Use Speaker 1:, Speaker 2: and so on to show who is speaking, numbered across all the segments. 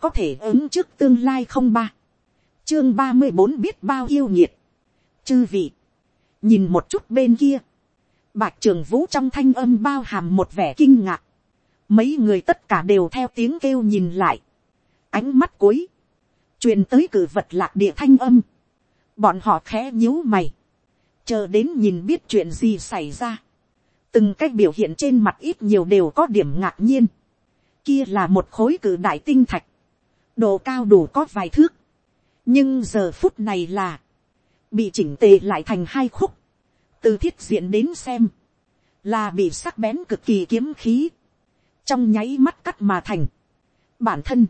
Speaker 1: có thể ứng trước tương lai không ba, chương ba mươi bốn biết bao yêu nhiệt, chư vị, nhìn một chút bên kia, bạch trường vũ trong thanh âm bao hàm một vẻ kinh ngạc, mấy người tất cả đều theo tiếng kêu nhìn lại, ánh mắt cuối, truyền tới cử vật lạc địa thanh âm, bọn họ khẽ nhíu mày, chờ đến nhìn biết chuyện gì xảy ra, từng cách biểu hiện trên mặt ít nhiều đều có điểm ngạc nhiên, kia là một khối cử đại tinh thạch, độ cao đủ có vài thước, nhưng giờ phút này là, bị chỉnh tề lại thành hai khúc, từ thiết diện đến xem, là bị sắc bén cực kỳ kiếm khí, trong nháy mắt cắt mà thành. Bản thân,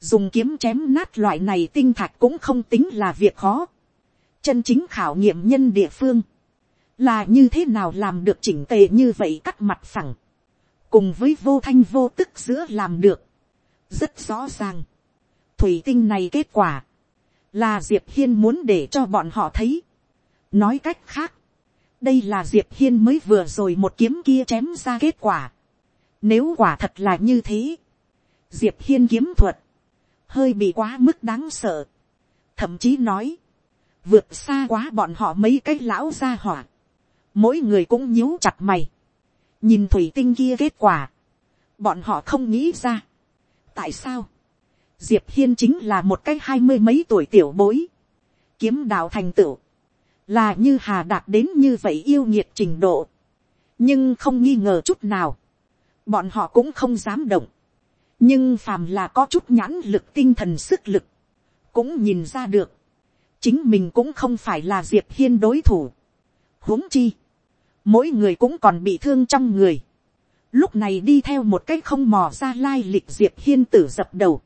Speaker 1: dùng kiếm chém nát loại này tinh thạch cũng không tính là việc khó. Chân chính khảo nghiệm nhân địa phương, là như thế nào làm được chỉnh tề như vậy cắt mặt phẳng, cùng với vô thanh vô tức giữa làm được. Rất rõ ràng, thủy tinh này kết quả, là diệp hiên muốn để cho bọn họ thấy. nói cách khác, đây là diệp hiên mới vừa rồi một kiếm kia chém ra kết quả. nếu quả thật là như thế, diệp hiên kiếm thuật, hơi bị quá mức đáng sợ. thậm chí nói, vượt xa quá bọn họ mấy cái lão ra hỏa. mỗi người cũng nhíu chặt mày. nhìn thủy tinh kia kết quả, bọn họ không nghĩ ra. tại sao, diệp hiên chính là một cái hai mươi mấy tuổi tiểu bối, kiếm đạo thành tựu, là như hà đạt đến như vậy yêu nhiệt trình độ, nhưng không nghi ngờ chút nào, bọn họ cũng không dám động, nhưng phàm là có chút nhãn lực tinh thần sức lực, cũng nhìn ra được, chính mình cũng không phải là diệp hiên đối thủ. huống chi, mỗi người cũng còn bị thương trong người, lúc này đi theo một cách không mò ra lai lịch diệp hiên tử dập đầu,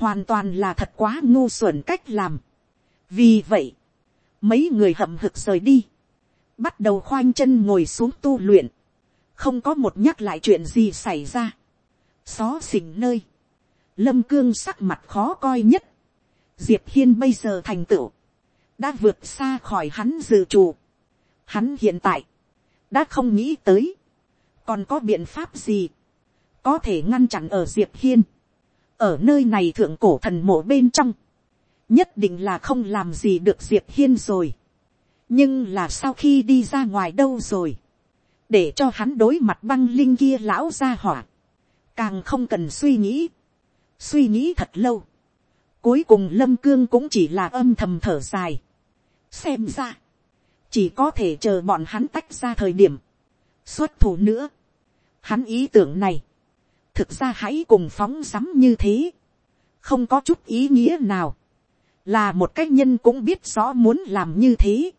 Speaker 1: hoàn toàn là thật quá ngu xuẩn cách làm. vì vậy, mấy người hậm hực rời đi, bắt đầu khoanh chân ngồi xuống tu luyện, không có một nhắc lại chuyện gì xảy ra, xó xỉnh nơi, lâm cương sắc mặt khó coi nhất, diệp hiên bây giờ thành tựu, đã vượt xa khỏi hắn dự trù, hắn hiện tại, đã không nghĩ tới, còn có biện pháp gì, có thể ngăn chặn ở diệp hiên, ở nơi này thượng cổ thần mộ bên trong, nhất định là không làm gì được diệp hiên rồi. nhưng là sau khi đi ra ngoài đâu rồi, để cho hắn đối mặt băng linh kia lão ra hỏa, càng không cần suy nghĩ, suy nghĩ thật lâu, cuối cùng lâm cương cũng chỉ là âm thầm thở dài, xem ra, chỉ có thể chờ bọn hắn tách ra thời điểm, xuất thủ nữa, hắn ý tưởng này, thực ra hãy cùng phóng sắm như thế, không có chút ý nghĩa nào, là một cái nhân cũng biết rõ muốn làm như thế,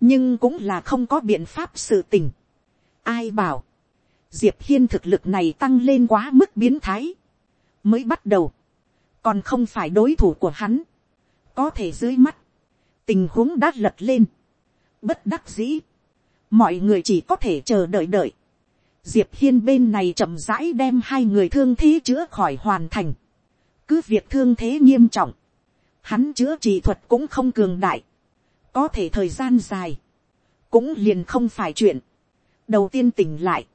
Speaker 1: nhưng cũng là không có biện pháp sự tình. ai bảo, diệp hiên thực lực này tăng lên quá mức biến thái, mới bắt đầu, còn không phải đối thủ của hắn, có thể dưới mắt, tình huống đã lật lên, bất đắc dĩ, mọi người chỉ có thể chờ đợi đợi, diệp hiên bên này chậm rãi đem hai người thương thế chữa khỏi hoàn thành, cứ việc thương thế nghiêm trọng, hắn chữa trị thuật cũng không cường đại, có thể thời gian dài, cũng liền không phải chuyện, đầu tiên tỉnh lại,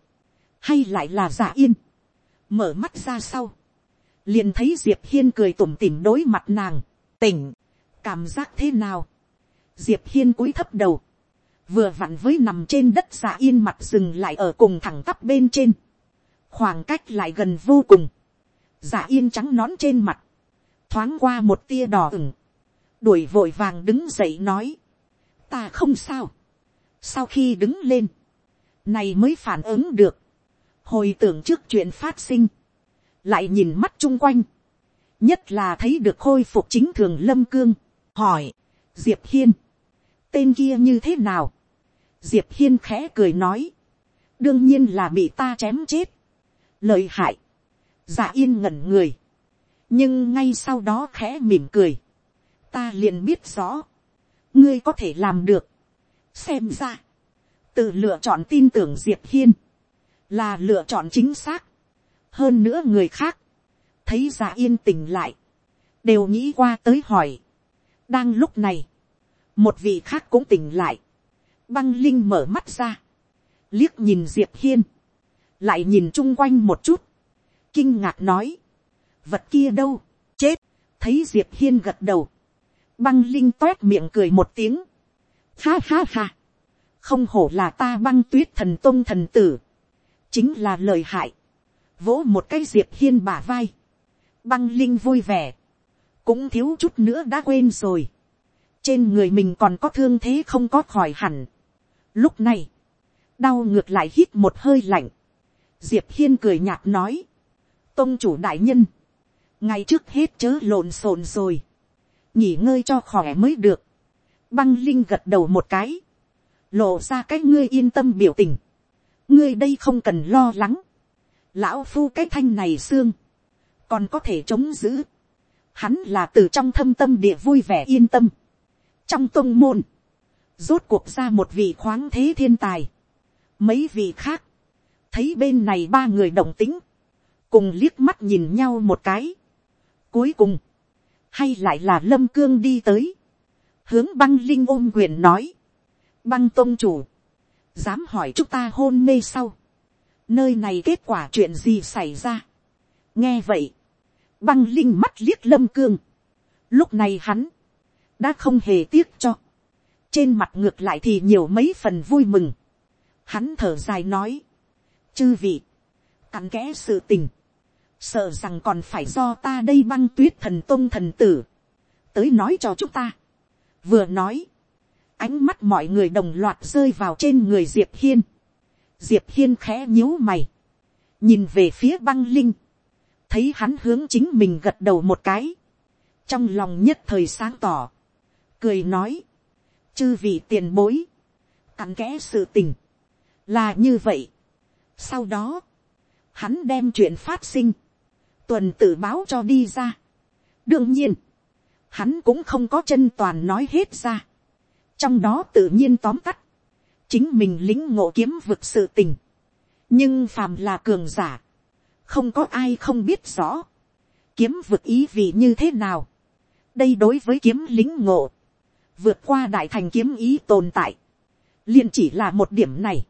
Speaker 1: hay lại là giả yên, mở mắt ra sau, liền thấy diệp hiên cười tủm tỉm đối mặt nàng, tỉnh, cảm giác thế nào, diệp hiên cúi thấp đầu, vừa vặn với nằm trên đất giả yên mặt dừng lại ở cùng thẳng tắp bên trên, khoảng cách lại gần vô cùng, giả yên trắng nón trên mặt, thoáng qua một tia đỏ ửng, đuổi vội vàng đứng dậy nói, ta không sao, sau khi đứng lên, này mới phản ứng được, hồi tưởng trước chuyện phát sinh, lại nhìn mắt chung quanh, nhất là thấy được khôi phục chính thường lâm cương, hỏi, diệp hiên, tên kia như thế nào, diệp hiên khẽ cười nói, đương nhiên là bị ta chém chết, lợi hại, giả yên ngẩn người, nhưng ngay sau đó khẽ mỉm cười, ta liền biết rõ, ngươi có thể làm được, xem ra, tự lựa chọn tin tưởng diệp hiên, là lựa chọn chính xác, hơn nữa người khác, thấy giả yên tình lại, đều nghĩ qua tới hỏi. đang lúc này, một vị khác cũng tỉnh lại, băng linh mở mắt ra, liếc nhìn diệp hiên, lại nhìn chung quanh một chút, kinh ngạc nói, vật kia đâu, Chết! thấy diệp hiên gật đầu, băng linh toét miệng cười một tiếng, ha ha ha, không hổ là ta băng tuyết thần tôn thần tử, chính là lời hại, vỗ một cái diệp hiên bả vai, băng linh vui vẻ, cũng thiếu chút nữa đã quên rồi, trên người mình còn có thương thế không có khỏi hẳn. Lúc này, đau ngược lại hít một hơi lạnh, diệp hiên cười nhạt nói, tông chủ đại nhân, ngày trước hết chớ lộn xộn rồi, nghỉ ngơi cho khỏe mới được, băng linh gật đầu một cái, lộ ra cái ngươi yên tâm biểu tình, ngươi đây không cần lo lắng, lão phu cái thanh này xương, còn có thể chống giữ, hắn là từ trong thâm tâm địa vui vẻ yên tâm, trong tông môn, rốt cuộc ra một vị khoáng thế thiên tài, mấy vị khác, thấy bên này ba người đồng tính, cùng liếc mắt nhìn nhau một cái. Cuối cùng, hay lại là lâm cương đi tới, hướng băng linh ôm quyền nói, băng tôn chủ, dám hỏi chúng ta hôn mê sau, nơi này kết quả chuyện gì xảy ra. nghe vậy, băng linh mắt liếc lâm cương, lúc này hắn, đã không hề tiếc cho, trên mặt ngược lại thì nhiều mấy phần vui mừng, hắn thở dài nói, chư vị, cặn kẽ sự tình, sợ rằng còn phải do ta đây băng tuyết thần tôn thần tử, tới nói cho chúng ta. vừa nói, ánh mắt mọi người đồng loạt rơi vào trên người diệp hiên, diệp hiên khẽ nhíu mày, nhìn về phía băng linh, thấy hắn hướng chính mình gật đầu một cái, trong lòng nhất thời sáng tỏ, cười nói, chư vị tiền bối, cặn kẽ sự tình, là như vậy. Sau đó, hắn đem chuyện phát sinh, tuần tự báo cho đi ra. đương nhiên, hắn cũng không có chân toàn nói hết ra. trong đó tự nhiên tóm tắt, chính mình lính ngộ kiếm vực sự tình. nhưng phàm là cường giả, không có ai không biết rõ, kiếm vực ý vị như thế nào. đây đối với kiếm lính ngộ, vượt qua đại thành kiếm ý tồn tại, liền chỉ là một điểm này,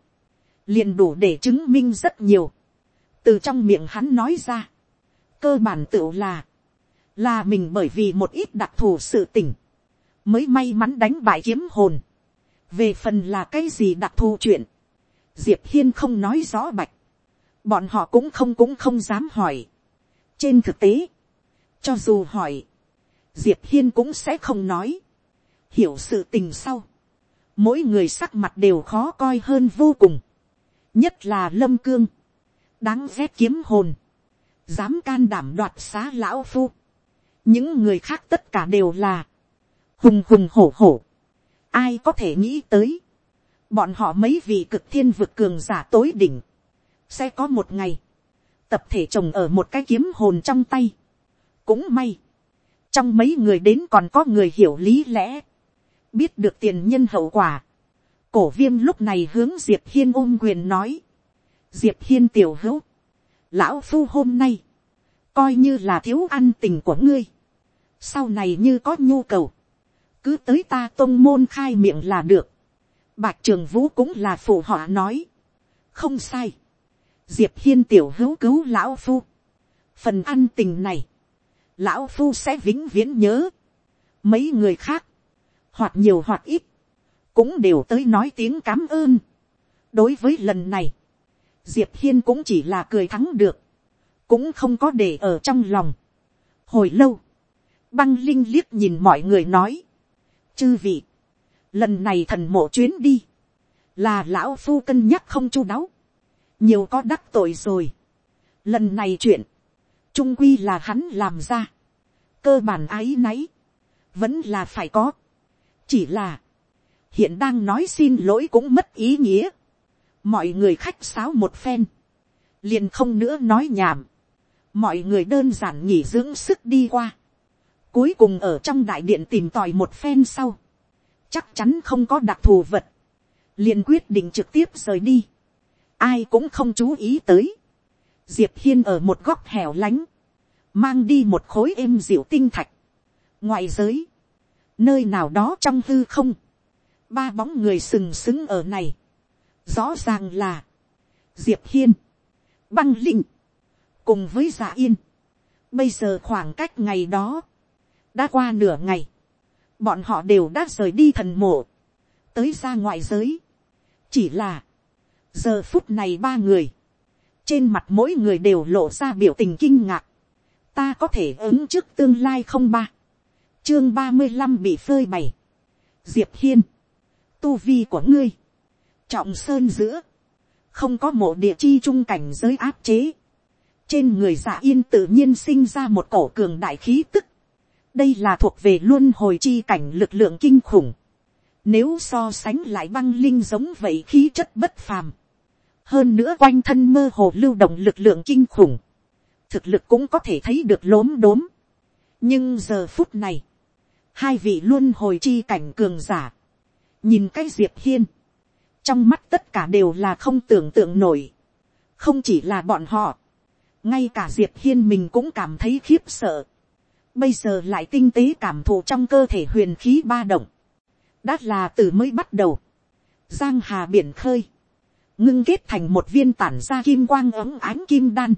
Speaker 1: liền đủ để chứng minh rất nhiều, từ trong miệng hắn nói ra, cơ bản tựu là, là mình bởi vì một ít đặc thù sự tình, mới may mắn đánh bại kiếm hồn, về phần là cái gì đặc thù chuyện, diệp hiên không nói rõ bạch, bọn họ cũng không cũng không dám hỏi. trên thực tế, cho dù hỏi, diệp hiên cũng sẽ không nói, hiểu sự tình sau, mỗi người sắc mặt đều khó coi hơn vô cùng, nhất là lâm cương, đáng ghét kiếm hồn, dám can đảm đoạt xá lão phu, những người khác tất cả đều là, hùng hùng hổ hổ, ai có thể nghĩ tới, bọn họ mấy vị cực thiên vực cường giả tối đỉnh, sẽ có một ngày, tập thể chồng ở một cái kiếm hồn trong tay, cũng may, trong mấy người đến còn có người hiểu lý lẽ, biết được tiền nhân hậu quả, cổ viêm lúc này hướng diệp hiên ôm quyền nói, diệp hiên tiểu hữu, lão phu hôm nay, coi như là thiếu ăn tình của ngươi, sau này như có nhu cầu, cứ tới ta tôn môn khai miệng là được, bạch trường vũ cũng là phụ họ nói, không sai, diệp hiên tiểu hữu cứu lão phu, phần ăn tình này, lão phu sẽ vĩnh viễn nhớ, mấy người khác, hoặc nhiều hoặc ít, cũng đều tới nói tiếng cám ơn. đối với lần này, diệp hiên cũng chỉ là cười thắng được, cũng không có để ở trong lòng. hồi lâu, băng linh liếc nhìn mọi người nói, chư vị, lần này thần mộ chuyến đi, là lão phu cân nhắc không chu đáo, nhiều có đắc tội rồi. lần này chuyện, trung quy là hắn làm ra, cơ bản ái náy, vẫn là phải có, chỉ là, hiện đang nói xin lỗi cũng mất ý nghĩa, mọi người khách sáo một phen, liền không nữa nói nhảm, mọi người đơn giản nghỉ dưỡng sức đi qua, cuối cùng ở trong đại điện tìm tòi một phen sau, chắc chắn không có đặc thù vật, liền quyết định trực tiếp rời đi, ai cũng không chú ý tới, diệp hiên ở một góc hẻo lánh, mang đi một khối êm dịu tinh thạch, ngoại giới, nơi nào đó trong hư không, ba bóng người sừng sững ở này, rõ ràng là, diệp hiên, băng linh, cùng với giả yên, bây giờ khoảng cách ngày đó, đã qua nửa ngày, bọn họ đều đã rời đi thần mộ, tới ra ngoại giới. chỉ là, giờ phút này ba người, trên mặt mỗi người đều lộ ra biểu tình kinh ngạc, ta có thể ứng trước tương lai không ba, chương ba mươi năm bị phơi bày, diệp hiên, tu vi của ngươi, trọng sơn giữa, không có mộ địa chi trung cảnh giới áp chế, trên người giả yên tự nhiên sinh ra một cổ cường đại khí tức, đây là thuộc về luân hồi chi cảnh lực lượng kinh khủng, nếu so sánh lại băng linh giống vậy khí chất bất phàm, hơn nữa quanh thân mơ hồ lưu động lực lượng kinh khủng, thực lực cũng có thể thấy được lốm đốm. nhưng giờ phút này, hai vị luôn hồi chi cảnh cường giả, nhìn cái diệp hiên, trong mắt tất cả đều là không tưởng tượng nổi, không chỉ là bọn họ, ngay cả diệp hiên mình cũng cảm thấy khiếp sợ, bây giờ lại tinh tế cảm thụ trong cơ thể huyền khí ba động, đã là từ mới bắt đầu, giang hà biển khơi, ngưng kết thành một viên tản ra kim quang ấm ánh kim đan,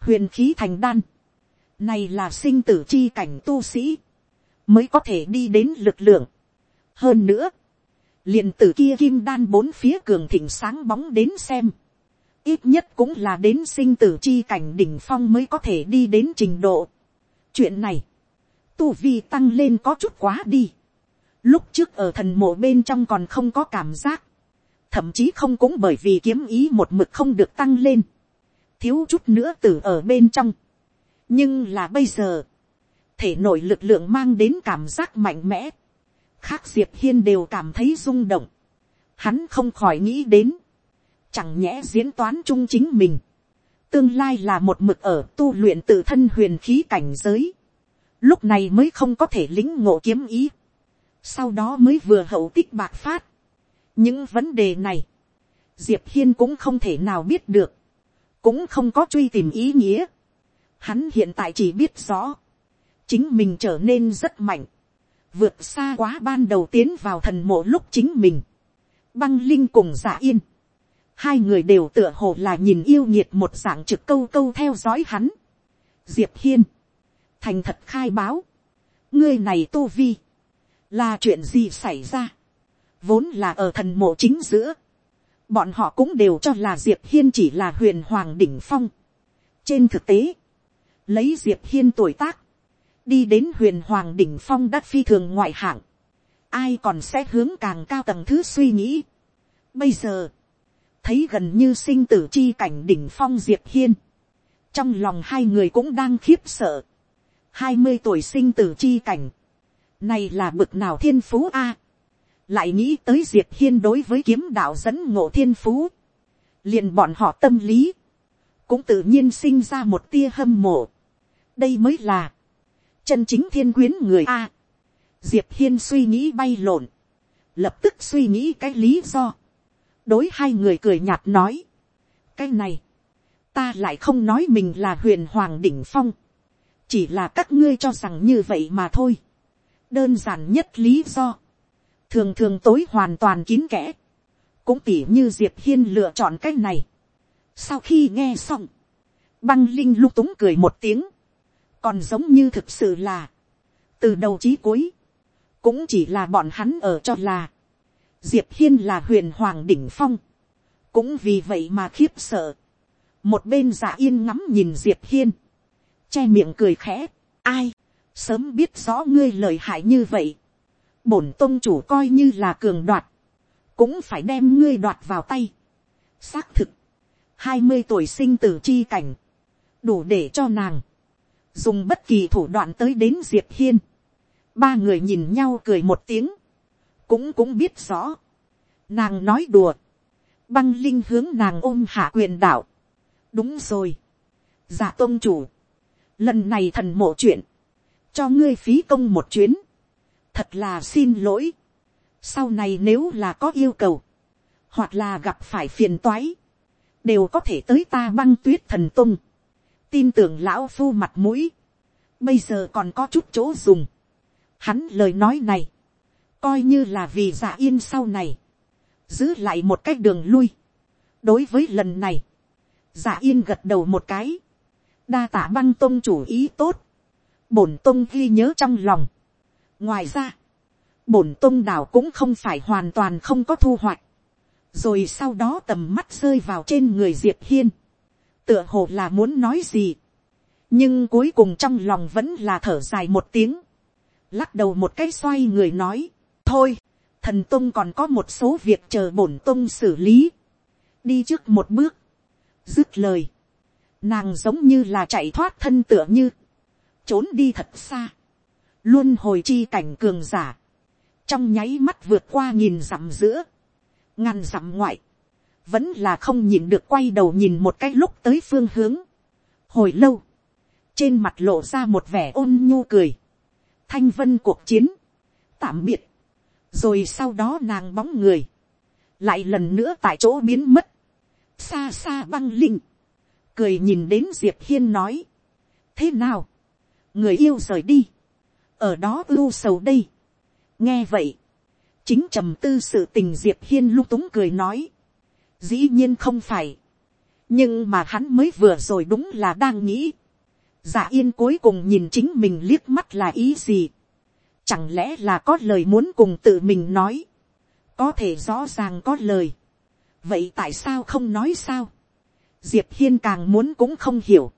Speaker 1: huyền khí thành đan, này là sinh tử chi cảnh tu sĩ, mới có thể đi đến lực lượng. hơn nữa, liền từ kia kim đan bốn phía cường thịnh sáng bóng đến xem, ít nhất cũng là đến sinh tử chi cảnh đỉnh phong mới có thể đi đến trình độ. chuyện này, tu vi tăng lên có chút quá đi. lúc trước ở thần mộ bên trong còn không có cảm giác, thậm chí không cũng bởi vì kiếm ý một mực không được tăng lên, thiếu chút nữa từ ở bên trong. nhưng là bây giờ, thể nội lực lượng mang đến cảm giác mạnh mẽ, khác diệp hiên đều cảm thấy rung động, hắn không khỏi nghĩ đến, chẳng nhẽ diễn toán chung chính mình, tương lai là một mực ở tu luyện tự thân huyền khí cảnh giới, lúc này mới không có thể lính ngộ kiếm ý, sau đó mới vừa hậu tích bạc phát, những vấn đề này, diệp hiên cũng không thể nào biết được, cũng không có truy tìm ý nghĩa. Hắn hiện tại chỉ biết rõ, chính mình trở nên rất mạnh, vượt xa quá ban đầu tiến vào thần mộ lúc chính mình. Băng linh cùng giả yên, hai người đều tựa hồ là nhìn yêu nhiệt một dạng trực câu câu theo dõi hắn. Diệp hiên, thành thật khai báo, ngươi này tô vi, là chuyện gì xảy ra, vốn là ở thần mộ chính giữa, bọn họ cũng đều cho là diệp hiên chỉ là huyền hoàng đỉnh phong. trên thực tế, lấy diệp hiên tuổi tác, đi đến huyền hoàng đỉnh phong đắt phi thường ngoại hạng, ai còn sẽ hướng càng cao tầng thứ suy nghĩ. bây giờ, thấy gần như sinh tử chi cảnh đỉnh phong diệp hiên, trong lòng hai người cũng đang khiếp sợ. hai mươi tuổi sinh tử chi cảnh, này là bực nào thiên phú a lại nghĩ tới diệp hiên đối với kiếm đạo dẫn ngộ thiên phú, liền bọn họ tâm lý, cũng tự nhiên sinh ra một tia hâm mộ. đây mới là, chân chính thiên quyến người a. diệp hiên suy nghĩ bay lộn, lập tức suy nghĩ cái lý do, đối hai người cười nhạt nói, cái này, ta lại không nói mình là huyền hoàng đỉnh phong, chỉ là các ngươi cho rằng như vậy mà thôi, đơn giản nhất lý do, thường thường tối hoàn toàn kín kẽ, cũng tỉ như diệp hiên lựa chọn cái này. sau khi nghe xong, băng linh lung túng cười một tiếng, còn giống như thực sự là, từ đầu chí cuối, cũng chỉ là bọn hắn ở cho là, diệp hiên là huyền hoàng đỉnh phong, cũng vì vậy mà khiếp sợ, một bên giả yên ngắm nhìn diệp hiên, che miệng cười khẽ, ai, sớm biết rõ ngươi lời hại như vậy, bổn tôn chủ coi như là cường đoạt, cũng phải đem ngươi đoạt vào tay. xác thực, hai mươi tuổi sinh tử chi cảnh, đủ để cho nàng, dùng bất kỳ thủ đoạn tới đến diệp hiên. ba người nhìn nhau cười một tiếng, cũng cũng biết rõ. nàng nói đùa, băng linh hướng nàng ôm hạ quyền đạo. đúng rồi, dạ giả tôn chủ, lần này thần mộ chuyện, cho ngươi phí công một chuyến, thật là xin lỗi. sau này nếu là có yêu cầu, hoặc là gặp phải phiền toái, đều có thể tới ta băng tuyết thần tung tin tưởng lão phu mặt mũi, bây giờ còn có chút chỗ dùng. hắn lời nói này, coi như là vì giả yên sau này, giữ lại một cách đường lui. đối với lần này, giả yên gật đầu một cái, đa tả băng tôn chủ ý tốt, bổn tông ghi nhớ trong lòng. ngoài ra, bổn tông đảo cũng không phải hoàn toàn không có thu hoạch. rồi sau đó tầm mắt rơi vào trên người diệp hiên tựa hồ là muốn nói gì. nhưng cuối cùng trong lòng vẫn là thở dài một tiếng. lắc đầu một cái xoay người nói. thôi, thần tông còn có một số việc chờ bổn tông xử lý. đi trước một bước. dứt lời. nàng giống như là chạy thoát thân tựa như. trốn đi thật xa. luôn hồi chi cảnh cường giả trong nháy mắt vượt qua nghìn dặm giữa, ngàn dặm ngoại, vẫn là không nhìn được quay đầu nhìn một cái lúc tới phương hướng. hồi lâu, trên mặt lộ ra một vẻ ôn nhu cười, thanh vân cuộc chiến, tạm biệt, rồi sau đó nàng bóng người, lại lần nữa tại chỗ biến mất, xa xa băng linh, cười nhìn đến diệp hiên nói, thế nào, người yêu rời đi, ở đó ưu sầu đây, nghe vậy, chính trầm tư sự tình diệp hiên lung túng cười nói, dĩ nhiên không phải, nhưng mà hắn mới vừa rồi đúng là đang nghĩ, giả yên cuối cùng nhìn chính mình liếc mắt là ý gì, chẳng lẽ là có lời muốn cùng tự mình nói, có thể rõ ràng có lời, vậy tại sao không nói sao, diệp hiên càng muốn cũng không hiểu,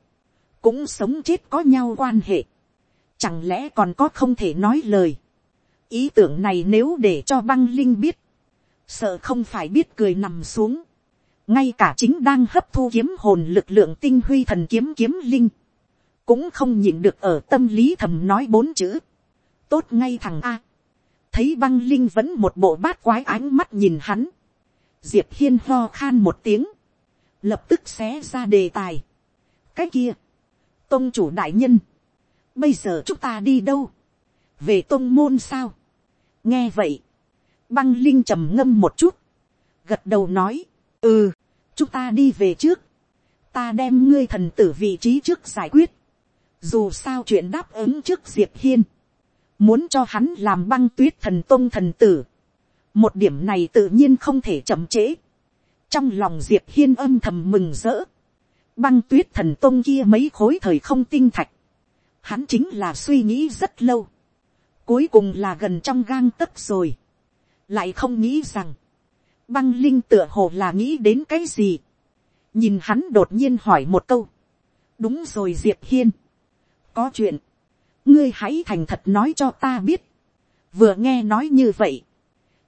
Speaker 1: cũng sống chết có nhau quan hệ, chẳng lẽ còn có không thể nói lời, ý tưởng này nếu để cho băng linh biết, sợ không phải biết cười nằm xuống, ngay cả chính đang hấp thu kiếm hồn lực lượng tinh huy thần kiếm kiếm linh, cũng không nhịn được ở tâm lý thầm nói bốn chữ, tốt ngay thằng a, thấy băng linh vẫn một bộ bát quái ánh mắt nhìn hắn, diệp hiên ho khan một tiếng, lập tức xé ra đề tài, cái kia, tôn chủ đại nhân, bây giờ chúng ta đi đâu, về tôn môn sao, nghe vậy, băng linh trầm ngâm một chút, gật đầu nói, ừ, chúng ta đi về trước, ta đem ngươi thần tử vị trí trước giải quyết, dù sao chuyện đáp ứng trước diệp hiên, muốn cho hắn làm băng tuyết thần tôn thần tử, một điểm này tự nhiên không thể chậm trễ, trong lòng diệp hiên âm thầm mừng rỡ, băng tuyết thần tôn kia mấy khối thời không tinh thạch, hắn chính là suy nghĩ rất lâu, cuối cùng là gần trong gang tấc rồi, lại không nghĩ rằng, băng linh tựa hồ là nghĩ đến cái gì, nhìn hắn đột nhiên hỏi một câu, đúng rồi diệp hiên, có chuyện, ngươi hãy thành thật nói cho ta biết, vừa nghe nói như vậy,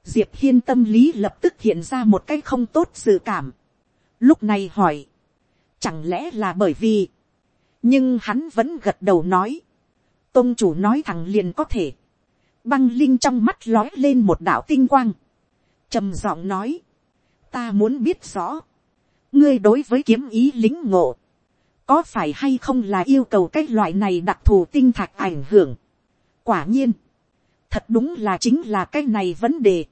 Speaker 1: diệp hiên tâm lý lập tức hiện ra một cái không tốt dự cảm, lúc này hỏi, chẳng lẽ là bởi vì, nhưng hắn vẫn gật đầu nói, tôn chủ nói thẳng liền có thể, băng linh trong mắt lói lên một đạo tinh quang, trầm giọng nói, ta muốn biết rõ, ngươi đối với kiếm ý lính ngộ, có phải hay không là yêu cầu cái loại này đặc thù tinh thạch ảnh hưởng. quả nhiên, thật đúng là chính là cái này vấn đề.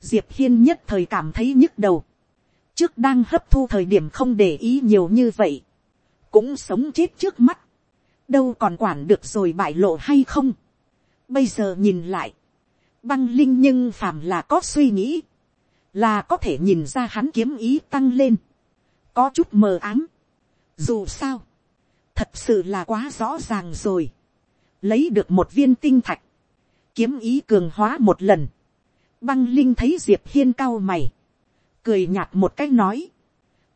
Speaker 1: diệp hiên nhất thời cảm thấy nhức đầu, trước đang hấp thu thời điểm không để ý nhiều như vậy, cũng sống chết trước mắt, đâu còn quản được rồi bại lộ hay không. Bây giờ nhìn lại, băng linh nhưng phàm là có suy nghĩ, là có thể nhìn ra hắn kiếm ý tăng lên, có chút mờ ám. Dù sao, thật sự là quá rõ ràng rồi. Lấy được một viên tinh thạch, kiếm ý cường hóa một lần. Băng linh thấy diệp hiên cao mày, cười nhạt một cách nói,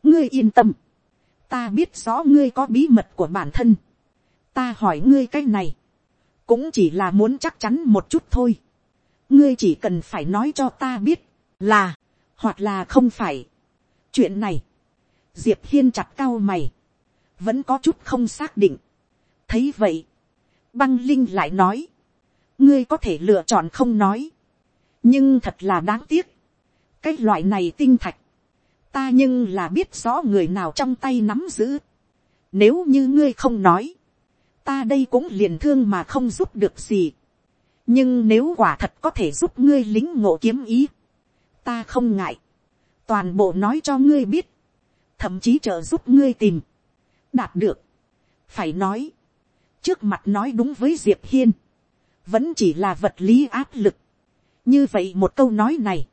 Speaker 1: ngươi yên tâm, ta biết rõ ngươi có bí mật của bản thân, ta hỏi ngươi cái này, cũng chỉ là muốn chắc chắn một chút thôi ngươi chỉ cần phải nói cho ta biết, là, hoặc là không phải. chuyện này, diệp hiên chặt cao mày, vẫn có chút không xác định. thấy vậy, băng linh lại nói, ngươi có thể lựa chọn không nói, nhưng thật là đáng tiếc. cái loại này tinh thạch, ta nhưng là biết rõ người nào trong tay nắm giữ. nếu như ngươi không nói, ta đây cũng liền thương mà không giúp được gì nhưng nếu quả thật có thể giúp ngươi lính ngộ kiếm ý, ta không ngại, toàn bộ nói cho ngươi biết, thậm chí trợ giúp ngươi tìm, đạt được, phải nói, trước mặt nói đúng với diệp hiên, vẫn chỉ là vật lý áp lực, như vậy một câu nói này,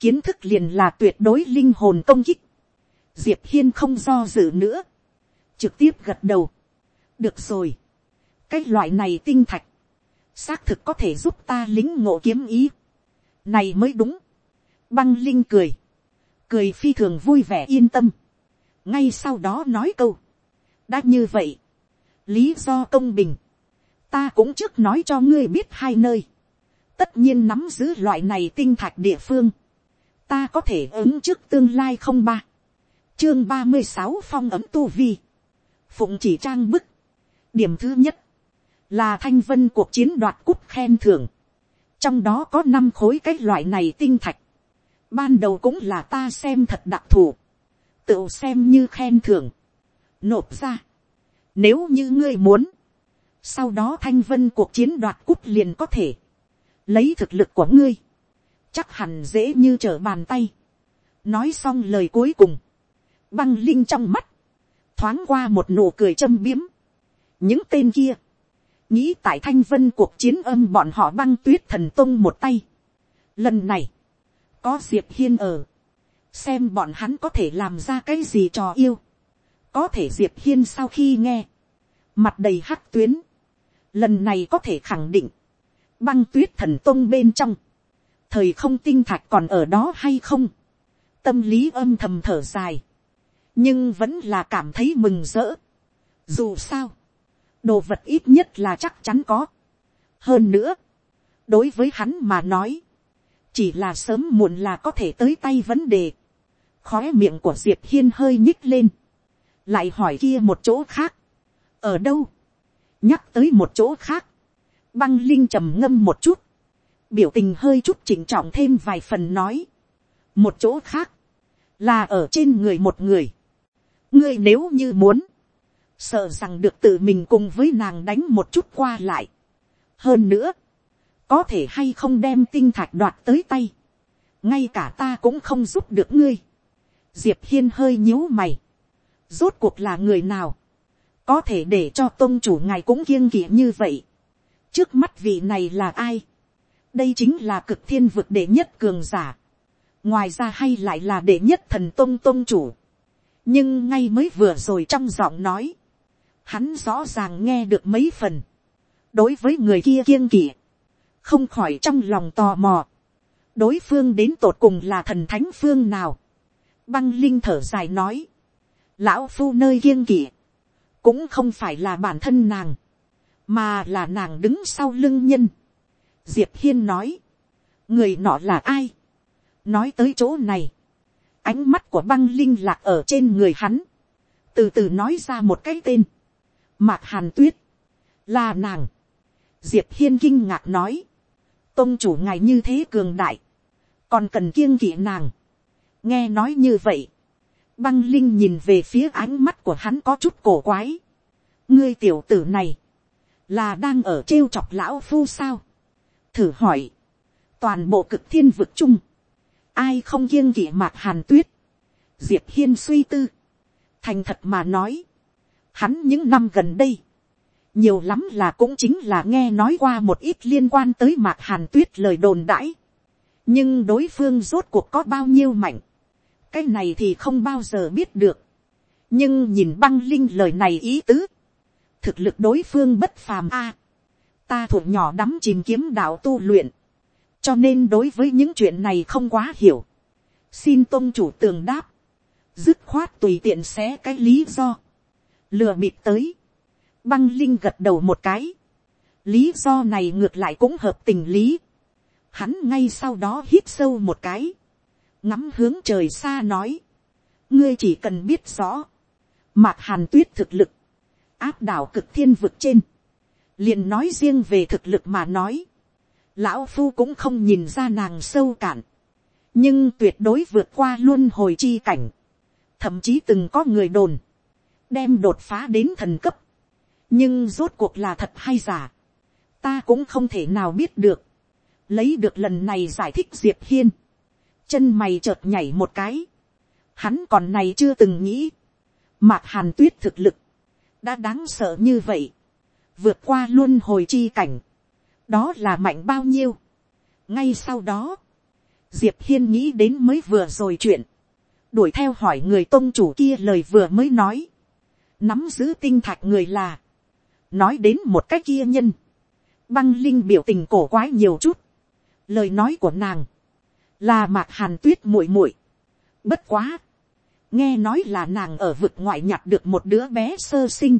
Speaker 1: kiến thức liền là tuyệt đối linh hồn công kích, diệp hiên không do dự nữa, trực tiếp gật đầu, được rồi, cái loại này tinh thạch, xác thực có thể giúp ta lính ngộ kiếm ý, này mới đúng, băng linh cười, cười phi thường vui vẻ yên tâm, ngay sau đó nói câu, đã như vậy, lý do công bình, ta cũng trước nói cho ngươi biết hai nơi, tất nhiên nắm giữ loại này tinh thạch địa phương, ta có thể ứng trước tương lai không ba, chương ba mươi sáu phong ấm tu vi, phụng chỉ trang bức, điểm thứ nhất, là thanh vân cuộc chiến đoạt cúp khen thưởng, trong đó có năm khối cái loại này tinh thạch, ban đầu cũng là ta xem thật đặc thù, tự xem như khen thưởng, nộp ra, nếu như ngươi muốn, sau đó thanh vân cuộc chiến đoạt cúp liền có thể, lấy thực lực của ngươi, chắc hẳn dễ như trở bàn tay. nói xong lời cuối cùng, băng linh trong mắt, thoáng qua một nụ cười châm biếm. những tên kia, nghĩ tại thanh vân cuộc chiến âm bọn họ băng tuyết thần tông một tay. lần này, có diệp hiên ở, xem bọn hắn có thể làm ra cái gì trò yêu. có thể diệp hiên sau khi nghe, mặt đầy hắc tuyến, lần này có thể khẳng định, băng tuyết thần tông bên trong, thời không tinh thạch còn ở đó hay không, tâm lý âm thầm thở dài, nhưng vẫn là cảm thấy mừng rỡ. Dù sao, đồ vật ít nhất là chắc chắn có. hơn nữa, đối với hắn mà nói, chỉ là sớm muộn là có thể tới tay vấn đề. khói miệng của diệp hiên hơi nhích lên, lại hỏi kia một chỗ khác, ở đâu, nhắc tới một chỗ khác, băng linh trầm ngâm một chút, biểu tình hơi chút chỉnh trọng thêm vài phần nói. một chỗ khác, là ở trên người một người. ngươi nếu như muốn, sợ rằng được tự mình cùng với nàng đánh một chút qua lại. hơn nữa, có thể hay không đem tinh thạch đoạt tới tay. ngay cả ta cũng không giúp được ngươi. diệp hiên hơi nhíu mày. rốt cuộc là người nào. có thể để cho tôn chủ ngài cũng kiêng kỵ như vậy. trước mắt vị này là ai đây chính là cực thiên vực đệ nhất cường giả. ngoài ra hay lại là đệ nhất thần tôn tôn chủ. nhưng ngay mới vừa rồi trong giọng nói, hắn rõ ràng nghe được mấy phần. đối với người kia kiêng kỵ, không khỏi trong lòng tò mò. đối phương đến tột cùng là thần thánh phương nào. băng linh thở dài nói, lão phu nơi kiêng kỵ, cũng không phải là bản thân nàng, mà là nàng đứng sau lưng nhân. Diệp hiên nói, người nọ là ai, nói tới chỗ này, ánh mắt của băng linh lạc ở trên người hắn, từ từ nói ra một cái tên, mạc hàn tuyết, là nàng, diệp hiên kinh ngạc nói, tôn chủ ngài như thế cường đại, còn cần kiêng kỵ nàng, nghe nói như vậy, băng linh nhìn về phía ánh mắt của hắn có chút cổ quái, ngươi tiểu tử này, là đang ở trêu chọc lão phu sao, thử hỏi, toàn bộ cực thiên vực chung, ai không kiêng kỵ mạc hàn tuyết, diệp hiên suy tư, thành thật mà nói, hắn những năm gần đây, nhiều lắm là cũng chính là nghe nói qua một ít liên quan tới mạc hàn tuyết lời đồn đãi, nhưng đối phương rốt cuộc có bao nhiêu mạnh, cái này thì không bao giờ biết được, nhưng nhìn băng linh lời này ý tứ, thực lực đối phương bất phàm a, ta thuộc nhỏ đắm chìm kiếm đạo tu luyện, cho nên đối với những chuyện này không quá hiểu. xin tôn chủ tường đáp, dứt khoát tùy tiện xé cái lý do, lừa bịp tới, băng linh gật đầu một cái, lý do này ngược lại cũng hợp tình lý, hắn ngay sau đó hít sâu một cái, ngắm hướng trời xa nói, ngươi chỉ cần biết rõ, mạc hàn tuyết thực lực, áp đảo cực thiên vực trên, liền nói riêng về thực lực mà nói, lão phu cũng không nhìn ra nàng sâu cạn, nhưng tuyệt đối vượt qua luôn hồi chi cảnh, thậm chí từng có người đồn, đem đột phá đến thần cấp, nhưng rốt cuộc là thật hay giả, ta cũng không thể nào biết được, lấy được lần này giải thích diệp hiên, chân mày chợt nhảy một cái, hắn còn này chưa từng nghĩ, mạc hàn tuyết thực lực, đã đáng sợ như vậy, vượt qua luôn hồi chi cảnh, đó là mạnh bao nhiêu. ngay sau đó, diệp hiên nghĩ đến mới vừa rồi chuyện, đuổi theo hỏi người tôn chủ kia lời vừa mới nói, nắm giữ tinh thạch người là, nói đến một cách kia nhân, băng linh biểu tình cổ quái nhiều chút, lời nói của nàng, là mạc hàn tuyết muội muội, bất quá, nghe nói là nàng ở vực ngoại nhặt được một đứa bé sơ sinh,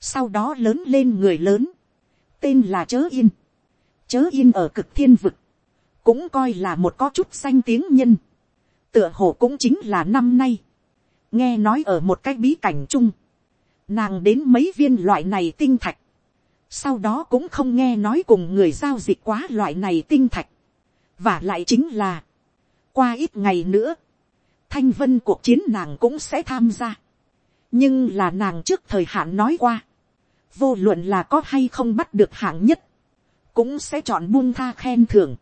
Speaker 1: sau đó lớn lên người lớn, tên là chớ yên, chớ yên ở cực thiên vực, cũng coi là một có chút danh tiếng nhân, tựa hồ cũng chính là năm nay, nghe nói ở một cái bí cảnh chung, nàng đến mấy viên loại này tinh thạch, sau đó cũng không nghe nói cùng người giao dịch quá loại này tinh thạch, và lại chính là, qua ít ngày nữa, thanh vân cuộc chiến nàng cũng sẽ tham gia, nhưng là nàng trước thời hạn nói qua, vô luận là có hay không bắt được hạng nhất, cũng sẽ chọn buông tha khen thưởng.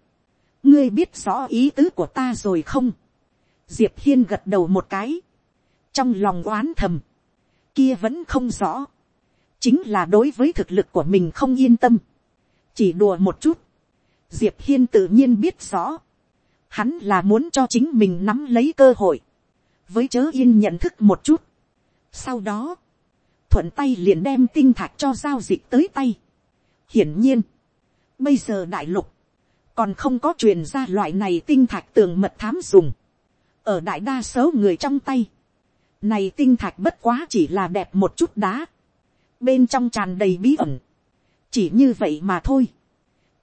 Speaker 1: ngươi biết rõ ý tứ của ta rồi không. diệp hiên gật đầu một cái, trong lòng oán thầm, kia vẫn không rõ, chính là đối với thực lực của mình không yên tâm, chỉ đùa một chút, diệp hiên tự nhiên biết rõ, hắn là muốn cho chính mình nắm lấy cơ hội, với chớ yên nhận thức một chút. sau đó, thuận tay liền đem tinh thạch cho giao dịch tới tay. hiển nhiên, bây giờ đại lục, còn không có truyền ra loại này tinh thạch tường mật thám dùng, ở đại đa số người trong tay, này tinh thạch bất quá chỉ là đẹp một chút đá. Bên trong tràn đầy bí ẩn. Chỉ như vậy mà thôi.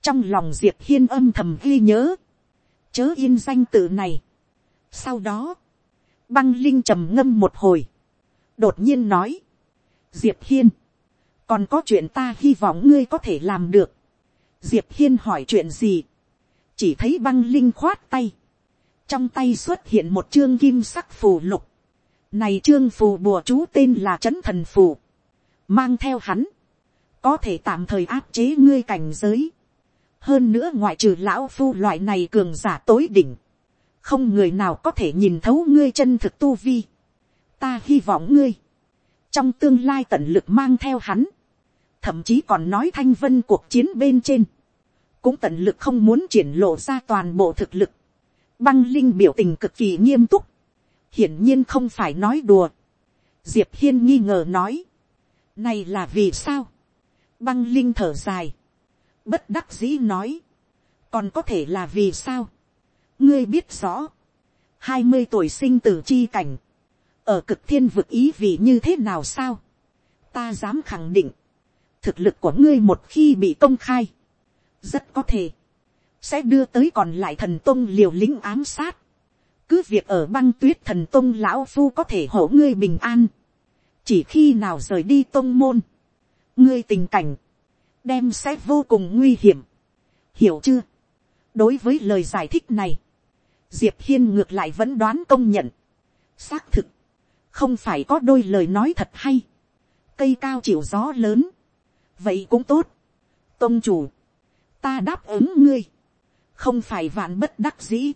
Speaker 1: Trong lòng Diệp Hiên âm thầm ghi nhớ. Chớ yên danh tự này. Sau đó. Băng Linh trầm ngâm một hồi. Đột nhiên nói. Diệp Hiên. Còn có chuyện ta hy vọng ngươi có thể làm được. Diệp Hiên hỏi chuyện gì. Chỉ thấy băng Linh khoát tay. Trong tay xuất hiện một chương kim sắc phù lục này trương phù bùa chú tên là trấn thần phù. Mang theo hắn. Có thể tạm thời áp chế ngươi cảnh giới. Hơn nữa ngoại trừ lão phu loại này cường giả tối đỉnh. Không người nào có thể nhìn thấu ngươi chân thực tu vi. Ta hy vọng ngươi. Trong tương lai tận lực mang theo hắn. Thậm chí còn nói thanh vân cuộc chiến bên trên. Cũng tận lực không muốn triển lộ ra toàn bộ thực lực. Băng Linh biểu tình cực kỳ nghiêm túc hiển nhiên không phải nói đùa. diệp hiên nghi ngờ nói, này là vì sao, băng linh thở dài, bất đắc dĩ nói, còn có thể là vì sao, ngươi biết rõ, hai mươi tuổi sinh tử chi cảnh, ở cực thiên vực ý vì như thế nào sao, ta dám khẳng định, thực lực của ngươi một khi bị công khai, rất có thể, sẽ đưa tới còn lại thần tôn liều lĩnh ám sát, cứ việc ở băng tuyết thần tông lão phu có thể hộ ngươi bình an, chỉ khi nào rời đi tông môn, ngươi tình cảnh, đem sẽ vô cùng nguy hiểm, hiểu chưa, đối với lời giải thích này, diệp hiên ngược lại vẫn đoán công nhận, xác thực, không phải có đôi lời nói thật hay, cây cao chịu gió lớn, vậy cũng tốt, tôn chủ, ta đáp ứng ngươi, không phải vạn bất đắc dĩ,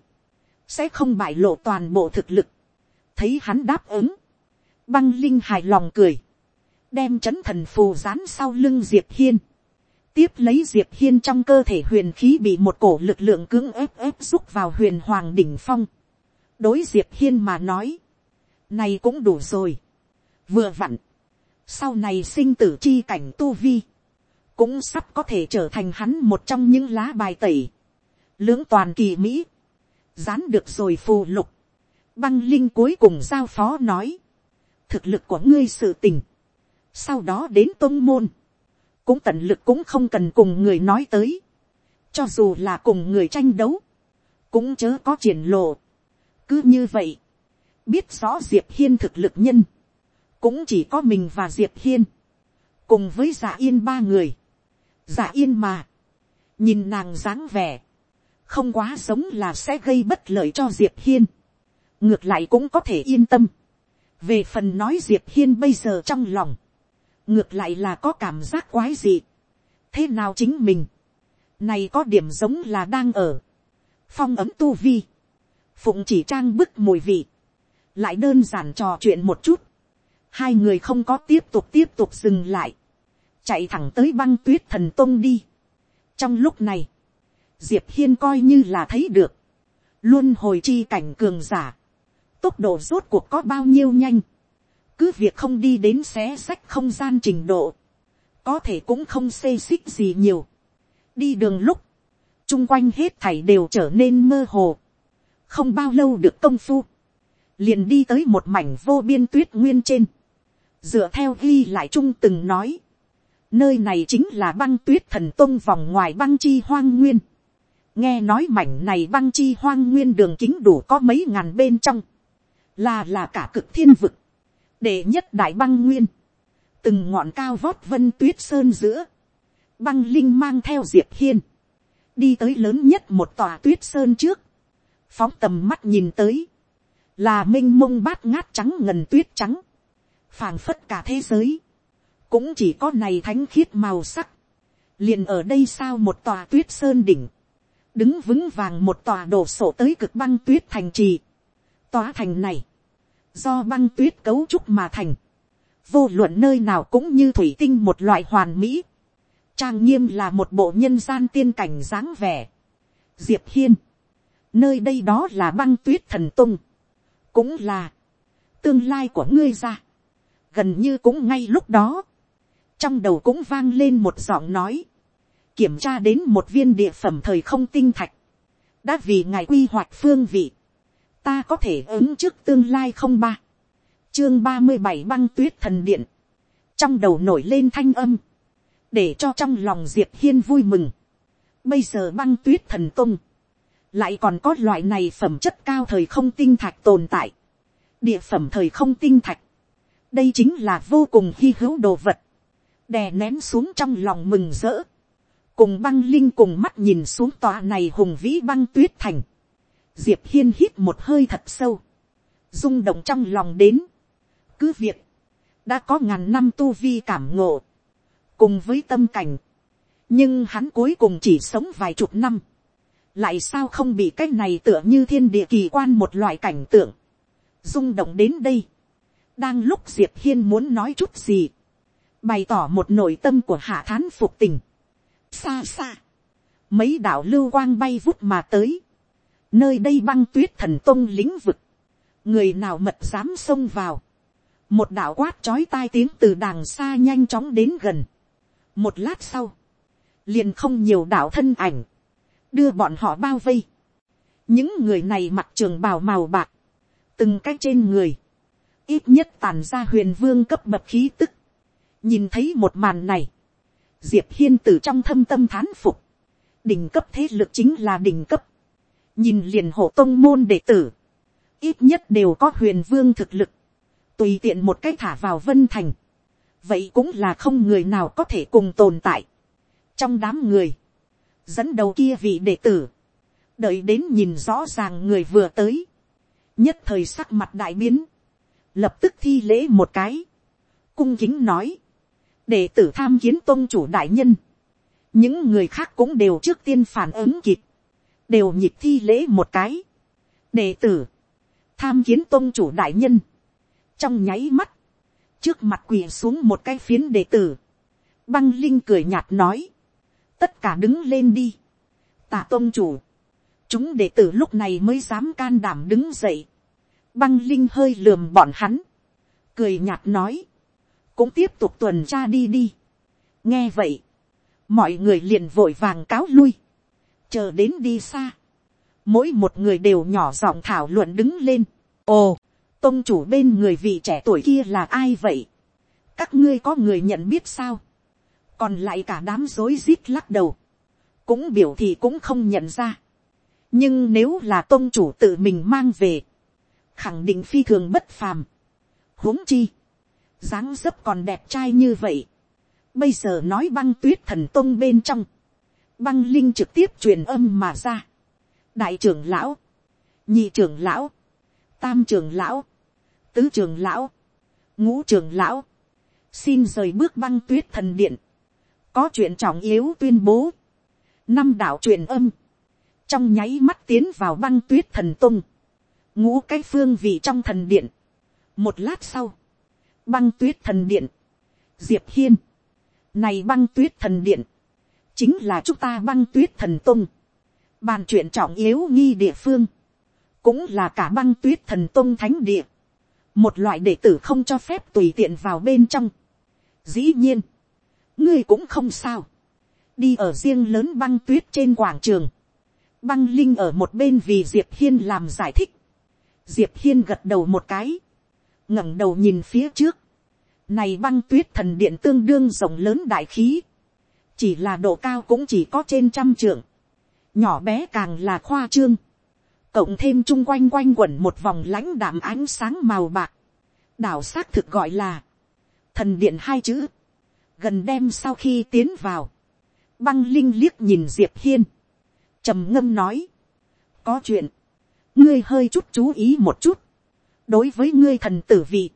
Speaker 1: sẽ không bại lộ toàn bộ thực lực. thấy hắn đáp ứng, băng linh hài lòng cười, đem c h ấ n thần phù dán sau lưng diệp hiên, tiếp lấy diệp hiên trong cơ thể huyền khí bị một cổ lực lượng cưỡng ép ép rút vào huyền hoàng đỉnh phong. đối diệp hiên mà nói, này cũng đủ rồi. vừa vặn, sau này sinh tử chi cảnh tu vi, cũng sắp có thể trở thành hắn một trong những lá bài tẩy, lưỡng toàn kỳ mỹ, dán được rồi phù lục. Băng linh cuối cùng giao phó nói. Thực lực của ngươi sự tình. Sau đó đến tôn môn. Cũng tận lực cũng không cần cùng người nói tới. Cho dù là cùng người tranh đấu. Cũng chớ có triển lộ. Cứ như vậy. Biết rõ Diệp Hiên thực lực nhân. Cũng chỉ có mình và Diệp Hiên. Cùng với giả yên ba người. Giả yên mà. Nhìn nàng dáng vẻ không quá giống là sẽ gây bất lợi cho diệp hiên. ngược lại cũng có thể yên tâm. về phần nói diệp hiên bây giờ trong lòng, ngược lại là có cảm giác quái dị. thế nào chính mình, này có điểm giống là đang ở, phong ấm tu vi, phụng chỉ trang bức mùi vị, lại đơn giản trò chuyện một chút, hai người không có tiếp tục tiếp tục dừng lại, chạy thẳng tới băng tuyết thần tôn đi. trong lúc này, diệp hiên coi như là thấy được, luôn hồi chi cảnh cường giả, tốc độ rốt cuộc có bao nhiêu nhanh, cứ việc không đi đến xé sách không gian trình độ, có thể cũng không xê xích gì nhiều. đi đường lúc, chung quanh hết thảy đều trở nên mơ hồ. không bao lâu được công phu, liền đi tới một mảnh vô biên tuyết nguyên trên. dựa theo ghi lại chung từng nói, nơi này chính là băng tuyết thần tông vòng ngoài băng chi hoang nguyên nghe nói mảnh này băng chi hoang nguyên đường kính đủ có mấy ngàn bên trong, là là cả cực thiên vực, để nhất đại băng nguyên, từng ngọn cao vót vân tuyết sơn giữa, băng linh mang theo diệp hiên, đi tới lớn nhất một tòa tuyết sơn trước, phóng tầm mắt nhìn tới, là m i n h mông bát ngát trắng ngần tuyết trắng, phảng phất cả thế giới, cũng chỉ có này thánh khiết màu sắc, liền ở đây sao một tòa tuyết sơn đỉnh, đứng vững vàng một tòa đổ sổ tới cực băng tuyết thành trì. Tòa thành này, do băng tuyết cấu trúc mà thành, vô luận nơi nào cũng như thủy tinh một loại hoàn mỹ, trang nghiêm là một bộ nhân gian tiên cảnh dáng vẻ. Diệp hiên, nơi đây đó là băng tuyết thần tung, cũng là tương lai của ngươi ra. gần như cũng ngay lúc đó, trong đầu cũng vang lên một giọng nói, kiểm tra đến một viên địa phẩm thời không tinh thạch, đã vì ngài quy hoạch phương vị, ta có thể ứng trước tương lai không ba, chương ba mươi bảy băng tuyết thần điện, trong đầu nổi lên thanh âm, để cho trong lòng diệp hiên vui mừng. bây giờ băng tuyết thần tung, lại còn có loại này phẩm chất cao thời không tinh thạch tồn tại, địa phẩm thời không tinh thạch, đây chính là vô cùng hy hữu đồ vật, đè nén xuống trong lòng mừng rỡ, cùng băng linh cùng mắt nhìn xuống tòa này hùng vĩ băng tuyết thành, diệp hiên hít một hơi thật sâu, rung động trong lòng đến, cứ việc, đã có ngàn năm tu vi cảm ngộ, cùng với tâm cảnh, nhưng hắn cuối cùng chỉ sống vài chục năm, lại sao không bị cái này tựa như thiên địa kỳ quan một loại cảnh tượng, rung động đến đây, đang lúc diệp hiên muốn nói chút gì, bày tỏ một nội tâm của hạ thán phục tình, xa xa, mấy đạo lưu quang bay vút mà tới, nơi đây băng tuyết thần tông lĩnh vực, người nào mật dám xông vào, một đạo quát chói tai tiếng từ đàng xa nhanh chóng đến gần, một lát sau, liền không nhiều đạo thân ảnh, đưa bọn họ bao vây. những người này mặc trường bào màu bạc, từng cái trên người, ít nhất tàn ra huyền vương cấp bậc khí tức. nhìn thấy một màn này, diệp hiên từ trong thâm tâm thán phục, đỉnh cấp thế lực chính là đỉnh cấp, nhìn liền hộ tông môn đệ tử, ít nhất đều có huyền vương thực lực, tùy tiện một cái thả vào vân thành, vậy cũng là không người nào có thể cùng tồn tại. trong đám người, dẫn đầu kia vị đệ tử, đợi đến nhìn rõ ràng người vừa tới, nhất thời sắc mặt đại biến, lập tức thi lễ một cái, cung kính nói, đệ tử tham kiến tôn chủ đại nhân, những người khác cũng đều trước tiên phản ứng kịp, đều nhịp thi lễ một cái, đệ tử, tham kiến tôn chủ đại nhân, trong nháy mắt, trước mặt quỳ xuống một cái phiến đệ tử, băng linh cười nhạt nói, tất cả đứng lên đi, tạ tôn chủ, chúng đệ tử lúc này mới dám can đảm đứng dậy, băng linh hơi lườm bọn hắn, cười nhạt nói, cũng tiếp tục tuần tra đi đi. nghe vậy, mọi người liền vội vàng cáo lui, chờ đến đi xa, mỗi một người đều nhỏ giọng thảo luận đứng lên, ồ, tôn chủ bên người vị trẻ tuổi kia là ai vậy, các ngươi có người nhận biết sao, còn lại cả đám rối rít lắc đầu, cũng biểu thì cũng không nhận ra, nhưng nếu là tôn chủ tự mình mang về, khẳng định phi thường bất phàm. huống chi, dáng dấp còn đẹp trai như vậy. bây giờ nói băng tuyết thần tông bên trong, băng linh trực tiếp truyền âm mà ra. đại trưởng lão, nhị trưởng lão, tam trưởng lão, tứ trưởng lão, ngũ trưởng lão, xin rời bước băng tuyết thần điện, có chuyện trọng yếu tuyên bố, năm đạo truyền âm, trong nháy mắt tiến vào băng tuyết thần tông. ngũ cái phương vị trong thần điện. một lát sau, băng tuyết thần điện, diệp hiên, này băng tuyết thần điện, chính là chúng ta băng tuyết thần tung, bàn chuyện trọng yếu nghi địa phương, cũng là cả băng tuyết thần tung thánh địa, một loại đệ tử không cho phép tùy tiện vào bên trong. dĩ nhiên, ngươi cũng không sao, đi ở riêng lớn băng tuyết trên quảng trường, băng linh ở một bên vì diệp hiên làm giải thích, diệp hiên gật đầu một cái, ngẩng đầu nhìn phía trước, này băng tuyết thần điện tương đương rộng lớn đại khí, chỉ là độ cao cũng chỉ có trên trăm trượng, nhỏ bé càng là khoa trương, cộng thêm chung quanh quanh quẩn một vòng lãnh đạm ánh sáng màu bạc, đảo xác thực gọi là thần điện hai chữ, gần đêm sau khi tiến vào, băng linh liếc nhìn diệp hiên, trầm ngâm nói, có chuyện, ngươi hơi chút chú ý một chút, đối với ngươi thần tử vị,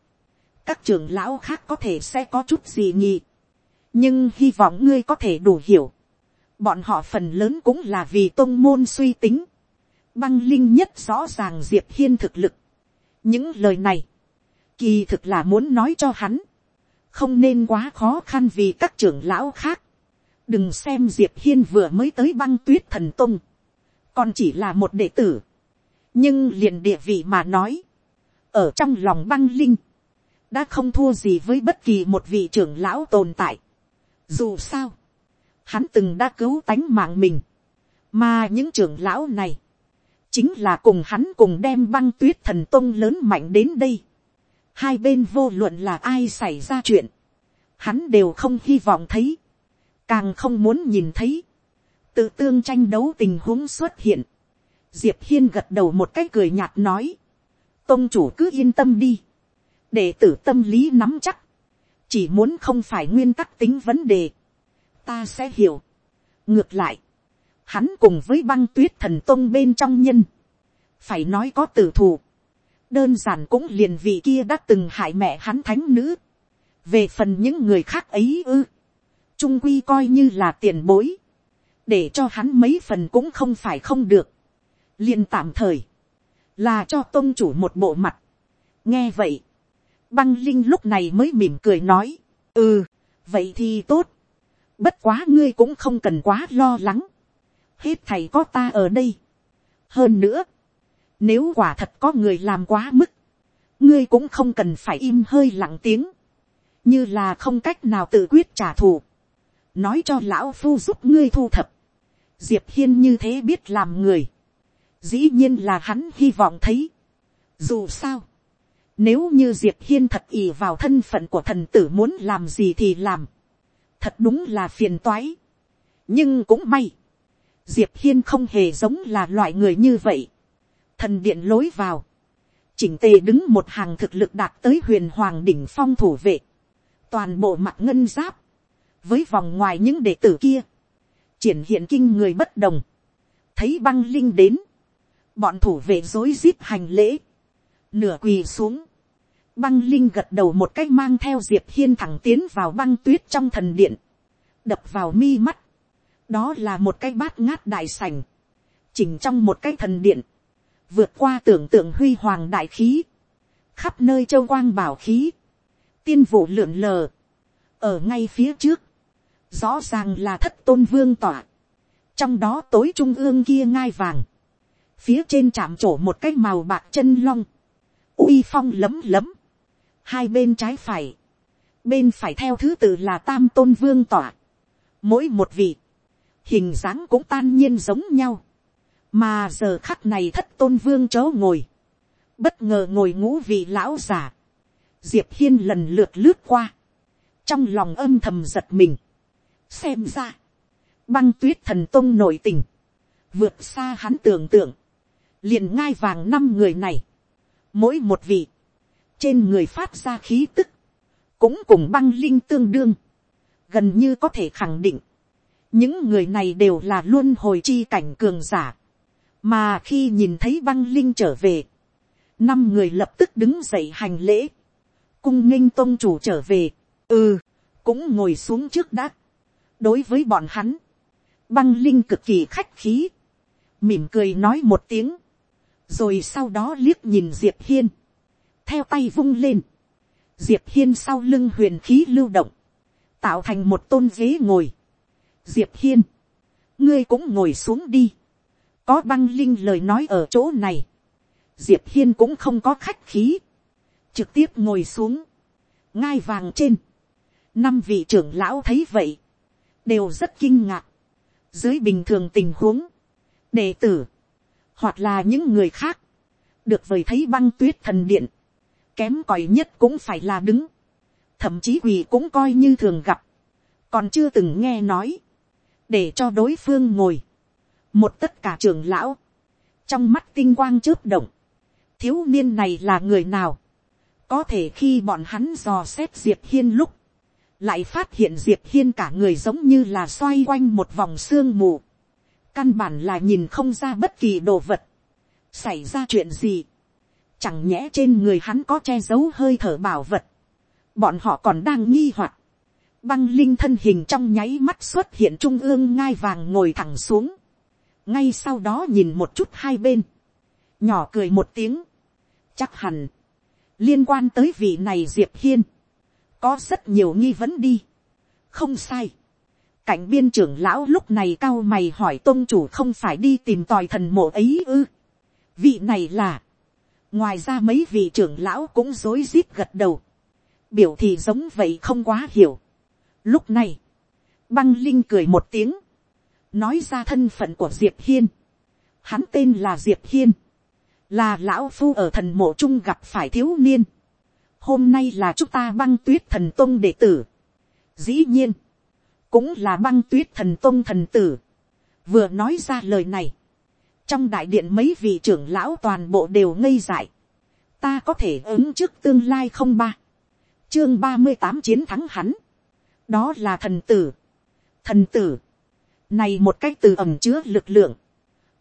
Speaker 1: các trưởng lão khác có thể sẽ có chút gì nhỉ, nhưng hy vọng ngươi có thể đủ hiểu, bọn họ phần lớn cũng là vì tôn môn suy tính, băng linh nhất rõ ràng diệp hiên thực lực, những lời này, kỳ thực là muốn nói cho hắn, không nên quá khó khăn vì các trưởng lão khác, đừng xem diệp hiên vừa mới tới băng tuyết thần tung, còn chỉ là một đệ tử, nhưng liền địa vị mà nói, ở trong lòng băng linh, đã không thua gì với bất kỳ một vị trưởng lão tồn tại. Dù sao, hắn từng đã cứu tánh mạng mình, mà những trưởng lão này, chính là cùng hắn cùng đem băng tuyết thần tông lớn mạnh đến đây. Hai bên vô luận là ai xảy ra chuyện, hắn đều không hy vọng thấy, càng không muốn nhìn thấy, tự tương tranh đấu tình huống xuất hiện. Diệp hiên gật đầu một cái cười nhạt nói, tông chủ cứ yên tâm đi, đệ tử tâm lý nắm chắc, chỉ muốn không phải nguyên tắc tính vấn đề, ta sẽ hiểu. ngược lại, hắn cùng với băng tuyết thần tông bên trong nhân, phải nói có tử thù, đơn giản cũng liền vị kia đã từng hại mẹ hắn thánh nữ, về phần những người khác ấy ư, trung quy coi như là tiền bối, để cho hắn mấy phần cũng không phải không được, liền tạm thời, là cho tôn chủ một bộ mặt. nghe vậy, băng linh lúc này mới mỉm cười nói, ừ, vậy thì tốt, bất quá ngươi cũng không cần quá lo lắng, hết thầy có ta ở đây. hơn nữa, nếu quả thật có người làm quá mức, ngươi cũng không cần phải im hơi lặng tiếng, như là không cách nào tự quyết trả thù, nói cho lão phu giúp ngươi thu thập, diệp hiên như thế biết làm người, dĩ nhiên là hắn hy vọng thấy. Dù sao, nếu như diệp hiên thật ì vào thân phận của thần tử muốn làm gì thì làm, thật đúng là phiền toái. nhưng cũng may, diệp hiên không hề giống là loại người như vậy. thần điện lối vào, chỉnh tề đứng một hàng thực lực đạt tới huyền hoàng đỉnh phong thủ vệ, toàn bộ mặt ngân giáp, với vòng ngoài những đệ tử kia, triển hiện kinh người bất đồng, thấy băng linh đến, bọn thủ vệ dối rít hành lễ, nửa quỳ xuống, băng linh gật đầu một cách mang theo diệp hiên thẳng tiến vào băng tuyết trong thần điện, đập vào mi mắt, đó là một cái bát ngát đại sành, chỉnh trong một cái thần điện, vượt qua tưởng tượng huy hoàng đại khí, khắp nơi châu quang bảo khí, tiên vụ lượn lờ, ở ngay phía trước, rõ ràng là thất tôn vương tỏa, trong đó tối trung ương kia ngai vàng, phía trên chạm trổ một cái màu bạc chân long, uy phong lấm lấm, hai bên trái phải, bên phải theo thứ tự là tam tôn vương tỏa, mỗi một vị, hình dáng cũng tan nhiên giống nhau, mà giờ khắc này thất tôn vương chớ ngồi, bất ngờ ngồi ngũ vị lão già, diệp hiên lần lượt lướt qua, trong lòng âm thầm giật mình, xem ra, băng tuyết thần tôn nội tình, vượt xa hắn tưởng tượng, liền ngai vàng năm người này, mỗi một vị, trên người phát ra khí tức, cũng cùng băng linh tương đương, gần như có thể khẳng định, những người này đều là luôn hồi chi cảnh cường giả, mà khi nhìn thấy băng linh trở về, năm người lập tức đứng dậy hành lễ, cung nghinh tôn chủ trở về, ừ, cũng ngồi xuống trước đã. đối với bọn hắn, băng linh cực kỳ khách khí, mỉm cười nói một tiếng, rồi sau đó liếc nhìn diệp hiên, theo tay vung lên, diệp hiên sau lưng huyền khí lưu động, tạo thành một tôn ghế ngồi. diệp hiên, ngươi cũng ngồi xuống đi, có băng linh lời nói ở chỗ này, diệp hiên cũng không có khách khí, trực tiếp ngồi xuống, ngai vàng trên, năm vị trưởng lão thấy vậy, đều rất kinh ngạc. dưới bình thường tình huống, đệ tử, hoặc là những người khác, được vời thấy băng tuyết thần điện, kém còi nhất cũng phải là đứng, thậm chí quỳ cũng coi như thường gặp, còn chưa từng nghe nói, để cho đối phương ngồi, một tất cả trưởng lão, trong mắt tinh quang chớp động, thiếu niên này là người nào, có thể khi bọn hắn dò xét diệp hiên lúc, lại phát hiện diệp hiên cả người giống như là xoay quanh một vòng sương mù, căn bản là nhìn không ra bất kỳ đồ vật, xảy ra chuyện gì, chẳng nhẽ trên người hắn có che giấu hơi thở bảo vật, bọn họ còn đang nghi hoặc, băng linh thân hình trong nháy mắt xuất hiện trung ương ngai vàng ngồi thẳng xuống, ngay sau đó nhìn một chút hai bên, nhỏ cười một tiếng, chắc hẳn, liên quan tới vị này diệp hiên, có rất nhiều nghi vấn đi, không sai, cạnh biên trưởng lão lúc này cao mày hỏi tôn chủ không phải đi tìm tòi thần mộ ấy ư, vị này là, ngoài ra mấy vị trưởng lão cũng rối rít gật đầu, biểu thì giống vậy không quá hiểu. Lúc này, băng linh cười một tiếng, nói ra thân phận của diệp hiên. Hắn tên là diệp hiên, là lão phu ở thần mộ trung gặp phải thiếu niên. hôm nay là chúng ta băng tuyết thần tôn đệ tử. dĩ nhiên, cũng là băng tuyết thần tông thần tử. vừa nói ra lời này, trong đại điện mấy vị trưởng lão toàn bộ đều ngây dại. ta có thể ứng trước tương lai không ba. chương ba mươi tám chiến thắng hắn. đó là thần tử. thần tử. này một cách từ ẩm chứa lực lượng.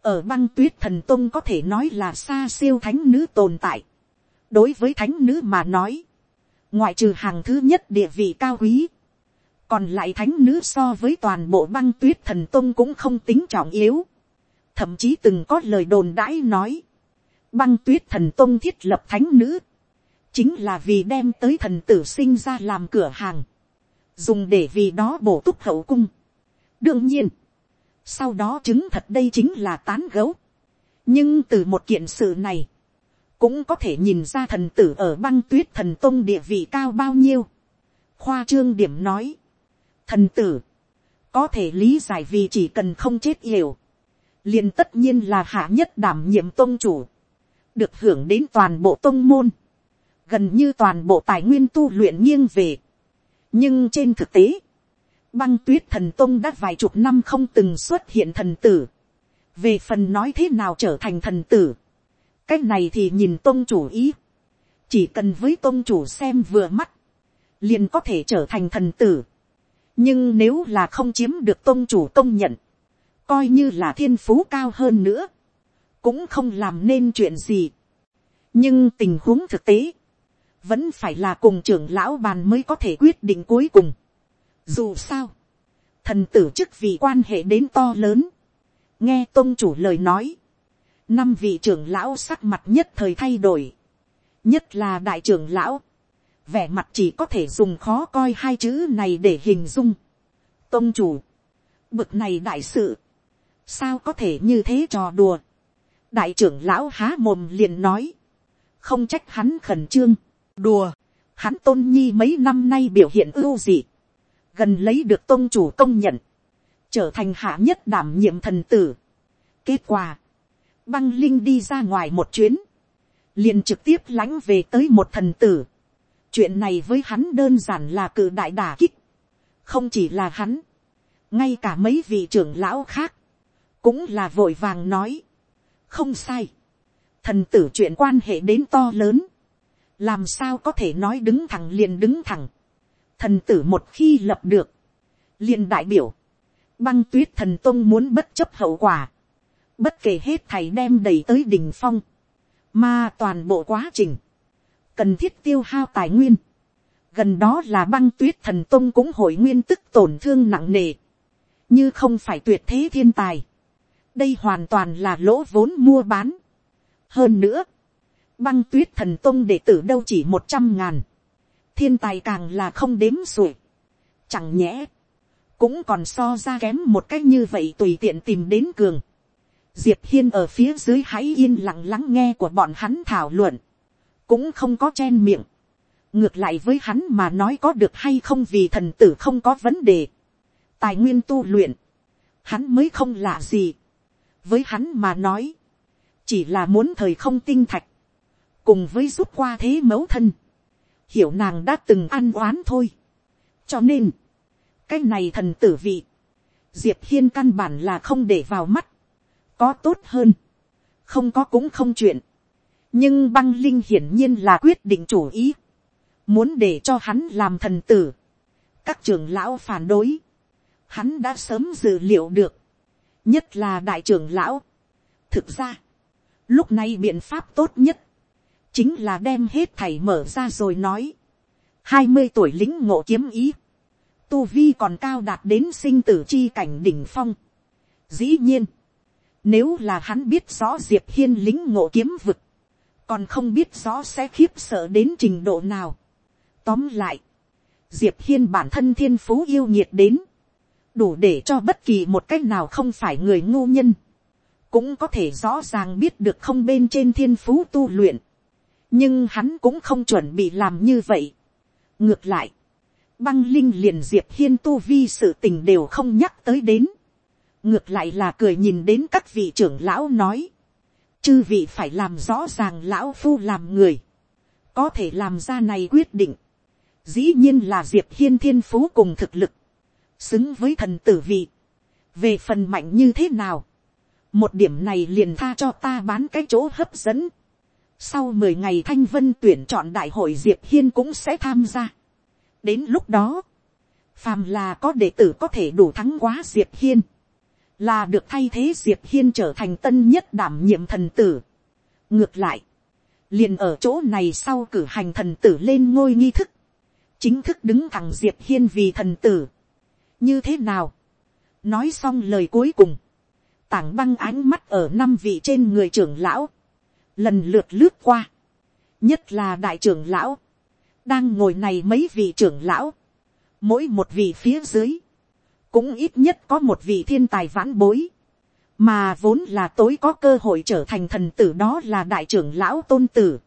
Speaker 1: ở băng tuyết thần tông có thể nói là xa siêu thánh nữ tồn tại. đối với thánh nữ mà nói, ngoại trừ hàng thứ nhất địa vị cao quý, còn lại thánh nữ so với toàn bộ băng tuyết thần tông cũng không tính trọng yếu. Thậm chí từng có lời đồn đãi nói, băng tuyết thần tông thiết lập thánh nữ, chính là vì đem tới thần tử sinh ra làm cửa hàng, dùng để vì đó bổ túc hậu cung. đương nhiên, sau đó chứng thật đây chính là tán gấu. nhưng từ một kiện sự này, cũng có thể nhìn ra thần tử ở băng tuyết thần tông địa vị cao bao nhiêu. khoa trương điểm nói, thần tử, có thể lý giải vì chỉ cần không chết hiểu, liền tất nhiên là hạ nhất đảm nhiệm tôn chủ, được hưởng đến toàn bộ tôn môn, gần như toàn bộ tài nguyên tu luyện nghiêng về. nhưng trên thực tế, băng tuyết thần tôn đã vài chục năm không từng xuất hiện thần tử. về phần nói thế nào trở thành thần tử, cái này thì nhìn tôn chủ ý, chỉ cần với tôn chủ xem vừa mắt, liền có thể trở thành thần tử nhưng nếu là không chiếm được tôn chủ công nhận, coi như là thiên phú cao hơn nữa, cũng không làm nên chuyện gì. nhưng tình huống thực tế, vẫn phải là cùng trưởng lão bàn mới có thể quyết định cuối cùng. dù sao, thần tử chức vì quan hệ đến to lớn, nghe tôn chủ lời nói, năm vị trưởng lão sắc mặt nhất thời thay đổi, nhất là đại trưởng lão, vẻ mặt chỉ có thể dùng khó coi hai chữ này để hình dung. tôn chủ, bực này đại sự, sao có thể như thế trò đùa. đại trưởng lão há mồm liền nói, không trách hắn khẩn trương, đùa, hắn tôn nhi mấy năm nay biểu hiện ưu dị, gần lấy được tôn chủ công nhận, trở thành hạ nhất đảm nhiệm thần tử. kết quả, băng linh đi ra ngoài một chuyến, liền trực tiếp lãnh về tới một thần tử chuyện này với hắn đơn giản là cử đại đả kích, không chỉ là hắn, ngay cả mấy vị trưởng lão khác, cũng là vội vàng nói, không sai, thần tử chuyện quan hệ đến to lớn, làm sao có thể nói đứng thẳng liền đứng thẳng, thần tử một khi lập được, liền đại biểu, băng tuyết thần tông muốn bất chấp hậu quả, bất kể hết thầy đem đầy tới đỉnh phong, mà toàn bộ quá trình, cần thiết tiêu hao tài nguyên, gần đó là băng tuyết thần tông cũng hội nguyên tức tổn thương nặng nề, như không phải tuyệt thế thiên tài, đây hoàn toàn là lỗ vốn mua bán. hơn nữa, băng tuyết thần tông đệ tử đâu chỉ một trăm ngàn, thiên tài càng là không đếm xuể. chẳng nhẽ, cũng còn so ra kém một cách như vậy tùy tiện tìm đến cường. diệp hiên ở phía dưới hãy yên lặng lắng nghe của bọn hắn thảo luận, cũng không có chen miệng, ngược lại với hắn mà nói có được hay không vì thần tử không có vấn đề, tài nguyên tu luyện, hắn mới không lạ gì, với hắn mà nói, chỉ là muốn thời không tinh thạch, cùng với rút qua thế mẫu thân, hiểu nàng đã từng ăn oán thôi. cho nên, cái này thần tử vị, diệp hiên căn bản là không để vào mắt, có tốt hơn, không có cũng không chuyện, nhưng băng linh hiển nhiên là quyết định chủ ý, muốn để cho hắn làm thần tử, các trưởng lão phản đối, hắn đã sớm dự liệu được, nhất là đại trưởng lão. thực ra, lúc này biện pháp tốt nhất, chính là đem hết thầy mở ra rồi nói, hai mươi tuổi lính ngộ kiếm ý, tu vi còn cao đạt đến sinh tử chi cảnh đỉnh phong. dĩ nhiên, nếu là hắn biết rõ diệp hiên lính ngộ kiếm vực, còn không biết rõ sẽ khiếp sợ đến trình độ nào. Tóm lại, diệp hiên bản thân thiên phú yêu nhiệt đến, đủ để cho bất kỳ một cách nào không phải người ngu nhân, cũng có thể rõ ràng biết được không bên trên thiên phú tu luyện. nhưng hắn cũng không chuẩn bị làm như vậy. ngược lại, băng linh liền diệp hiên tu vi sự tình đều không nhắc tới đến. ngược lại là cười nhìn đến các vị trưởng lão nói, chư vị phải làm rõ ràng lão phu làm người, có thể làm ra này quyết định, dĩ nhiên là diệp hiên thiên phú cùng thực lực, xứng với thần tử vị, về phần mạnh như thế nào, một điểm này liền tha cho ta bán cái chỗ hấp dẫn, sau mười ngày thanh vân tuyển chọn đại hội diệp hiên cũng sẽ tham gia, đến lúc đó, phàm là có đệ tử có thể đủ thắng quá diệp hiên, là được thay thế diệp hiên trở thành tân nhất đảm nhiệm thần tử. ngược lại, liền ở chỗ này sau cử hành thần tử lên ngôi nghi thức, chính thức đứng thẳng diệp hiên vì thần tử. như thế nào, nói xong lời cuối cùng, tảng băng ánh mắt ở năm vị trên người trưởng lão, lần lượt lướt qua, nhất là đại trưởng lão, đang ngồi này mấy vị trưởng lão, mỗi một vị phía dưới, cũng ít nhất có một vị thiên tài vãn bối, mà vốn là tối có cơ hội trở thành thần tử đó là đại trưởng lão tôn tử.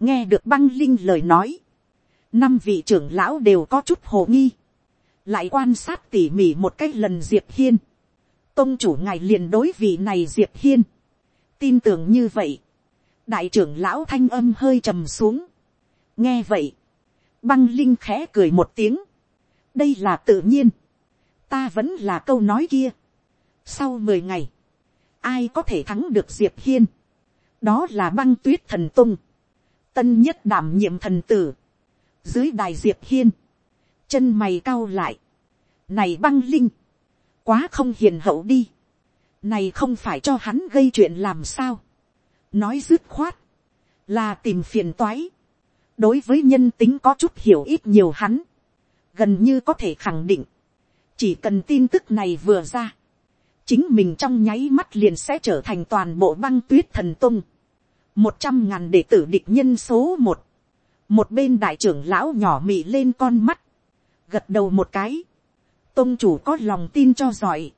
Speaker 1: nghe được băng linh lời nói, năm vị trưởng lão đều có chút hồ nghi, lại quan sát tỉ mỉ một cái lần diệp hiên, tôn chủ ngài liền đối vị này diệp hiên, tin tưởng như vậy, đại trưởng lão thanh âm hơi trầm xuống, nghe vậy, băng linh khẽ cười một tiếng, đây là tự nhiên, ta vẫn là câu nói kia. Sau mười ngày, ai có thể thắng được diệp hiên, đó là băng tuyết thần tung, tân nhất đảm nhiệm thần tử, dưới đài diệp hiên, chân mày cau lại, này băng linh, quá không hiền hậu đi, này không phải cho hắn gây chuyện làm sao, nói dứt khoát, là tìm phiền toái, đối với nhân tính có chút hiểu ít nhiều hắn, gần như có thể khẳng định, chỉ cần tin tức này vừa ra, chính mình trong nháy mắt liền sẽ trở thành toàn bộ băng tuyết thần tung, một trăm ngàn đệ tử địch nhân số một, một bên đại trưởng lão nhỏ mị lên con mắt, gật đầu một cái, tôn chủ có lòng tin cho giỏi,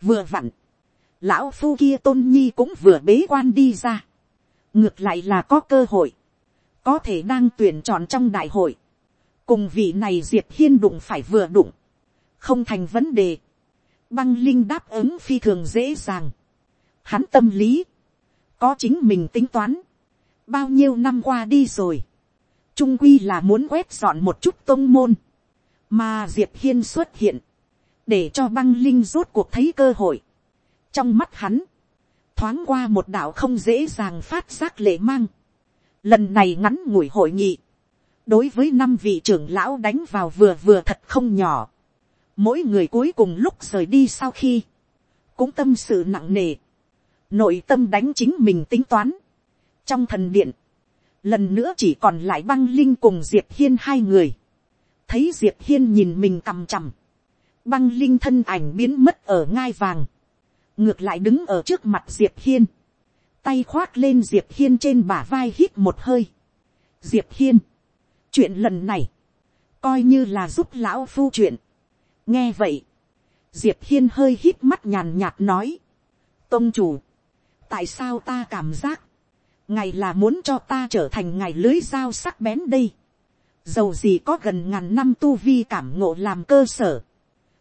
Speaker 1: vừa vặn, lão phu kia tôn nhi cũng vừa bế quan đi ra, ngược lại là có cơ hội, có thể đang tuyển chọn trong đại hội, cùng vị này diệp hiên đụng phải vừa đụng, không thành vấn đề. Băng linh đáp ứng phi thường dễ dàng. Hắn tâm lý, có chính mình tính toán. Bao nhiêu năm qua đi rồi. Trung quy là muốn quét dọn một chút tông môn. Mà Diệp Hiên xuất hiện. Để cho băng linh rốt cuộc thấy cơ hội. Trong mắt hắn. Thoáng qua một đạo không dễ dàng phát giác lệ mang. Lần này ngắn ngủi hội nghị. Đối với năm vị trưởng lão đánh vào vừa vừa thật không nhỏ mỗi người cuối cùng lúc rời đi sau khi, cũng tâm sự nặng nề, nội tâm đánh chính mình tính toán. trong thần điện, lần nữa chỉ còn lại băng linh cùng diệp hiên hai người, thấy diệp hiên nhìn mình cằm chằm, băng linh thân ảnh biến mất ở ngai vàng, ngược lại đứng ở trước mặt diệp hiên, tay khoác lên diệp hiên trên bả vai hít một hơi. diệp hiên, chuyện lần này, coi như là giúp lão phu chuyện, nghe vậy, diệp hiên hơi hít mắt nhàn nhạt nói, tôn chủ, tại sao ta cảm giác, ngài là muốn cho ta trở thành ngài lưới dao sắc bén đây, dầu gì có gần ngàn năm tu vi cảm ngộ làm cơ sở,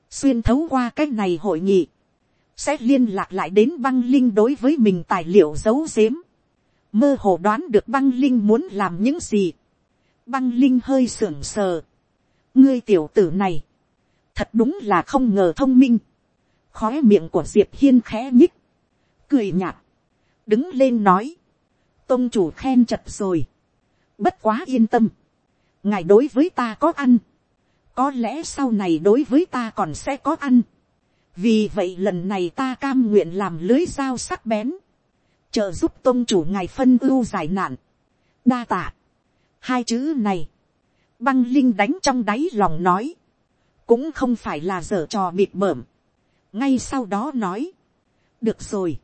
Speaker 1: xuyên thấu qua cái này hội nghị, sẽ liên lạc lại đến băng linh đối với mình tài liệu giấu giếm, mơ hồ đoán được băng linh muốn làm những gì, băng linh hơi sưởng sờ, ngươi tiểu tử này, thật đúng là không ngờ thông minh, khói miệng của diệp hiên khẽ nhích, cười nhạt, đứng lên nói, tôn chủ khen chật rồi, bất quá yên tâm, ngài đối với ta có ăn, có lẽ sau này đối với ta còn sẽ có ăn, vì vậy lần này ta cam nguyện làm lưới dao sắc bén, trợ giúp tôn chủ ngài phân ưu giải nạn, đa tạ, hai chữ này, băng linh đánh trong đáy lòng nói, cũng không phải là dở trò bịt bởm, ngay sau đó nói, được rồi,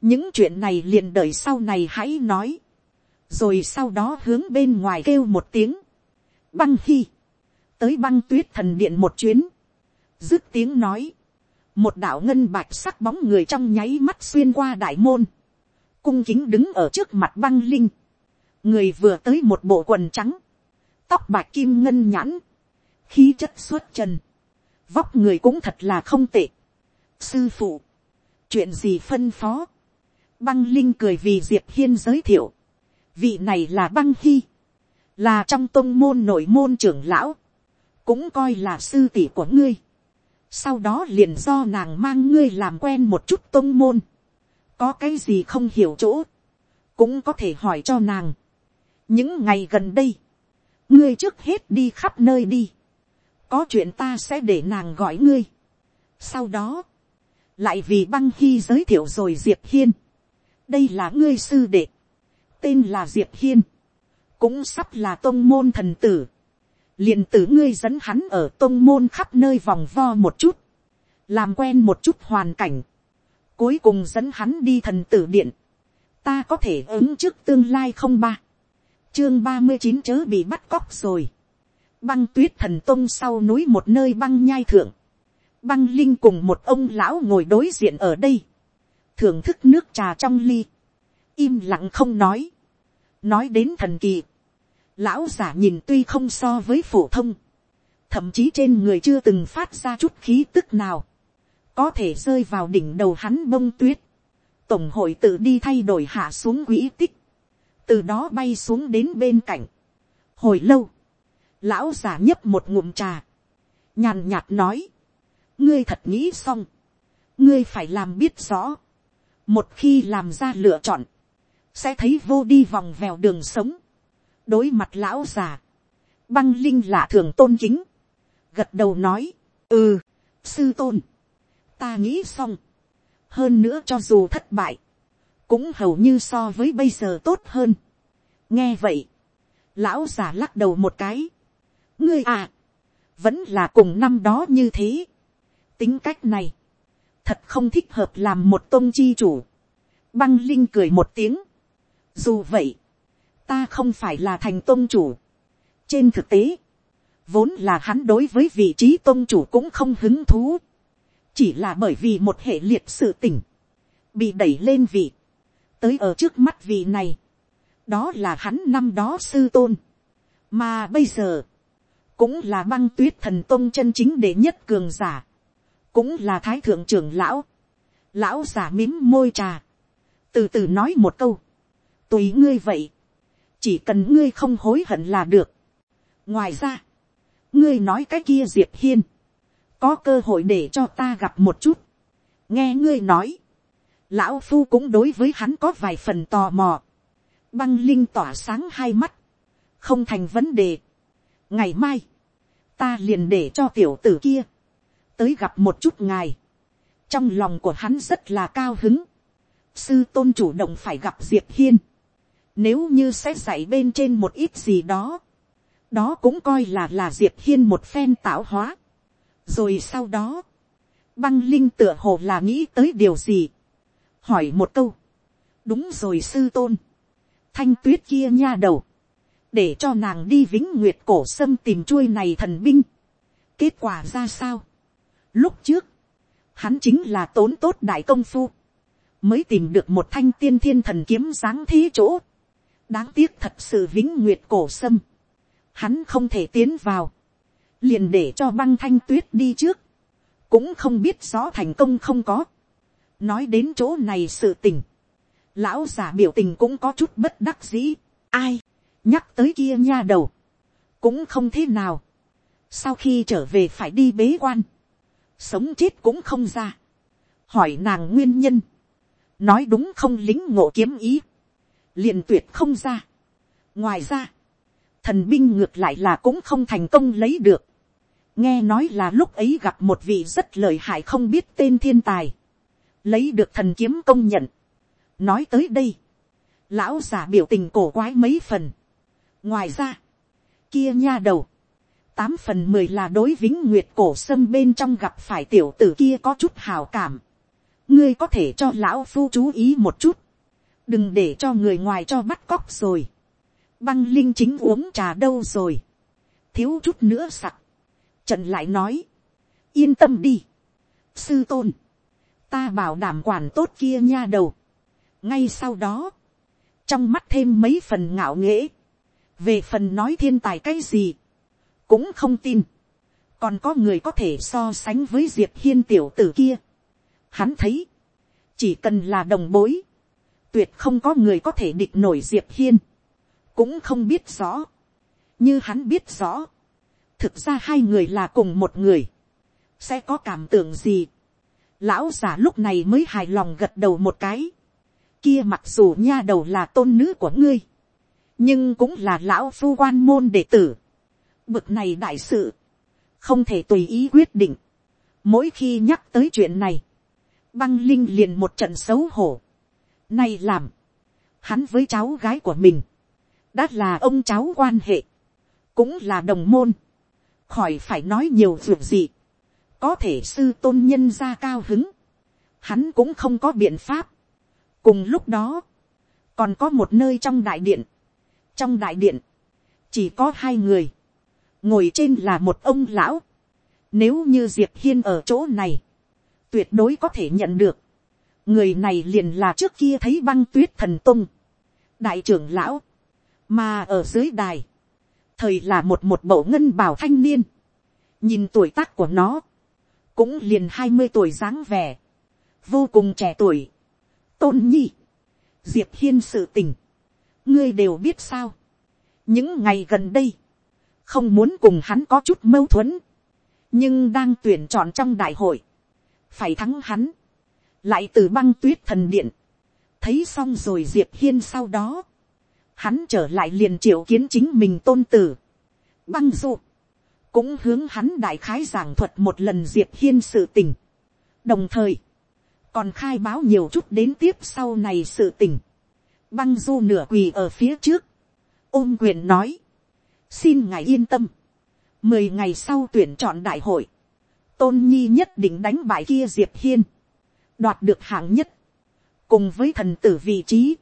Speaker 1: những chuyện này liền đợi sau này hãy nói, rồi sau đó hướng bên ngoài kêu một tiếng, băng hy, tới băng tuyết thần điện một chuyến, dứt tiếng nói, một đạo ngân bạch sắc bóng người trong nháy mắt xuyên qua đại môn, cung kính đứng ở trước mặt băng linh, người vừa tới một bộ quần trắng, tóc bạc kim ngân nhãn, khí chất suốt trần, vóc người cũng thật là không tệ. sư phụ, chuyện gì phân phó, băng linh cười vì diệp hiên giới thiệu, vị này là băng hy, là trong tôn môn nội môn trưởng lão, cũng coi là sư tỷ của ngươi. sau đó liền do nàng mang ngươi làm quen một chút tôn môn, có cái gì không hiểu chỗ, cũng có thể hỏi cho nàng. những ngày gần đây, ngươi trước hết đi khắp nơi đi, có chuyện ta sẽ để nàng gọi ngươi. sau đó, lại vì băng khi giới thiệu rồi diệp hiên, đây là ngươi sư đệ, tên là diệp hiên, cũng sắp là tôn môn thần tử, liền tử ngươi dẫn hắn ở tôn môn khắp nơi vòng vo một chút, làm quen một chút hoàn cảnh, cuối cùng dẫn hắn đi thần tử điện, ta có thể ứng trước tương lai không ba, chương ba mươi chín chớ bị bắt cóc rồi, băng tuyết thần tông sau núi một nơi băng nhai thượng, băng linh cùng một ông lão ngồi đối diện ở đây, thưởng thức nước trà trong ly, im lặng không nói, nói đến thần kỳ, lão giả nhìn tuy không so với phổ thông, thậm chí trên người chưa từng phát ra chút khí tức nào, có thể rơi vào đỉnh đầu hắn bông tuyết, tổng hội tự đi thay đổi hạ xuống quỹ tích, từ đó bay xuống đến bên cạnh. hồi lâu, lão giả nhấp một ngụm trà, nhàn nhạt nói, ngươi thật nghĩ xong, ngươi phải làm biết rõ, một khi làm ra lựa chọn, sẽ thấy vô đi vòng vèo đường sống, đối mặt lão già, băng linh lạ thường tôn kính, gật đầu nói, ừ, sư tôn, ta nghĩ xong, hơn nữa cho dù thất bại, cũng hầu như so với bây giờ tốt hơn. nghe vậy, lão già lắc đầu một cái, ngươi à, vẫn là cùng năm đó như thế. tính cách này, thật không thích hợp làm một tôn chi chủ. băng linh cười một tiếng. dù vậy, ta không phải là thành tôn chủ. trên thực tế, vốn là hắn đối với vị trí tôn chủ cũng không hứng thú. chỉ là bởi vì một hệ liệt sự tỉnh, bị đẩy lên vị, tới ở trước mắt vị này. đó là hắn năm đó sư tôn. mà bây giờ, cũng là băng tuyết thần tông chân chính đệ nhất cường giả, cũng là thái thượng trưởng lão, lão giả mím môi trà, từ từ nói một câu, tùy ngươi vậy, chỉ cần ngươi không hối hận là được. ngoài ra, ngươi nói cái kia diệp hiên, có cơ hội để cho ta gặp một chút, nghe ngươi nói, lão phu cũng đối với hắn có vài phần tò mò, băng linh tỏa sáng hai mắt, không thành vấn đề. ngày mai, ta liền để cho tiểu tử kia, tới gặp một chút ngài, trong lòng của hắn rất là cao hứng, sư tôn chủ động phải gặp diệp hiên, nếu như sẽ dạy bên trên một ít gì đó, đó cũng coi là là diệp hiên một phen tạo hóa. rồi sau đó, băng linh tựa hồ là nghĩ tới điều gì, hỏi một câu, đúng rồi sư tôn, thanh tuyết kia nha đầu, để cho nàng đi vĩnh nguyệt cổ sâm tìm chuôi này thần binh. kết quả ra sao. lúc trước, hắn chính là tốn tốt đại công phu, mới tìm được một thanh tiên thiên thần kiếm dáng thế chỗ. đáng tiếc thật sự vĩnh nguyệt cổ sâm, hắn không thể tiến vào, liền để cho băng thanh tuyết đi trước, cũng không biết rõ thành công không có. nói đến chỗ này sự tình, lão giả biểu tình cũng có chút bất đắc dĩ, ai, nhắc tới kia nha đầu, cũng không thế nào, sau khi trở về phải đi bế quan, sống chết cũng không ra, hỏi nàng nguyên nhân, nói đúng không lính ngộ kiếm ý, liền tuyệt không ra. ngoài ra, thần binh ngược lại là cũng không thành công lấy được. nghe nói là lúc ấy gặp một vị rất lợi hại không biết tên thiên tài, lấy được thần kiếm công nhận. nói tới đây, lão già biểu tình cổ quái mấy phần ngoài ra, kia nha đầu, tám phần mười là đối vĩnh nguyệt cổ sâm bên trong gặp phải tiểu tử kia có chút hào cảm. ngươi có thể cho lão phu chú ý một chút, đừng để cho người ngoài cho bắt cóc rồi. băng linh chính uống trà đâu rồi, thiếu chút nữa sặc. trận lại nói, yên tâm đi, sư tôn, ta bảo đảm quản tốt kia nha đầu. ngay sau đó, trong mắt thêm mấy phần ngạo nghễ, về phần nói thiên tài cái gì, cũng không tin, còn có người có thể so sánh với diệp hiên tiểu tử kia. Hắn thấy, chỉ cần là đồng bối, tuyệt không có người có thể địch nổi diệp hiên, cũng không biết rõ, như hắn biết rõ, thực ra hai người là cùng một người, sẽ có cảm tưởng gì. Lão giả lúc này mới hài lòng gật đầu một cái, kia mặc dù nha đầu là tôn nữ của ngươi, nhưng cũng là lão phu quan môn đệ tử, Bực này đại sự. Không thể tùy ý quyết định. Mỗi khi nhắc tới chuyện này. Băng Linh liền một trận xấu hổ. nay làm. Hắn với cháu gái của mình. Đã là ông cháu quan hệ. Cũng là đồng môn. Khỏi phải nói nhiều việc gì. Có thể sư tôn nhân ra cao hứng. Hắn cũng không có biện pháp. Cùng lúc đó. Còn có một nơi trong đại điện. Trong đại điện. Chỉ có hai người. Ngồi trên là một ông lão, nếu như diệp hiên ở chỗ này, tuyệt đối có thể nhận được, người này liền là trước kia thấy băng tuyết thần tung, đại trưởng lão, mà ở dưới đài, thời là một một bộ ngân bảo thanh niên, nhìn tuổi tác của nó, cũng liền hai mươi tuổi dáng vẻ, vô cùng trẻ tuổi, tôn nhi, diệp hiên sự tình, ngươi đều biết sao, những ngày gần đây, không muốn cùng hắn có chút mâu thuẫn, nhưng đang tuyển chọn trong đại hội, phải thắng hắn, lại từ băng tuyết thần điện, thấy xong rồi diệp hiên sau đó, hắn trở lại liền triệu kiến chính mình tôn tử, băng dụ cũng hướng hắn đại khái giảng thuật một lần diệp hiên sự tình, đồng thời, còn khai báo nhiều chút đến tiếp sau này sự tình, băng du nửa quỳ ở phía trước, ôm quyền nói, xin ngài yên tâm, mười ngày sau tuyển chọn đại hội, tôn nhi nhất định đánh bại kia diệp hiên, đoạt được hạng nhất, cùng với thần tử vị trí,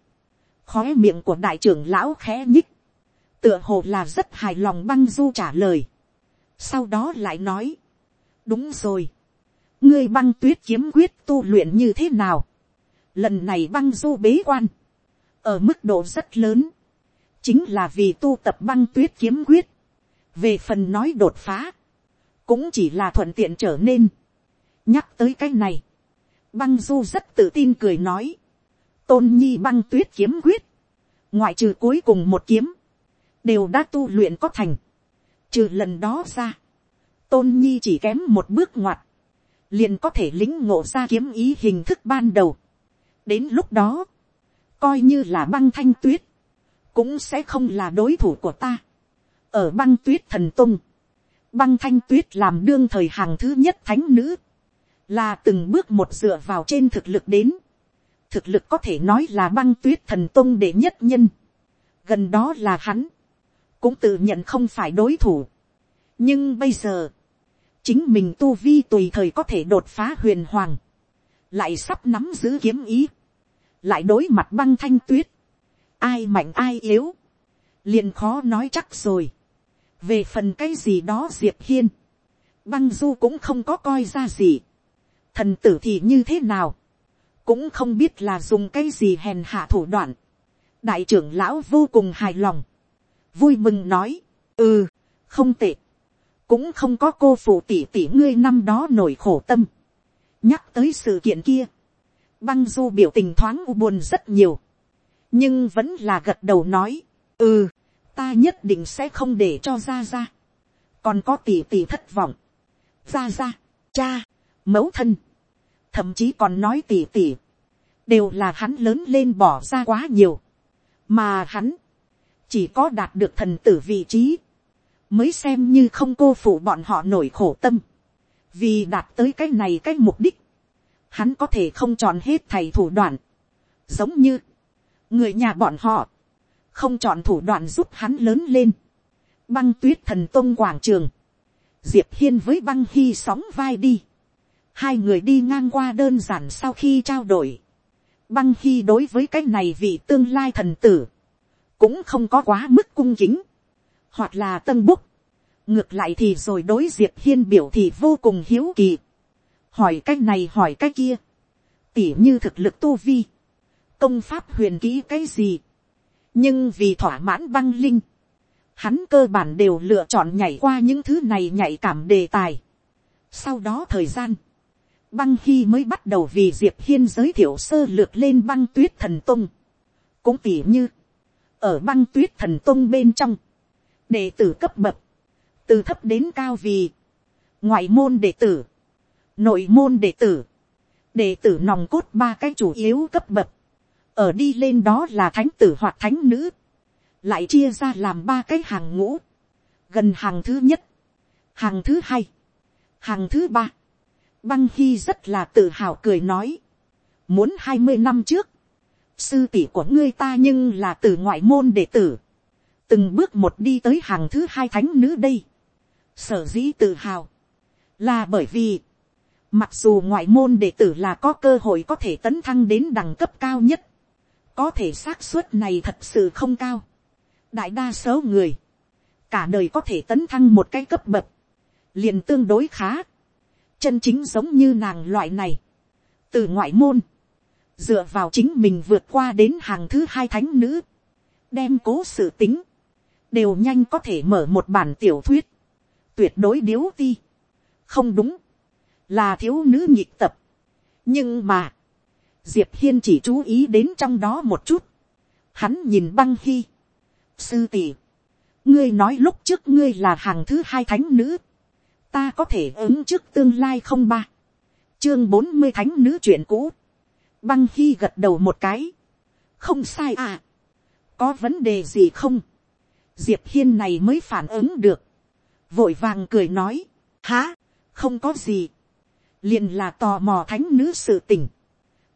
Speaker 1: khói miệng của đại trưởng lão khẽ nhích, tựa hồ là rất hài lòng băng du trả lời, sau đó lại nói, đúng rồi, ngươi băng tuyết kiếm quyết tu luyện như thế nào, lần này băng du bế quan, ở mức độ rất lớn, chính là vì tu tập băng tuyết kiếm quyết. về phần nói đột phá, cũng chỉ là thuận tiện trở nên. nhắc tới cái này, băng du rất tự tin cười nói, tôn nhi băng tuyết kiếm quyết, ngoại trừ cuối cùng một kiếm, đều đã tu luyện có thành, trừ lần đó ra, tôn nhi chỉ kém một bước ngoặt, liền có thể lính ngộ ra kiếm ý hình thức ban đầu. đến lúc đó, coi như là băng thanh tuyết, cũng sẽ không là đối thủ của ta. ở băng tuyết thần tung, băng thanh tuyết làm đương thời hàng thứ nhất thánh nữ, là từng bước một dựa vào trên thực lực đến. thực lực có thể nói là băng tuyết thần tung để nhất nhân. gần đó là hắn, cũng tự nhận không phải đối thủ. nhưng bây giờ, chính mình tu vi tùy thời có thể đột phá huyền hoàng, lại sắp nắm giữ kiếm ý, lại đối mặt băng thanh tuyết, ai mạnh ai yếu, liền khó nói chắc rồi. về phần cái gì đó diệp hiên, băng du cũng không có coi ra gì. thần tử thì như thế nào, cũng không biết là dùng cái gì hèn hạ thủ đoạn. đại trưởng lão vô cùng hài lòng, vui mừng nói, ừ, không tệ, cũng không có cô phụ tỷ tỷ ngươi năm đó nổi khổ tâm. nhắc tới sự kiện kia, băng du biểu tình thoáng u buồn rất nhiều, nhưng vẫn là gật đầu nói, ừ, ta nhất định sẽ không để cho ra ra, còn có tỷ tỷ thất vọng, ra ra, cha, mẫu thân, thậm chí còn nói tỷ tỷ, đều là hắn lớn lên bỏ ra quá nhiều, mà hắn chỉ có đạt được thần tử vị trí, mới xem như không cô phụ bọn họ nổi khổ tâm, vì đạt tới cái này cái mục đích, hắn có thể không chọn hết thầy thủ đoạn, giống như, người nhà bọn họ, không chọn thủ đoạn giúp hắn lớn lên, băng tuyết thần tôn quảng trường, diệp hiên với băng hy sóng vai đi, hai người đi ngang qua đơn giản sau khi trao đổi, băng hy đối với cái này vì tương lai thần tử, cũng không có quá mức cung kính, hoặc là tân búc, ngược lại thì rồi đối diệp hiên biểu thì vô cùng hiếu kỳ, hỏi cái này hỏi cái kia, tỉ như thực lực tu vi, công pháp huyền kỹ cái gì, nhưng vì thỏa mãn băng linh, hắn cơ bản đều lựa chọn nhảy qua những thứ này nhạy cảm đề tài. Sau đó thời gian, băng hy mới bắt đầu vì diệp hiên giới thiệu sơ lược lên băng tuyết thần tung. cũng tỉ như, ở băng tuyết thần tung bên trong, đệ tử cấp bậc, từ thấp đến cao vì, ngoại môn đệ tử, nội môn đệ tử, đệ tử nòng cốt ba cái chủ yếu cấp bậc, ở đi lên đó là thánh tử hoặc thánh nữ, lại chia ra làm ba cái hàng ngũ, gần hàng thứ nhất, hàng thứ hai, hàng thứ ba, băng hy rất là tự hào cười nói, muốn hai mươi năm trước, sư tỷ của ngươi ta nhưng là từ ngoại môn đệ tử, từng bước một đi tới hàng thứ hai thánh nữ đây, sở dĩ tự hào, là bởi vì, mặc dù ngoại môn đệ tử là có cơ hội có thể tấn thăng đến đẳng cấp cao nhất, có thể xác suất này thật sự không cao. đại đa số người, cả đời có thể tấn thăng một cái cấp bậc, liền tương đối khá, chân chính giống như nàng loại này, từ ngoại môn, dựa vào chính mình vượt qua đến hàng thứ hai thánh nữ, đem cố sự tính, đều nhanh có thể mở một bản tiểu thuyết, tuyệt đối điếu ti, không đúng, là thiếu nữ nhịp tập, nhưng mà, diệp hiên chỉ chú ý đến trong đó một chút, hắn nhìn băng hy, sư tỷ, ngươi nói lúc trước ngươi là hàng thứ hai thánh nữ, ta có thể ứng trước tương lai không ba, chương bốn mươi thánh nữ chuyện cũ, băng hy gật đầu một cái, không sai à, có vấn đề gì không, diệp hiên này mới phản ứng được, vội vàng cười nói, há, không có gì, liền là tò mò thánh nữ sự tình,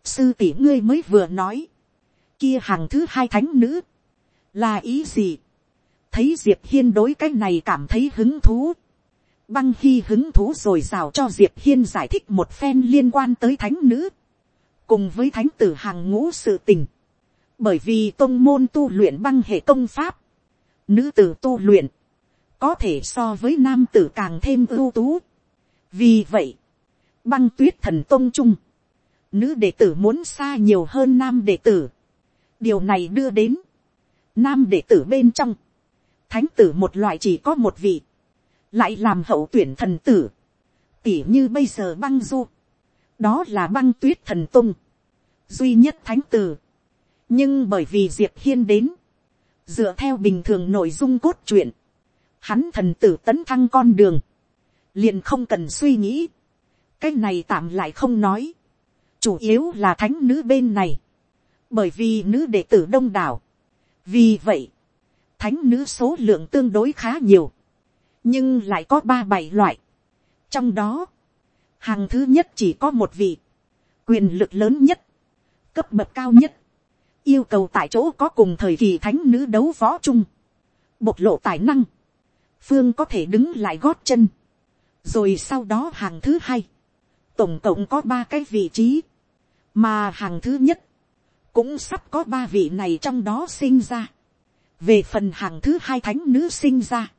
Speaker 1: sư tỷ ngươi mới vừa nói, kia hàng thứ hai thánh nữ, là ý gì, thấy diệp hiên đối cái này cảm thấy hứng thú, băng hy hứng thú rồi rào cho diệp hiên giải thích một phen liên quan tới thánh nữ, cùng với thánh tử hàng ngũ sự tình, bởi vì tôn môn tu luyện băng hệ công pháp, nữ tử tu luyện, có thể so với nam tử càng thêm ưu tú. vì vậy, băng tuyết thần tôn trung, nữ đệ tử muốn xa nhiều hơn nam đệ tử. điều này đưa đến, nam đệ tử bên trong, thánh tử một loại chỉ có một vị, lại làm hậu tuyển thần tử, tỉ như bây giờ băng du, đó là băng tuyết thần tung, duy nhất thánh tử. nhưng bởi vì diệp hiên đến, dựa theo bình thường nội dung cốt truyện, hắn thần tử tấn thăng con đường, liền không cần suy nghĩ, cái này tạm lại không nói, chủ yếu là thánh nữ bên này, bởi vì nữ đệ tử đông đảo. vì vậy, thánh nữ số lượng tương đối khá nhiều, nhưng lại có ba bảy loại. trong đó, hàng thứ nhất chỉ có một vị, quyền lực lớn nhất, cấp bậc cao nhất, yêu cầu tại chỗ có cùng thời kỳ thánh nữ đấu võ chung, bộc lộ tài năng, phương có thể đứng lại gót chân, rồi sau đó hàng thứ hai, tổng cộng có ba cái vị trí, mà hàng thứ nhất, cũng sắp có ba vị này trong đó sinh ra. về phần hàng thứ hai thánh nữ sinh ra,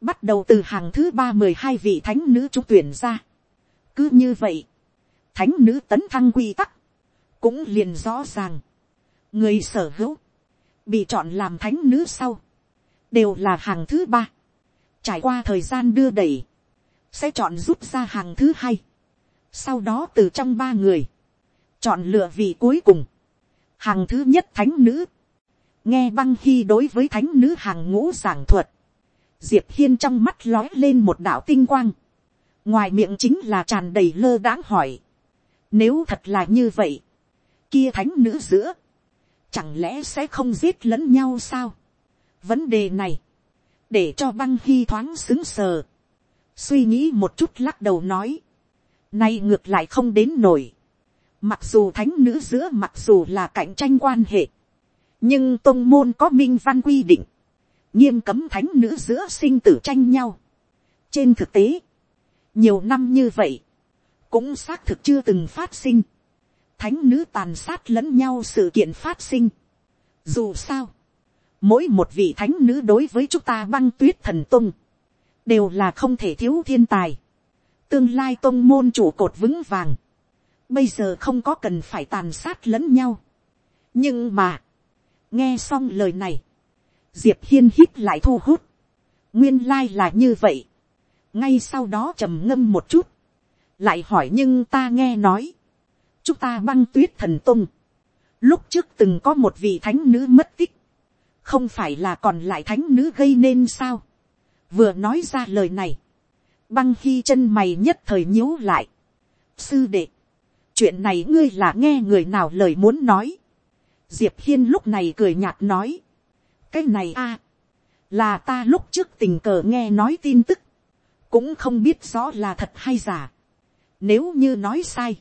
Speaker 1: bắt đầu từ hàng thứ ba mười hai vị thánh nữ trúng tuyển ra. cứ như vậy, thánh nữ tấn thăng quy tắc, cũng liền rõ ràng, người sở hữu, bị chọn làm thánh nữ sau, đều là hàng thứ ba, trải qua thời gian đưa đẩy, sẽ chọn rút ra hàng thứ hai, sau đó từ trong ba người, chọn lựa vị cuối cùng, hàng thứ nhất thánh nữ, nghe băng khi đối với thánh nữ hàng ngũ giảng thuật, diệp hiên trong mắt lói lên một đạo tinh quang, ngoài miệng chính là tràn đầy lơ đãng hỏi, nếu thật là như vậy, kia thánh nữ giữa, chẳng lẽ sẽ không giết lẫn nhau sao. vấn đề này, để cho băng khi thoáng xứng sờ, suy nghĩ một chút lắc đầu nói, nay ngược lại không đến nổi, mặc dù thánh nữ giữa mặc dù là cạnh tranh quan hệ, nhưng tôn môn có minh văn quy định, nghiêm cấm thánh nữ giữa sinh tử tranh nhau. trên thực tế, nhiều năm như vậy, cũng xác thực chưa từng phát sinh, thánh nữ tàn sát lẫn nhau sự kiện phát sinh. Dù sao, mỗi một vị thánh nữ đối với chúng ta băng tuyết thần tung, đều là không thể thiếu thiên tài. Tương lai tôn môn chủ cột vững vàng, bây giờ không có cần phải tàn sát lẫn nhau. nhưng mà, nghe xong lời này, diệp hiên hít lại thu hút, nguyên lai là như vậy. ngay sau đó trầm ngâm một chút, lại hỏi nhưng ta nghe nói, chúng ta băng tuyết thần tung, lúc trước từng có một vị thánh nữ mất tích, không phải là còn lại thánh nữ gây nên sao, vừa nói ra lời này, băng khi chân mày nhất thời nhíu lại, sư đệ, chuyện này ngươi là nghe người nào lời muốn nói, diệp hiên lúc này cười nhạt nói, cái này a, là ta lúc trước tình cờ nghe nói tin tức, cũng không biết rõ là thật hay giả, nếu như nói sai,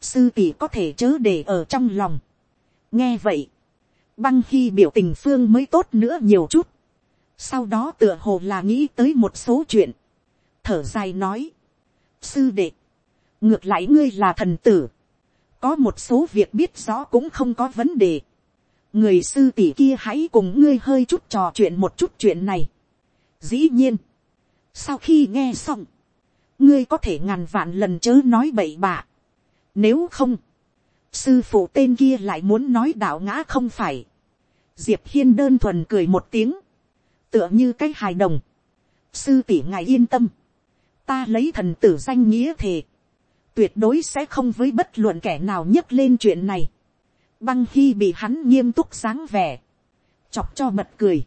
Speaker 1: sư tỷ có thể chớ để ở trong lòng. nghe vậy, băng khi biểu tình phương mới tốt nữa nhiều chút. sau đó tựa hồ là nghĩ tới một số chuyện thở dài nói, sư đệ, ngược lại ngươi là thần tử. có một số việc biết rõ cũng không có vấn đề. người sư tỷ kia hãy cùng ngươi hơi chút trò chuyện một chút chuyện này. dĩ nhiên, sau khi nghe xong, ngươi có thể ngàn vạn lần chớ nói bậy bạ nếu không, sư phụ tên kia lại muốn nói đạo ngã không phải. Diệp hiên đơn thuần cười một tiếng, tựa như cái hài đồng. Sư tỷ ngài yên tâm, ta lấy thần tử danh nghĩa thề, tuyệt đối sẽ không với bất luận kẻ nào nhấc lên chuyện này. Băng khi bị hắn nghiêm túc sáng vẻ, chọc cho bật cười.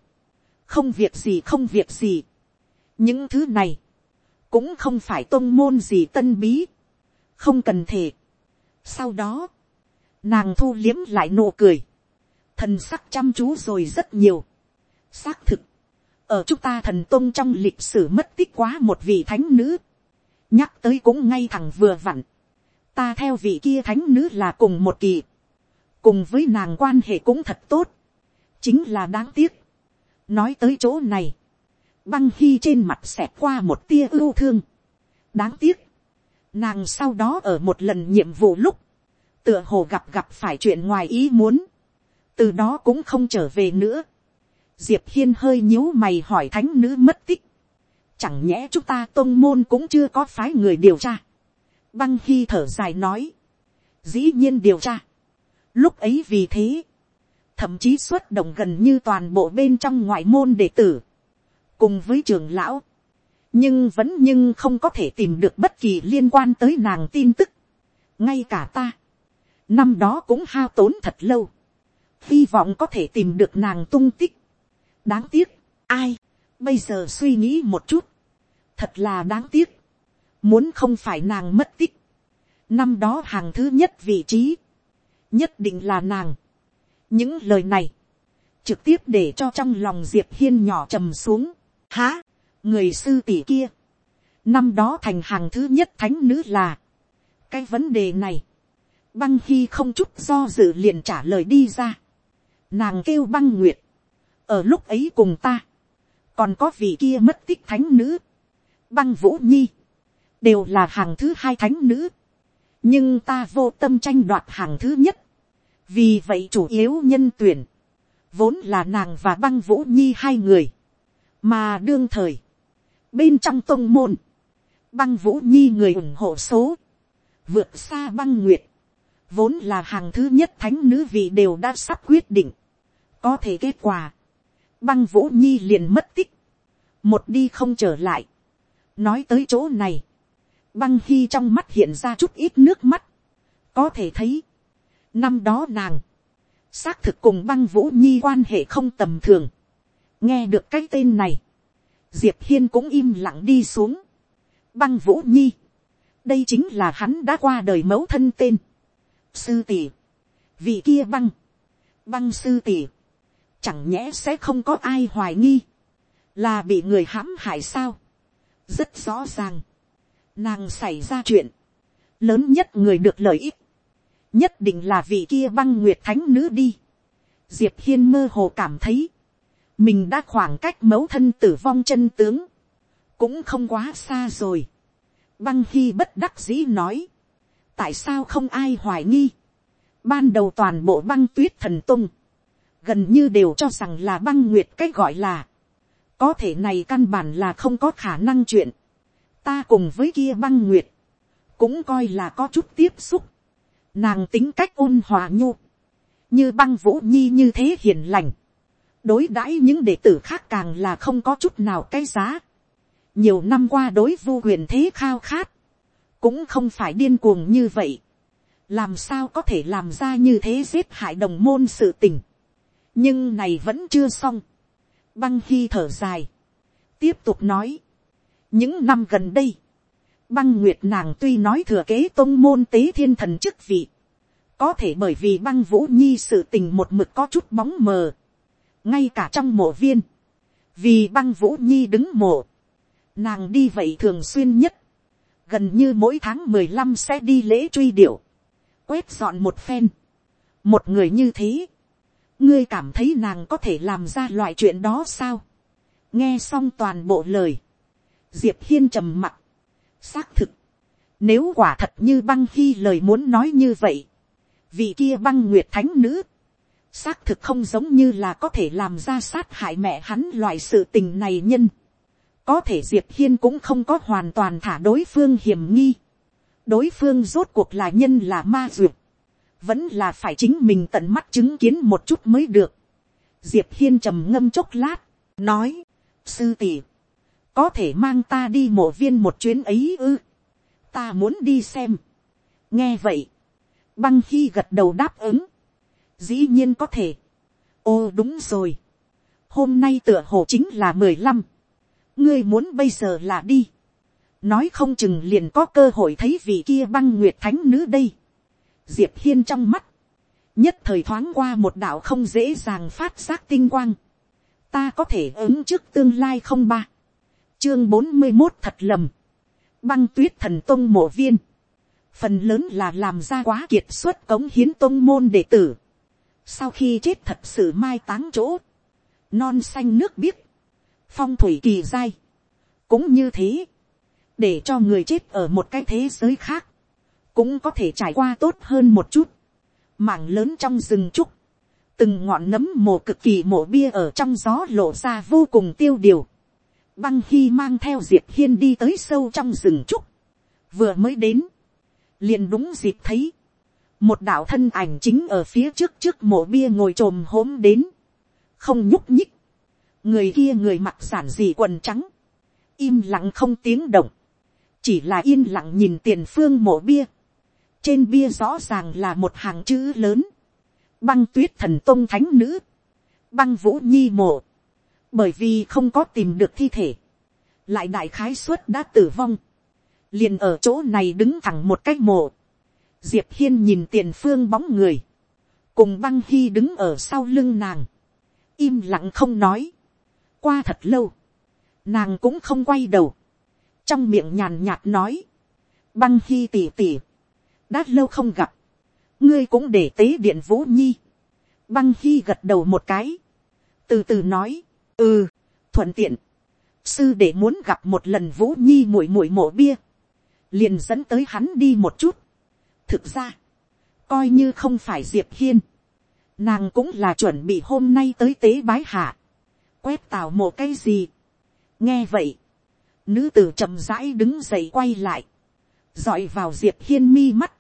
Speaker 1: Không việc gì không việc gì. Những thứ này, cũng không phải tôn môn gì tân bí. Không cần thể sau đó, nàng thu liếm lại nụ cười. Thần sắc chăm chú rồi rất nhiều. Xác thực. Ở chúng ta thần tôn trong lịch sử mất tích quá một vị thánh nữ. Nhắc tới cũng ngay thẳng vừa vặn. Ta theo vị kia thánh nữ là cùng một kỳ. Cùng với nàng quan hệ cũng thật tốt. Chính là đáng tiếc. Nói tới chỗ này. Băng khi trên mặt xẹt qua một tia ưu thương. Đáng tiếc Nàng sau đó ở một lần nhiệm vụ lúc, tựa hồ gặp gặp phải chuyện ngoài ý muốn, từ đó cũng không trở về nữa. Diệp hiên hơi nhíu mày hỏi thánh nữ mất tích, chẳng nhẽ chúng ta tôn môn cũng chưa có phái người điều tra. Băng khi thở dài nói, dĩ nhiên điều tra. Lúc ấy vì thế, thậm chí xuất động gần như toàn bộ bên trong ngoại môn đệ tử, cùng với trường lão, nhưng vẫn nhưng không có thể tìm được bất kỳ liên quan tới nàng tin tức. ngay cả ta, năm đó cũng hao tốn thật lâu, hy vọng có thể tìm được nàng tung tích đáng tiếc, ai, bây giờ suy nghĩ một chút, thật là đáng tiếc, muốn không phải nàng mất tích, năm đó hàng thứ nhất vị trí, nhất định là nàng. những lời này, trực tiếp để cho trong lòng diệp hiên nhỏ trầm xuống, há, người sư tỷ kia, năm đó thành hàng thứ nhất thánh nữ là, cái vấn đề này, băng khi không chút do dự liền trả lời đi ra, nàng kêu băng nguyệt, ở lúc ấy cùng ta, còn có vị kia mất tích thánh nữ, băng vũ nhi, đều là hàng thứ hai thánh nữ, nhưng ta vô tâm tranh đoạt hàng thứ nhất, vì vậy chủ yếu nhân tuyển, vốn là nàng và băng vũ nhi hai người, mà đương thời, bên trong tôn môn, băng vũ nhi người ủng hộ số, vượt xa băng nguyệt, vốn là hàng thứ nhất thánh nữ vị đều đã sắp quyết định, có thể kết quả, băng vũ nhi liền mất tích, một đi không trở lại, nói tới chỗ này, băng khi trong mắt hiện ra chút ít nước mắt, có thể thấy, năm đó nàng, xác thực cùng băng vũ nhi quan hệ không tầm thường, nghe được cái tên này, diệp hiên cũng im lặng đi xuống, băng vũ nhi, đây chính là hắn đã qua đời mẫu thân tên, sư tỷ, vị kia băng, băng sư tỷ, chẳng nhẽ sẽ không có ai hoài nghi, là bị người hãm hại sao, rất rõ ràng, nàng xảy ra chuyện, lớn nhất người được lợi ích, nhất định là vị kia băng nguyệt thánh nữ đi. Diệp hiên mơ hồ cảm thấy, mình đã khoảng cách mẫu thân tử vong chân tướng, cũng không quá xa rồi. Băng khi bất đắc dĩ nói, tại sao không ai hoài nghi. Ban đầu toàn bộ băng tuyết thần tung, gần như đều cho rằng là băng nguyệt cái gọi là, có thể này căn bản là không có khả năng chuyện. Ta cùng với kia băng nguyệt, cũng coi là có chút tiếp xúc. Nàng tính cách ôn hòa nhu, như băng vũ nhi như thế hiền lành. Đối đãi những đệ tử khác càng là không có chút nào cái giá. Nhiều năm qua đối vu huyền thế khao khát, cũng không phải điên cuồng như vậy. Làm sao có thể làm ra như thế giết hại đồng môn sự tình. Nhưng này vẫn chưa xong. Băng khi thở dài. Tiếp tục nói. Những năm gần đây, Băng Nguyệt nàng tuy nói thừa kế tôn môn tế thiên thần chức vị. Có thể bởi vì băng Vũ Nhi sự tình một mực có chút bóng mờ. Ngay cả trong mộ viên. Vì băng Vũ Nhi đứng mộ. Nàng đi vậy thường xuyên nhất. Gần như mỗi tháng mười lăm sẽ đi lễ truy điệu. Quét dọn một phen. Một người như thế. Ngươi cảm thấy nàng có thể làm ra loại chuyện đó sao? Nghe xong toàn bộ lời. Diệp Hiên trầm mặc. xác thực, nếu quả thật như băng khi lời muốn nói như vậy, vị kia băng nguyệt thánh nữ, xác thực không giống như là có thể làm ra sát hại mẹ hắn loại sự tình này nhân. có thể diệp hiên cũng không có hoàn toàn thả đối phương hiểm nghi. đối phương rốt cuộc là nhân là ma duyệt vẫn là phải chính mình tận mắt chứng kiến một chút mới được. diệp hiên trầm ngâm chốc lát, nói, sư tỷ, có thể mang ta đi mộ viên một chuyến ấy ư. ta muốn đi xem. nghe vậy, băng khi gật đầu đáp ứng. dĩ nhiên có thể. ô đúng rồi. hôm nay tựa hồ chính là mười lăm. ngươi muốn bây giờ là đi. nói không chừng liền có cơ hội thấy vị kia băng nguyệt thánh nữ đây diệp hiên trong mắt. nhất thời thoáng qua một đạo không dễ dàng phát giác tinh quang. ta có thể ứng trước tương lai không ba chương bốn mươi một thật lầm. Băng tuyết thần tông mộ viên. Phần lớn là làm ra quá kiệt xuất cống hiến tông môn đệ tử. Sau khi chết thật sự mai táng chỗ. Non xanh nước biếc. Phong thủy kỳ dai. Cũng như thế. Để cho người chết ở một cái thế giới khác. Cũng có thể trải qua tốt hơn một chút. Mảng lớn trong rừng trúc. Từng ngọn nấm mồ cực kỳ mộ bia ở trong gió lộ ra vô cùng tiêu điều Băng Hy mang theo Diệp Hiên đi tới sâu trong rừng trúc. Vừa mới đến. liền đúng dịp thấy. Một đạo thân ảnh chính ở phía trước trước mộ bia ngồi trồm hốm đến. Không nhúc nhích. Người kia người mặc giản dị quần trắng. Im lặng không tiếng động. Chỉ là yên lặng nhìn tiền phương mộ bia. Trên bia rõ ràng là một hàng chữ lớn. Băng tuyết thần tôn thánh nữ. Băng vũ nhi mộ. Bởi vì không có tìm được thi thể, lại đại khái suất đã tử vong, liền ở chỗ này đứng thẳng một cái mộ, diệp hiên nhìn tiền phương bóng người, cùng băng hy đứng ở sau lưng nàng, im lặng không nói, qua thật lâu, nàng cũng không quay đầu, trong miệng nhàn nhạt nói, băng hy tỉ tỉ, đã lâu không gặp, ngươi cũng để tế điện vũ nhi, băng hy gật đầu một cái, từ từ nói, ừ, thuận tiện, sư để muốn gặp một lần vũ nhi muội muội mộ bia, liền dẫn tới hắn đi một chút. thực ra, coi như không phải diệp hiên, nàng cũng là chuẩn bị hôm nay tới tế bái hạ, quét tào mộ cái gì. nghe vậy, nữ tử chậm rãi đứng dậy quay lại, dọi vào diệp hiên mi mắt,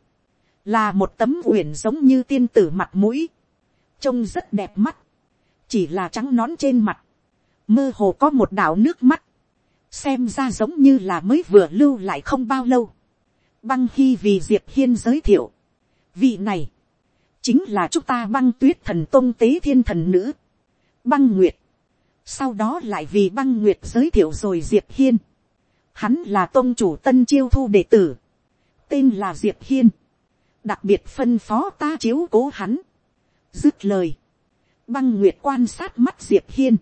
Speaker 1: là một tấm uyển giống như tiên tử mặt mũi, trông rất đẹp mắt, chỉ là trắng nón trên mặt, mơ hồ có một đạo nước mắt, xem ra giống như là mới vừa lưu lại không bao lâu. băng khi vì diệp hiên giới thiệu, vị này, chính là chúng ta băng tuyết thần tôn tế thiên thần nữ, băng nguyệt, sau đó lại vì băng nguyệt giới thiệu rồi diệp hiên, hắn là tôn chủ tân chiêu thu đệ tử, tên là diệp hiên, đặc biệt phân phó ta chiếu cố hắn, dứt lời, băng nguyệt quan sát mắt diệp hiên,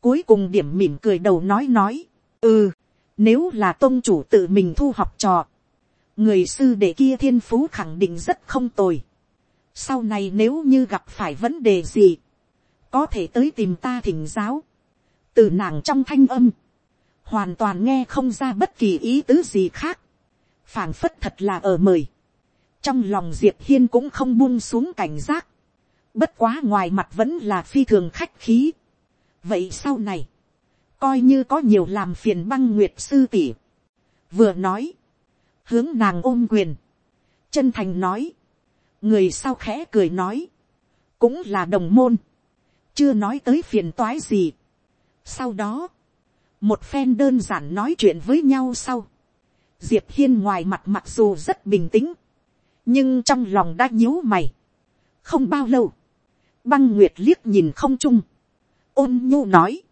Speaker 1: cuối cùng điểm mỉm cười đầu nói nói, ừ, nếu là tôn chủ tự mình thu học trò, người sư đệ kia thiên phú khẳng định rất không tồi. sau này nếu như gặp phải vấn đề gì, có thể tới tìm ta thỉnh giáo, từ nàng trong thanh âm, hoàn toàn nghe không ra bất kỳ ý tứ gì khác, phảng phất thật là ở mời, trong lòng diệp hiên cũng không buông xuống cảnh giác, bất quá ngoài mặt vẫn là phi thường khách khí. vậy sau này, coi như có nhiều làm phiền băng nguyệt sư tỷ, vừa nói, hướng nàng ôm quyền, chân thành nói, người sau khẽ cười nói, cũng là đồng môn, chưa nói tới phiền toái gì. sau đó, một phen đơn giản nói chuyện với nhau sau, diệp hiên ngoài mặt mặc dù rất bình tĩnh, nhưng trong lòng đã nhíu mày. không bao lâu, băng nguyệt liếc nhìn không trung, ôn nhu nói,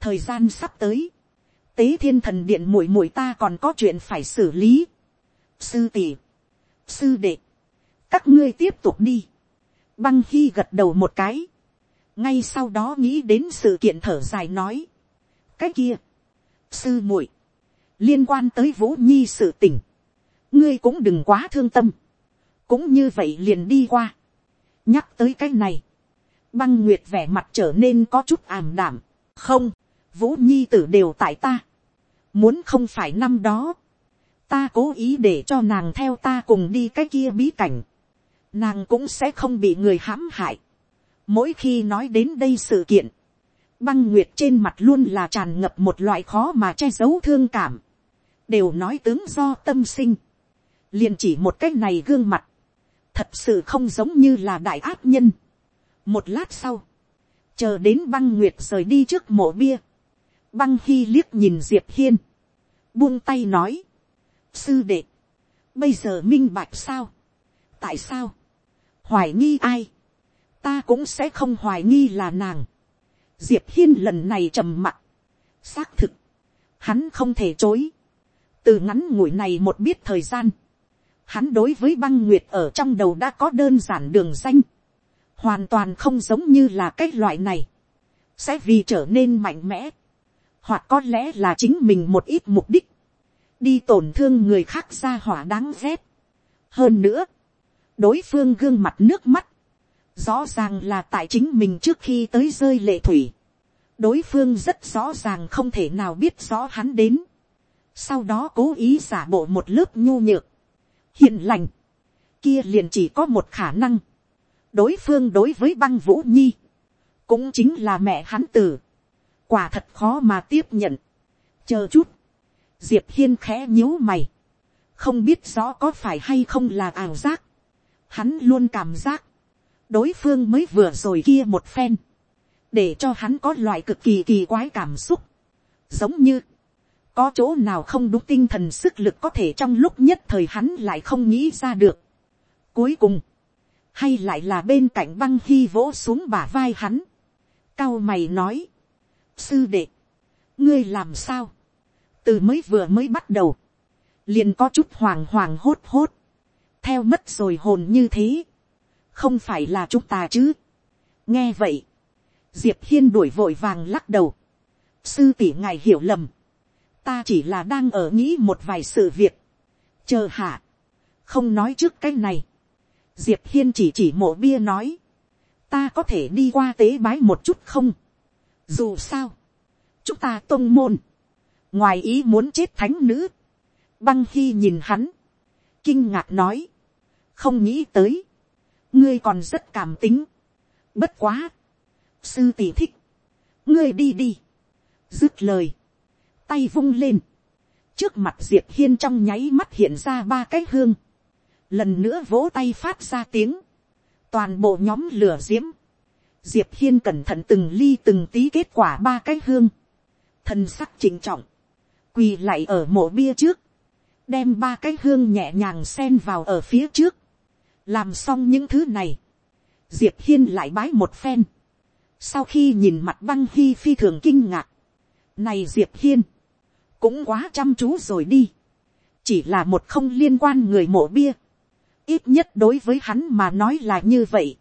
Speaker 1: thời gian sắp tới, tế thiên thần điện muội muội ta còn có chuyện phải xử lý. sư tỷ, sư đệ, các ngươi tiếp tục đi. băng khi gật đầu một cái, ngay sau đó nghĩ đến sự kiện thở dài nói, cái kia, sư muội, liên quan tới vũ nhi sự tình, ngươi cũng đừng quá thương tâm, cũng như vậy liền đi qua, nhắc tới cái này, băng nguyệt vẻ mặt trở nên có chút ảm đảm, không, vũ nhi tử đều tại ta, muốn không phải năm đó, ta cố ý để cho nàng theo ta cùng đi cái kia bí cảnh, nàng cũng sẽ không bị người hãm hại. Mỗi khi nói đến đây sự kiện, băng nguyệt trên mặt luôn là tràn ngập một loại khó mà che giấu thương cảm, đều nói tướng do tâm sinh, liền chỉ một cái này gương mặt, thật sự không giống như là đại áp nhân. một lát sau, chờ đến băng nguyệt rời đi trước mộ bia, băng khi liếc nhìn diệp hiên, buông tay nói, sư đệ, bây giờ minh bạch sao, tại sao, hoài nghi ai, ta cũng sẽ không hoài nghi là nàng, diệp hiên lần này trầm mặc, xác thực, hắn không thể chối, từ ngắn ngủi này một biết thời gian, hắn đối với băng nguyệt ở trong đầu đã có đơn giản đường danh, hoàn toàn không giống như là cái loại này, sẽ vì trở nên mạnh mẽ, hoặc có lẽ là chính mình một ít mục đích, đi tổn thương người khác ra hỏa đáng ghét. hơn nữa, đối phương gương mặt nước mắt, rõ ràng là tại chính mình trước khi tới rơi lệ thủy, đối phương rất rõ ràng không thể nào biết rõ hắn đến, sau đó cố ý giả bộ một lớp nhu nhược, hiền lành, kia liền chỉ có một khả năng, đối phương đối với băng vũ nhi, cũng chính là mẹ hắn tử, quả thật khó mà tiếp nhận. chờ chút, diệp hiên khẽ nhíu mày, không biết rõ có phải hay không là ảo giác. hắn luôn cảm giác, đối phương mới vừa rồi kia một phen, để cho hắn có loại cực kỳ kỳ quái cảm xúc, giống như, có chỗ nào không đúng tinh thần sức lực có thể trong lúc nhất thời hắn lại không nghĩ ra được. Cuối cùng, hay lại là bên cạnh băng khi vỗ xuống bả vai hắn. Cao mày nói, sư đệ, ngươi làm sao, từ mới vừa mới bắt đầu, liền có chút hoàng hoàng hốt hốt, theo mất rồi hồn như thế, không phải là chúng ta chứ. nghe vậy, diệp hiên đuổi vội vàng lắc đầu, sư tỷ ngài hiểu lầm, ta chỉ là đang ở nghĩ một vài sự việc, chờ hạ, không nói trước cái này, diệp hiên chỉ chỉ mộ bia nói, ta có thể đi qua tế bái một chút không, dù sao, chúng ta tôn môn, ngoài ý muốn chết thánh nữ, băng khi nhìn hắn, kinh ngạc nói, không nghĩ tới, ngươi còn rất cảm tính, bất quá, sư tỷ thích, ngươi đi đi, dứt lời, tay vung lên, trước mặt diệp hiên trong nháy mắt hiện ra ba cái hương, lần nữa vỗ tay phát ra tiếng, toàn bộ nhóm lửa diễm, diệp hiên cẩn thận từng ly từng tí kết quả ba cái hương, thân sắc trịnh trọng, quỳ lại ở mộ bia trước, đem ba cái hương nhẹ nhàng xen vào ở phía trước, làm xong những thứ này, diệp hiên lại bái một phen, sau khi nhìn mặt băng hy phi thường kinh ngạc, này diệp hiên, cũng quá chăm chú rồi đi, chỉ là một không liên quan người mộ bia, ít nhất đối với hắn mà nói là như vậy,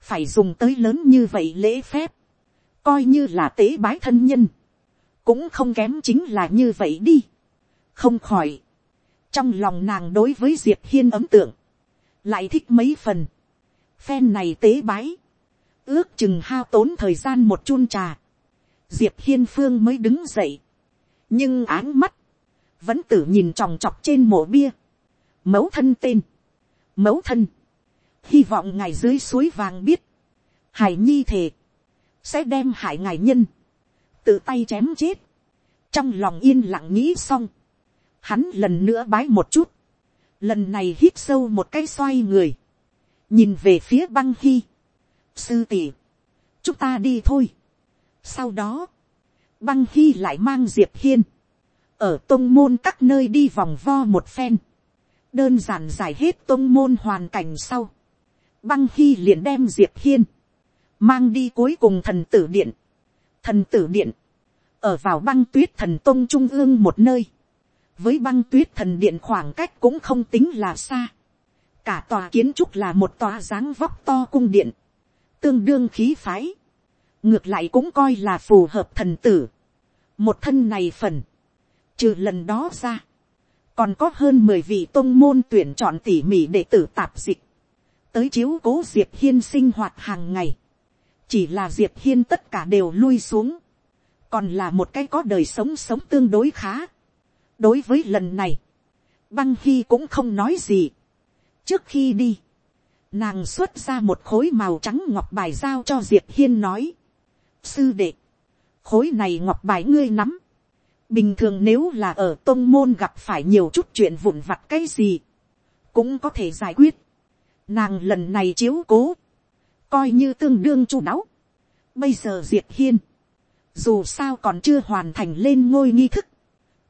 Speaker 1: phải dùng tới lớn như vậy lễ phép, coi như là tế bái thân nhân, cũng không kém chính là như vậy đi, không khỏi, trong lòng nàng đối với diệp hiên ấm tượng, lại thích mấy phần, phen này tế bái, ước chừng hao tốn thời gian một chun trà, diệp hiên phương mới đứng dậy, nhưng áng mắt, vẫn tử nhìn tròng trọc trên mộ bia, mẫu thân tên, mẫu thân, hy vọng ngài dưới suối vàng biết, hải nhi thề, sẽ đem hại ngài nhân, tự tay chém chết, trong lòng yên lặng nghĩ xong, hắn lần nữa bái một chút, lần này hít sâu một cái xoay người, nhìn về phía băng hy, sư tỷ, chúng ta đi thôi. sau đó, băng hy lại mang diệp hiên, ở tôn môn các nơi đi vòng vo một phen, đơn giản giải hết tôn môn hoàn cảnh sau, băng hy liền đem diệp hiên, mang đi cuối cùng thần tử điện, thần tử điện, ở vào băng tuyết thần tôn trung ương một nơi, với băng tuyết thần điện khoảng cách cũng không tính là xa, cả tòa kiến trúc là một tòa dáng vóc to cung điện, tương đương khí phái, ngược lại cũng coi là phù hợp thần tử, một thân này phần, trừ lần đó ra, còn có hơn mười vị tôn môn tuyển chọn tỉ mỉ đệ tử tạp dịch, tới chiếu cố diệp hiên sinh hoạt hàng ngày, chỉ là diệp hiên tất cả đều lui xuống, còn là một cái có đời sống sống tương đối khá. đối với lần này, băng hy cũng không nói gì. trước khi đi, nàng xuất ra một khối màu trắng ngọc bài giao cho diệp hiên nói sư đệ, khối này ngọc bài ngươi nắm. bình thường nếu là ở tôn môn gặp phải nhiều chút chuyện vụn vặt cái gì, cũng có thể giải quyết. nàng lần này chiếu cố, coi như tương đương chu đáo. bây giờ diệp hiên, dù sao còn chưa hoàn thành lên ngôi nghi thức,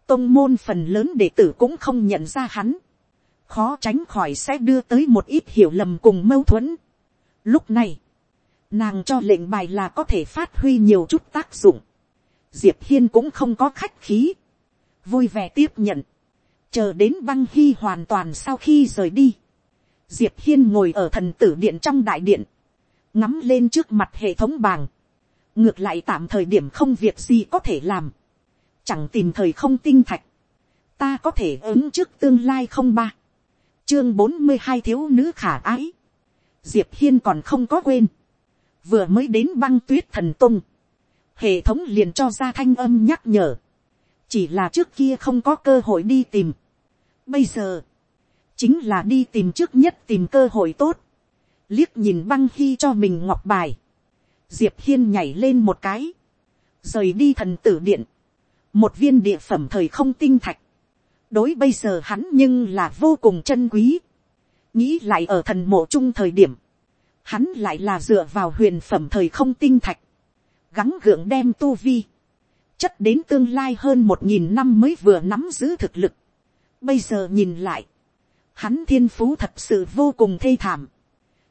Speaker 1: tôn môn phần lớn đệ tử cũng không nhận ra hắn, khó tránh khỏi sẽ đưa tới một ít hiểu lầm cùng mâu thuẫn. Lúc này, nàng cho lệnh bài là có thể phát huy nhiều chút tác dụng, diệp hiên cũng không có khách khí, vui vẻ tiếp nhận, chờ đến băng hy hoàn toàn sau khi rời đi, diệp hiên ngồi ở thần tử điện trong đại điện, ngắm lên trước mặt hệ thống bàng, ngược lại tạm thời điểm không việc gì có thể làm, chẳng tìm thời không tinh thạch, ta có thể ứng trước tương lai không ba, chương bốn mươi hai thiếu nữ khả ái, diệp hiên còn không có quên, vừa mới đến băng tuyết thần tung, hệ thống liền cho ra thanh âm nhắc nhở, chỉ là trước kia không có cơ hội đi tìm, bây giờ, chính là đi tìm trước nhất tìm cơ hội tốt, liếc nhìn băng khi cho mình ngọc bài, diệp hiên nhảy lên một cái, rời đi thần tử điện, một viên địa phẩm thời không tinh thạch, đối bây giờ hắn nhưng là vô cùng chân quý, nghĩ lại ở thần mộ chung thời điểm, hắn lại là dựa vào huyền phẩm thời không tinh thạch, gắng gượng đem tu vi, chất đến tương lai hơn một nghìn năm mới vừa nắm giữ thực lực. Bây giờ nhìn lại, hắn thiên phú thật sự vô cùng thê thảm,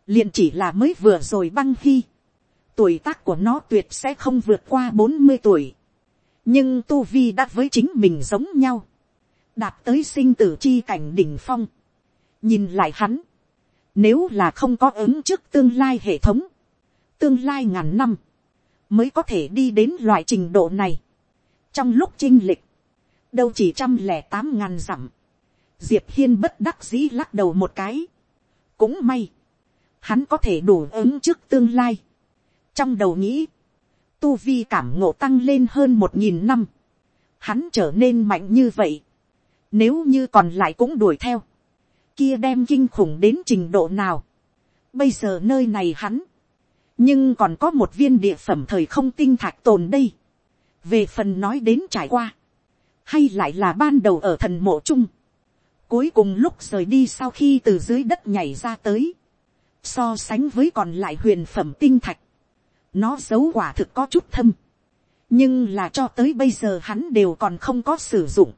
Speaker 1: liền chỉ là mới vừa rồi băng khi, tuổi tác của nó tuyệt sẽ không vượt qua bốn mươi tuổi. nhưng tu vi đã với chính mình giống nhau. đạt tới sinh tử chi cảnh đỉnh phong. nhìn lại hắn nếu là không có ứng trước tương lai hệ thống. tương lai ngàn năm. mới có thể đi đến loại trình độ này. trong lúc chinh lịch. đâu chỉ trăm lẻ tám ngàn dặm. diệp hiên bất đắc dĩ lắc đầu một cái. cũng may. hắn có thể đủ ứng trước tương lai trong đầu nghĩ, tu vi cảm ngộ tăng lên hơn một nghìn năm, hắn trở nên mạnh như vậy, nếu như còn lại cũng đuổi theo, kia đem kinh khủng đến trình độ nào, bây giờ nơi này hắn, nhưng còn có một viên địa phẩm thời không tinh thạch tồn đây, về phần nói đến trải qua, hay lại là ban đầu ở thần mộ chung, cuối cùng lúc rời đi sau khi từ dưới đất nhảy ra tới, so sánh với còn lại huyền phẩm tinh thạch, nó giấu quả thực có chút thâm, nhưng là cho tới bây giờ hắn đều còn không có sử dụng,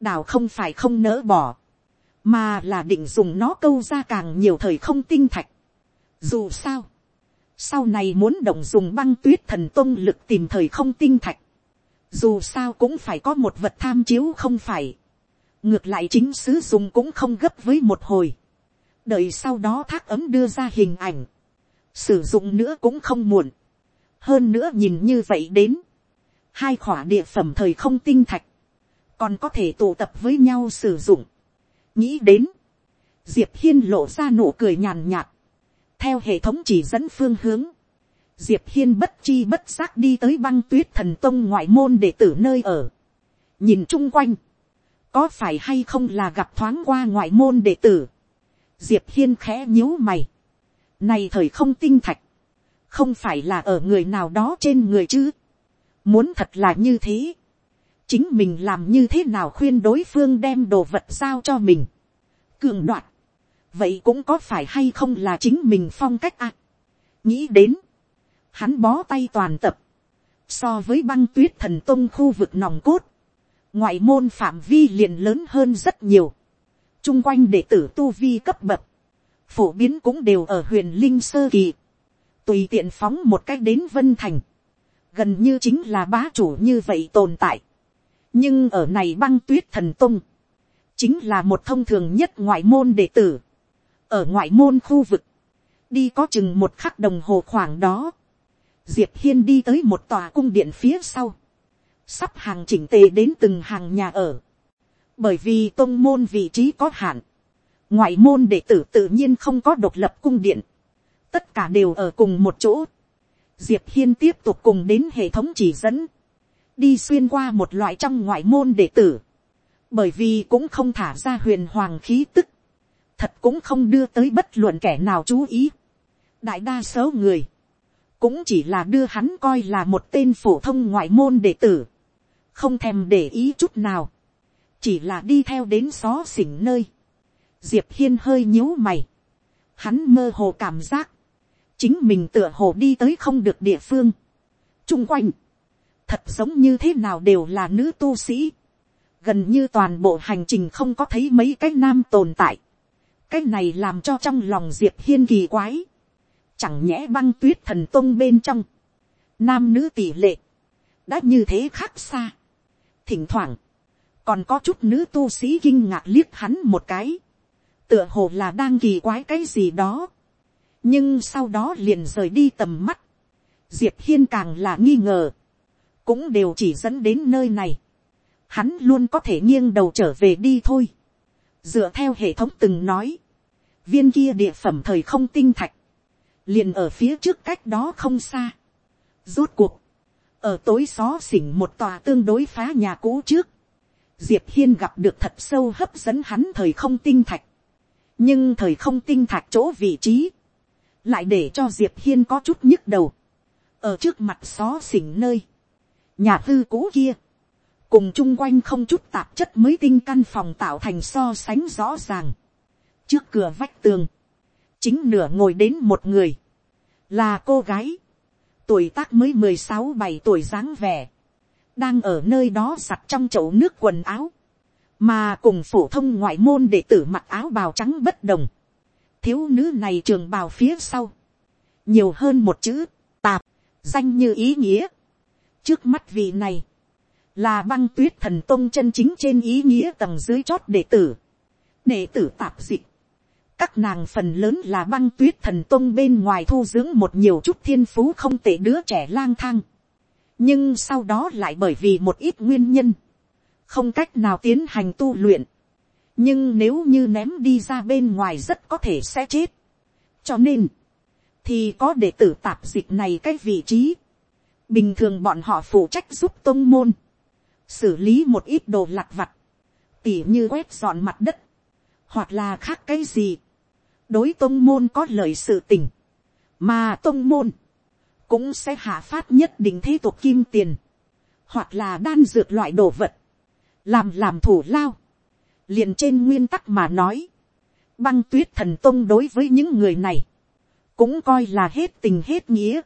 Speaker 1: đào không phải không nỡ bỏ, mà là định dùng nó câu ra càng nhiều thời không tinh thạch. Dù sao, sau này muốn động dùng băng tuyết thần tôn lực tìm thời không tinh thạch, dù sao cũng phải có một vật tham chiếu không phải, ngược lại chính sứ dùng cũng không gấp với một hồi, đợi sau đó thác ấm đưa ra hình ảnh, sử dụng nữa cũng không muộn, hơn nữa nhìn như vậy đến, hai khỏa địa phẩm thời không tinh thạch, còn có thể tụ tập với nhau sử dụng nghĩ đến, diệp hiên lộ ra nụ cười nhàn nhạt, theo hệ thống chỉ dẫn phương hướng, diệp hiên bất chi bất giác đi tới băng tuyết thần tông ngoại môn để tử nơi ở. nhìn chung quanh, có phải hay không là gặp thoáng qua ngoại môn đệ tử. diệp hiên khẽ nhíu mày. này thời không tinh thạch, không phải là ở người nào đó trên người chứ. muốn thật là như thế chính mình làm như thế nào khuyên đối phương đem đồ vật giao cho mình. cường đoạt. vậy cũng có phải hay không là chính mình phong cách ạ. À? nghĩ đến, hắn bó tay toàn tập. so với băng tuyết thần tông khu vực nòng cốt, ngoại môn phạm vi liền lớn hơn rất nhiều. chung quanh đệ tử tu vi cấp bậc, phổ biến cũng đều ở huyền linh sơ kỳ tùy tiện phóng một cách đến vân thành, gần như chính là bá chủ như vậy tồn tại nhưng ở này băng tuyết thần tung, chính là một thông thường nhất ngoại môn đệ tử, ở ngoại môn khu vực, đi có chừng một khắc đồng hồ khoảng đó, diệp hiên đi tới một tòa cung điện phía sau, sắp hàng chỉnh tề đến từng hàng nhà ở, bởi vì tôn môn vị trí có hạn, ngoại môn đệ tử tự nhiên không có độc lập cung điện, tất cả đều ở cùng một chỗ. Diệp hiên tiếp tục cùng đến hệ thống chỉ dẫn, đi xuyên qua một loại trong ngoại môn đệ tử, bởi vì cũng không thả ra huyền hoàng khí tức, thật cũng không đưa tới bất luận kẻ nào chú ý. đại đa số người, cũng chỉ là đưa hắn coi là một tên phổ thông ngoại môn đệ tử, không thèm để ý chút nào, chỉ là đi theo đến xó xỉnh nơi. Diệp hiên hơi nhíu mày, hắn mơ hồ cảm giác, chính mình tựa hồ đi tới không được địa phương, chung quanh, thật giống như thế nào đều là nữ tu sĩ, gần như toàn bộ hành trình không có thấy mấy cái nam tồn tại, cái này làm cho trong lòng diệp hiên kỳ quái, chẳng nhẽ băng tuyết thần tôn bên trong, nam nữ tỷ lệ, đã như thế khác xa, thỉnh thoảng, còn có chút nữ tu sĩ kinh ngạc liếc hắn một cái, tựa hồ là đang kỳ quái cái gì đó, nhưng sau đó liền rời đi tầm mắt, diệp hiên càng là nghi ngờ, cũng đều chỉ dẫn đến nơi này, hắn luôn có thể nghiêng đầu trở về đi thôi, dựa theo hệ thống từng nói, viên kia địa phẩm thời không tinh thạch, liền ở phía trước cách đó không xa, rốt cuộc, ở tối xó xỉnh một tòa tương đối phá nhà cũ trước, diệp hiên gặp được thật sâu hấp dẫn hắn thời không tinh thạch, nhưng thời không tinh thạch chỗ vị trí, lại để cho diệp hiên có chút nhức đầu, ở trước mặt xó xỉnh nơi, nhà tư cũ kia, cùng chung quanh không chút tạp chất mới tinh căn phòng tạo thành so sánh rõ ràng, trước cửa vách tường, chính nửa ngồi đến một người, là cô gái, tuổi tác mới mười sáu bảy tuổi dáng vẻ, đang ở nơi đó sặt trong chậu nước quần áo, mà cùng phổ thông ngoại môn đệ tử mặc áo bào trắng bất đồng, thiếu nữ này trường bào phía sau, nhiều hơn một chữ, tạp, danh như ý nghĩa trước mắt vị này, là băng tuyết thần tôn chân chính trên ý nghĩa tầng dưới chót đệ tử, đệ tử tạp dịch. các nàng phần lớn là băng tuyết thần tôn bên ngoài thu dưỡng một nhiều chút thiên phú không tệ đứa trẻ lang thang. nhưng sau đó lại bởi vì một ít nguyên nhân, không cách nào tiến hành tu luyện, nhưng nếu như ném đi ra bên ngoài rất có thể sẽ chết. cho nên, thì có đệ tử tạp dịch này cái vị trí bình thường bọn họ phụ trách giúp tôn môn, xử lý một ít đồ lặt vặt, tỉ như quét dọn mặt đất, hoặc là khác cái gì. đối tôn môn có lời sự tình, mà tôn môn cũng sẽ hạ phát nhất định thế tục kim tiền, hoặc là đan dược loại đồ vật, làm làm thủ lao. Liền trên nguyên tắc mà nói, băng tuyết thần tôn đối với những người này, cũng coi là hết tình hết nghĩa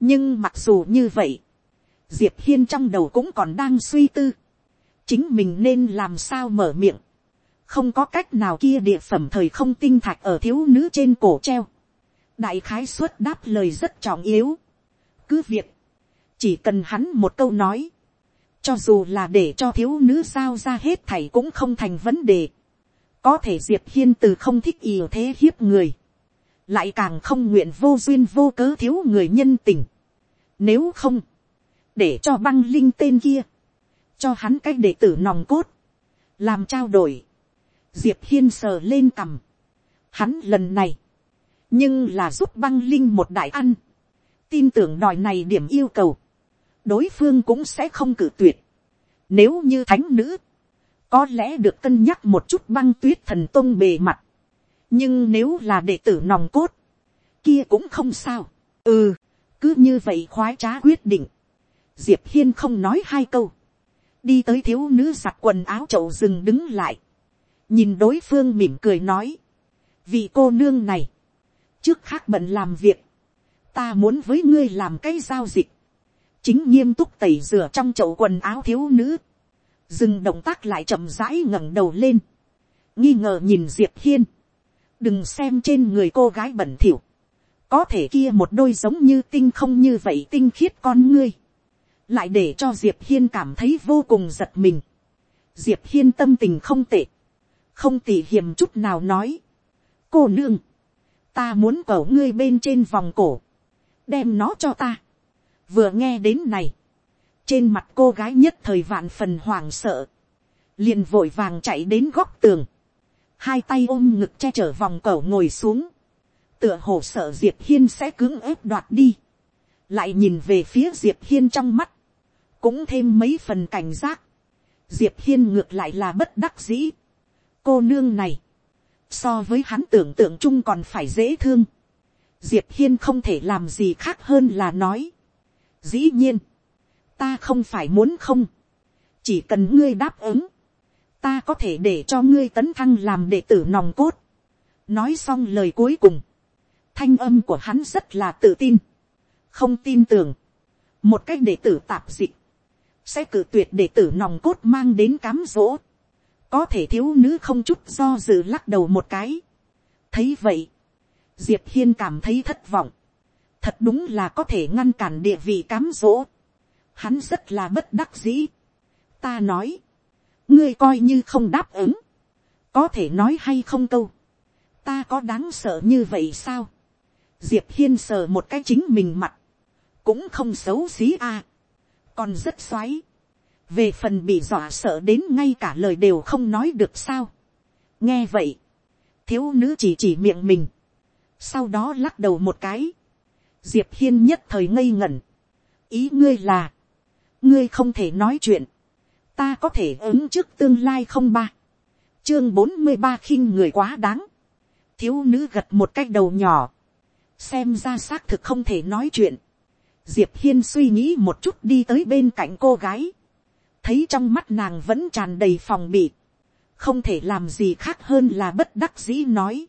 Speaker 1: nhưng mặc dù như vậy, diệp hiên trong đầu cũng còn đang suy tư, chính mình nên làm sao mở miệng, không có cách nào kia địa phẩm thời không tinh thạch ở thiếu nữ trên cổ treo, đại khái suất đáp lời rất trọng yếu, cứ việc, chỉ cần hắn một câu nói, cho dù là để cho thiếu nữ sao ra hết thảy cũng không thành vấn đề, có thể diệp hiên từ không thích ì thế hiếp người, lại càng không nguyện vô duyên vô cớ thiếu người nhân tình. Nếu không, để cho băng linh tên kia, cho hắn cái đệ tử nòng cốt, làm trao đổi, diệp hiên sờ lên cằm, hắn lần này, nhưng là giúp băng linh một đại ăn, tin tưởng đòi này điểm yêu cầu, đối phương cũng sẽ không cử tuyệt. Nếu như thánh nữ, có lẽ được cân nhắc một chút băng tuyết thần tôn bề mặt nhưng nếu là đệ tử nòng cốt, kia cũng không sao. ừ, cứ như vậy khoái trá quyết định. diệp hiên không nói hai câu, đi tới thiếu nữ giặt quần áo chậu rừng đứng lại, nhìn đối phương mỉm cười nói, vì cô nương này, trước khác bận làm việc, ta muốn với ngươi làm cái giao dịch, chính nghiêm túc tẩy rửa trong chậu quần áo thiếu nữ, dừng động tác lại chậm rãi ngẩng đầu lên, nghi ngờ nhìn diệp hiên, đừng xem trên người cô gái bẩn thỉu, có thể kia một đôi giống như tinh không như vậy tinh khiết con ngươi, lại để cho diệp hiên cảm thấy vô cùng giật mình. diệp hiên tâm tình không tệ, không tỉ hiềm chút nào nói, cô nương, ta muốn cầu ngươi bên trên vòng cổ, đem nó cho ta. vừa nghe đến này, trên mặt cô gái nhất thời vạn phần hoảng sợ, liền vội vàng chạy đến góc tường, hai tay ôm ngực che chở vòng cầu ngồi xuống, tựa hồ sợ diệp hiên sẽ cưỡng ép đoạt đi, lại nhìn về phía diệp hiên trong mắt, cũng thêm mấy phần cảnh giác, diệp hiên ngược lại là bất đắc dĩ, cô nương này, so với hắn tưởng tượng chung còn phải dễ thương, diệp hiên không thể làm gì khác hơn là nói, dĩ nhiên, ta không phải muốn không, chỉ cần ngươi đáp ứng, ta có thể để cho ngươi tấn thăng làm đệ tử nòng cốt. nói xong lời cuối cùng, thanh âm của hắn rất là tự tin, không tin tưởng, một cách đệ tử tạp dị sẽ cử tuyệt đệ tử nòng cốt mang đến cám dỗ, có thể thiếu nữ không chút do dự lắc đầu một cái. thấy vậy, diệp hiên cảm thấy thất vọng, thật đúng là có thể ngăn cản địa vị cám dỗ, hắn rất là bất đắc dĩ. ta nói, ngươi coi như không đáp ứng, có thể nói hay không câu, ta có đáng sợ như vậy sao, diệp hiên sờ một cái chính mình mặt, cũng không xấu xí a, còn rất xoáy, về phần bị dọa sợ đến ngay cả lời đều không nói được sao. nghe vậy, thiếu nữ chỉ chỉ miệng mình, sau đó lắc đầu một cái, diệp hiên nhất thời ngây ngẩn, ý ngươi là, ngươi không thể nói chuyện, ta có thể ứng trước tương lai không ba, chương bốn mươi ba khinh người quá đáng, thiếu nữ gật một cái đầu nhỏ, xem ra xác thực không thể nói chuyện, diệp hiên suy nghĩ một chút đi tới bên cạnh cô gái, thấy trong mắt nàng vẫn tràn đầy phòng bị, không thể làm gì khác hơn là bất đắc dĩ nói,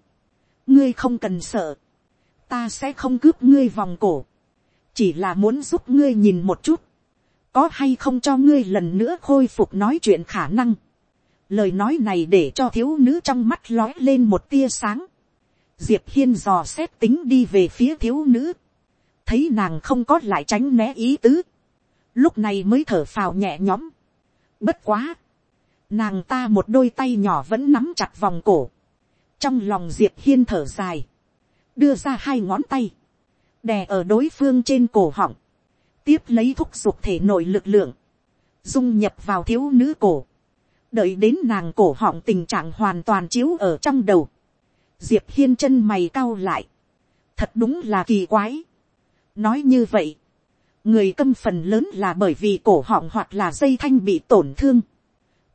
Speaker 1: ngươi không cần sợ, ta sẽ không cướp ngươi vòng cổ, chỉ là muốn giúp ngươi nhìn một chút, có hay không cho ngươi lần nữa khôi phục nói chuyện khả năng. lời nói này để cho thiếu nữ trong mắt lói lên một tia sáng. diệp hiên dò xét tính đi về phía thiếu nữ. thấy nàng không có lại tránh né ý tứ. lúc này mới thở phào nhẹ nhõm. bất quá. nàng ta một đôi tay nhỏ vẫn nắm chặt vòng cổ. trong lòng diệp hiên thở dài. đưa ra hai ngón tay. đè ở đối phương trên cổ họng tiếp lấy thúc giục thể nội lực lượng, dung nhập vào thiếu nữ cổ, đợi đến nàng cổ họng tình trạng hoàn toàn chiếu ở trong đầu, diệp hiên chân mày cau lại, thật đúng là kỳ quái. nói như vậy, người câm phần lớn là bởi vì cổ họng hoặc là dây thanh bị tổn thương,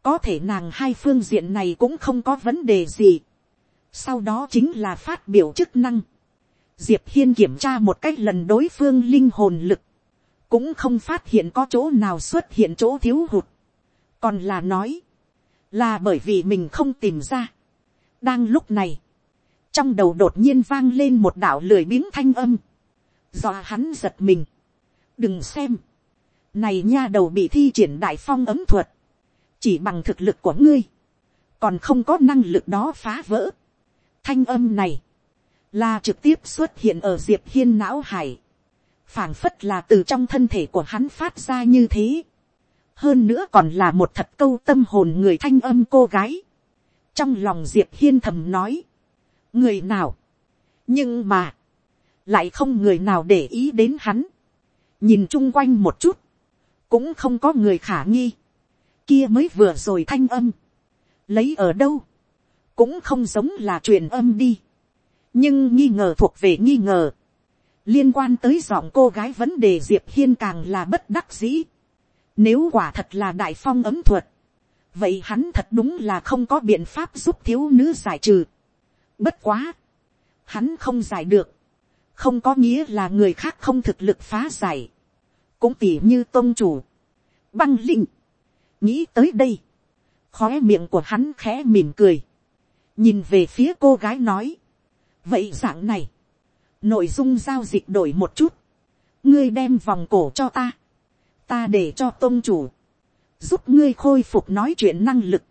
Speaker 1: có thể nàng hai phương diện này cũng không có vấn đề gì. sau đó chính là phát biểu chức năng. diệp hiên kiểm tra một cách lần đối phương linh hồn lực, cũng không phát hiện có chỗ nào xuất hiện chỗ thiếu hụt, còn là nói, là bởi vì mình không tìm ra. đang lúc này, trong đầu đột nhiên vang lên một đạo lười biếng thanh âm, do hắn giật mình. đừng xem, này nha đầu bị thi triển đại phong ấm thuật, chỉ bằng thực lực của ngươi, còn không có năng lực đó phá vỡ. Thanh âm này, là trực tiếp xuất hiện ở diệp hiên não hải, phảng phất là từ trong thân thể của hắn phát ra như thế. hơn nữa còn là một thật câu tâm hồn người thanh âm cô gái. trong lòng diệp hiên thầm nói, người nào, nhưng mà, lại không người nào để ý đến hắn, nhìn chung quanh một chút, cũng không có người khả nghi, kia mới vừa rồi thanh âm, lấy ở đâu, cũng không giống là truyền âm đi, nhưng nghi ngờ thuộc về nghi ngờ, liên quan tới giọng cô gái vấn đề diệp hiên càng là bất đắc dĩ, nếu quả thật là đại phong ấm thuật, vậy hắn thật đúng là không có biện pháp giúp thiếu nữ giải trừ. Bất quá, hắn không giải được, không có nghĩa là người khác không thực lực phá giải, cũng tỉ như tôn chủ, băng linh, nghĩ tới đây, khóe miệng của hắn khẽ mỉm cười, nhìn về phía cô gái nói, vậy dạng này, nội dung giao dịch đổi một chút, ngươi đem vòng cổ cho ta, ta để cho tôn chủ, giúp ngươi khôi phục nói chuyện năng lực,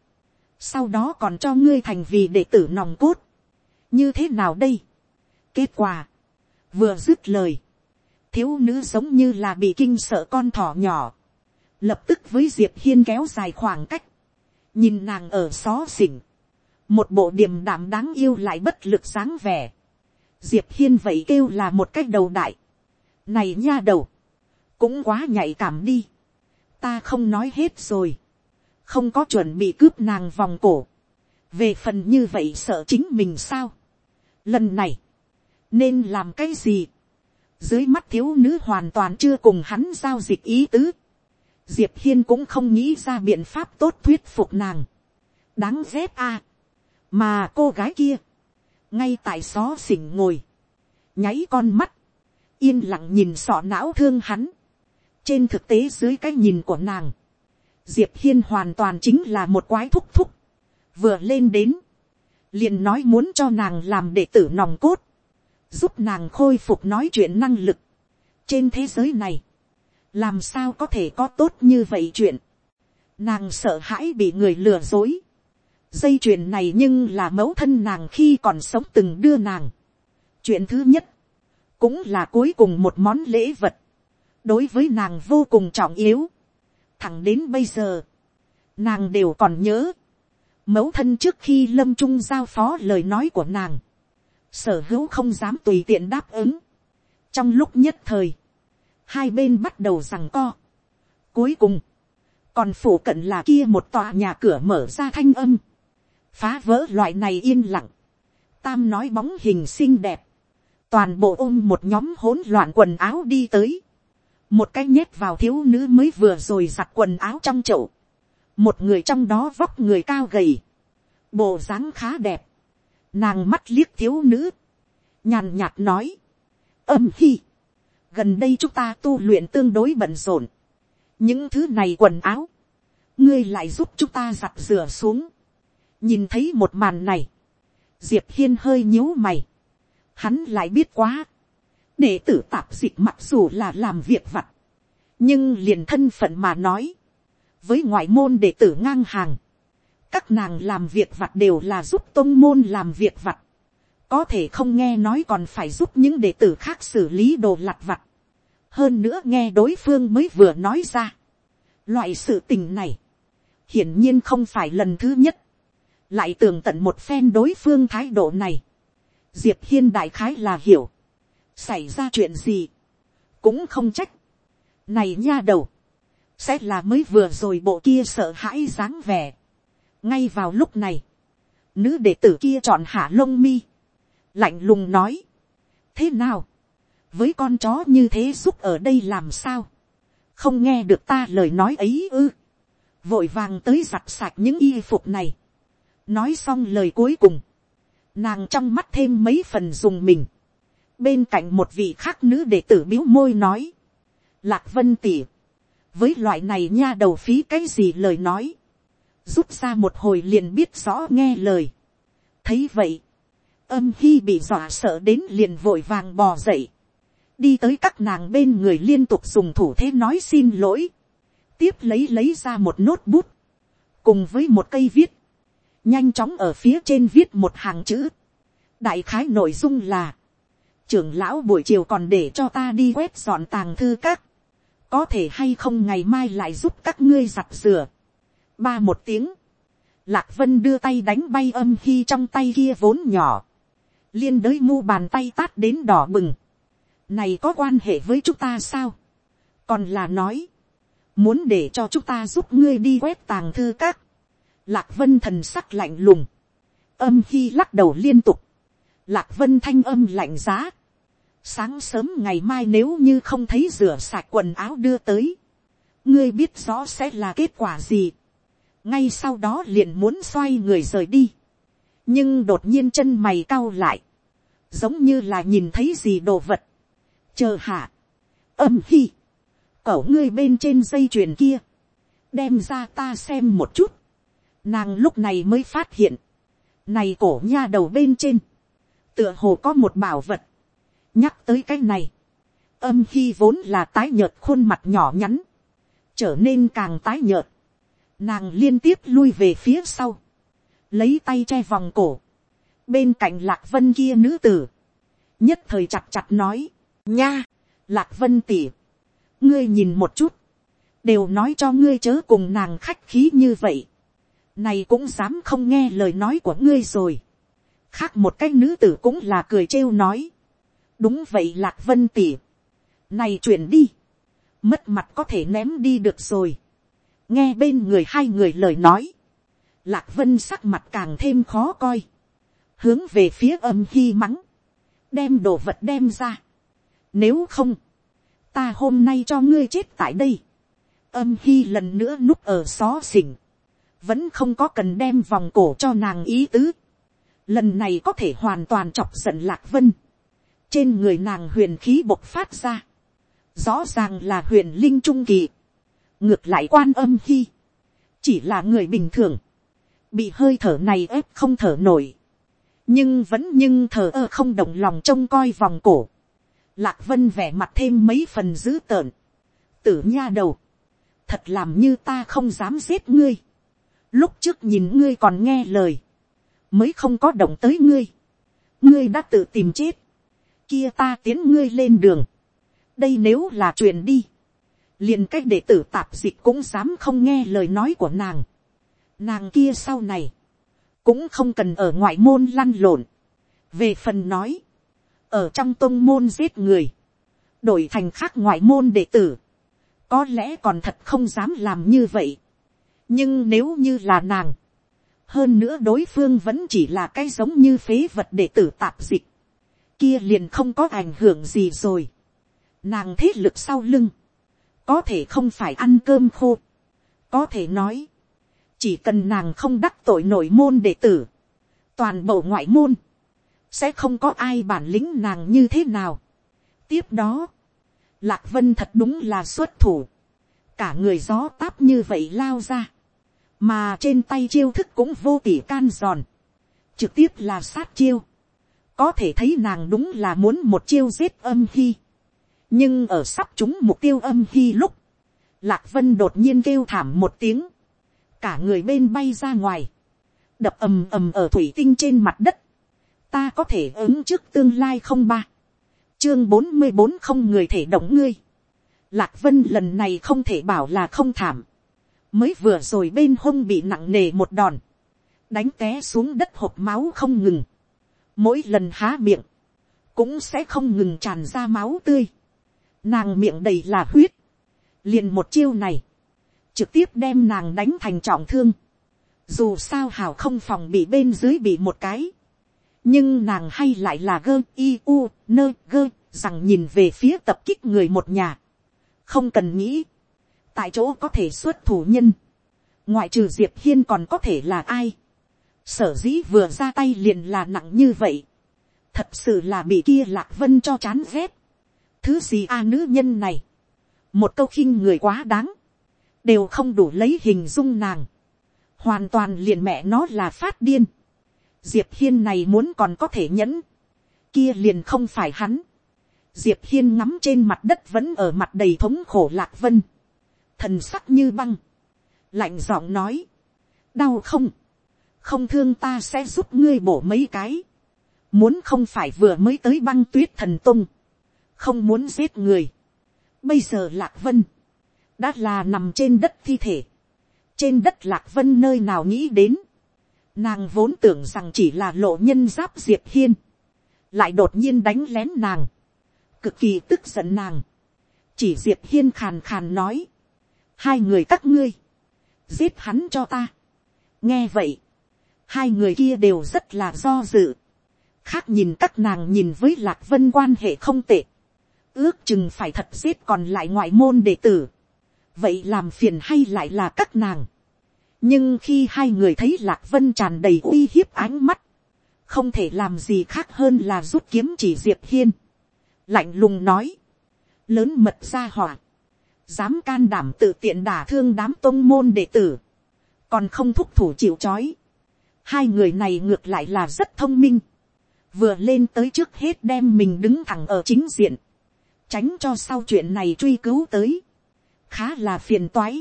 Speaker 1: sau đó còn cho ngươi thành vì đệ tử nòng cốt, như thế nào đây, kết quả, vừa dứt lời, thiếu nữ giống như là bị kinh sợ con thỏ nhỏ, lập tức với diệp hiên kéo dài khoảng cách, nhìn nàng ở xó xỉnh, một bộ điềm đạm đáng yêu lại bất lực dáng vẻ, diệp hiên vậy kêu là một cách đầu đại, này nha đầu, cũng quá nhạy cảm đi, ta không nói hết rồi, không có chuẩn bị cướp nàng vòng cổ, về phần như vậy sợ chính mình sao, lần này, nên làm cái gì, dưới mắt thiếu nữ hoàn toàn chưa cùng hắn giao dịch ý tứ, diệp hiên cũng không nghĩ ra biện pháp tốt thuyết phục nàng, đáng ghét a, mà cô gái kia, ngay tại xó xỉnh ngồi, nháy con mắt, yên lặng nhìn sọ não thương hắn, trên thực tế dưới cái nhìn của nàng, diệp hiên hoàn toàn chính là một quái thúc thúc, vừa lên đến, liền nói muốn cho nàng làm đệ tử nòng cốt, giúp nàng khôi phục nói chuyện năng lực. trên thế giới này, làm sao có thể có tốt như vậy chuyện. nàng sợ hãi bị người lừa dối dây chuyền này nhưng là mẫu thân nàng khi còn sống từng đưa nàng. chuyện thứ nhất, cũng là cuối cùng một món lễ vật, đối với nàng vô cùng trọng yếu. thẳng đến bây giờ, nàng đều còn nhớ, mẫu thân trước khi lâm trung giao phó lời nói của nàng, sở hữu không dám tùy tiện đáp ứng. trong lúc nhất thời, hai bên bắt đầu rằng co. cuối cùng, còn phủ cận là kia một tòa nhà cửa mở ra thanh âm, phá vỡ loại này yên lặng, tam nói bóng hình xinh đẹp, toàn bộ ôm một nhóm hỗn loạn quần áo đi tới, một cái nhét vào thiếu nữ mới vừa rồi giặt quần áo trong chậu, một người trong đó vóc người cao gầy, bộ dáng khá đẹp, Nàng mắt liếc thiếu nữ. Nhàn nhạt nói. Âm hi. Gần đây chúng ta tu luyện tương đối bận rộn. Những thứ này quần áo. Ngươi lại giúp chúng ta giặt rửa xuống. Nhìn thấy một màn này. Diệp Hiên hơi nhíu mày. Hắn lại biết quá. Đệ tử tạp dịch mặc dù là làm việc vặt. Nhưng liền thân phận mà nói. Với ngoại môn đệ tử ngang hàng các nàng làm việc vặt đều là giúp tôn môn làm việc vặt, có thể không nghe nói còn phải giúp những đệ tử khác xử lý đồ lặt vặt, hơn nữa nghe đối phương mới vừa nói ra. Loại sự tình này, hiển nhiên không phải lần thứ nhất, lại tường tận một phen đối phương thái độ này. Diệp hiên đại khái là hiểu, xảy ra chuyện gì, cũng không trách. Này nha đầu, sẽ là mới vừa rồi bộ kia sợ hãi dáng vẻ. Ngay vào lúc này, nữ đệ tử kia chọn hạ lông mi, lạnh lùng nói, thế nào, với con chó như thế giúp ở đây làm sao, không nghe được ta lời nói ấy ư, vội vàng tới giặt sạch những y phục này, nói xong lời cuối cùng, nàng trong mắt thêm mấy phần dùng mình, bên cạnh một vị khác nữ đệ tử biếu môi nói, lạc vân tỉ, với loại này nha đầu phí cái gì lời nói, rút ra một hồi liền biết rõ nghe lời. thấy vậy, âm hy bị dọa sợ đến liền vội vàng bò dậy, đi tới các nàng bên người liên tục dùng thủ thế nói xin lỗi, tiếp lấy lấy ra một nốt bút, cùng với một cây viết, nhanh chóng ở phía trên viết một hàng chữ, đại khái nội dung là, trưởng lão buổi chiều còn để cho ta đi quét dọn tàng thư các, có thể hay không ngày mai lại giúp các ngươi giặt rửa, ba một tiếng, lạc vân đưa tay đánh bay âm khi trong tay kia vốn nhỏ, liên đới mu bàn tay tát đến đỏ bừng, này có quan hệ với chúng ta sao, còn là nói, muốn để cho chúng ta giúp ngươi đi quét tàng thư các, lạc vân thần sắc lạnh lùng, âm khi lắc đầu liên tục, lạc vân thanh âm lạnh giá, sáng sớm ngày mai nếu như không thấy rửa sạch quần áo đưa tới, ngươi biết rõ sẽ là kết quả gì, ngay sau đó liền muốn xoay người rời đi, nhưng đột nhiên chân mày cau lại, giống như là nhìn thấy gì đồ vật, chờ hạ, âm khi, cậu ngươi bên trên dây chuyền kia, đem ra ta xem một chút, nàng lúc này mới phát hiện, này cổ nha đầu bên trên, tựa hồ có một bảo vật, nhắc tới cái này, âm khi vốn là tái nhợt khuôn mặt nhỏ nhắn, trở nên càng tái nhợt, nàng liên tiếp lui về phía sau, lấy tay che vòng cổ, bên cạnh lạc vân kia nữ tử, nhất thời chặt chặt nói, nha, lạc vân tỉ, ngươi nhìn một chút, đều nói cho ngươi chớ cùng nàng khách khí như vậy, này cũng dám không nghe lời nói của ngươi rồi, khác một cái nữ tử cũng là cười trêu nói, đúng vậy lạc vân tỉ, này chuyển đi, mất mặt có thể ném đi được rồi, nghe bên người hai người lời nói, lạc vân sắc mặt càng thêm khó coi, hướng về phía âm hy mắng, đem đồ vật đem ra, nếu không, ta hôm nay cho ngươi chết tại đây, âm hy lần nữa núp ở xó xỉnh, vẫn không có cần đem vòng cổ cho nàng ý tứ, lần này có thể hoàn toàn chọc giận lạc vân, trên người nàng huyền khí bộc phát ra, rõ ràng là huyền linh trung kỳ, ngược lại quan âm khi. chỉ là người bình thường, bị hơi thở này ép không thở nổi, nhưng vẫn nhưng thờ ơ không động lòng trông coi vòng cổ, lạc vân vẻ mặt thêm mấy phần dữ tợn, tử nha đầu, thật làm như ta không dám giết ngươi, lúc trước nhìn ngươi còn nghe lời, mới không có động tới ngươi, ngươi đã tự tìm chết, kia ta tiến ngươi lên đường, đây nếu là chuyện đi, liền cách đệ tử tạp dịch cũng dám không nghe lời nói của nàng, nàng kia sau này, cũng không cần ở ngoại môn lăn lộn, về phần nói, ở trong tôn môn giết người, đổi thành khác ngoại môn đệ tử, có lẽ còn thật không dám làm như vậy nhưng nếu như là nàng, hơn nữa đối phương vẫn chỉ là cái giống như phế vật để tử tạp dịch, kia liền không có ảnh hưởng gì rồi. Nàng thế lực sau lưng, có thể không phải ăn cơm khô, có thể nói, chỉ cần nàng không đắc tội nội môn đệ tử, toàn bộ ngoại môn, sẽ không có ai bản lĩnh nàng như thế nào. tiếp đó, lạc vân thật đúng là xuất thủ, cả người gió táp như vậy lao ra, mà trên tay chiêu thức cũng vô tỉ can giòn, trực tiếp là sát chiêu, có thể thấy nàng đúng là muốn một chiêu giết âm khi, nhưng ở sắp chúng mục tiêu âm khi lúc, lạc vân đột nhiên kêu thảm một tiếng, cả người bên bay ra ngoài, đập ầm ầm ở thủy tinh trên mặt đất, ta có thể ứng trước tương lai không ba, chương bốn mươi bốn không người thể động ngươi, lạc vân lần này không thể bảo là không thảm, mới vừa rồi bên hông bị nặng nề một đòn, đánh té xuống đất hộp máu không ngừng, mỗi lần há miệng, cũng sẽ không ngừng tràn ra máu tươi, nàng miệng đầy là huyết, liền một chiêu này, trực tiếp đem nàng đánh thành trọng thương, dù sao hào không phòng bị bên dưới bị một cái, nhưng nàng hay lại là gơ i u nơ gơ rằng nhìn về phía tập kích người một nhà, không cần nghĩ, tại chỗ có thể xuất thủ nhân, ngoại trừ diệp hiên còn có thể là ai, sở dĩ vừa ra tay liền là nặng như vậy, thật sự là bị kia lạc vân cho chán ghét, thứ gì a nữ nhân này, một câu khinh người quá đáng, đều không đủ lấy hình dung nàng, hoàn toàn liền mẹ nó là phát điên, diệp hiên này muốn còn có thể nhẫn, kia liền không phải hắn, diệp hiên ngắm trên mặt đất vẫn ở mặt đầy thống khổ lạc vân, thần sắc như băng, lạnh giọng nói, đau không, không thương ta sẽ giúp ngươi bổ mấy cái, muốn không phải vừa mới tới băng tuyết thần tung, không muốn giết người, bây giờ lạc vân, đã là nằm trên đất thi thể, trên đất lạc vân nơi nào nghĩ đến, nàng vốn tưởng rằng chỉ là lộ nhân giáp diệp hiên, lại đột nhiên đánh lén nàng, cực kỳ tức giận nàng, chỉ diệp hiên khàn khàn nói, hai người các ngươi, giết hắn cho ta. nghe vậy, hai người kia đều rất là do dự, khác nhìn các nàng nhìn với lạc vân quan hệ không tệ, ước chừng phải thật giết còn lại ngoại môn đệ tử, vậy làm phiền hay lại là các nàng. nhưng khi hai người thấy lạc vân tràn đầy uy hiếp ánh mắt, không thể làm gì khác hơn là rút kiếm chỉ diệp hiên, lạnh lùng nói, lớn mật ra hỏa, dám can đảm tự tiện đả thương đám tôn môn đệ tử, còn không thúc thủ chịu c h ó i hai người này ngược lại là rất thông minh, vừa lên tới trước hết đem mình đứng thẳng ở chính diện, tránh cho sau chuyện này truy cứu tới, khá là phiền toái,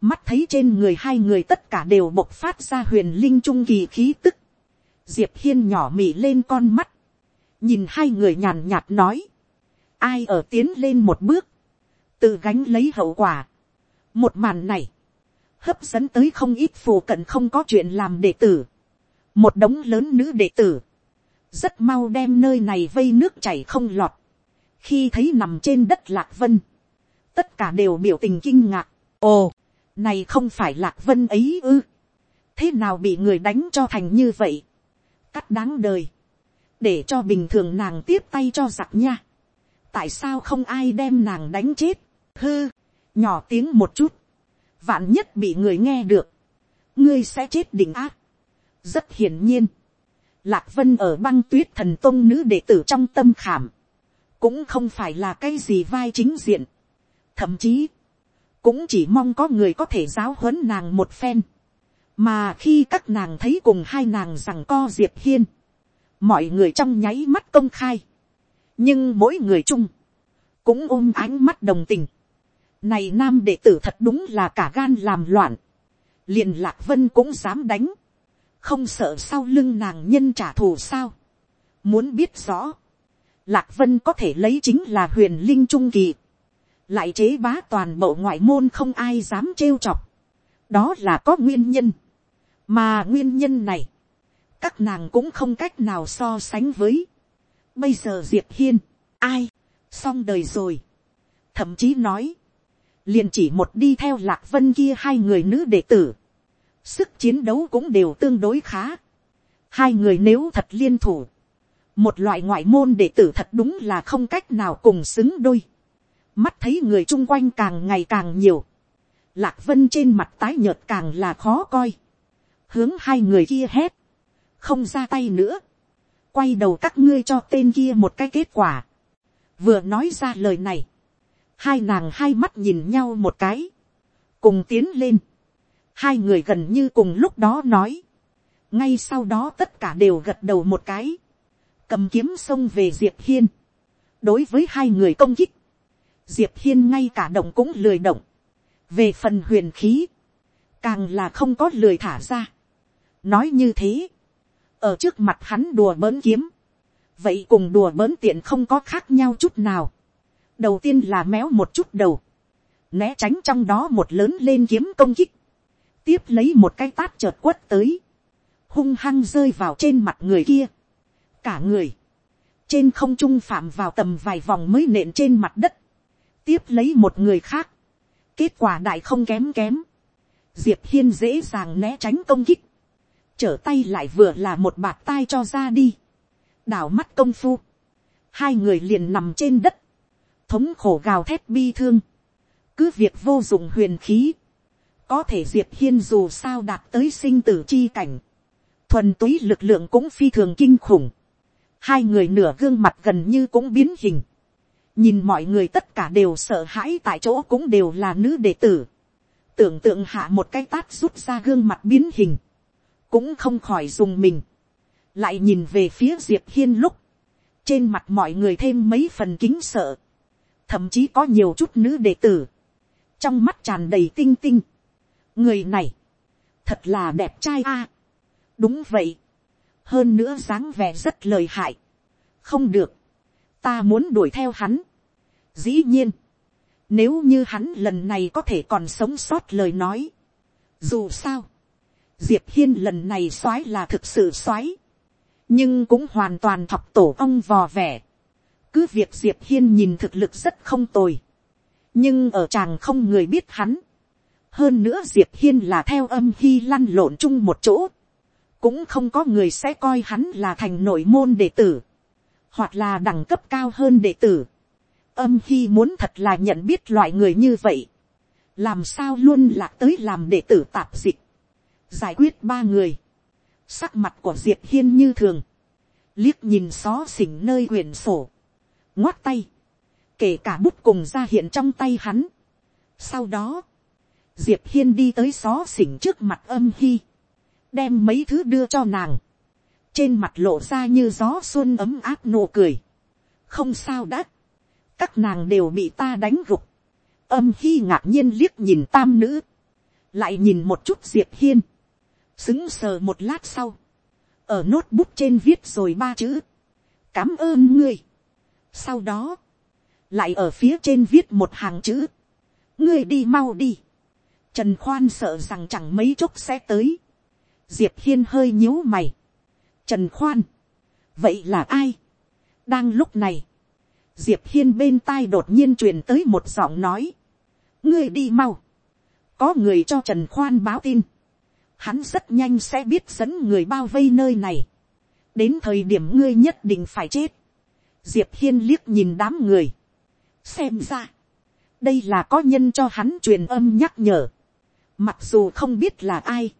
Speaker 1: mắt thấy trên người hai người tất cả đều bộc phát ra huyền linh trung kỳ khí tức, diệp hiên nhỏ mỉ lên con mắt, nhìn hai người nhàn nhạt nói, ai ở tiến lên một bước, tự gánh lấy hậu quả. một màn này, hấp dẫn tới không ít phù cận không có chuyện làm đệ tử. một đống lớn nữ đệ tử, rất mau đem nơi này vây nước chảy không lọt. khi thấy nằm trên đất lạc vân, tất cả đều biểu tình kinh ngạc. ồ, này không phải lạc vân ấy ư. thế nào bị người đánh cho thành như vậy. cắt đáng đời. để cho bình thường nàng tiếp tay cho giặc nha. tại sao không ai đem nàng đánh chết hư, nhỏ tiếng một chút, vạn nhất bị người nghe được, ngươi sẽ chết đỉnh ác. rất hiển nhiên, lạc vân ở băng tuyết thần tôn nữ đệ tử trong tâm khảm, cũng không phải là cái gì vai chính diện, thậm chí, cũng chỉ mong có người có thể giáo huấn nàng một phen, mà khi các nàng thấy cùng hai nàng rằng co diệp hiên, mọi người trong nháy mắt công khai, nhưng mỗi người chung, cũng ôm ánh mắt đồng tình, này nam đệ tử thật đúng là cả gan làm loạn. liền lạc vân cũng dám đánh. không sợ sau lưng nàng nhân trả thù sao. muốn biết rõ. lạc vân có thể lấy chính là huyền linh trung kỳ. lại chế bá toàn bộ ngoại môn không ai dám trêu chọc. đó là có nguyên nhân. mà nguyên nhân này, các nàng cũng không cách nào so sánh với. bây giờ diệp hiên, ai, xong đời rồi. thậm chí nói, liền chỉ một đi theo lạc vân kia hai người nữ đệ tử, sức chiến đấu cũng đều tương đối khá. hai người nếu thật liên thủ, một loại ngoại môn đệ tử thật đúng là không cách nào cùng xứng đôi. mắt thấy người chung quanh càng ngày càng nhiều, lạc vân trên mặt tái nhợt càng là khó coi, hướng hai người kia hét, không ra tay nữa, quay đầu các ngươi cho tên kia một cái kết quả, vừa nói ra lời này, hai nàng hai mắt nhìn nhau một cái, cùng tiến lên, hai người gần như cùng lúc đó nói, ngay sau đó tất cả đều gật đầu một cái, cầm kiếm xông về diệp hiên, đối với hai người công kích, diệp hiên ngay cả động cũng lười động, về phần huyền khí, càng là không có lười thả ra, nói như thế, ở trước mặt hắn đùa bỡn kiếm, vậy cùng đùa bỡn tiện không có khác nhau chút nào, đầu tiên là méo một chút đầu, né tránh trong đó một lớn lên kiếm công kích, tiếp lấy một cái tát chợt quất tới, hung hăng rơi vào trên mặt người kia, cả người, trên không trung phạm vào tầm vài vòng mới nện trên mặt đất, tiếp lấy một người khác, kết quả đại không kém kém, diệp hiên dễ dàng né tránh công kích, trở tay lại vừa là một bạt tai cho ra đi, đảo mắt công phu, hai người liền nằm trên đất, thống khổ gào thét bi thương, cứ việc vô dụng huyền khí, có thể diệp hiên dù sao đạt tới sinh tử chi cảnh, thuần túy lực lượng cũng phi thường kinh khủng, hai người nửa gương mặt gần như cũng biến hình, nhìn mọi người tất cả đều sợ hãi tại chỗ cũng đều là nữ đệ tử, tưởng tượng hạ một cái tát rút ra gương mặt biến hình, cũng không khỏi dùng mình, lại nhìn về phía diệp hiên lúc, trên mặt mọi người thêm mấy phần kính sợ, thậm chí có nhiều chút nữ đệ tử, trong mắt tràn đầy tinh tinh. người này, thật là đẹp trai a. đúng vậy, hơn nữa dáng vẻ rất lời hại. không được, ta muốn đuổi theo hắn. dĩ nhiên, nếu như hắn lần này có thể còn sống sót lời nói. dù sao, diệp hiên lần này soái là thực sự soái nhưng cũng hoàn toàn thọc tổ ong vò vẻ cứ việc diệp hiên nhìn thực lực rất không tồi, nhưng ở chàng không người biết hắn. hơn nữa diệp hiên là theo âm hy lăn lộn chung một chỗ, cũng không có người sẽ coi hắn là thành nội môn đệ tử, hoặc là đẳng cấp cao hơn đệ tử. âm hy muốn thật là nhận biết loại người như vậy, làm sao luôn lạc tới làm đệ tử tạp dịch, giải quyết ba người, sắc mặt của diệp hiên như thường, liếc nhìn xó xỉnh nơi quyển sổ, ngoắt tay, kể cả bút cùng ra hiện trong tay hắn. Sau đó, diệp hiên đi tới xó xỉnh trước mặt âm hy, đem mấy thứ đưa cho nàng, trên mặt lộ ra như gió xuân ấm áp nụ cười, không sao đã, các nàng đều bị ta đánh gục, âm hy ngạc nhiên liếc nhìn tam nữ, lại nhìn một chút diệp hiên, xứng sờ một lát sau, ở nốt bút trên viết rồi ba chữ, cám ơn ngươi sau đó, lại ở phía trên viết một hàng chữ, ngươi đi mau đi. Trần khoan sợ rằng chẳng mấy chốc sẽ tới. diệp hiên hơi nhíu mày. trần khoan, vậy là ai. đang lúc này, diệp hiên bên tai đột nhiên truyền tới một giọng nói, ngươi đi mau, có người cho trần khoan báo tin, hắn rất nhanh sẽ biết dẫn người bao vây nơi này. đến thời điểm ngươi nhất định phải chết diệp hiên liếc nhìn đám người. xem ra, đây là có nhân cho hắn truyền âm nhắc nhở. mặc dù không biết là ai,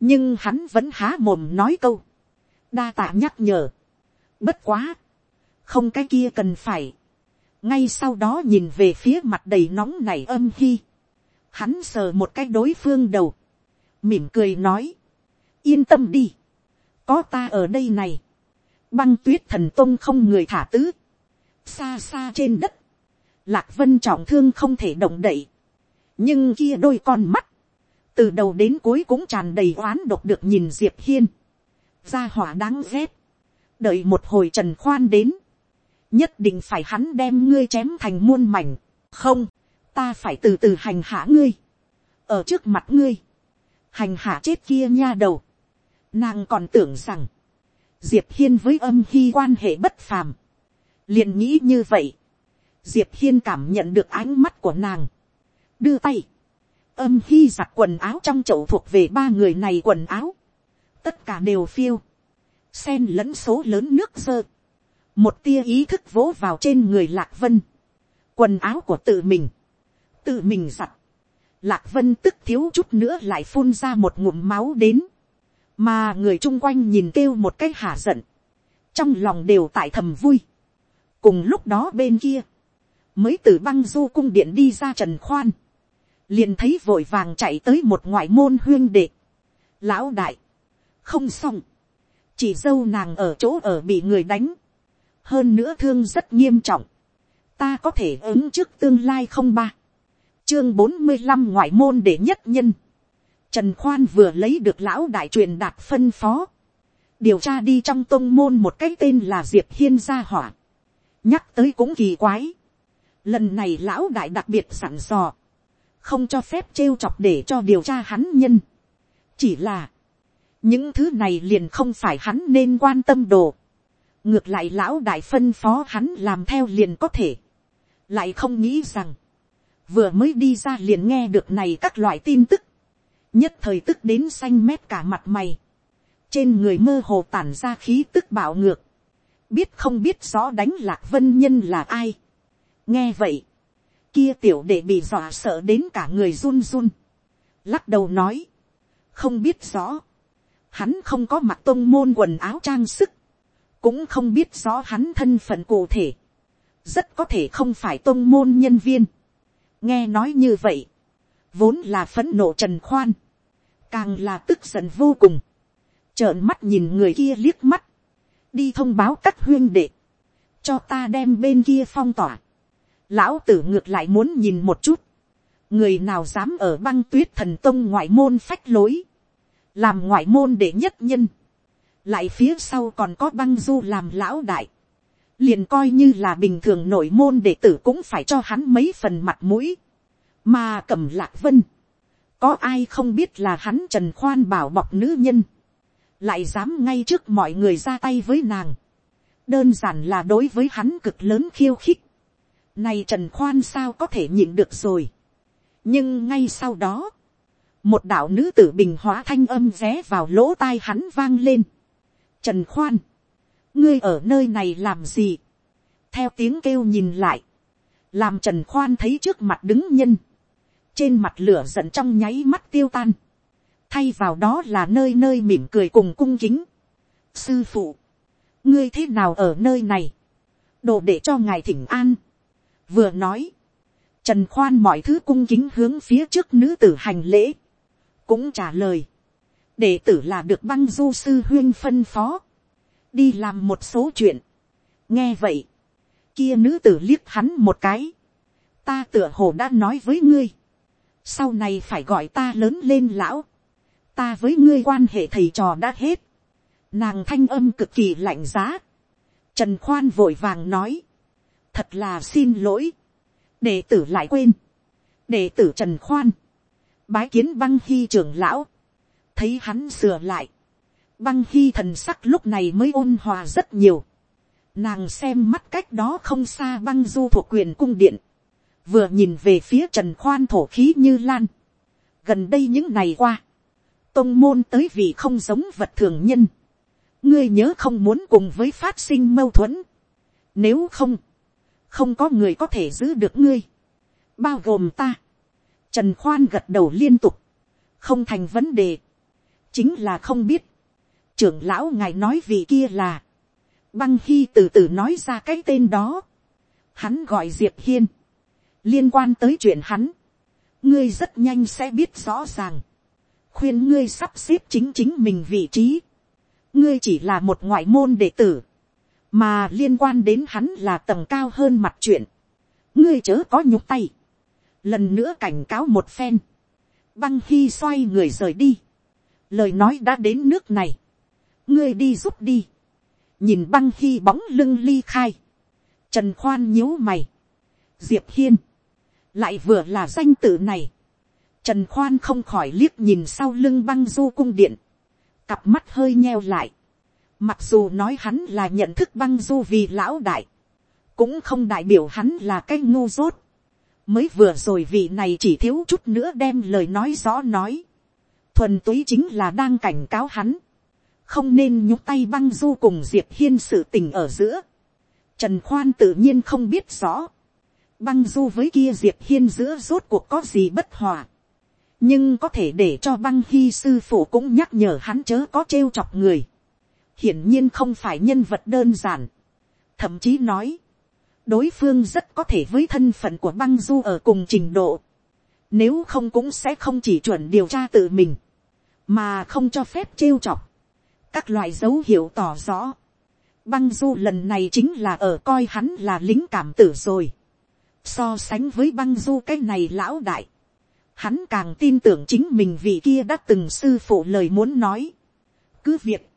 Speaker 1: nhưng hắn vẫn há mồm nói câu. đa tạ nhắc nhở. bất quá, không cái kia cần phải. ngay sau đó nhìn về phía mặt đầy nóng này âm khi, hắn sờ một cái đối phương đầu mỉm cười nói, yên tâm đi, có ta ở đây này, băng tuyết thần tông không người thả tứ, xa xa trên đất, lạc vân trọng thương không thể động đậy, nhưng kia đôi con mắt, từ đầu đến cuối cũng tràn đầy oán độc được nhìn diệp hiên, ra hỏa đáng ghét, đợi một hồi trần khoan đến, nhất định phải hắn đem ngươi chém thành muôn mảnh, không, ta phải từ từ hành hạ ngươi, ở trước mặt ngươi, hành hạ chết kia nha đầu. Nàng còn tưởng rằng, diệp hiên với âm hy quan hệ bất phàm. liền nghĩ như vậy, diệp hiên cảm nhận được ánh mắt của nàng. đưa tay, âm hy giặt quần áo trong chậu thuộc về ba người này quần áo. tất cả đều phiêu, sen lẫn số lớn nước dơ. một tia ý thức vỗ vào trên người lạc vân. quần áo của tự mình, tự mình giặt Lạc Vân tức thiếu chút nữa lại phun ra một ngụm máu đến. Mà người chung quanh nhìn kêu một cái hả giận. Trong lòng đều tại thầm vui. Cùng lúc đó bên kia. Mới từ băng du cung điện đi ra trần khoan. Liền thấy vội vàng chạy tới một ngoại môn huyên đệ. Lão đại. Không xong. Chỉ dâu nàng ở chỗ ở bị người đánh. Hơn nữa thương rất nghiêm trọng. Ta có thể ứng trước tương lai không ba chương bốn mươi năm ngoại môn để nhất nhân. Trần Khoan vừa lấy được lão đại truyền đạt phân phó. Điều tra đi trong tông môn một cái tên là Diệp Hiên gia hỏa. Nhắc tới cũng kỳ quái. Lần này lão đại đặc biệt sẵn sò. Không cho phép trêu chọc để cho điều tra hắn nhân. Chỉ là. Những thứ này liền không phải hắn nên quan tâm đồ. Ngược lại lão đại phân phó hắn làm theo liền có thể. Lại không nghĩ rằng vừa mới đi ra liền nghe được này các loại tin tức, nhất thời tức đến xanh mét cả mặt mày, trên người mơ hồ tản ra khí tức bạo ngược, biết không biết rõ đánh lạc vân nhân là ai. nghe vậy, kia tiểu đệ bị dọa sợ đến cả người run run, lắc đầu nói, không biết rõ, hắn không có mặc tôn môn quần áo trang sức, cũng không biết rõ hắn thân phận cụ thể, rất có thể không phải tôn môn nhân viên. Nghe nói như vậy, vốn là phấn nộ trần khoan, càng là tức giận vô cùng, trợn mắt nhìn người kia liếc mắt, đi thông báo các huyên đệ, cho ta đem bên kia phong tỏa, lão tử ngược lại muốn nhìn một chút, người nào dám ở băng tuyết thần tông ngoại môn phách lối, làm ngoại môn để nhất nhân, lại phía sau còn có băng du làm lão đại, liền coi như là bình thường nội môn đệ tử cũng phải cho hắn mấy phần mặt mũi, mà cầm lạc vân, có ai không biết là hắn trần khoan bảo bọc nữ nhân, lại dám ngay trước mọi người ra tay với nàng, đơn giản là đối với hắn cực lớn khiêu khích, này trần khoan sao có thể nhịn được rồi, nhưng ngay sau đó, một đạo nữ tử bình hóa thanh âm ré vào lỗ tai hắn vang lên. Trần khoan, ngươi ở nơi này làm gì, theo tiếng kêu nhìn lại, làm trần khoan thấy trước mặt đứng nhân, trên mặt lửa giận trong nháy mắt tiêu tan, thay vào đó là nơi nơi mỉm cười cùng cung kính. sư phụ, ngươi thế nào ở nơi này, đồ để cho ngài thỉnh an, vừa nói, trần khoan mọi thứ cung kính hướng phía trước nữ tử hành lễ, cũng trả lời, đệ tử là được băng du sư huyên phân phó, đi làm một số chuyện. nghe vậy, kia nữ tử liếc hắn một cái, ta tựa hồ đã nói với ngươi, sau này phải gọi ta lớn lên lão, ta với ngươi quan hệ thầy trò đã hết, nàng thanh âm cực kỳ lạnh giá, trần khoan vội vàng nói, thật là xin lỗi, đệ tử lại quên, đệ tử trần khoan, bái kiến băng hy trưởng lão, thấy hắn sửa lại, băng hy thần sắc lúc này mới ôn hòa rất nhiều, nàng xem mắt cách đó không xa băng du thuộc quyền cung điện, vừa nhìn về phía trần khoan thổ khí như lan, gần đây những ngày qua, tôn môn tới vì không giống vật thường nhân, ngươi nhớ không muốn cùng với phát sinh mâu thuẫn, nếu không, không có người có thể giữ được ngươi, bao gồm ta, Trần khoan gật đầu liên tục. Không thành vấn đề. Chính là không biết. Trưởng lão ngài nói vì kia là. Băng Hy từ từ nói ra cái tên đó. Hắn gọi Diệp Hiên. Liên quan tới chuyện hắn. Ngươi rất nhanh sẽ biết rõ ràng. Khuyên ngươi sắp xếp chính chính mình vị trí. Ngươi chỉ là một ngoại môn đệ tử. Mà liên quan đến hắn là tầng cao hơn mặt chuyện. Ngươi chớ có nhục tay lần nữa cảnh cáo một phen, băng khi xoay người rời đi, lời nói đã đến nước này, ngươi đi giúp đi, nhìn băng khi bóng lưng ly khai, trần khoan nhíu mày, diệp hiên, lại vừa là danh tự này, trần khoan không khỏi liếc nhìn sau lưng băng du cung điện, cặp mắt hơi nheo lại, mặc dù nói hắn là nhận thức băng du vì lão đại, cũng không đại biểu hắn là cái ngu dốt, mới vừa rồi vị này chỉ thiếu chút nữa đem lời nói rõ nói. thuần túy chính là đang cảnh cáo hắn. không nên nhúc tay băng du cùng diệp hiên sự tình ở giữa. trần khoan tự nhiên không biết rõ băng du với kia diệp hiên giữa rốt cuộc có gì bất hòa. nhưng có thể để cho băng hy sư phụ cũng nhắc nhở hắn chớ có trêu chọc người. hiển nhiên không phải nhân vật đơn giản. thậm chí nói, đối phương rất có thể với thân phận của băng du ở cùng trình độ, nếu không cũng sẽ không chỉ chuẩn điều tra tự mình, mà không cho phép trêu chọc, các loại dấu hiệu tỏ rõ. Băng du lần này chính là ở coi hắn là lính cảm tử rồi. So sánh với băng du cái này lão đại, hắn càng tin tưởng chính mình vì kia đã từng sư phụ lời muốn nói. Cứ việc,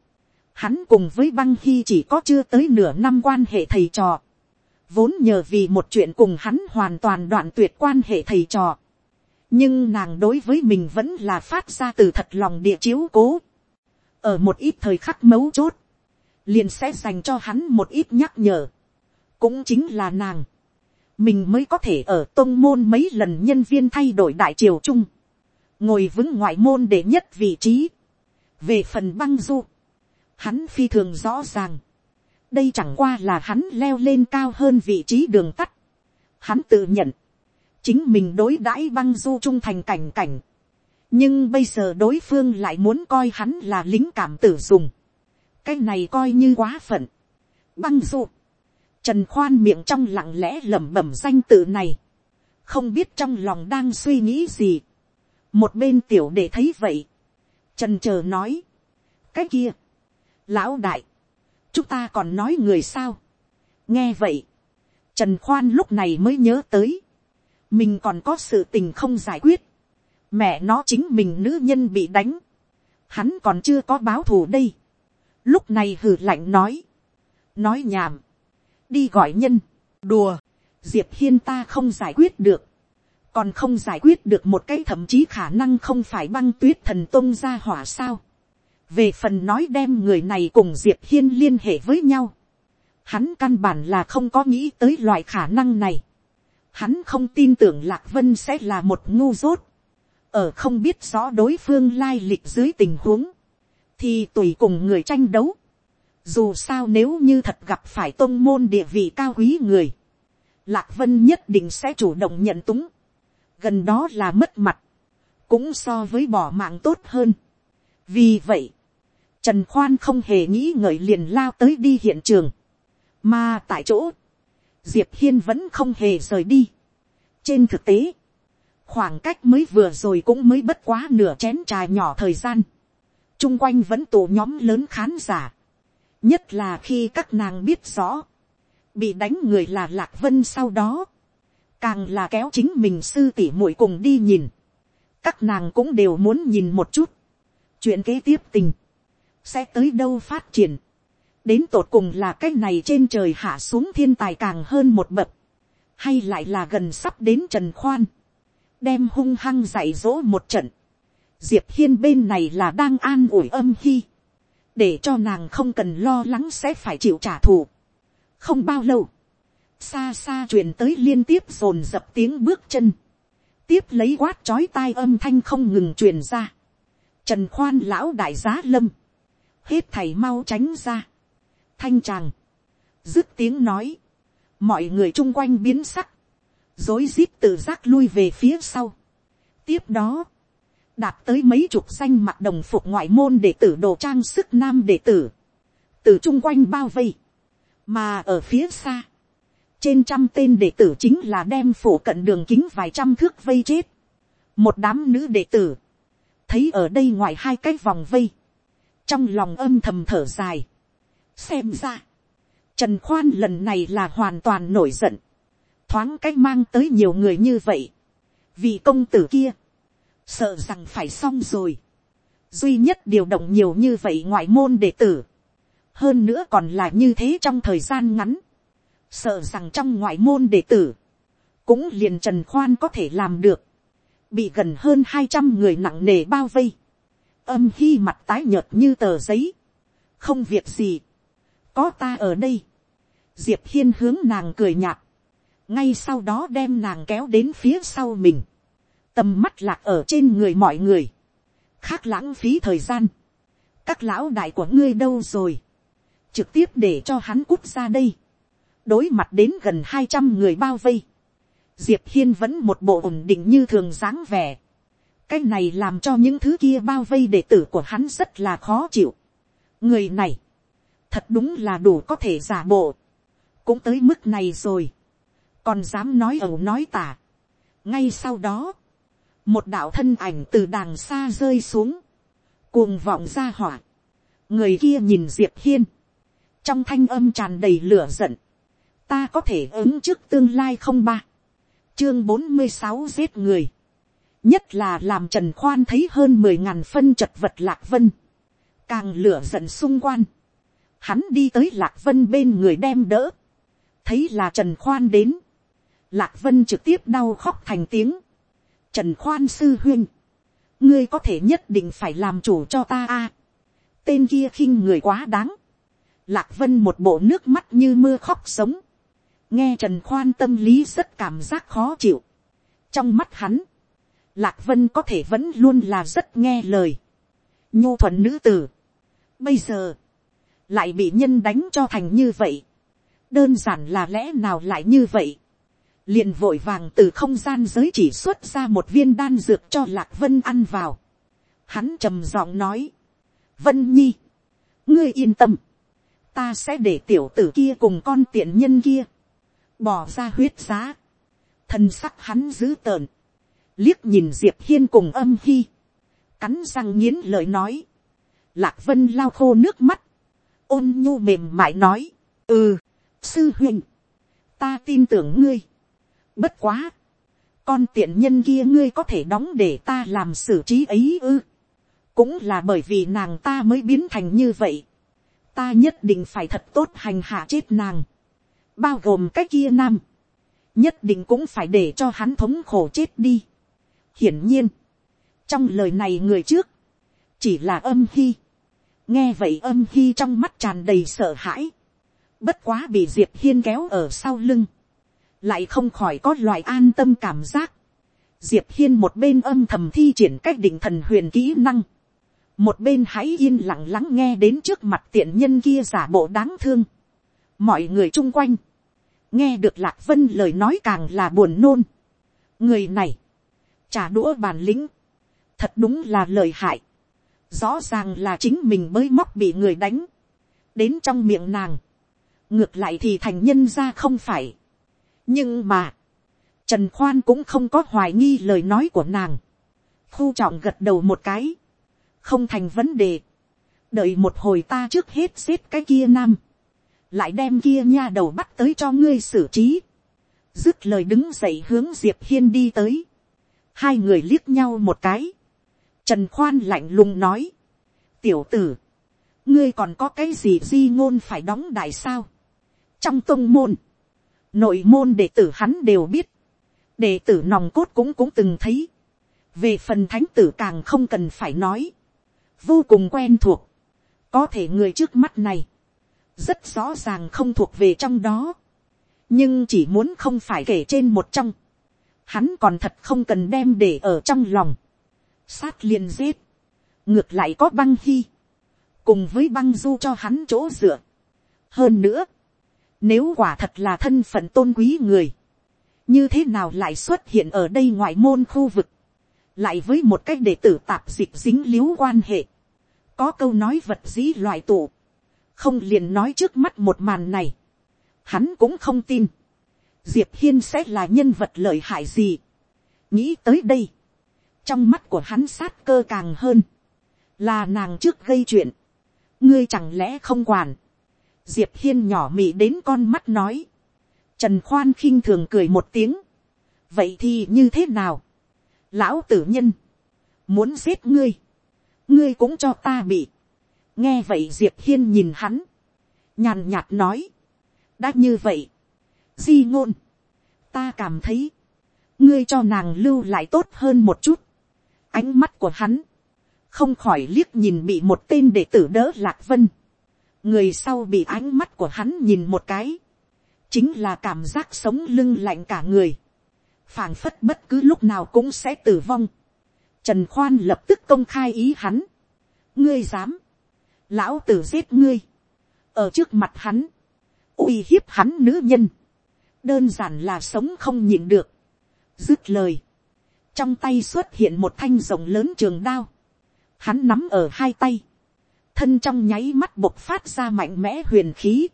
Speaker 1: hắn cùng với băng khi chỉ có chưa tới nửa năm quan hệ thầy trò vốn nhờ vì một chuyện cùng hắn hoàn toàn đoạn tuyệt quan hệ thầy trò. nhưng nàng đối với mình vẫn là phát ra từ thật lòng địa chiếu cố. ở một ít thời khắc mấu chốt, liền sẽ dành cho hắn một ít nhắc nhở. cũng chính là nàng mình mới có thể ở tôn môn mấy lần nhân viên thay đổi đại triều chung. ngồi vững ngoại môn để nhất vị trí. về phần băng du, hắn phi thường rõ ràng đây chẳng qua là hắn leo lên cao hơn vị trí đường tắt. Hắn tự nhận, chính mình đối đãi băng du trung thành cảnh cảnh. nhưng bây giờ đối phương lại muốn coi hắn là lính cảm tử dùng. cái này coi như quá phận. băng du. Trần khoan miệng trong lặng lẽ lẩm bẩm danh tự này. không biết trong lòng đang suy nghĩ gì. một bên tiểu để thấy vậy. Trần chờ nói. cái kia. lão đại chúng ta còn nói người sao, nghe vậy, trần khoan lúc này mới nhớ tới, mình còn có sự tình không giải quyết, mẹ nó chính mình nữ nhân bị đánh, hắn còn chưa có báo thù đây, lúc này hử lạnh nói, nói nhảm, đi gọi nhân, đùa, diệp hiên ta không giải quyết được, còn không giải quyết được một cái thậm chí khả năng không phải băng tuyết thần tôn ra hỏa sao. về phần nói đem người này cùng diệp hiên liên hệ với nhau, hắn căn bản là không có nghĩ tới loại khả năng này. hắn không tin tưởng lạc vân sẽ là một ngu dốt, ở không biết rõ đối phương lai lịch dưới tình huống, thì tùy cùng người tranh đấu. Dù sao nếu như thật gặp phải tôn môn địa vị cao quý người, Lạc Vân nhất định sẽ chủ động nhận túng. Gần đó là mất mặt. Cũng so với bỏ mạng tốt hơn. Vì vậy, Trần Khoan không hề nghĩ ngợi liền lao tới đi hiện trường. Mà tại chỗ, Diệp Hiên vẫn không hề rời đi. Trên thực tế, khoảng cách mới vừa rồi cũng mới bất quá nửa chén trà nhỏ thời gian. Trung quanh vẫn tụ nhóm lớn khán giả. Nhất là khi các nàng biết rõ. Bị đánh người là lạc vân sau đó, càng là kéo chính mình sư tỷ muội cùng đi nhìn, các nàng cũng đều muốn nhìn một chút, chuyện kế tiếp tình, sẽ tới đâu phát triển, đến tột cùng là cái này trên trời hạ xuống thiên tài càng hơn một bậc, hay lại là gần sắp đến trần khoan, đem hung hăng dạy dỗ một trận, diệp hiên bên này là đang an ủi âm khi để cho nàng không cần lo lắng sẽ phải chịu trả thù. Không bao lâu, xa xa truyền tới liên tiếp dồn dập tiếng bước chân, tiếp lấy quát chói tai âm thanh không ngừng truyền ra, trần khoan lão đại giá lâm, hết thầy mau tránh ra, thanh tràng, dứt tiếng nói, mọi người chung quanh biến sắc, dối rít tự giác lui về phía sau. tiếp đó, đạt tới mấy chục danh mặt đồng phục ngoại môn đệ tử đồ trang sức nam đệ tử, từ chung quanh bao vây, mà ở phía xa, trên trăm tên đệ tử chính là đem phủ cận đường kính vài trăm thước vây chết. một đám nữ đệ tử, thấy ở đây ngoài hai cái vòng vây, trong lòng âm thầm thở dài. xem ra, trần khoan lần này là hoàn toàn nổi giận, thoáng cách mang tới nhiều người như vậy, vì công tử kia, sợ rằng phải xong rồi, duy nhất điều động nhiều như vậy ngoại môn đệ tử, hơn nữa còn là như thế trong thời gian ngắn, sợ rằng trong ngoại môn đệ tử, cũng liền trần khoan có thể làm được, bị gần hơn hai trăm người nặng nề bao vây, âm hy mặt tái nhợt như tờ giấy, không việc gì, có ta ở đây, diệp hiên hướng nàng cười nhạt, ngay sau đó đem nàng kéo đến phía sau mình, tầm mắt lạc ở trên người mọi người, khác lãng phí thời gian, các lão đại của ngươi đâu rồi, trực tiếp để cho hắn cút ra đây, đối mặt đến gần hai trăm người bao vây, diệp hiên vẫn một bộ ổn định như thường dáng vẻ, cái này làm cho những thứ kia bao vây đệ tử của hắn rất là khó chịu. người này, thật đúng là đủ có thể giả bộ, cũng tới mức này rồi, còn dám nói ẩu nói tả. ngay sau đó, một đạo thân ảnh từ đàng xa rơi xuống, cuồng vọng ra hỏa, người kia nhìn diệp hiên, trong thanh âm tràn đầy lửa giận, ta có thể ứng trước tương lai không ba, chương bốn mươi sáu giết người, nhất là làm trần khoan thấy hơn mười ngàn phân chật vật lạc vân, càng lửa giận xung quanh, hắn đi tới lạc vân bên người đem đỡ, thấy là trần khoan đến, lạc vân trực tiếp đau khóc thành tiếng, trần khoan sư huyên, ngươi có thể nhất định phải làm chủ cho ta a, tên kia khinh người quá đáng, Lạc Vân một bộ nước mắt như mưa khóc sống. Nghe Trần Khoan tâm lý rất cảm giác khó chịu. Trong mắt hắn, Lạc Vân có thể vẫn luôn là rất nghe lời. Nhu thuần nữ tử. Bây giờ, lại bị nhân đánh cho thành như vậy. Đơn giản là lẽ nào lại như vậy. Liền vội vàng từ không gian giới chỉ xuất ra một viên đan dược cho Lạc Vân ăn vào. Hắn trầm giọng nói. Vân Nhi. Ngươi yên tâm ta sẽ để tiểu tử kia cùng con tiện nhân kia, bỏ ra huyết giá, thân sắc hắn dữ tợn, liếc nhìn diệp hiên cùng âm hy, cắn răng nghiến lời nói, lạc vân lao khô nước mắt, ôn nhu mềm mại nói, ừ, sư huynh, ta tin tưởng ngươi, bất quá, con tiện nhân kia ngươi có thể đóng để ta làm xử trí ấy ư, cũng là bởi vì nàng ta mới biến thành như vậy, ta nhất định phải thật tốt hành hạ chết nàng, bao gồm cái kia nam, nhất định cũng phải để cho hắn thống khổ chết đi. hiển nhiên, trong lời này người trước, chỉ là âm hy, nghe vậy âm hy trong mắt tràn đầy sợ hãi, bất quá bị diệp hiên kéo ở sau lưng, lại không khỏi có loại an tâm cảm giác. diệp hiên một bên âm thầm thi triển cách định thần huyền kỹ năng, một bên hãy yên lặng lắng nghe đến trước mặt tiện nhân kia giả bộ đáng thương. mọi người chung quanh, nghe được lạc vân lời nói càng là buồn nôn. người này, trả đũa bàn lĩnh, thật đúng là lời hại. rõ ràng là chính mình mới móc bị người đánh, đến trong miệng nàng, ngược lại thì thành nhân ra không phải nhưng mà, trần khoan cũng không có hoài nghi lời nói của nàng. khu trọng gật đầu một cái, không thành vấn đề. đợi một hồi ta trước hết xếp cái kia nam, lại đem kia nha đầu bắt tới cho ngươi xử trí. dứt lời đứng dậy hướng diệp hiên đi tới. hai người liếc nhau một cái. trần khoan lạnh lùng nói. tiểu tử, ngươi còn có cái gì di ngôn phải đóng đại sao. trong tông môn, nội môn đệ tử hắn đều biết. đệ tử nòng cốt cũng cũng từng thấy. về phần thánh tử càng không cần phải nói vô cùng quen thuộc. Có thể người trước mắt này, rất rõ ràng không thuộc về trong đó. Nhưng chỉ muốn không phải kể trên một trong. Hắn còn thật không cần đem để ở trong lòng. Sát liền giết. Ngược lại có băng hy. Cùng với băng du cho hắn chỗ dựa. Hơn nữa. Nếu quả thật là thân phận tôn quý người. Như thế nào lại xuất hiện ở đây ngoại môn khu vực. Lại với một cách đệ tử tạp dịch dính liếu quan hệ. Có câu nói vật dĩ loại tụ, không liền nói trước mắt một màn này, hắn cũng không tin, diệp hiên sẽ là nhân vật lợi hại gì, nghĩ tới đây, trong mắt của hắn sát cơ càng hơn, là nàng trước gây chuyện, ngươi chẳng lẽ không quản, diệp hiên nhỏ mị đến con mắt nói, trần khoan khinh thường cười một tiếng, vậy thì như thế nào, lão tử nhân, muốn giết ngươi, ngươi cũng cho ta bị. nghe vậy diệp hiên nhìn hắn, nhàn nhạt nói, đã như vậy, di ngôn, ta cảm thấy, ngươi cho nàng lưu lại tốt hơn một chút, ánh mắt của hắn, không khỏi liếc nhìn bị một tên đệ tử đỡ lạc vân, người sau bị ánh mắt của hắn nhìn một cái, chính là cảm giác sống lưng lạnh cả người, phảng phất bất cứ lúc nào cũng sẽ tử vong, Trần khoan lập tức công khai ý hắn. ngươi dám, lão tử giết ngươi, ở trước mặt hắn, uy hiếp hắn nữ nhân, đơn giản là sống không nhịn được. dứt lời, trong tay xuất hiện một thanh rồng lớn trường đao, hắn nắm ở hai tay, thân trong nháy mắt bộc phát ra mạnh mẽ huyền khí,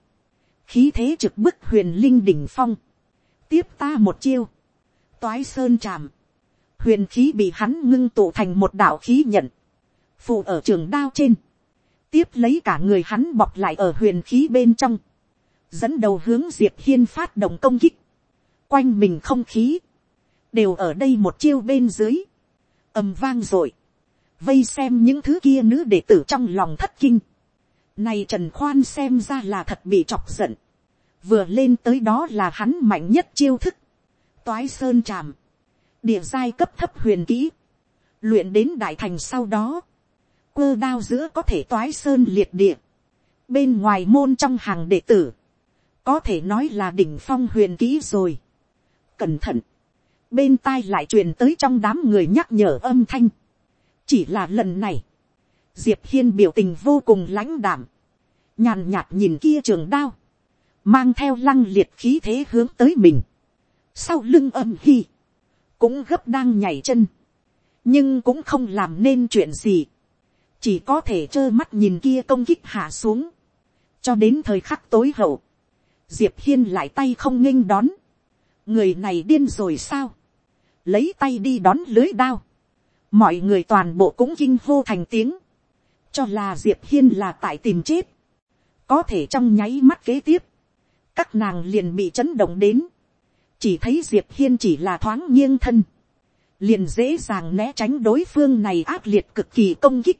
Speaker 1: khí thế trực bức huyền linh đỉnh phong, tiếp ta một chiêu, toái sơn tràm, huyền khí bị hắn ngưng tụ thành một đạo khí nhận, phụ ở trường đao trên, tiếp lấy cả người hắn bọc lại ở huyền khí bên trong, dẫn đầu hướng diệp hiên phát động công kích, quanh mình không khí, đều ở đây một chiêu bên dưới, ầm vang r ộ i vây xem những thứ kia nữ đệ tử trong lòng thất kinh, này trần khoan xem ra là thật bị chọc giận, vừa lên tới đó là hắn mạnh nhất chiêu thức, toái sơn tràm, địa giai cấp thấp huyền kỹ, luyện đến đại thành sau đó, quơ đao giữa có thể toái sơn liệt địa, bên ngoài môn trong hàng đệ tử, có thể nói là đỉnh phong huyền kỹ rồi. Cẩn thận, bên tai lại truyền tới trong đám người nhắc nhở âm thanh chỉ là lần này, diệp hiên biểu tình vô cùng lãnh đảm, nhàn nhạt nhìn kia trường đao, mang theo lăng liệt khí thế hướng tới mình. sau lưng âm hy, cũng gấp đang nhảy chân, nhưng cũng không làm nên chuyện gì, chỉ có thể trơ mắt nhìn kia công kích hạ xuống, cho đến thời khắc tối hậu, diệp hiên lại tay không nghênh đón, người này điên rồi sao, lấy tay đi đón lưới đao, mọi người toàn bộ cũng kinh hô thành tiếng, cho là diệp hiên là tại tìm chết, có thể trong nháy mắt kế tiếp, các nàng liền bị chấn động đến, chỉ thấy diệp hiên chỉ là thoáng nghiêng thân, liền dễ dàng né tránh đối phương này ác liệt cực kỳ công kích,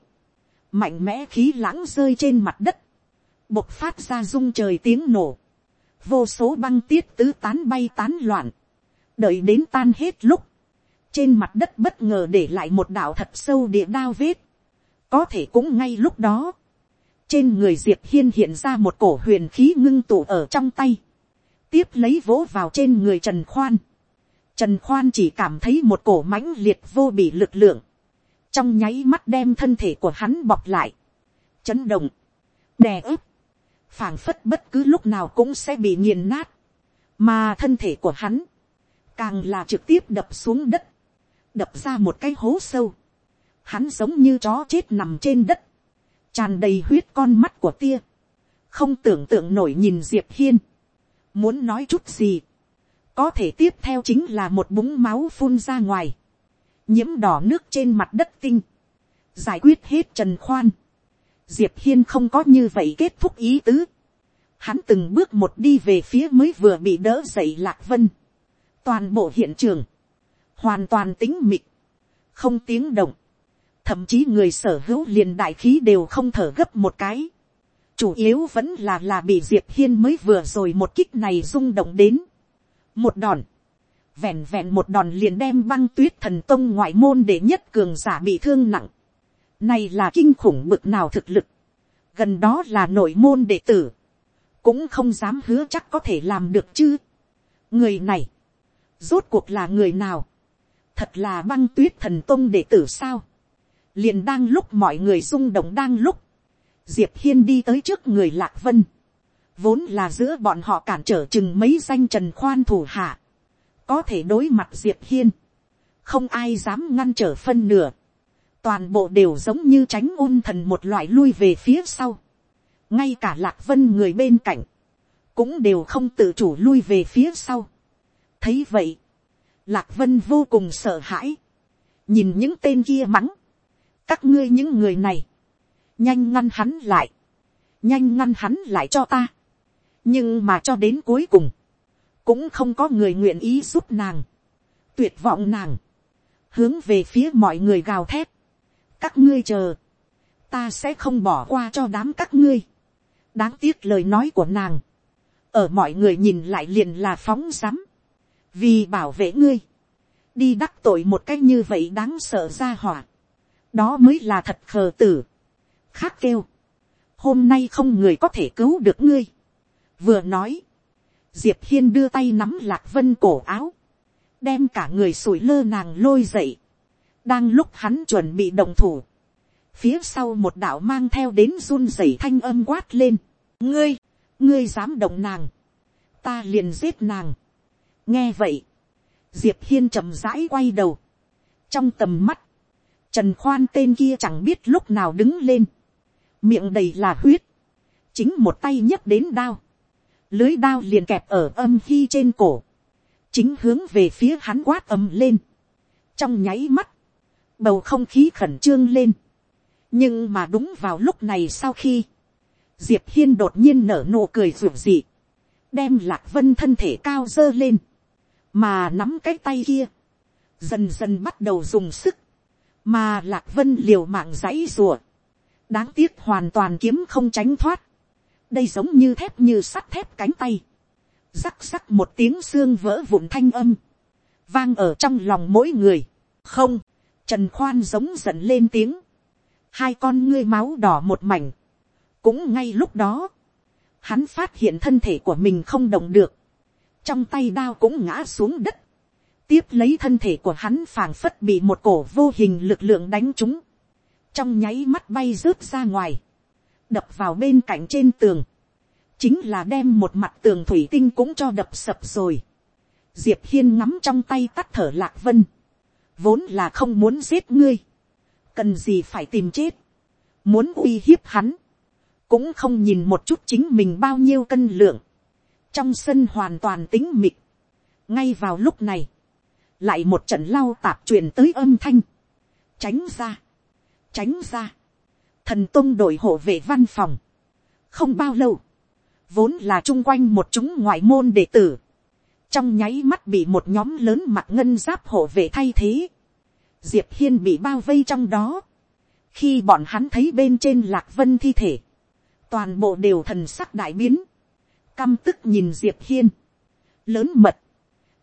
Speaker 1: mạnh mẽ khí lãng rơi trên mặt đất, bộc phát ra rung trời tiếng nổ, vô số băng tiết tứ tán bay tán loạn, đợi đến tan hết lúc, trên mặt đất bất ngờ để lại một đạo thật sâu địa đao vết, có thể cũng ngay lúc đó, trên người diệp hiên hiện ra một cổ huyền khí ngưng tụ ở trong tay, tiếp lấy vỗ vào trên người trần khoan, trần khoan chỉ cảm thấy một cổ mãnh liệt vô bị lực lượng, trong nháy mắt đem thân thể của hắn bọc lại, chấn động, đè ớp, phảng phất bất cứ lúc nào cũng sẽ bị nghiền nát, mà thân thể của hắn, càng là trực tiếp đập xuống đất, đập ra một cái hố sâu, hắn giống như chó chết nằm trên đất, tràn đầy huyết con mắt của tia, không tưởng tượng nổi nhìn diệp hiên, muốn nói chút gì, có thể tiếp theo chính là một búng máu phun ra ngoài, nhiễm đỏ nước trên mặt đất tinh, giải quyết hết trần khoan, diệp hiên không có như vậy kết thúc ý tứ, hắn từng bước một đi về phía mới vừa bị đỡ dậy lạc vân, toàn bộ hiện trường, hoàn toàn tính mịt, không tiếng động, thậm chí người sở hữu liền đại khí đều không thở gấp một cái, chủ yếu vẫn là là bị diệp hiên mới vừa rồi một kích này rung động đến, một đòn, vẹn vẹn một đòn liền đem băng tuyết thần tông ngoại môn để nhất cường giả bị thương nặng, này là kinh khủng bực nào thực lực, gần đó là nội môn đệ tử, cũng không dám hứa chắc có thể làm được chứ. người này, rốt cuộc là người nào, thật là băng tuyết thần tông đệ tử sao, liền đang lúc mọi người rung động đang lúc, diệp hiên đi tới trước người lạc vân, vốn là giữa bọn họ cản trở chừng mấy danh trần khoan thủ hạ, có thể đối mặt diệp hiên, không ai dám ngăn trở phân nửa, toàn bộ đều giống như tránh ôn thần một loại lui về phía sau, ngay cả lạc vân người bên cạnh, cũng đều không tự chủ lui về phía sau. thấy vậy, lạc vân vô cùng sợ hãi, nhìn những tên kia mắng, các ngươi những người này, nhanh ngăn hắn lại, nhanh ngăn hắn lại cho ta. nhưng mà cho đến cuối cùng, cũng không có người nguyện ý giúp nàng, tuyệt vọng nàng, hướng về phía mọi người gào thét, các ngươi chờ, ta sẽ không bỏ qua cho đám các ngươi, đáng tiếc lời nói của nàng, ở mọi người nhìn lại liền là phóng rắm, vì bảo vệ ngươi, đi đắc tội một cách như vậy đáng sợ ra hỏa, đó mới là thật khờ tử, khác kêu, hôm nay không người có thể cứu được ngươi, vừa nói, diệp hiên đưa tay nắm lạc vân cổ áo, đem cả người sủi lơ nàng lôi dậy, đang lúc hắn chuẩn bị đồng thủ, phía sau một đạo mang theo đến run rẩy thanh âm quát lên, ngươi, ngươi dám động nàng, ta liền giết nàng nghe vậy, diệp hiên chậm rãi quay đầu, trong tầm mắt, trần khoan tên kia chẳng biết lúc nào đứng lên, miệng đầy là huyết, chính một tay nhấc đến đao, lưới đao liền kẹp ở âm khi trên cổ, chính hướng về phía hắn quát ầm lên, trong nháy mắt, bầu không khí khẩn trương lên, nhưng mà đúng vào lúc này sau khi, diệp hiên đột nhiên nở nụ cười ruột dị, đem lạc vân thân thể cao dơ lên, mà nắm cái tay kia, dần dần bắt đầu dùng sức, mà lạc vân liều mạng dãy rùa, đáng tiếc hoàn toàn kiếm không tránh thoát, đây giống như thép như sắt thép cánh tay, rắc rắc một tiếng xương vỡ vụn thanh âm, vang ở trong lòng mỗi người, không, trần khoan giống giận lên tiếng, hai con ngươi máu đỏ một mảnh, cũng ngay lúc đó, hắn phát hiện thân thể của mình không động được, trong tay đao cũng ngã xuống đất, tiếp lấy thân thể của hắn phảng phất bị một cổ vô hình lực lượng đánh trúng, trong nháy mắt bay rớt ra ngoài, đập vào bên cạnh trên tường, chính là đem một mặt tường thủy tinh cũng cho đập sập rồi. Diệp hiên ngắm trong tay tắt thở lạc vân, vốn là không muốn giết ngươi, cần gì phải tìm chết, muốn uy hiếp hắn, cũng không nhìn một chút chính mình bao nhiêu cân lượng, trong sân hoàn toàn tính mịt. ngay vào lúc này, lại một trận lau tạp truyền tới âm thanh, tránh ra, tránh ra, thần tôn đội hộ vệ văn phòng, không bao lâu, vốn là chung quanh một chúng ngoại môn đệ tử, trong nháy mắt bị một nhóm lớn mặt ngân giáp hộ vệ thay thế, diệp hiên bị bao vây trong đó, khi bọn hắn thấy bên trên lạc vân thi thể, toàn bộ đều thần sắc đại biến, căm tức nhìn diệp hiên, lớn mật,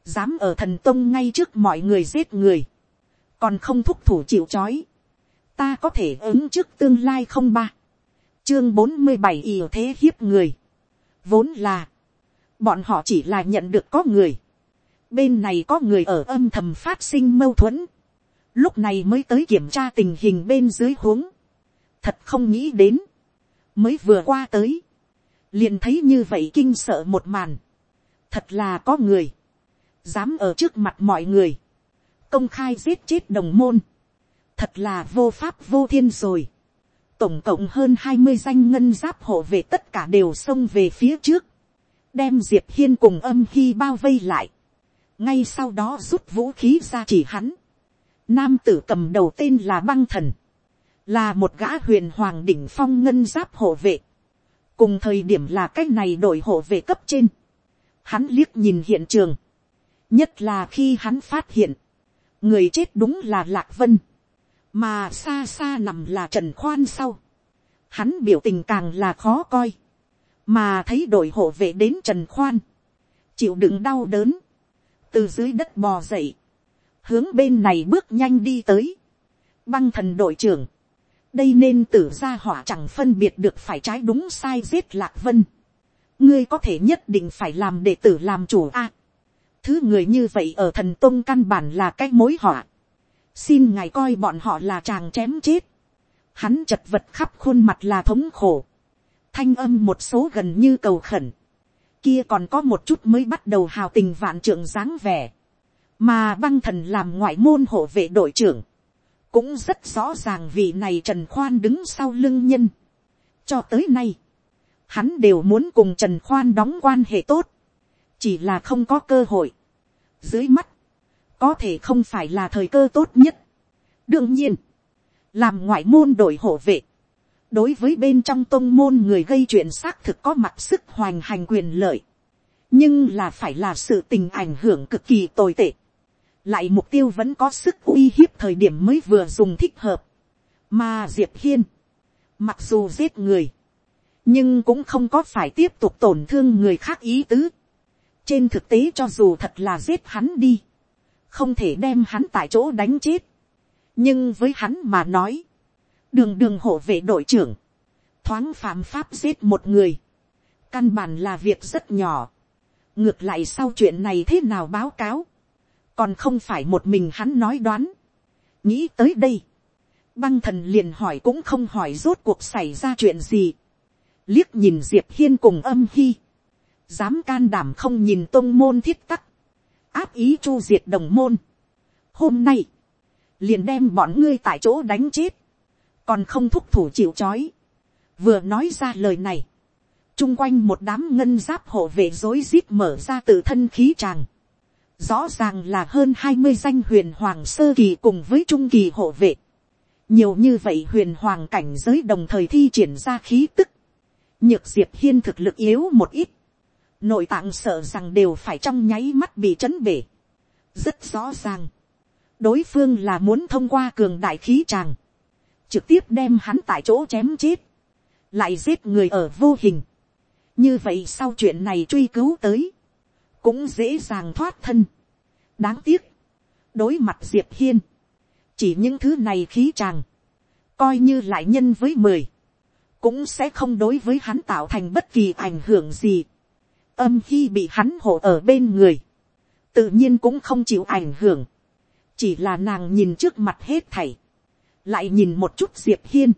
Speaker 1: dám ở thần tông ngay trước mọi người giết người, còn không thúc thủ chịu c h ó i ta có thể ứng trước tương lai không ba, chương bốn mươi bảy ỉa thế hiếp người, vốn là, bọn họ chỉ là nhận được có người, bên này có người ở âm thầm phát sinh mâu thuẫn, lúc này mới tới kiểm tra tình hình bên dưới huống, thật không nghĩ đến, mới vừa qua tới, liền thấy như vậy kinh sợ một màn, thật là có người, dám ở trước mặt mọi người, công khai giết chết đồng môn, thật là vô pháp vô thiên rồi. tổng cộng hơn hai mươi danh ngân giáp hộ về tất cả đều xông về phía trước, đem diệp hiên cùng âm khi bao vây lại, ngay sau đó rút vũ khí ra chỉ hắn. Nam tử cầm đầu tên là băng thần, là một gã huyền hoàng đỉnh phong ngân giáp hộ vệ, cùng thời điểm là cái này đổi hộ về cấp trên. Hắn liếc nhìn hiện trường, nhất là khi hắn phát hiện, người chết đúng là lạc vân, mà xa xa nằm là trần khoan sau, hắn biểu tình càng là khó coi, mà thấy đội hộ vệ đến trần khoan, chịu đựng đau đớn, từ dưới đất bò dậy, hướng bên này bước nhanh đi tới, băng thần đội trưởng, đây nên tử gia hỏa chẳng phân biệt được phải trái đúng sai giết lạc vân, ngươi có thể nhất định phải làm đệ tử làm chủ a, thứ người như vậy ở thần tôn căn bản là cái mối họa. xin ngài coi bọn họ là chàng chém chết. hắn chật vật khắp khuôn mặt là thống khổ. thanh âm một số gần như cầu khẩn. kia còn có một chút mới bắt đầu hào tình vạn trưởng dáng vẻ. mà băng thần làm ngoại môn hộ vệ đội trưởng cũng rất rõ ràng vị này trần khoan đứng sau lưng nhân. cho tới nay, hắn đều muốn cùng trần khoan đóng quan hệ tốt. Chỉ là không có cơ hội. Dưới mắt, có thể không phải là thời cơ tốt nhất. đương nhiên, làm ngoại môn đội hộ vệ, đối với bên trong tôn môn người gây chuyện xác thực có mặt sức hoành hành quyền lợi, nhưng là phải là sự tình ảnh hưởng cực kỳ tồi tệ, lại mục tiêu vẫn có sức uy hiếp thời điểm mới vừa dùng thích hợp, mà diệp hiên, mặc dù giết người, nhưng cũng không có phải tiếp tục tổn thương người khác ý tứ, trên thực tế cho dù thật là giết hắn đi, không thể đem hắn tại chỗ đánh chết. nhưng với hắn mà nói, đường đường hộ vệ đội trưởng, thoáng phạm pháp giết một người, căn bản là việc rất nhỏ. ngược lại sau chuyện này thế nào báo cáo, còn không phải một mình hắn nói đoán. nghĩ tới đây, băng thần liền hỏi cũng không hỏi rốt cuộc xảy ra chuyện gì. liếc nhìn diệp hiên cùng âm hy dám can đảm không nhìn tôn môn thiết tắc, áp ý chu diệt đồng môn. Hôm nay, liền đem bọn ngươi tại chỗ đánh chết, còn không thúc thủ chịu c h ó i vừa nói ra lời này, chung quanh một đám ngân giáp hộ vệ dối rít mở ra từ thân khí tràng, rõ ràng là hơn hai mươi danh huyền hoàng sơ kỳ cùng với trung kỳ hộ vệ, nhiều như vậy huyền hoàng cảnh giới đồng thời thi triển ra khí tức, nhược diệp hiên thực lực yếu một ít, nội tạng sợ rằng đều phải trong nháy mắt bị chấn bể. rất rõ ràng, đối phương là muốn thông qua cường đại khí tràng, trực tiếp đem hắn tại chỗ chém chết, lại giết người ở vô hình. như vậy sau chuyện này truy cứu tới, cũng dễ dàng thoát thân. đáng tiếc, đối mặt diệp hiên, chỉ những thứ này khí tràng, coi như lại nhân với mười, cũng sẽ không đối với hắn tạo thành bất kỳ ảnh hưởng gì. Âm khi bị hắn hộ ở bên người, tự nhiên cũng không chịu ảnh hưởng, chỉ là nàng nhìn trước mặt hết thảy, lại nhìn một chút diệp hiên,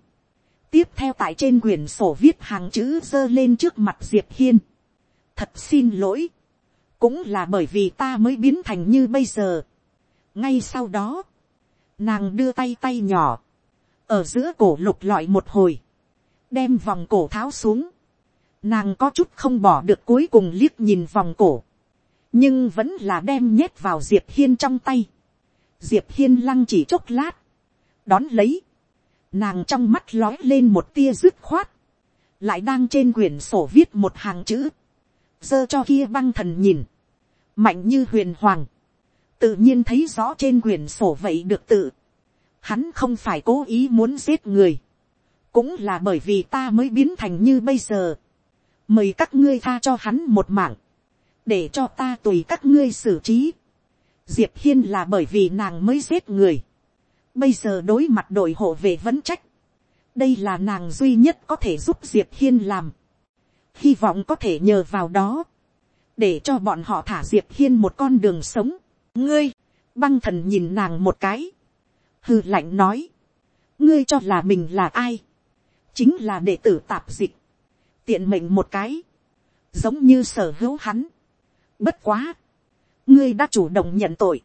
Speaker 1: tiếp theo tại trên quyển sổ viết hàng chữ dơ lên trước mặt diệp hiên, thật xin lỗi, cũng là bởi vì ta mới biến thành như bây giờ. ngay sau đó, nàng đưa tay tay nhỏ, ở giữa cổ lục lọi một hồi, đem vòng cổ tháo xuống, Nàng có chút không bỏ được cuối cùng liếc nhìn vòng cổ. Nhưng vẫn là đem nhét vào Diệp Hiên trong tay. Diệp Hiên lăng chỉ chốc lát. Đón lấy. Nàng trong mắt lói lên một tia dứt khoát. lại đang trên quyển sổ viết một hàng chữ, dơ cho kia băng thần nhìn, mạnh như huyền hoàng, tự nhiên thấy rõ trên quyển sổ vậy được tự, hắn không phải cố ý muốn giết người, cũng là bởi vì ta mới biến thành như bây giờ, mời các ngươi tha cho hắn một mạng, để cho ta tùy các ngươi xử trí. Diệp hiên là bởi vì nàng mới giết người, bây giờ đối mặt đội hộ về vấn trách, đây là nàng duy nhất có thể giúp diệp hiên làm, hy vọng có thể nhờ vào đó, để cho bọn họ thả diệp hiên một con đường sống. ngươi, băng thần nhìn nàng một cái, hư lạnh nói, ngươi cho là mình là ai, chính là đệ tử tạp dịch, tiện mệnh một cái, giống như sở hữu hắn. Bất quá, ngươi đã chủ động nhận tội,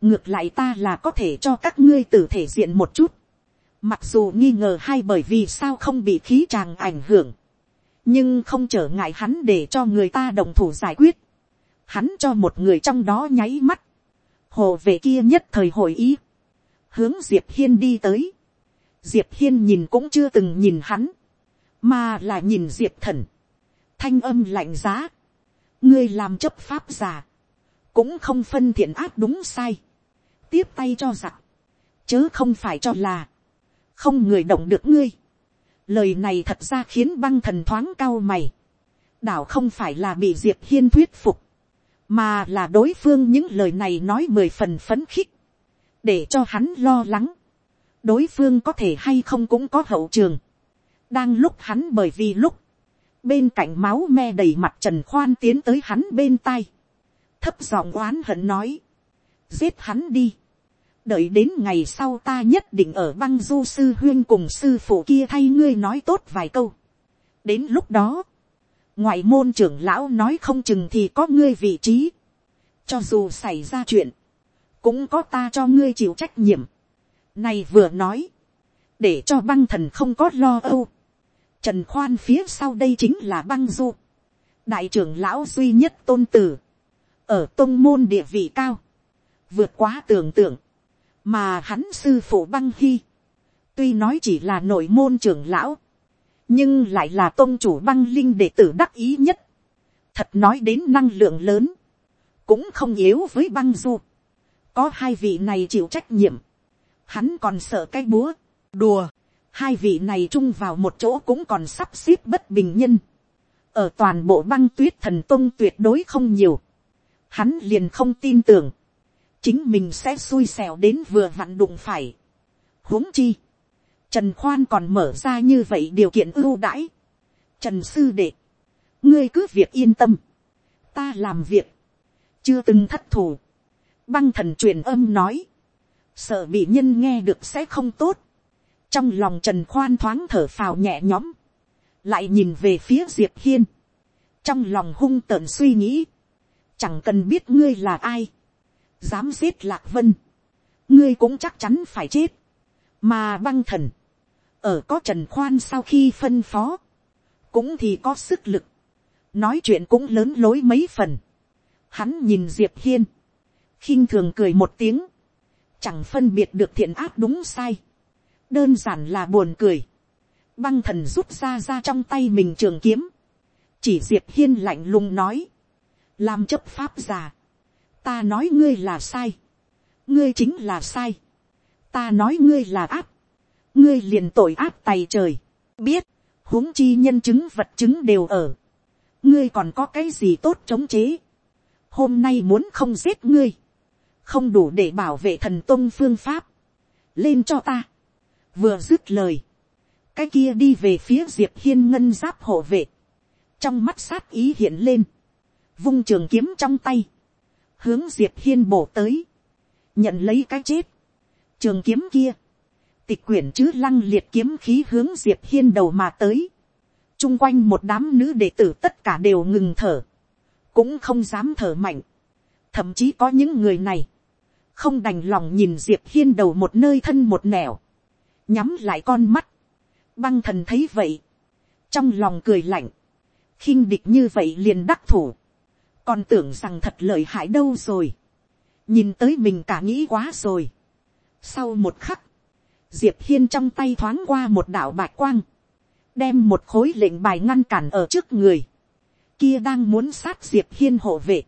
Speaker 1: ngược lại ta là có thể cho các ngươi tử thể diện một chút, mặc dù nghi ngờ hay bởi vì sao không bị khí tràng ảnh hưởng, nhưng không trở ngại hắn để cho người ta đồng thủ giải quyết, hắn cho một người trong đó nháy mắt, hồ về kia nhất thời hội ý, hướng diệp hiên đi tới, diệp hiên nhìn cũng chưa từng nhìn hắn, mà là nhìn diệp thần, thanh âm lạnh giá, ngươi làm chấp pháp giả, cũng không phân thiện ác đúng sai, tiếp tay cho giặc, chớ không phải cho là, không người động được ngươi. Lời này thật ra khiến băng thần thoáng cao mày. Đảo không phải là bị diệp hiên thuyết phục, mà là đối phương những lời này nói mười phần phấn khích, để cho hắn lo lắng. đối phương có thể hay không cũng có hậu trường. đang lúc hắn bởi vì lúc, bên cạnh máu me đầy mặt trần khoan tiến tới hắn bên tai, thấp giọng oán hận nói, giết hắn đi, đợi đến ngày sau ta nhất định ở băng du sư huyên cùng sư phụ kia thay ngươi nói tốt vài câu. đến lúc đó, ngoại môn trưởng lão nói không chừng thì có ngươi vị trí. cho dù xảy ra chuyện, cũng có ta cho ngươi chịu trách nhiệm. này vừa nói, để cho băng thần không có lo âu. trần khoan phía sau đây chính là băng du. đại trưởng lão duy nhất tôn tử, ở tôn môn địa vị cao, vượt quá tưởng tượng mà hắn sư phụ băng hy, tuy nói chỉ là nội môn trưởng lão, nhưng lại là tôn chủ băng linh đệ tử đắc ý nhất, thật nói đến năng lượng lớn, cũng không yếu với băng du, có hai vị này chịu trách nhiệm, hắn còn sợ cái búa, đùa, hai vị này chung vào một chỗ cũng còn sắp xếp bất bình nhân, ở toàn bộ băng tuyết thần tôn tuyệt đối không nhiều, hắn liền không tin tưởng, chính mình sẽ xui xẻo đến vừa vặn đụng phải. huống chi, trần khoan còn mở ra như vậy điều kiện ưu đãi. trần sư đệ, ngươi cứ việc yên tâm, ta làm việc, chưa từng thất thủ. băng thần truyền âm nói, sợ bị nhân nghe được sẽ không tốt. trong lòng trần khoan thoáng thở phào nhẹ nhõm, lại nhìn về phía diệp hiên, trong lòng hung tợn suy nghĩ, chẳng cần biết ngươi là ai, dám giết lạc vân, ngươi cũng chắc chắn phải chết, mà băng thần, ở có trần khoan sau khi phân phó, cũng thì có sức lực, nói chuyện cũng lớn lối mấy phần, hắn nhìn diệp hiên, khinh thường cười một tiếng, chẳng phân biệt được thiện ác đúng sai, đơn giản là buồn cười, băng thần rút ra ra trong tay mình trường kiếm, chỉ diệp hiên lạnh lùng nói, làm chấp pháp già, ta nói ngươi là sai, ngươi chính là sai, ta nói ngươi là áp, ngươi liền tội áp tay trời, biết, huống chi nhân chứng vật chứng đều ở, ngươi còn có cái gì tốt chống chế, hôm nay muốn không giết ngươi, không đủ để bảo vệ thần tôn phương pháp, lên cho ta, vừa dứt lời, cái kia đi về phía diệp hiên ngân giáp hộ vệ, trong mắt sát ý hiện lên, vung trường kiếm trong tay, hướng diệp hiên bổ tới, nhận lấy cái chết, trường kiếm kia, tịch quyển chứ lăng liệt kiếm khí hướng diệp hiên đầu mà tới, chung quanh một đám nữ đệ tử tất cả đều ngừng thở, cũng không dám thở mạnh, thậm chí có những người này, không đành lòng nhìn diệp hiên đầu một nơi thân một nẻo, nhắm lại con mắt, băng thần thấy vậy, trong lòng cười lạnh, khinh địch như vậy liền đắc thủ, còn tưởng rằng thật lợi hại đâu rồi, nhìn tới mình cả nghĩ quá rồi. sau một khắc, diệp hiên trong tay thoáng qua một đạo bạch quang, đem một khối lệnh bài ngăn cản ở trước người, kia đang muốn sát diệp hiên hộ vệ,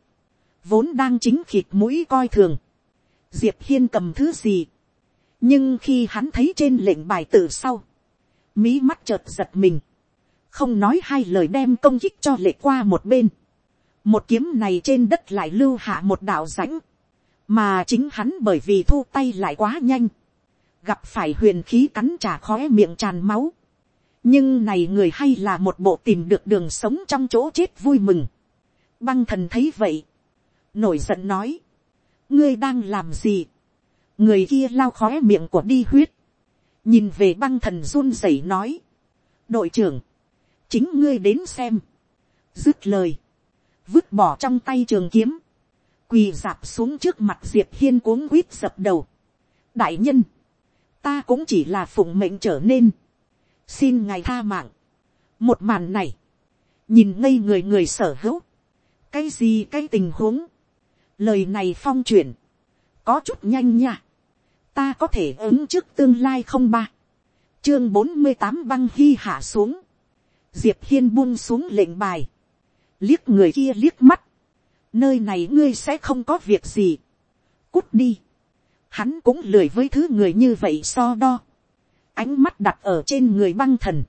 Speaker 1: vốn đang chính khịt mũi coi thường, diệp hiên cầm thứ gì, nhưng khi hắn thấy trên lệnh bài từ sau, mí mắt chợt giật mình, không nói hai lời đem công kích cho lệ qua một bên, một kiếm này trên đất lại lưu hạ một đạo rãnh, mà chính hắn bởi vì thu tay lại quá nhanh, gặp phải huyền khí cắn trả khóe miệng tràn máu, nhưng này người hay là một bộ tìm được đường sống trong chỗ chết vui mừng. băng thần thấy vậy, nổi giận nói, ngươi đang làm gì, người kia lao khóe miệng của đi huyết, nhìn về băng thần run rẩy nói, đội trưởng, chính ngươi đến xem, dứt lời, vứt bỏ trong tay trường kiếm, quỳ dạp xuống trước mặt diệp hiên cuống quýt dập đầu. đại nhân, ta cũng chỉ là phụng mệnh trở nên, xin ngài tha mạng. một màn này, nhìn ngây người người sở hữu, cái gì cái tình huống, lời này phong chuyển, có chút nhanh nha, ta có thể ứng trước tương lai không ba, chương bốn mươi tám băng hy hạ xuống, diệp hiên buông xuống lệnh bài, liếc người kia liếc mắt, nơi này ngươi sẽ không có việc gì, cút đi, hắn cũng lười với thứ người như vậy so đo, ánh mắt đặt ở trên người băng thần,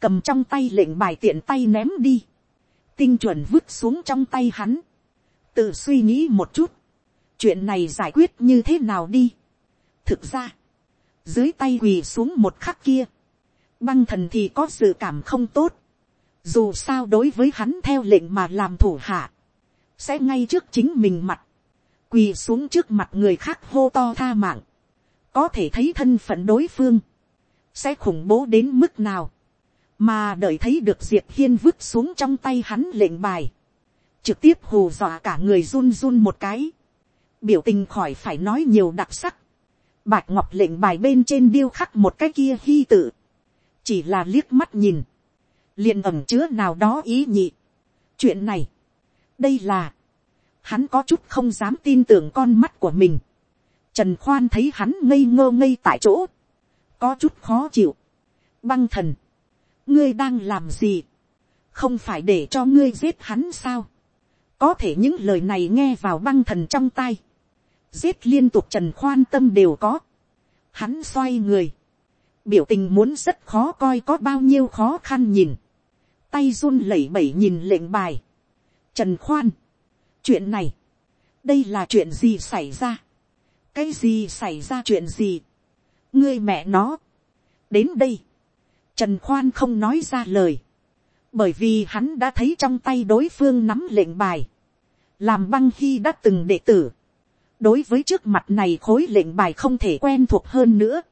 Speaker 1: cầm trong tay lệnh bài tiện tay ném đi, tinh chuẩn vứt xuống trong tay hắn, tự suy nghĩ một chút, chuyện này giải quyết như thế nào đi. thực ra, dưới tay quỳ xuống một khắc kia, băng thần thì có sự cảm không tốt, dù sao đối với hắn theo lệnh mà làm thủ hạ, sẽ ngay trước chính mình mặt, quỳ xuống trước mặt người khác hô to tha mạng, có thể thấy thân phận đối phương, sẽ khủng bố đến mức nào, mà đợi thấy được diệp hiên vứt xuống trong tay hắn lệnh bài, trực tiếp hù dọa cả người run run một cái, biểu tình khỏi phải nói nhiều đặc sắc, bạch ngọc lệnh bài bên trên điêu khắc một cái kia hy tự, chỉ là liếc mắt nhìn, liền ẩm chứa nào đó ý nhị. chuyện này, đây là, hắn có chút không dám tin tưởng con mắt của mình. Trần khoan thấy hắn ngây ngơ ngây tại chỗ, có chút khó chịu. băng thần, ngươi đang làm gì, không phải để cho ngươi giết hắn sao. có thể những lời này nghe vào băng thần trong tai giết liên tục trần khoan tâm đều có. hắn xoay người, biểu tình muốn rất khó coi có bao nhiêu khó khăn nhìn, tay run lẩy bẩy nhìn lệnh bài. Trần khoan, chuyện này, đây là chuyện gì xảy ra, cái gì xảy ra chuyện gì, ngươi mẹ nó, đến đây, trần khoan không nói ra lời, bởi vì hắn đã thấy trong tay đối phương nắm lệnh bài, làm băng khi đã từng đệ tử, đối với trước mặt này khối lệnh bài không thể quen thuộc hơn nữa,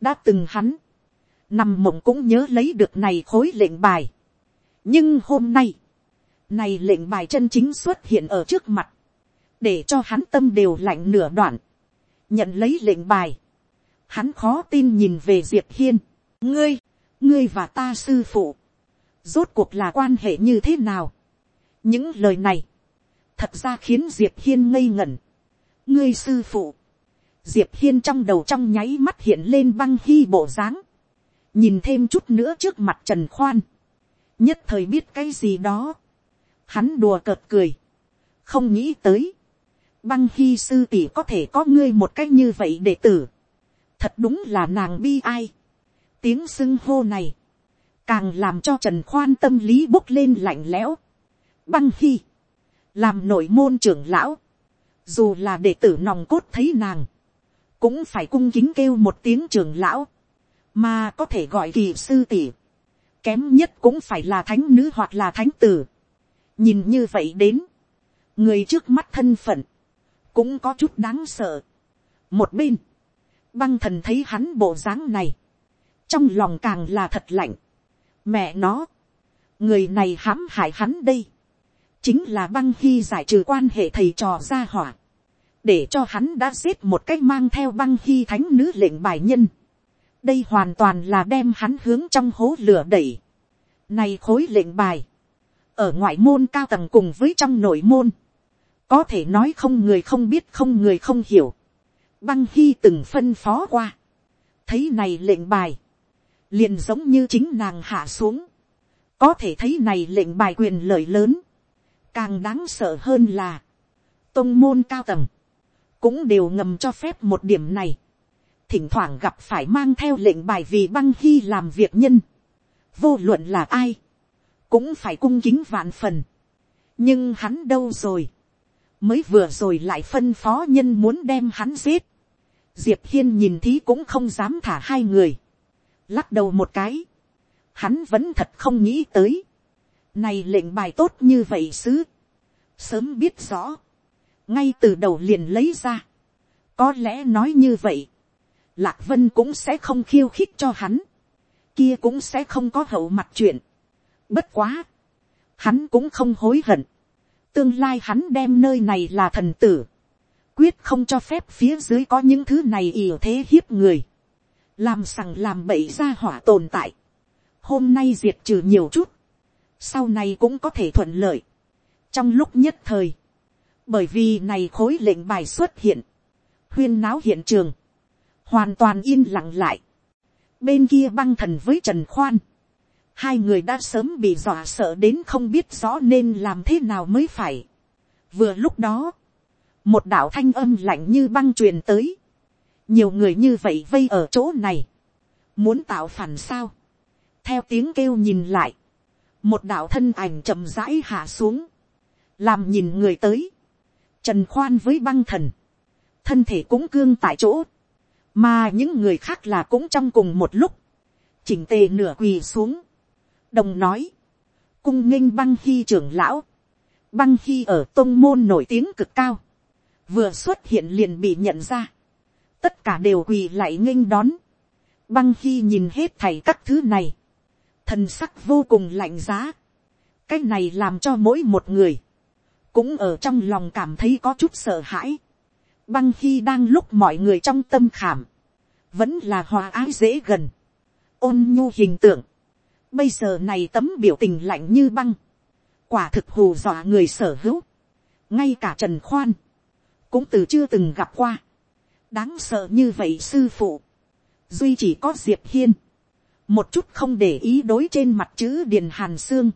Speaker 1: đã từng hắn, nằm mộng cũng nhớ lấy được này khối lệnh bài, nhưng hôm nay, này lệnh bài chân chính xuất hiện ở trước mặt, để cho hắn tâm đều lạnh nửa đoạn, nhận lấy lệnh bài, hắn khó tin nhìn về diệp hiên, ngươi, ngươi và ta sư phụ, rốt cuộc là quan hệ như thế nào. những lời này, thật ra khiến diệp hiên ngây ngẩn. ngươi sư phụ, diệp hiên trong đầu trong nháy mắt hiện lên băng hy bộ dáng, nhìn thêm chút nữa trước mặt trần khoan, nhất thời biết cái gì đó, hắn đùa cợt cười, không nghĩ tới, băng hy sư tỷ có thể có ngươi một cách như vậy đệ tử, thật đúng là nàng bi ai, tiếng xưng hô này, càng làm cho trần khoan tâm lý bốc lên lạnh lẽo, băng hy, làm nội môn trưởng lão, dù là đệ tử nòng cốt thấy nàng, cũng phải cung kính kêu một tiếng trưởng lão, mà có thể gọi kỳ sư tỷ, kém nhất cũng phải là thánh nữ hoặc là thánh tử. nhìn như vậy đến, người trước mắt thân phận, cũng có chút đáng sợ. một bên, băng thần thấy hắn bộ dáng này, trong lòng càng là thật lạnh. mẹ nó, người này hãm hại hắn đây, chính là băng hy giải trừ quan hệ thầy trò gia hỏa, để cho hắn đã giết một cách mang theo băng hy thánh nữ lệnh bài nhân đây hoàn toàn là đem hắn hướng trong hố lửa đẩy. Này khối lệnh bài, ở ngoại môn cao tầng cùng với trong nội môn, có thể nói không người không biết không người không hiểu. Băng hy từng phân phó qua, thấy này lệnh bài, liền giống như chính nàng hạ xuống, có thể thấy này lệnh bài quyền lợi lớn, càng đáng sợ hơn là, tôn môn cao tầng, cũng đều ngầm cho phép một điểm này, thỉnh thoảng gặp phải mang theo lệnh bài vì băng hy làm việc nhân, vô luận là ai, cũng phải cung kính vạn phần, nhưng hắn đâu rồi, mới vừa rồi lại phân phó nhân muốn đem hắn giết, diệp hiên nhìn thí cũng không dám thả hai người, lắc đầu một cái, hắn vẫn thật không nghĩ tới, này lệnh bài tốt như vậy sứ, sớm biết rõ, ngay từ đầu liền lấy ra, có lẽ nói như vậy, lạc vân cũng sẽ không khiêu khích cho hắn, kia cũng sẽ không có hậu mặt chuyện. Bất quá, hắn cũng không hối hận, tương lai hắn đem nơi này là thần tử, quyết không cho phép phía dưới có những thứ này ỉa thế hiếp người, làm sằng làm bậy ra hỏa tồn tại, hôm nay diệt trừ nhiều chút, sau này cũng có thể thuận lợi, trong lúc nhất thời, bởi vì này khối lệnh bài xuất hiện, huyên náo hiện trường, hoàn toàn yên lặng lại, bên kia băng thần với trần khoan, hai người đã sớm bị dọa sợ đến không biết rõ nên làm thế nào mới phải. vừa lúc đó, một đạo thanh âm lạnh như băng truyền tới, nhiều người như vậy vây ở chỗ này, muốn tạo phản sao, theo tiếng kêu nhìn lại, một đạo thân ảnh chậm rãi hạ xuống, làm nhìn người tới, trần khoan với băng thần, thân thể cũng cương tại chỗ, mà những người khác là cũng trong cùng một lúc, chỉnh tề nửa quỳ xuống, đồng nói, cung nghênh băng khi trưởng lão, băng khi ở tôn môn nổi tiếng cực cao, vừa xuất hiện liền bị nhận ra, tất cả đều quỳ lại nghênh đón, băng khi nhìn hết thầy các thứ này, thần sắc vô cùng lạnh giá, cái này làm cho mỗi một người, cũng ở trong lòng cảm thấy có chút sợ hãi, băng khi đang lúc mọi người trong tâm khảm, vẫn là hòa ái dễ gần, ôn nhu hình tượng, bây giờ này tấm biểu tình lạnh như băng, quả thực hù dọa người sở hữu, ngay cả trần khoan, cũng từ chưa từng gặp qua, đáng sợ như vậy sư phụ, duy chỉ có diệp hiên, một chút không để ý đối trên mặt chữ điền hàn xương,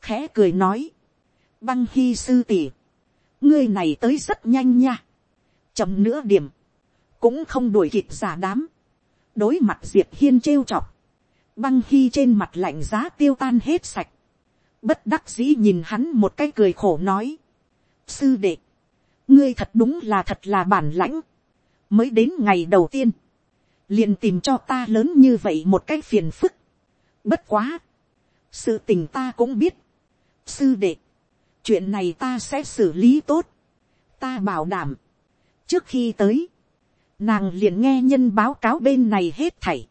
Speaker 1: khẽ cười nói, băng hy sư tỷ, ngươi này tới rất nhanh nha, chậm nữa điểm, cũng không đuổi kịp giả đám, đối mặt diệp hiên trêu chọc, băng khi trên mặt lạnh giá tiêu tan hết sạch, bất đắc dĩ nhìn hắn một cái cười khổ nói, sư đệ, ngươi thật đúng là thật là bản lãnh, mới đến ngày đầu tiên, liền tìm cho ta lớn như vậy một cái phiền phức, bất quá, sự tình ta cũng biết, sư đệ, chuyện này ta sẽ xử lý tốt, ta bảo đảm, trước khi tới, nàng liền nghe nhân báo cáo bên này hết thảy,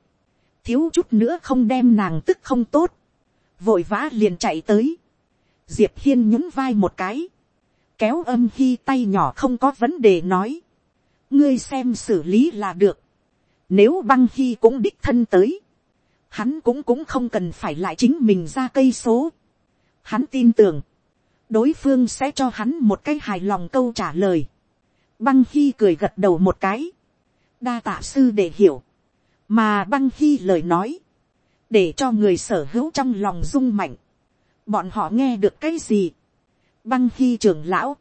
Speaker 1: thiếu chút nữa không đem nàng tức không tốt, vội vã liền chạy tới, diệp hiên nhún vai một cái, kéo âm khi tay nhỏ không có vấn đề nói, ngươi xem xử lý là được, nếu băng khi cũng đích thân tới, hắn cũng cũng không cần phải lại chính mình ra cây số, hắn tin tưởng, đối phương sẽ cho hắn một cái hài lòng câu trả lời. Băng Hy cười gật đầu một cái. Đa tạ sư để hiểu. Mà băng Hy lời nói. Để cho người sở hữu trong lòng rung mạnh. Bọn họ nghe được cái gì? Băng Hy trưởng lão.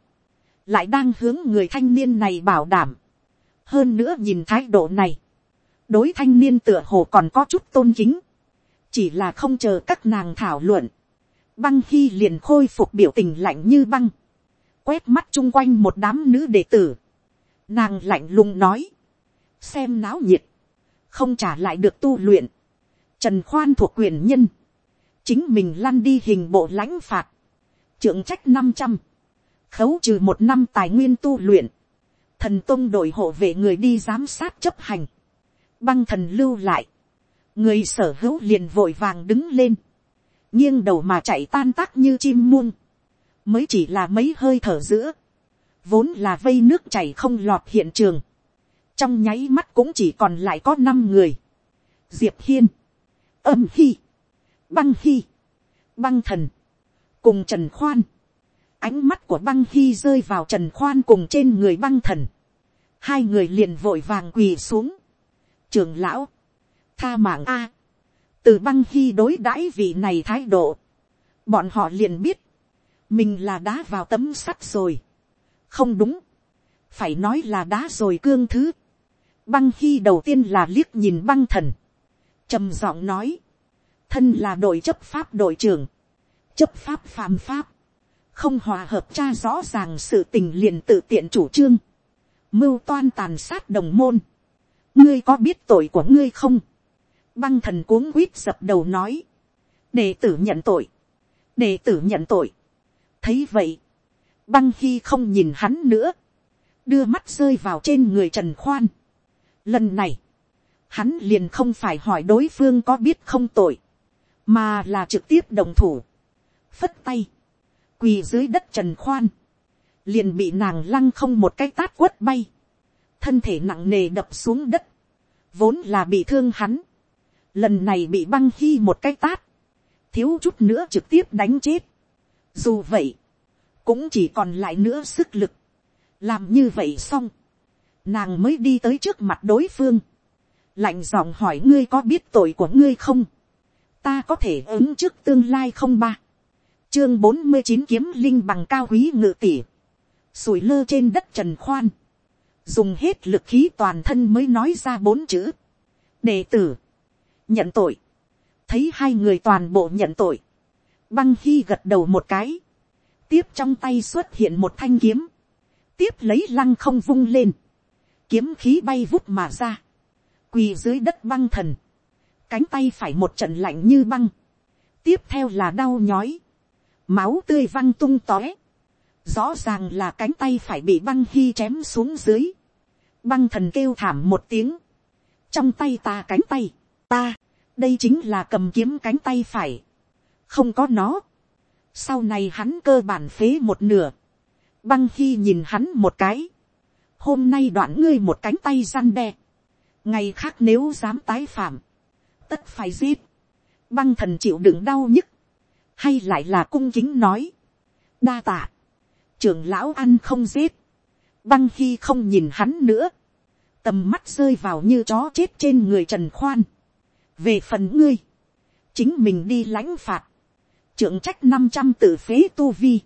Speaker 1: Lại đang hướng người thanh niên này bảo đảm. Hơn nữa nhìn thái độ này. Đối thanh niên tựa hồ còn có chút tôn kính. Chỉ là không chờ các nàng thảo luận băng hy liền khôi phục biểu tình lạnh như băng, quét mắt chung quanh một đám nữ đệ tử, nàng lạnh lùng nói, xem náo nhiệt, không trả lại được tu luyện, trần khoan thuộc quyền nhân, chính mình lăn đi hình bộ lãnh phạt, trưởng trách năm trăm, khấu trừ một năm tài nguyên tu luyện, thần tôn đội hộ về người đi giám sát chấp hành, băng thần lưu lại, người sở hữu liền vội vàng đứng lên, nghiêng đầu mà chạy tan tác như chim muông, mới chỉ là mấy hơi thở giữa, vốn là vây nước chảy không lọt hiện trường, trong nháy mắt cũng chỉ còn lại có năm người, diệp hiên, âm hy, băng hy, băng thần, cùng trần khoan, ánh mắt của băng hy rơi vào trần khoan cùng trên người băng thần, hai người liền vội vàng quỳ xuống, trường lão, tha mạng a, từ băng hy đối đãi vị này thái độ, bọn họ liền biết, mình là đá vào tấm sắt rồi không đúng, phải nói là đá rồi cương thứ. băng khi đầu tiên là liếc nhìn băng thần, trầm giọng nói, thân là đội chấp pháp đội trưởng, chấp pháp phàm pháp, không hòa hợp cha rõ ràng sự tình liền tự tiện chủ trương, mưu toan tàn sát đồng môn, ngươi có biết tội của ngươi không, băng thần cuống quýt dập đầu nói, đệ tử nhận tội, đệ tử nhận tội, thấy vậy, băng khi không nhìn hắn nữa, đưa mắt rơi vào trên người trần khoan. Lần này, hắn liền không phải hỏi đối phương có biết không tội, mà là trực tiếp đồng thủ, phất tay, quỳ dưới đất trần khoan, liền bị nàng lăng không một cái tát quất bay, thân thể nặng nề đập xuống đất, vốn là bị thương hắn, lần này bị băng khi một cái tát, thiếu chút nữa trực tiếp đánh chết. Dù vậy, cũng chỉ còn lại nữa sức lực. làm như vậy xong, nàng mới đi tới trước mặt đối phương, lạnh giọng hỏi ngươi có biết tội của ngươi không, ta có thể ứng trước tương lai không ba, chương bốn mươi chín kiếm linh bằng cao quý ngự tỉ, sủi lơ trên đất trần khoan, dùng hết lực khí toàn thân mới nói ra bốn chữ, đệ tử, nhận tội, thấy hai người toàn bộ nhận tội, băng khi gật đầu một cái, tiếp trong tay xuất hiện một thanh kiếm, tiếp lấy lăng không vung lên, kiếm khí bay vút mà ra, quỳ dưới đất băng thần, cánh tay phải một trận lạnh như băng, tiếp theo là đau nhói, máu tươi văng tung tóe, rõ ràng là cánh tay phải bị băng khi chém xuống dưới, băng thần kêu thảm một tiếng, trong tay ta cánh tay, ta, đây chính là cầm kiếm cánh tay phải, không có nó, sau này hắn cơ bản phế một nửa, băng khi nhìn hắn một cái, hôm nay đoạn ngươi một cánh tay răn đe, ngày khác nếu dám tái phạm, tất phải giết, băng thần chịu đựng đau nhức, hay lại là cung kính nói, đa tạ, trưởng lão ăn không giết, băng khi không nhìn hắn nữa, tầm mắt rơi vào như chó chết trên người trần khoan, về phần ngươi, chính mình đi lãnh phạt, trưởng trách năm trăm tự phế tu vi,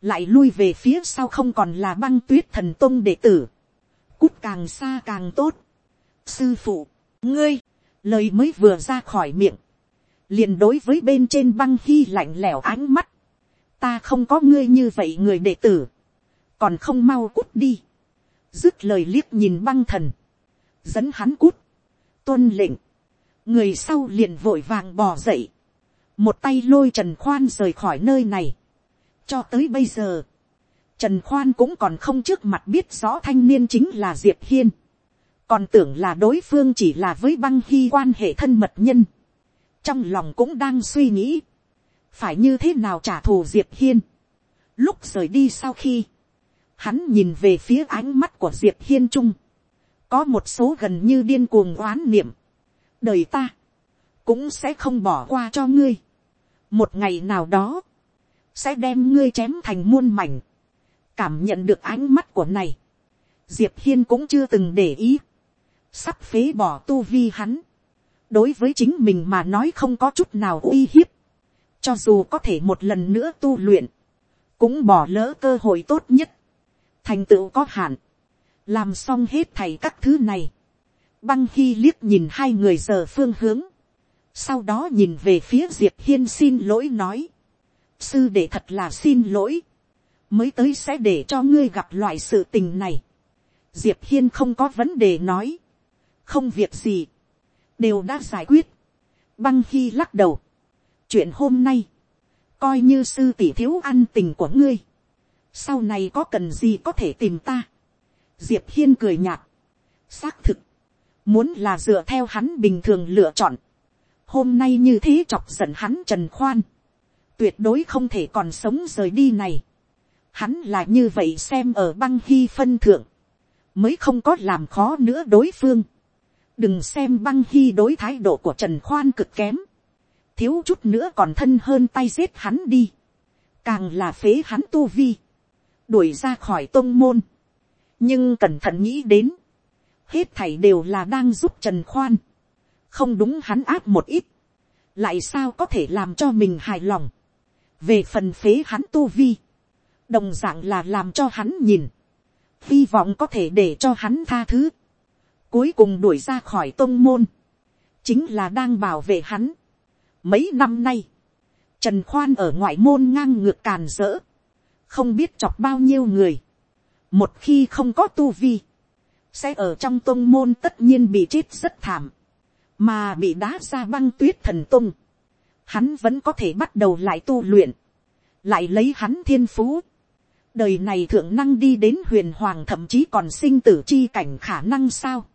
Speaker 1: lại lui về phía sau không còn là băng tuyết thần tông đệ tử, cút càng xa càng tốt. sư phụ, ngươi, lời mới vừa ra khỏi miệng, liền đối với bên trên băng hy lạnh lẽo ánh mắt, ta không có ngươi như vậy người đệ tử, còn không mau cút đi, dứt lời liếc nhìn băng thần, dẫn hắn cút, tuân lệnh, người sau liền vội vàng bỏ dậy, một tay lôi trần khoan rời khỏi nơi này. cho tới bây giờ, trần khoan cũng còn không trước mặt biết rõ thanh niên chính là diệp hiên, còn tưởng là đối phương chỉ là với băng hy quan hệ thân mật nhân, trong lòng cũng đang suy nghĩ, phải như thế nào trả thù diệp hiên. lúc rời đi sau khi, hắn nhìn về phía ánh mắt của diệp hiên trung, có một số gần như điên cuồng oán niệm, đời ta, cũng sẽ không bỏ qua cho ngươi một ngày nào đó, sẽ đem ngươi chém thành muôn mảnh. cảm nhận được ánh mắt của này, diệp hiên cũng chưa từng để ý, sắp phế bỏ tu vi hắn, đối với chính mình mà nói không có chút nào uy hiếp, cho dù có thể một lần nữa tu luyện, cũng bỏ lỡ cơ hội tốt nhất, thành tựu có hạn, làm xong hết thầy các thứ này, băng khi liếc nhìn hai người giờ phương hướng, sau đó nhìn về phía diệp hiên xin lỗi nói, sư để thật là xin lỗi, mới tới sẽ để cho ngươi gặp loại sự tình này. diệp hiên không có vấn đề nói, không việc gì, đều đã giải quyết, băng khi lắc đầu, chuyện hôm nay, coi như sư tỷ thiếu ăn tình của ngươi, sau này có cần gì có thể tìm ta, diệp hiên cười nhạt, xác thực, Muốn là dựa theo hắn bình thường lựa chọn. Hôm nay như thế chọc giận hắn trần khoan. Tuyệt đối không thể còn sống rời đi này. Hắn là như vậy xem ở băng hy phân thượng. Mới không có làm khó nữa đối phương. Đừng xem băng hy đối thái độ của trần khoan cực kém. Thiếu chút nữa còn thân hơn tay giết hắn đi. Càng là phế hắn tu vi. Đuổi ra khỏi tôn môn. Nhưng cẩn thận nghĩ đến hết thảy đều là đang giúp trần khoan, không đúng hắn áp một ít, lại sao có thể làm cho mình hài lòng, về phần phế hắn tu vi, đồng d ạ n g là làm cho hắn nhìn, hy vọng có thể để cho hắn tha thứ, cuối cùng đuổi ra khỏi tôn môn, chính là đang bảo vệ hắn. Mấy năm nay, Trần Khoan ở ngoại môn ngang ngược càn rỡ, không biết chọc bao nhiêu người, một khi không có tu vi, sẽ ở trong tôn môn tất nhiên bị chết rất thảm, mà bị đá ra băng tuyết thần tung, hắn vẫn có thể bắt đầu lại tu luyện, lại lấy hắn thiên phú. đời này thượng năng đi đến huyền hoàng thậm chí còn sinh tử chi cảnh khả năng sao.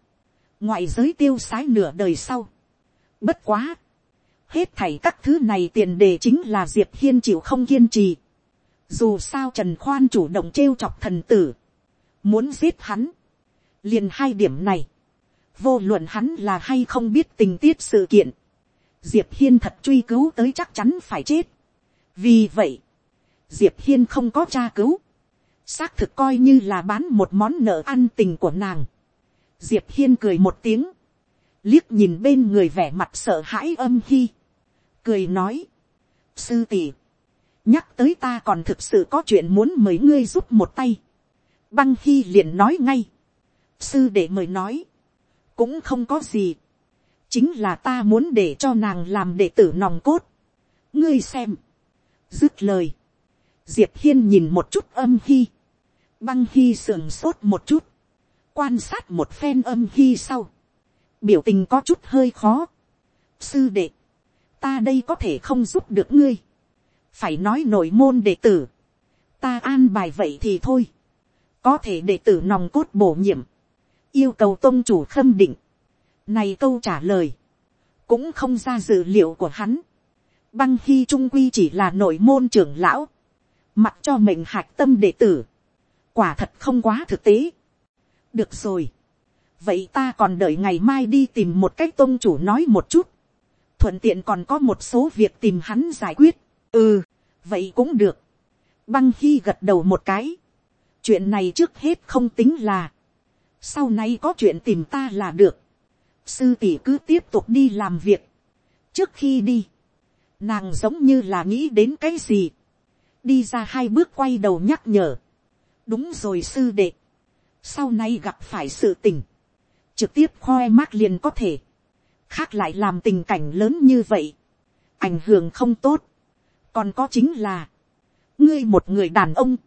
Speaker 1: ngoại giới tiêu sái nửa đời sau. bất quá. hết thảy các thứ này tiền đề chính là diệp hiên chịu không kiên trì. dù sao trần khoan chủ động trêu chọc thần tử. muốn giết hắn. liền hai điểm này vô luận hắn là hay không biết tình tiết sự kiện. diệp hiên thật truy cứu tới chắc chắn phải chết. vì vậy, diệp hiên không có tra cứu, xác thực coi như là bán một món nợ ăn tình của nàng. diệp hiên cười một tiếng, liếc nhìn bên người vẻ mặt sợ hãi âm hy, cười nói, sư tỷ, nhắc tới ta còn thực sự có chuyện muốn mời ngươi giúp một tay. băng hy liền nói ngay, sư để mời nói, cũng không có gì, chính là ta muốn để cho nàng làm đệ tử nòng cốt. ngươi xem, dứt lời, diệp hiên nhìn một chút âm hy, băng hy sườn sốt một chút, quan sát một phen âm hy sau, biểu tình có chút hơi khó. sư đệ, ta đây có thể không giúp được ngươi, phải nói nội môn đệ tử, ta an bài vậy thì thôi, có thể đệ tử nòng cốt bổ nhiệm, yêu cầu tôn chủ khâm định, này câu trả lời, cũng không ra dự liệu của hắn, băng hy trung quy chỉ là nội môn trưởng lão, mặc cho mệnh hạch tâm đệ tử, quả thật không quá thực tế. được rồi, vậy ta còn đợi ngày mai đi tìm một cách tôn chủ nói một chút, thuận tiện còn có một số việc tìm hắn giải quyết, ừ, vậy cũng được, băng khi gật đầu một cái, chuyện này trước hết không tính là, sau này có chuyện tìm ta là được, sư tỷ cứ tiếp tục đi làm việc, trước khi đi, nàng giống như là nghĩ đến cái gì, đi ra hai bước quay đầu nhắc nhở. đúng rồi sư đệ. sau này gặp phải sự tình. trực tiếp khoe mát liền có thể. khác lại làm tình cảnh lớn như vậy. ảnh hưởng không tốt. còn có chính là, ngươi một người đàn ông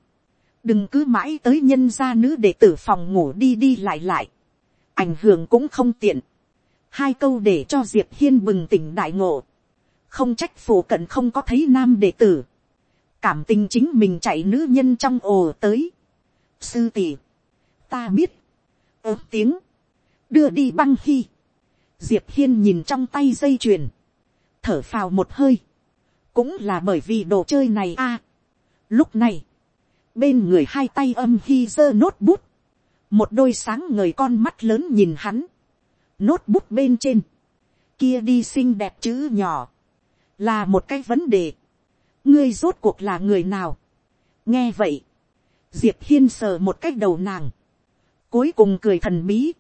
Speaker 1: đừng cứ mãi tới nhân gia nữ để tử phòng ngủ đi đi lại lại. ảnh hưởng cũng không tiện. hai câu để cho diệp hiên bừng tỉnh đại ngộ. không trách phổ cận không có thấy nam đệ tử cảm tình chính mình chạy nữ nhân trong ồ tới. sư tỷ, ta biết, ớt tiếng, đưa đi băng khi diệp hiên nhìn trong tay dây chuyền, thở phào một hơi, cũng là bởi vì đồ chơi này a. lúc này, bên người hai tay âm hy giơ nốt bút, một đôi sáng người con mắt lớn nhìn hắn, nốt bút bên trên, kia đi xinh đẹp chữ nhỏ, là một cái vấn đề, ngươi rốt cuộc là người nào. nghe vậy, diệp hiên sờ một cách đầu nàng, cuối cùng cười thần bí,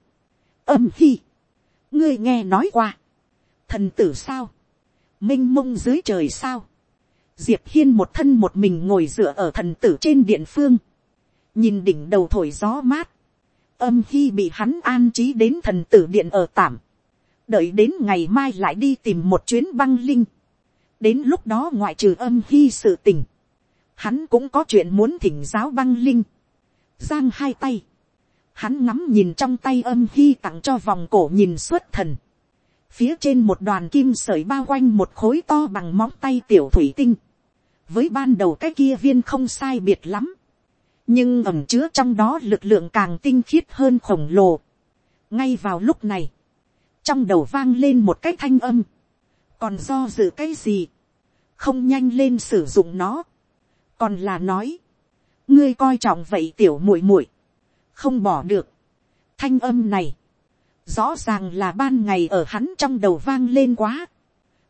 Speaker 1: âm hi, ngươi nghe nói qua, thần tử sao, m i n h mông dưới trời sao, diệp hiên một thân một mình ngồi dựa ở thần tử trên điện phương, nhìn đỉnh đầu thổi gió mát, âm khi bị hắn an trí đến thần tử điện ở tạm, đợi đến ngày mai lại đi tìm một chuyến băng linh, đến lúc đó ngoại trừ âm khi sự tình, hắn cũng có chuyện muốn thỉnh giáo băng linh, giang hai tay, hắn ngắm nhìn trong tay âm khi tặng cho vòng cổ nhìn suốt thần, phía trên một đoàn kim sợi bao quanh một khối to bằng móng tay tiểu thủy tinh, với ban đầu cái kia viên không sai biệt lắm, nhưng ẩm chứa trong đó lực lượng càng tinh khiết hơn khổng lồ. ngay vào lúc này, trong đầu vang lên một cái thanh âm, còn do dự cái gì, không nhanh lên sử dụng nó, còn là nói, ngươi coi trọng vậy tiểu muội muội, không bỏ được. Thanh âm này, rõ ràng là ban ngày ở hắn trong đầu vang lên quá,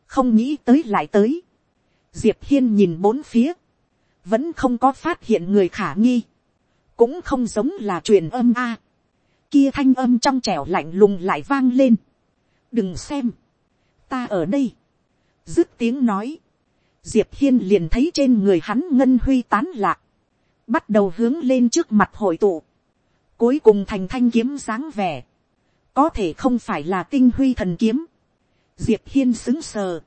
Speaker 1: không nghĩ tới lại tới. Diệp hiên nhìn bốn phía, vẫn không có phát hiện người khả nghi, cũng không giống là truyền âm a. kia thanh âm trong trẻo lạnh lùng lại vang lên. đừng xem, ta ở đây, dứt tiếng nói, diệp hiên liền thấy trên người hắn ngân huy tán lạc, bắt đầu hướng lên trước mặt hội tụ, cuối cùng thành thanh kiếm dáng vẻ, có thể không phải là tinh huy thần kiếm, diệp hiên xứng sờ,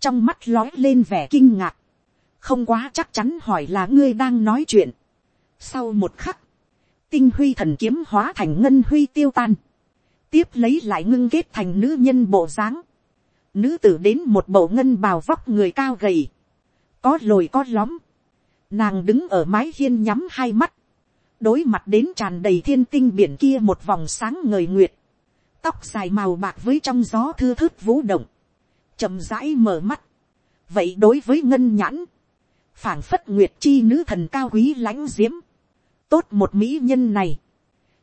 Speaker 1: trong mắt lói lên vẻ kinh ngạc, không quá chắc chắn hỏi là ngươi đang nói chuyện. sau một khắc, tinh huy thần kiếm hóa thành ngân huy tiêu tan, tiếp lấy lại ngưng kết thành nữ nhân bộ dáng, nữ tử đến một bộ ngân bào vóc người cao gầy, có lồi có lõm, nàng đứng ở mái hiên nhắm hai mắt, đối mặt đến tràn đầy thiên tinh biển kia một vòng sáng ngời nguyệt, tóc dài màu bạc với trong gió thưa thớt vũ động, chậm rãi mở mắt, vậy đối với ngân nhãn, phảng phất nguyệt chi nữ thần cao quý lãnh diễm, tốt một mỹ nhân này,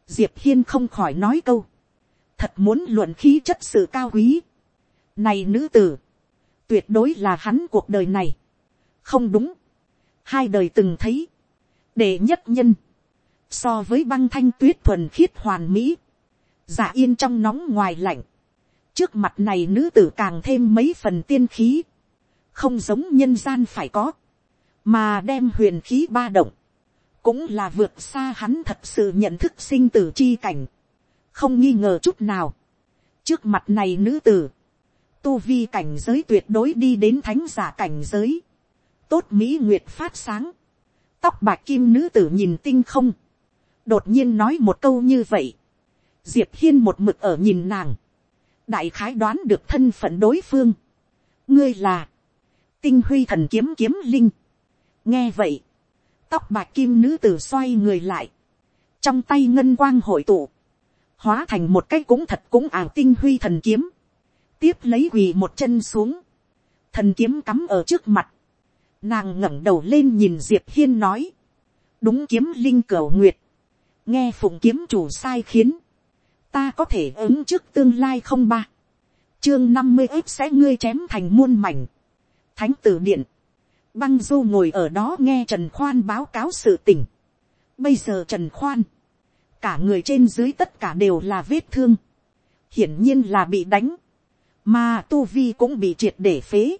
Speaker 1: diệp hiên không khỏi nói câu, thật muốn luận khí chất sự cao quý, này nữ tử, tuyệt đối là hắn cuộc đời này, không đúng, hai đời từng thấy, để nhất nhân, so với băng thanh tuyết thuần khiết hoàn mỹ, giả yên trong nóng ngoài lạnh, trước mặt này nữ tử càng thêm mấy phần tiên khí, không giống nhân gian phải có, mà đem huyền khí ba động, cũng là vượt xa hắn thật sự nhận thức sinh tử chi cảnh, không nghi ngờ chút nào. trước mặt này nữ tử, tu vi cảnh giới tuyệt đối đi đến thánh giả cảnh giới, tốt mỹ nguyệt phát sáng, tóc bạc kim nữ tử nhìn tinh không, đột nhiên nói một câu như vậy, diệp hiên một mực ở nhìn nàng, đại khái đoán được thân phận đối phương, ngươi là, tinh huy thần kiếm kiếm linh, nghe vậy, tóc bạc kim nữ tử xoay người lại, trong tay ngân quang hội tụ, hóa thành một cái cũng thật cũng ảo tinh huy thần kiếm, tiếp lấy quỳ một chân xuống, thần kiếm cắm ở trước mặt, nàng ngẩng đầu lên nhìn diệp hiên nói, đúng kiếm linh cửu nguyệt, nghe phụng kiếm chủ sai khiến, ta có thể ứng trước tương lai không ba, chương năm mươi ếp sẽ ngươi chém thành muôn mảnh, thánh tử điện, băng du ngồi ở đó nghe trần khoan báo cáo sự tình. bây giờ trần khoan, cả người trên dưới tất cả đều là vết thương, hiển nhiên là bị đánh, mà tu vi cũng bị triệt để phế,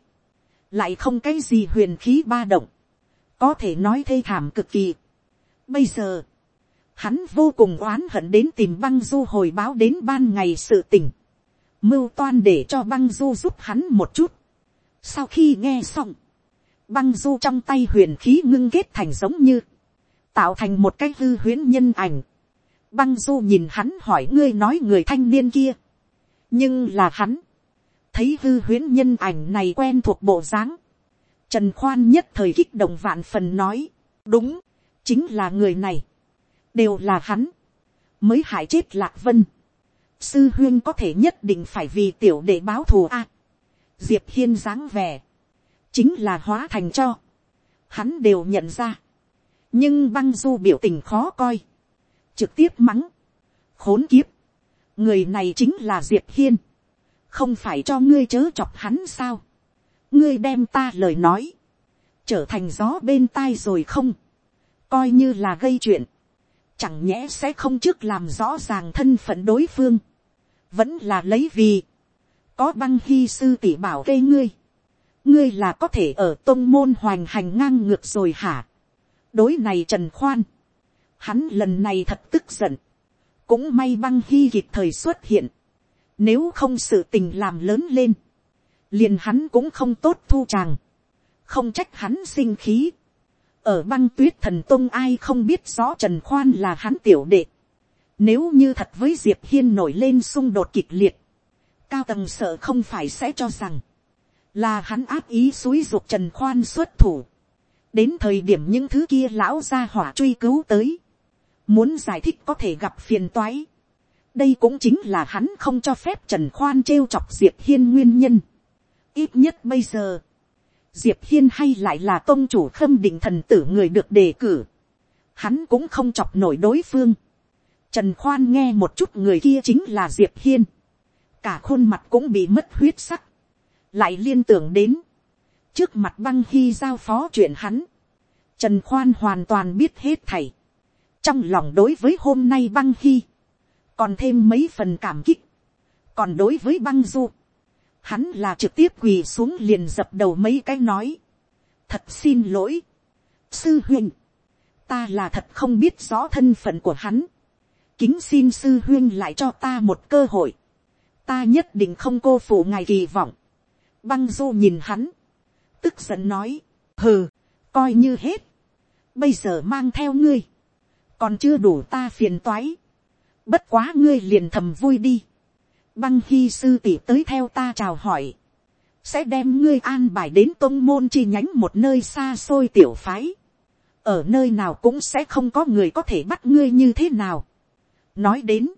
Speaker 1: lại không cái gì huyền khí ba động, có thể nói thê thảm cực kỳ. bây giờ, hắn vô cùng oán hận đến tìm băng du hồi báo đến ban ngày sự tình, mưu toan để cho băng du giúp hắn một chút. sau khi nghe xong, băng du trong tay huyền khí ngưng kết thành giống như, tạo thành một cái hư huyễn nhân ảnh. băng du nhìn hắn hỏi ngươi nói người thanh niên kia. nhưng là hắn, thấy hư huyễn nhân ảnh này quen thuộc bộ dáng. trần khoan nhất thời kích động vạn phần nói, đúng, chính là người này, đều là hắn, mới hại chết lạc vân. sư huyên có thể nhất định phải vì tiểu để báo thù a. diệp hiên dáng vẻ, chính là hóa thành cho, hắn đều nhận ra, nhưng băng du biểu tình khó coi, trực tiếp mắng, khốn kiếp, người này chính là diệp hiên, không phải cho ngươi chớ chọc hắn sao, ngươi đem ta lời nói, trở thành gió bên tai rồi không, coi như là gây chuyện, chẳng nhẽ sẽ không trước làm rõ ràng thân phận đối phương, vẫn là lấy vì, có băng hy sư tỷ bảo cây ngươi, ngươi là có thể ở tôn môn hoành hành ngang ngược rồi hả. đối này trần khoan, hắn lần này thật tức giận, cũng may băng hy kịp thời xuất hiện, nếu không sự tình làm lớn lên, liền hắn cũng không tốt thu chàng, không trách hắn sinh khí, ở băng tuyết thần tông ai không biết rõ trần khoan là hắn tiểu đệ, nếu như thật với diệp hiên nổi lên xung đột kịch liệt, cao tầng sợ không phải sẽ cho rằng, là hắn áp ý suối ruột trần khoan xuất thủ. đến thời điểm những thứ kia lão gia hỏa truy cứu tới, muốn giải thích có thể gặp phiền toái. đây cũng chính là hắn không cho phép trần khoan trêu chọc diệp hiên nguyên nhân. ít nhất bây giờ, diệp hiên hay lại là tôn chủ khâm định thần tử người được đề cử. hắn cũng không chọc nổi đối phương. trần khoan nghe một chút người kia chính là diệp hiên. cả khuôn mặt cũng bị mất huyết sắc. Lại liên tưởng đến, trước mặt băng hy giao phó chuyện hắn, trần khoan hoàn toàn biết hết thầy, trong lòng đối với hôm nay băng hy, còn thêm mấy phần cảm kích, còn đối với băng du, hắn là trực tiếp quỳ xuống liền dập đầu mấy cái nói, thật xin lỗi, sư huynh, ta là thật không biết rõ thân phận của hắn, kính xin sư huynh lại cho ta một cơ hội, ta nhất định không cô phụ ngài kỳ vọng, băng du nhìn hắn, tức giận nói, hừ, coi như hết, bây giờ mang theo ngươi, còn chưa đủ ta phiền toái, bất quá ngươi liền thầm vui đi, băng khi sư tỷ tới theo ta chào hỏi, sẽ đem ngươi an bài đến tôn môn chi nhánh một nơi xa xôi tiểu phái, ở nơi nào cũng sẽ không có người có thể bắt ngươi như thế nào. nói đến,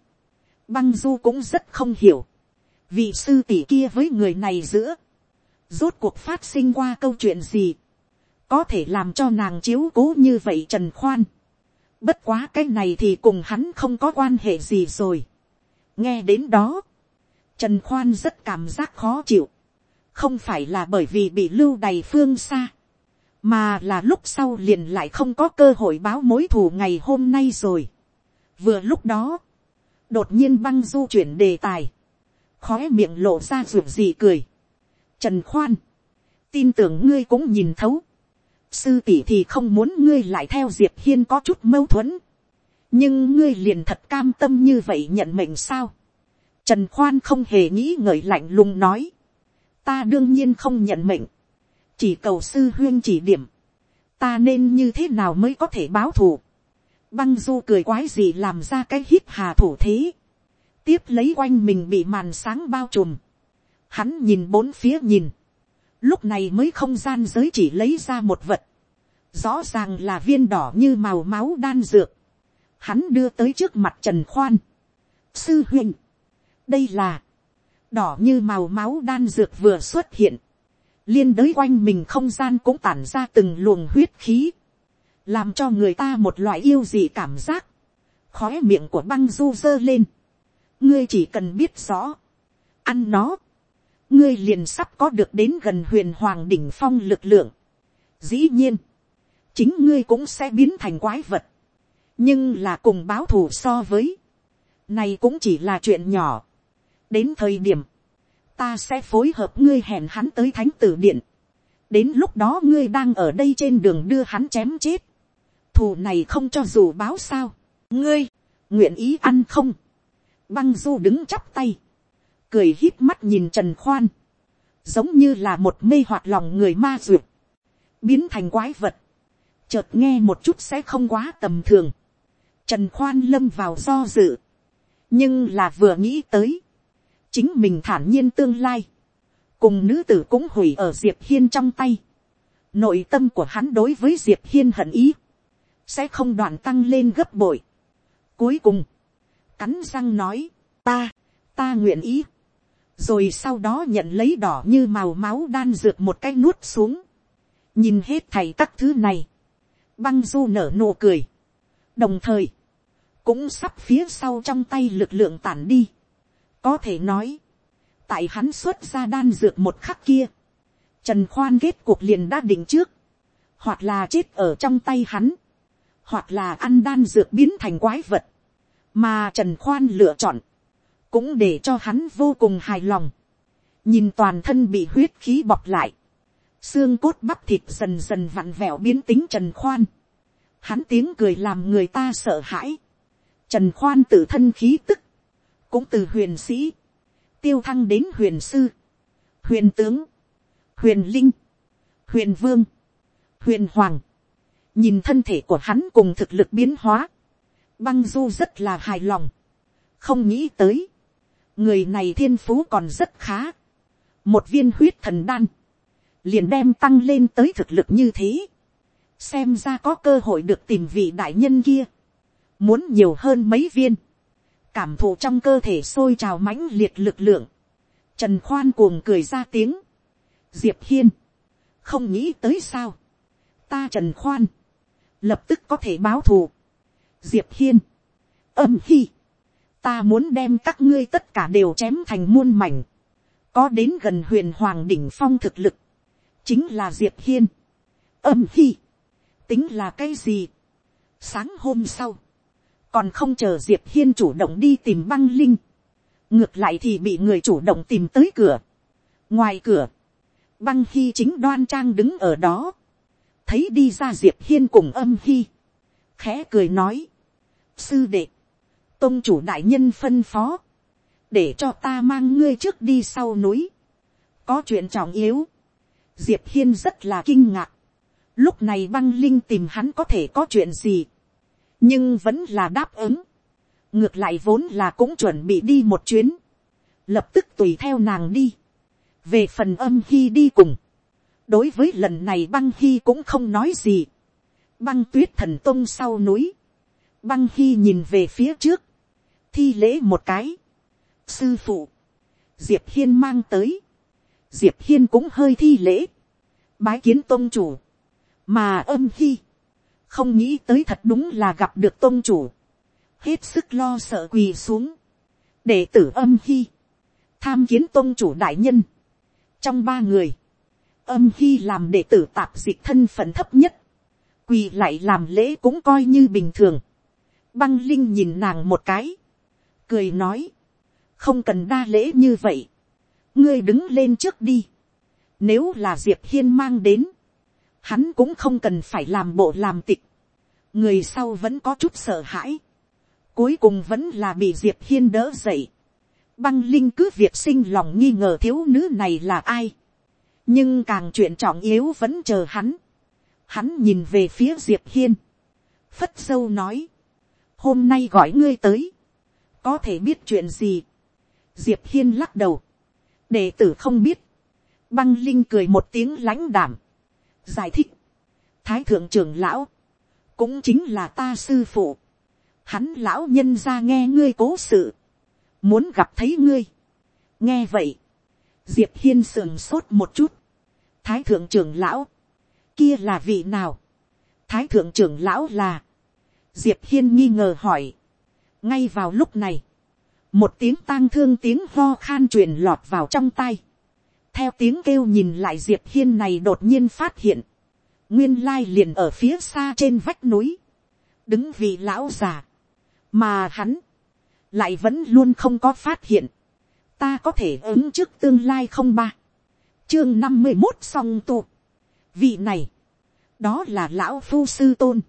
Speaker 1: băng du cũng rất không hiểu, vị sư tỷ kia với người này giữa, rốt cuộc phát sinh qua câu chuyện gì, có thể làm cho nàng chiếu cố như vậy trần khoan. bất quá cái này thì cùng hắn không có quan hệ gì rồi. nghe đến đó, trần khoan rất cảm giác khó chịu, không phải là bởi vì bị lưu đầy phương xa, mà là lúc sau liền lại không có cơ hội báo mối thù ngày hôm nay rồi. vừa lúc đó, đột nhiên băng du chuyển đề tài, khóe miệng lộ ra ruột gì cười. Trần khoan, tin tưởng ngươi cũng nhìn thấu, sư tỷ thì không muốn ngươi lại theo diệp hiên có chút mâu thuẫn, nhưng ngươi liền thật cam tâm như vậy nhận mệnh sao. Trần khoan không hề nghĩ ngợi lạnh lùng nói, ta đương nhiên không nhận mệnh, chỉ cầu sư huyên chỉ điểm, ta nên như thế nào mới có thể báo thù. băng du cười quái gì làm ra cái hít hà thủ thế, tiếp lấy quanh mình bị màn sáng bao trùm, hắn nhìn bốn phía nhìn, lúc này mới không gian giới chỉ lấy ra một vật, rõ ràng là viên đỏ như màu máu đan dược, hắn đưa tới trước mặt trần khoan, sư huynh, đây là, đỏ như màu máu đan dược vừa xuất hiện, liên đới quanh mình không gian cũng tản ra từng luồng huyết khí, làm cho người ta một loại yêu gì cảm giác, khói miệng của băng du dơ lên, ngươi chỉ cần biết rõ, ăn nó, ngươi liền sắp có được đến gần huyền hoàng đỉnh phong lực lượng. Dĩ nhiên, chính ngươi cũng sẽ biến thành quái vật, nhưng là cùng báo thù so với, này cũng chỉ là chuyện nhỏ đến thời điểm, ta sẽ phối hợp ngươi hẹn hắn tới thánh tử điện. đến lúc đó ngươi đang ở đây trên đường đưa hắn chém chết. thù này không cho dù báo sao. ngươi, nguyện ý ăn không. băng du đứng chắp tay. cười hít mắt nhìn trần khoan. giống như là một mê hoạt lòng người ma duyệt. biến thành quái vật. chợt nghe một chút sẽ không quá tầm thường. trần khoan lâm vào do dự. nhưng là vừa nghĩ tới chính mình thản nhiên tương lai, cùng nữ tử cũng hủy ở diệp hiên trong tay. nội tâm của hắn đối với diệp hiên hận ý, sẽ không đoạn tăng lên gấp bội. cuối cùng, cắn răng nói, ta, ta nguyện ý. rồi sau đó nhận lấy đỏ như màu máu đan dược một cái nuốt xuống. nhìn hết thầy các thứ này, băng du nở nụ cười. đồng thời, cũng sắp phía sau trong tay lực lượng tản đi có thể nói, tại hắn xuất ra đan dược một khắc kia, trần khoan kết cuộc liền đã định trước, hoặc là chết ở trong tay hắn, hoặc là ăn đan dược biến thành quái vật, mà trần khoan lựa chọn, cũng để cho hắn vô cùng hài lòng, nhìn toàn thân bị huyết khí bọc lại, xương cốt bắp thịt dần dần vặn vẹo biến tính trần khoan, hắn tiếng cười làm người ta sợ hãi, trần khoan tự thân khí tức, cũng từ huyền sĩ, tiêu thăng đến huyền sư, huyền tướng, huyền linh, huyền vương, huyền hoàng, nhìn thân thể của hắn cùng thực lực biến hóa, băng du rất là hài lòng, không nghĩ tới, người này thiên phú còn rất khá, một viên huyết thần đan, liền đem tăng lên tới thực lực như thế, xem ra có cơ hội được tìm vị đại nhân kia, muốn nhiều hơn mấy viên, cảm thụ trong cơ thể sôi trào mãnh liệt lực lượng, trần khoan cuồng cười ra tiếng, diệp hiên, không nghĩ tới sao, ta trần khoan, lập tức có thể báo thù, diệp hiên, âm hi, ta muốn đem các ngươi tất cả đều chém thành muôn mảnh, có đến gần huyền hoàng đỉnh phong thực lực, chính là diệp hiên, âm hi, tính là cái gì, sáng hôm sau, còn không chờ diệp hiên chủ động đi tìm băng linh, ngược lại thì bị người chủ động tìm tới cửa, ngoài cửa, băng hy chính đoan trang đứng ở đó, thấy đi ra diệp hiên cùng âm hy, khẽ cười nói, sư đệ, tôn chủ đại nhân phân phó, để cho ta mang ngươi trước đi sau núi, có chuyện trọng yếu, diệp hiên rất là kinh ngạc, lúc này băng linh tìm hắn có thể có chuyện gì, nhưng vẫn là đáp ứng, ngược lại vốn là cũng chuẩn bị đi một chuyến, lập tức tùy theo nàng đi, về phần âm hy đi cùng, đối với lần này băng hy cũng không nói gì, băng tuyết thần tông sau núi, băng hy nhìn về phía trước, thi lễ một cái, sư phụ, diệp hiên mang tới, diệp hiên cũng hơi thi lễ, bái kiến tôn chủ, mà âm hy, không nghĩ tới thật đúng là gặp được tôn chủ, hết sức lo sợ quỳ xuống, đệ tử âm hy, tham kiến tôn chủ đại nhân, trong ba người, âm hy làm đệ tử tạp dịch thân phận thấp nhất, quỳ lại làm lễ cũng coi như bình thường, băng linh nhìn nàng một cái, cười nói, không cần đa lễ như vậy, ngươi đứng lên trước đi, nếu là diệp hiên mang đến, hắn cũng không cần phải làm bộ làm tịch, người sau vẫn có chút sợ hãi, cuối cùng vẫn là bị diệp hiên đỡ dậy, băng linh cứ việc sinh lòng nghi ngờ thiếu nữ này là ai, nhưng càng chuyện trọng yếu vẫn chờ hắn, hắn nhìn về phía diệp hiên, phất sâu nói, hôm nay gọi ngươi tới, có thể biết chuyện gì, diệp hiên lắc đầu, đệ tử không biết, băng linh cười một tiếng lãnh đảm, giải thích, thái thượng trưởng lão, cũng chính là ta sư phụ, hắn lão nhân ra nghe ngươi cố sự, muốn gặp thấy ngươi. nghe vậy, diệp hiên sườn sốt một chút, thái thượng trưởng lão, kia là vị nào, thái thượng trưởng lão là, diệp hiên nghi ngờ hỏi, ngay vào lúc này, một tiếng tang thương tiếng ho khan truyền lọt vào trong tay, theo tiếng kêu nhìn lại diệp hiên này đột nhiên phát hiện, nguyên lai liền ở phía xa trên vách núi, đứng vị lão già, mà hắn, lại vẫn luôn không có phát hiện, ta có thể ứng trước tương lai không ba, chương năm mươi một song tu, vị này, đó là lão phu sư tôn,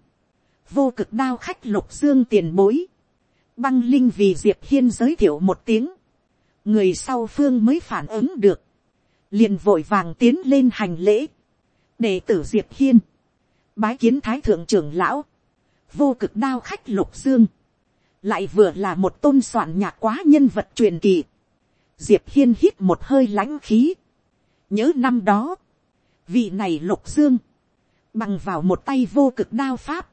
Speaker 1: vô cực đao khách lục dương tiền bối, băng linh vì diệp hiên giới thiệu một tiếng, người sau phương mới phản ứng được, liền vội vàng tiến lên hành lễ, đệ tử diệp hiên, bái kiến thái thượng trưởng lão, vô cực đao khách lục dương, lại vừa là một tôn soạn nhạc quá nhân vật truyền kỳ. Diệp hiên hít một hơi lãnh khí. nhớ năm đó, vị này lục dương, bằng vào một tay vô cực đao pháp,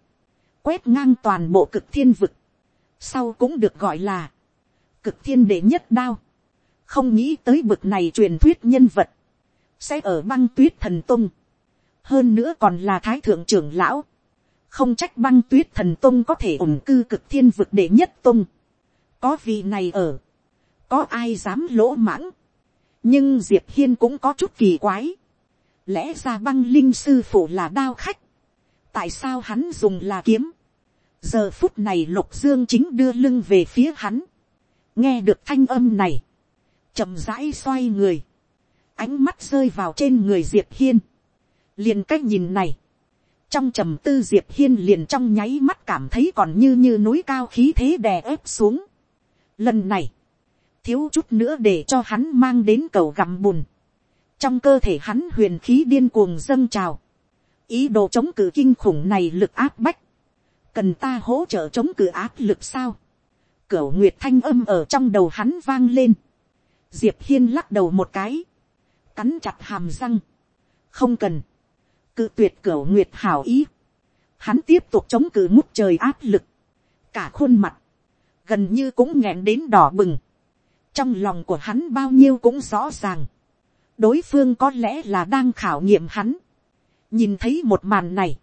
Speaker 1: quét ngang toàn bộ cực thiên vực, sau cũng được gọi là cực thiên đệ nhất đao không nghĩ tới bực này truyền thuyết nhân vật, sẽ ở băng tuyết thần tung, hơn nữa còn là thái thượng trưởng lão, không trách băng tuyết thần tung có thể ổn cư cực thiên vực đệ nhất tung, có vị này ở, có ai dám lỗ mãng, nhưng diệp hiên cũng có chút kỳ quái, lẽ ra băng linh sư phụ là đao khách, tại sao hắn dùng là kiếm, giờ phút này lục dương chính đưa lưng về phía hắn, nghe được thanh âm này, chậm rãi xoay người, ánh mắt rơi vào trên người diệp hiên, liền cách nhìn này, trong trầm tư diệp hiên liền trong nháy mắt cảm thấy còn như như núi cao khí thế đè ép xuống. lần này, thiếu chút nữa để cho hắn mang đến cầu gặm bùn. trong cơ thể hắn huyền khí điên cuồng dâng trào. ý đồ chống cự kinh khủng này lực áp bách. cần ta hỗ trợ chống cự áp lực sao. cửu nguyệt thanh âm ở trong đầu hắn vang lên diệp hiên lắc đầu một cái. cắn chặt hàm răng. không cần cự tuyệt cửa nguyệt hảo ý. Hắn tiếp tục chống cự ngút trời áp lực. Cả khuôn mặt. Gần như cũng nghẹn đến đỏ bừng. Trong lòng của hắn bao nhiêu cũng rõ ràng. Đối phương có lẽ là đang khảo nghiệm hắn. Nhìn thấy một màn này.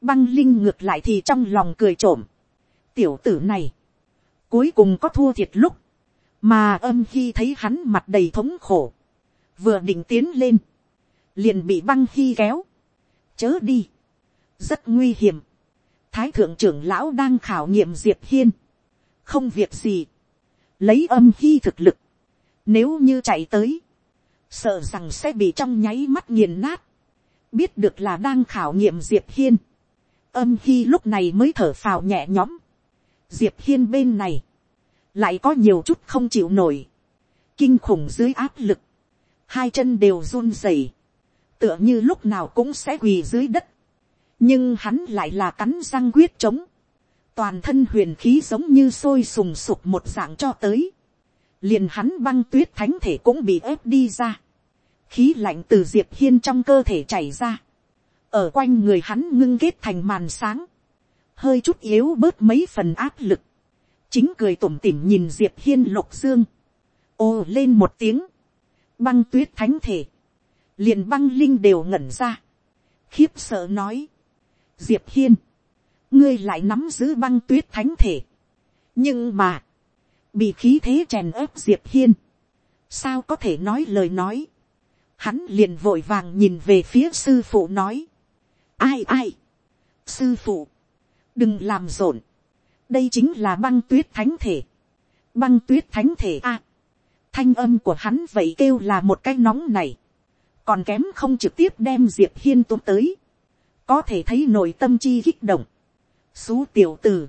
Speaker 1: Băng linh ngược lại thì trong lòng cười trộm. Tiểu tử này. Cuối cùng có thua thiệt lúc. Mà âm khi thấy hắn mặt đầy thống khổ. Vừa định tiến lên. Liền bị băng khi kéo, chớ đi, rất nguy hiểm, thái thượng trưởng lão đang khảo nghiệm diệp hiên, không việc gì, lấy âm khi thực lực, nếu như chạy tới, sợ rằng sẽ bị trong nháy mắt nghiền nát, biết được là đang khảo nghiệm diệp hiên, âm khi lúc này mới thở phào nhẹ nhõm, diệp hiên bên này, lại có nhiều chút không chịu nổi, kinh khủng dưới áp lực, hai chân đều run rẩy, tựa như lúc nào cũng sẽ quỳ dưới đất, nhưng hắn lại là cắn răng quyết chống, toàn thân huyền khí giống như sôi sùng sục một dạng cho tới, liền hắn băng tuyết thánh thể cũng bị ép đi ra, khí lạnh từ diệp hiên trong cơ thể chảy ra, ở quanh người hắn ngưng kết thành màn sáng, hơi chút yếu bớt mấy phần áp lực, chính cười tủm tỉm nhìn diệp hiên lục dương, ô lên một tiếng, băng tuyết thánh thể, liền băng linh đều ngẩn ra, khiếp sợ nói, diệp hiên, ngươi lại nắm giữ băng tuyết thánh thể, nhưng mà, bị khí thế chèn ớp diệp hiên, sao có thể nói lời nói, hắn liền vội vàng nhìn về phía sư phụ nói, ai ai, sư phụ, đừng làm rộn, đây chính là băng tuyết thánh thể, băng tuyết thánh thể a, thanh âm của hắn vậy kêu là một cái nóng này, còn kém không trực tiếp đem diệp hiên tôm tới, có thể thấy nội tâm chi kích động, xú tiểu tử,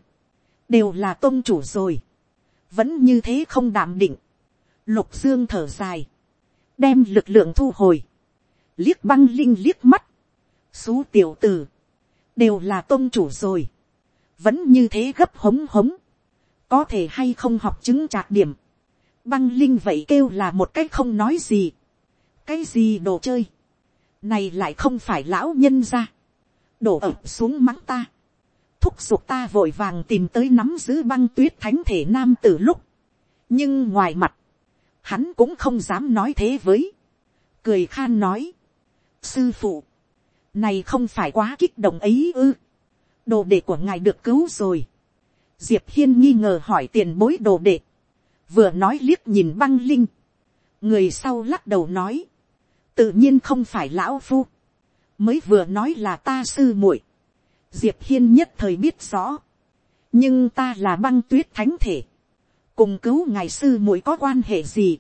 Speaker 1: đều là tôn chủ rồi, vẫn như thế không đảm định, lục dương thở dài, đem lực lượng thu hồi, liếc băng linh liếc mắt, xú tiểu tử, đều là tôn chủ rồi, vẫn như thế gấp hống hống, có thể hay không học chứng trạc điểm, băng linh vậy kêu là một cái không nói gì, cái gì đồ chơi, này lại không phải lão nhân ra, đổ ập xuống mắng ta, thúc giục ta vội vàng tìm tới nắm giữ băng tuyết thánh thể nam từ lúc, nhưng ngoài mặt, hắn cũng không dám nói thế với, cười khan nói, sư phụ, này không phải quá kích động ấy ư, đồ đệ của ngài được cứu rồi, diệp hiên nghi ngờ hỏi tiền bối đồ đệ, vừa nói liếc nhìn băng linh, người sau lắc đầu nói, tự nhiên không phải lão phu, mới vừa nói là ta sư muội, diệp hiên nhất thời biết rõ, nhưng ta là băng tuyết thánh thể, cùng cứu ngài sư muội có quan hệ gì,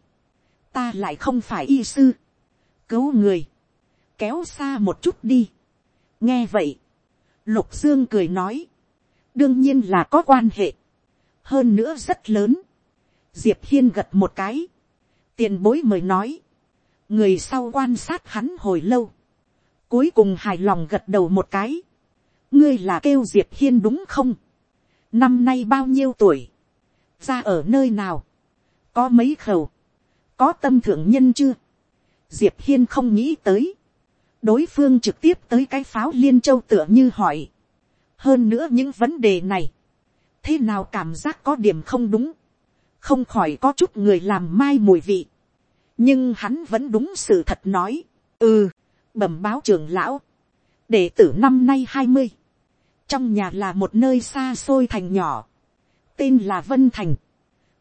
Speaker 1: ta lại không phải y sư, cứu người, kéo xa một chút đi. nghe vậy, lục dương cười nói, đương nhiên là có quan hệ, hơn nữa rất lớn, diệp hiên gật một cái, tiền bối mời nói, người sau quan sát hắn hồi lâu, cuối cùng hài lòng gật đầu một cái, ngươi là kêu diệp hiên đúng không, năm nay bao nhiêu tuổi, ra ở nơi nào, có mấy khẩu, có tâm thượng nhân chưa, diệp hiên không nghĩ tới, đối phương trực tiếp tới cái pháo liên châu tựa như hỏi, hơn nữa những vấn đề này, thế nào cảm giác có điểm không đúng, không khỏi có chút người làm mai mùi vị, nhưng hắn vẫn đúng sự thật nói, ừ, bẩm báo trường lão, đệ tử năm nay hai mươi, trong nhà là một nơi xa xôi thành nhỏ, tên là vân thành,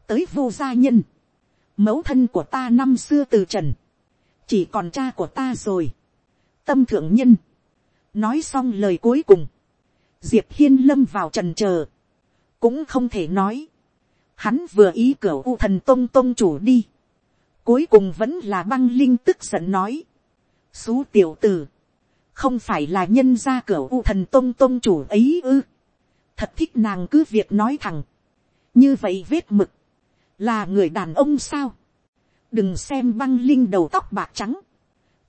Speaker 1: tới vô gia nhân, mẫu thân của ta năm xưa từ trần, chỉ còn cha của ta rồi, tâm thượng nhân, nói xong lời cuối cùng, diệp hiên lâm vào trần chờ cũng không thể nói, hắn vừa ý cửa u thần tông tông chủ đi, cuối cùng vẫn là băng linh tức giận nói, xú tiểu tử, không phải là nhân gia cửa u thần tông tông chủ ấy ư, thật thích nàng cứ việc nói thẳng, như vậy vết mực, là người đàn ông sao, đừng xem băng linh đầu tóc bạc trắng,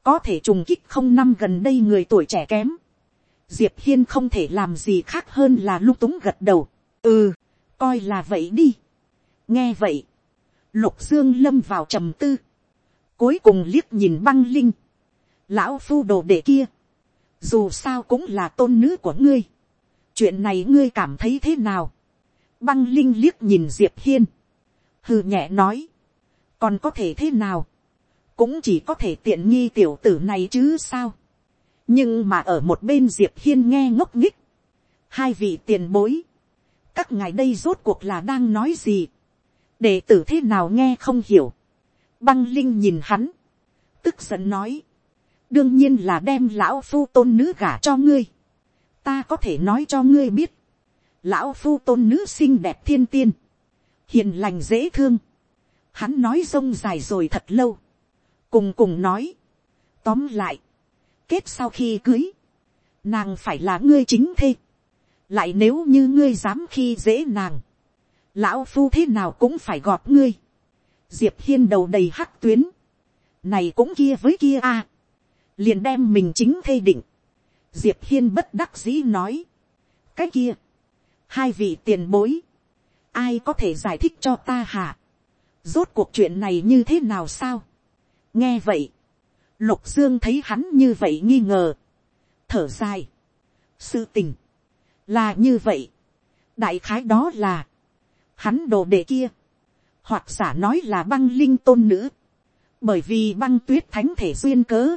Speaker 1: có thể trùng kích không năm gần đây người tuổi trẻ kém, diệp hiên không thể làm gì khác hơn là lung túng gật đầu, ừ, coi là vậy đi, nghe vậy, lục dương lâm vào trầm tư, cuối cùng liếc nhìn băng linh, lão phu đồ đệ kia, dù sao cũng là tôn nữ của ngươi, chuyện này ngươi cảm thấy thế nào, băng linh liếc nhìn diệp hiên, hừ nhẹ nói, còn có thể thế nào, cũng chỉ có thể tiện nghi tiểu tử này chứ sao, nhưng mà ở một bên diệp hiên nghe ngốc nghích, hai vị tiền bối, các ngài đây rốt cuộc là đang nói gì, đệ tử thế nào nghe không hiểu, băng linh nhìn hắn, tức giận nói, đương nhiên là đem lão phu tôn nữ gả cho ngươi, ta có thể nói cho ngươi biết, lão phu tôn nữ xinh đẹp thiên tiên, hiền lành dễ thương, hắn nói rông dài rồi thật lâu, cùng cùng nói, tóm lại, kết sau khi cưới, nàng phải là ngươi chính thê, lại nếu như ngươi dám khi dễ nàng, lão phu thế nào cũng phải gọt ngươi, diệp hiên đầu đầy hắc tuyến, này cũng kia với kia a, liền đem mình chính thê định, diệp hiên bất đắc dĩ nói, cái kia, hai vị tiền bối, ai có thể giải thích cho ta hả, rốt cuộc chuyện này như thế nào sao, nghe vậy, lục dương thấy hắn như vậy nghi ngờ, thở dài, sự tình, là như vậy, đại khái đó là, hắn đồ đệ kia, hoặc giả nói là băng linh tôn nữ, bởi vì băng tuyết thánh thể duyên cớ,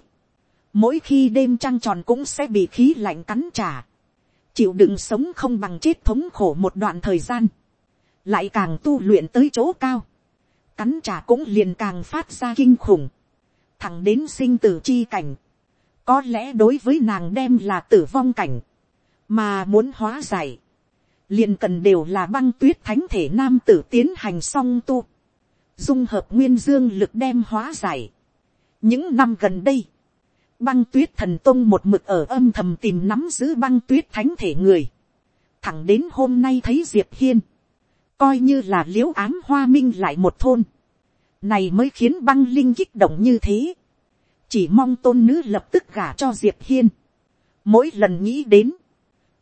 Speaker 1: mỗi khi đêm trăng tròn cũng sẽ bị khí lạnh cắn trả, chịu đựng sống không bằng chết thống khổ một đoạn thời gian, lại càng tu luyện tới chỗ cao, cắn trả cũng liền càng phát ra kinh khủng, thẳng đến sinh tử chi cảnh, có lẽ đối với nàng đem là tử vong cảnh, mà muốn hóa giải, liền cần đều là băng tuyết thánh thể nam tử tiến hành song tu, dung hợp nguyên dương lực đem hóa giải. những năm gần đây, băng tuyết thần tông một mực ở âm thầm tìm nắm giữ băng tuyết thánh thể người, thẳng đến hôm nay thấy diệp hiên, coi như là l i ễ u ám hoa minh lại một thôn, này mới khiến băng linh kích động như thế, chỉ mong tôn nữ lập tức gả cho diệp hiên, mỗi lần nghĩ đến,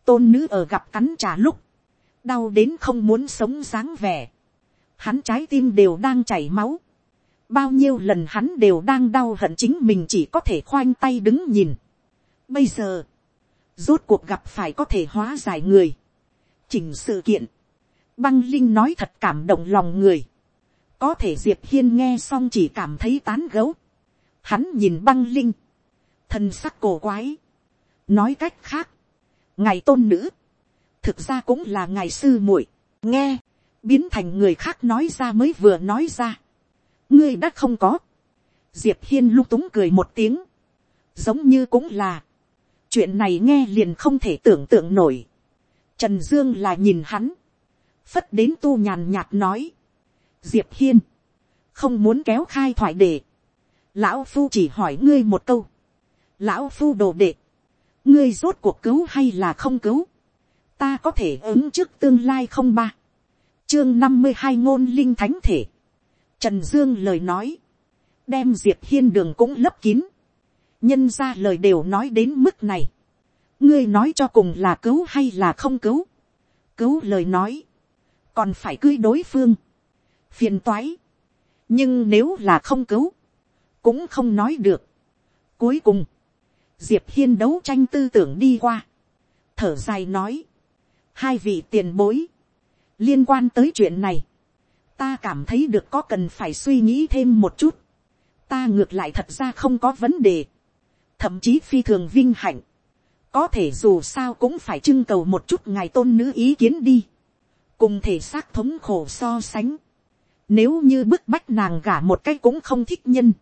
Speaker 1: tôn nữ ở gặp cắn trà lúc, đau đến không muốn sống dáng vẻ, hắn trái tim đều đang chảy máu, bao nhiêu lần hắn đều đang đau hận chính mình chỉ có thể khoanh tay đứng nhìn. Bây giờ, rốt cuộc gặp phải có thể hóa giải người, chỉnh sự kiện, băng linh nói thật cảm động lòng người có thể diệp hiên nghe xong chỉ cảm thấy tán gấu. hắn nhìn băng linh, thân sắc cổ quái. nói cách khác, ngài tôn nữ, thực ra cũng là ngài sư muội, nghe, biến thành người khác nói ra mới vừa nói ra. ngươi đã không có. diệp hiên lung túng cười một tiếng, giống như cũng là, chuyện này nghe liền không thể tưởng tượng nổi. Trần Dương là nhìn hắn, phất đến tu nhàn nhạt nói, diệp hiên, không muốn kéo khai thoại để, lão phu chỉ hỏi ngươi một câu, lão phu đồ đệ, ngươi rốt cuộc cứu hay là không cứu, ta có thể ứng trước tương lai không ba, chương năm mươi hai ngôn linh thánh thể, trần dương lời nói, đem diệp hiên đường cũng lấp kín, nhân ra lời đều nói đến mức này, ngươi nói cho cùng là cứu hay là không cứu, cứu lời nói, còn phải cưới đối phương, phiền toái, nhưng nếu là không cứu, cũng không nói được. Cuối cùng, diệp hiên đấu tranh tư tưởng đi qua, thở dài nói, hai vị tiền bối, liên quan tới chuyện này, ta cảm thấy được có cần phải suy nghĩ thêm một chút, ta ngược lại thật ra không có vấn đề, thậm chí phi thường vinh hạnh, có thể dù sao cũng phải trưng cầu một chút ngài tôn nữ ý kiến đi. Cùng thể xác thống khổ so sánh, nếu như bức bách nàng gả một cái cũng không thích nhân,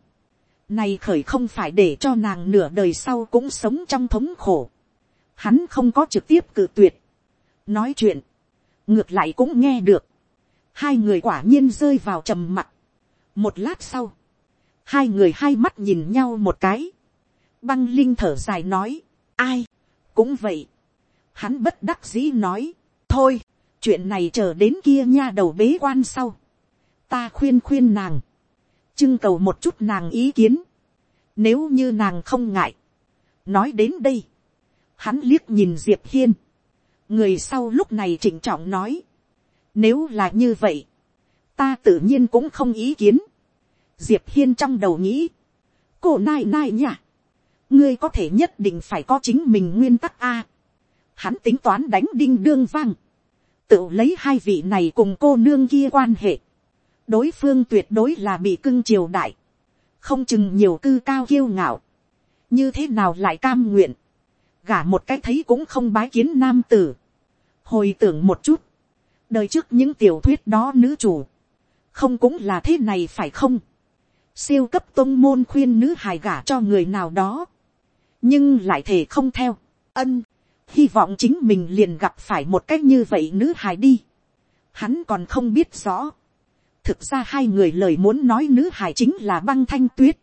Speaker 1: này khởi không phải để cho nàng nửa đời sau cũng sống trong thống khổ, hắn không có trực tiếp cự tuyệt, nói chuyện, ngược lại cũng nghe được, hai người quả nhiên rơi vào trầm mặt, một lát sau, hai người hai mắt nhìn nhau một cái, băng linh thở dài nói, ai, cũng vậy, hắn bất đắc dĩ nói, thôi, chuyện này chờ đến kia nha đầu bế quan sau, ta khuyên khuyên nàng, trưng cầu một chút nàng ý kiến, nếu như nàng không ngại, nói đến đây, hắn liếc nhìn diệp hiên, người sau lúc này trịnh trọng nói, nếu là như vậy, ta tự nhiên cũng không ý kiến, diệp hiên trong đầu nghĩ, cô nai nai nhỉ, ngươi có thể nhất định phải có chính mình nguyên tắc a, hắn tính toán đánh đinh đương vang, tự lấy hai vị này cùng cô nương kia quan hệ, đối phương tuyệt đối là bị cưng triều đại, không chừng nhiều cư cao kiêu ngạo, như thế nào lại cam nguyện, gả một cái thấy cũng không bái kiến nam tử, hồi tưởng một chút, đời trước những tiểu thuyết đó nữ chủ, không cũng là thế này phải không, siêu cấp tôn môn khuyên nữ hài gả cho người nào đó, nhưng lại thể không theo, ân, hy vọng chính mình liền gặp phải một cách như vậy nữ hài đi. Hắn còn không biết rõ thực ra hai người lời muốn nói nữ hài chính là băng thanh tuyết.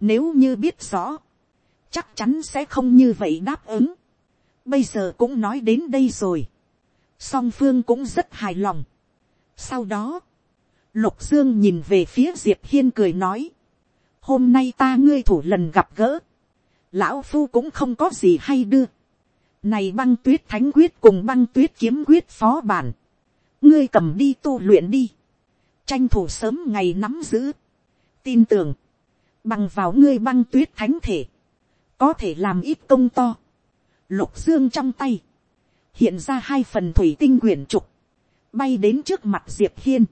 Speaker 1: Nếu như biết rõ, chắc chắn sẽ không như vậy đáp ứng. Bây giờ cũng nói đến đây rồi. Song phương cũng rất hài lòng. Sau đó, Lục Dương nhìn về phía Diệp Hiên cười nói. Hôm nay ta ngươi thủ lần gặp gỡ. Lão Phu cũng không có gì hay đưa. Này băng tuyết thánh quyết cùng băng tuyết kiếm quyết phó bản. Ngươi cầm đi tu luyện đi. Tranh thủ sớm ngày nắm giữ. Tin tưởng. Bằng vào ngươi băng tuyết thánh thể. Có thể làm ít công to. Lục dương trong tay. Hiện ra hai phần thủy tinh quyển trục. Bay đến trước mặt Diệp Hiên.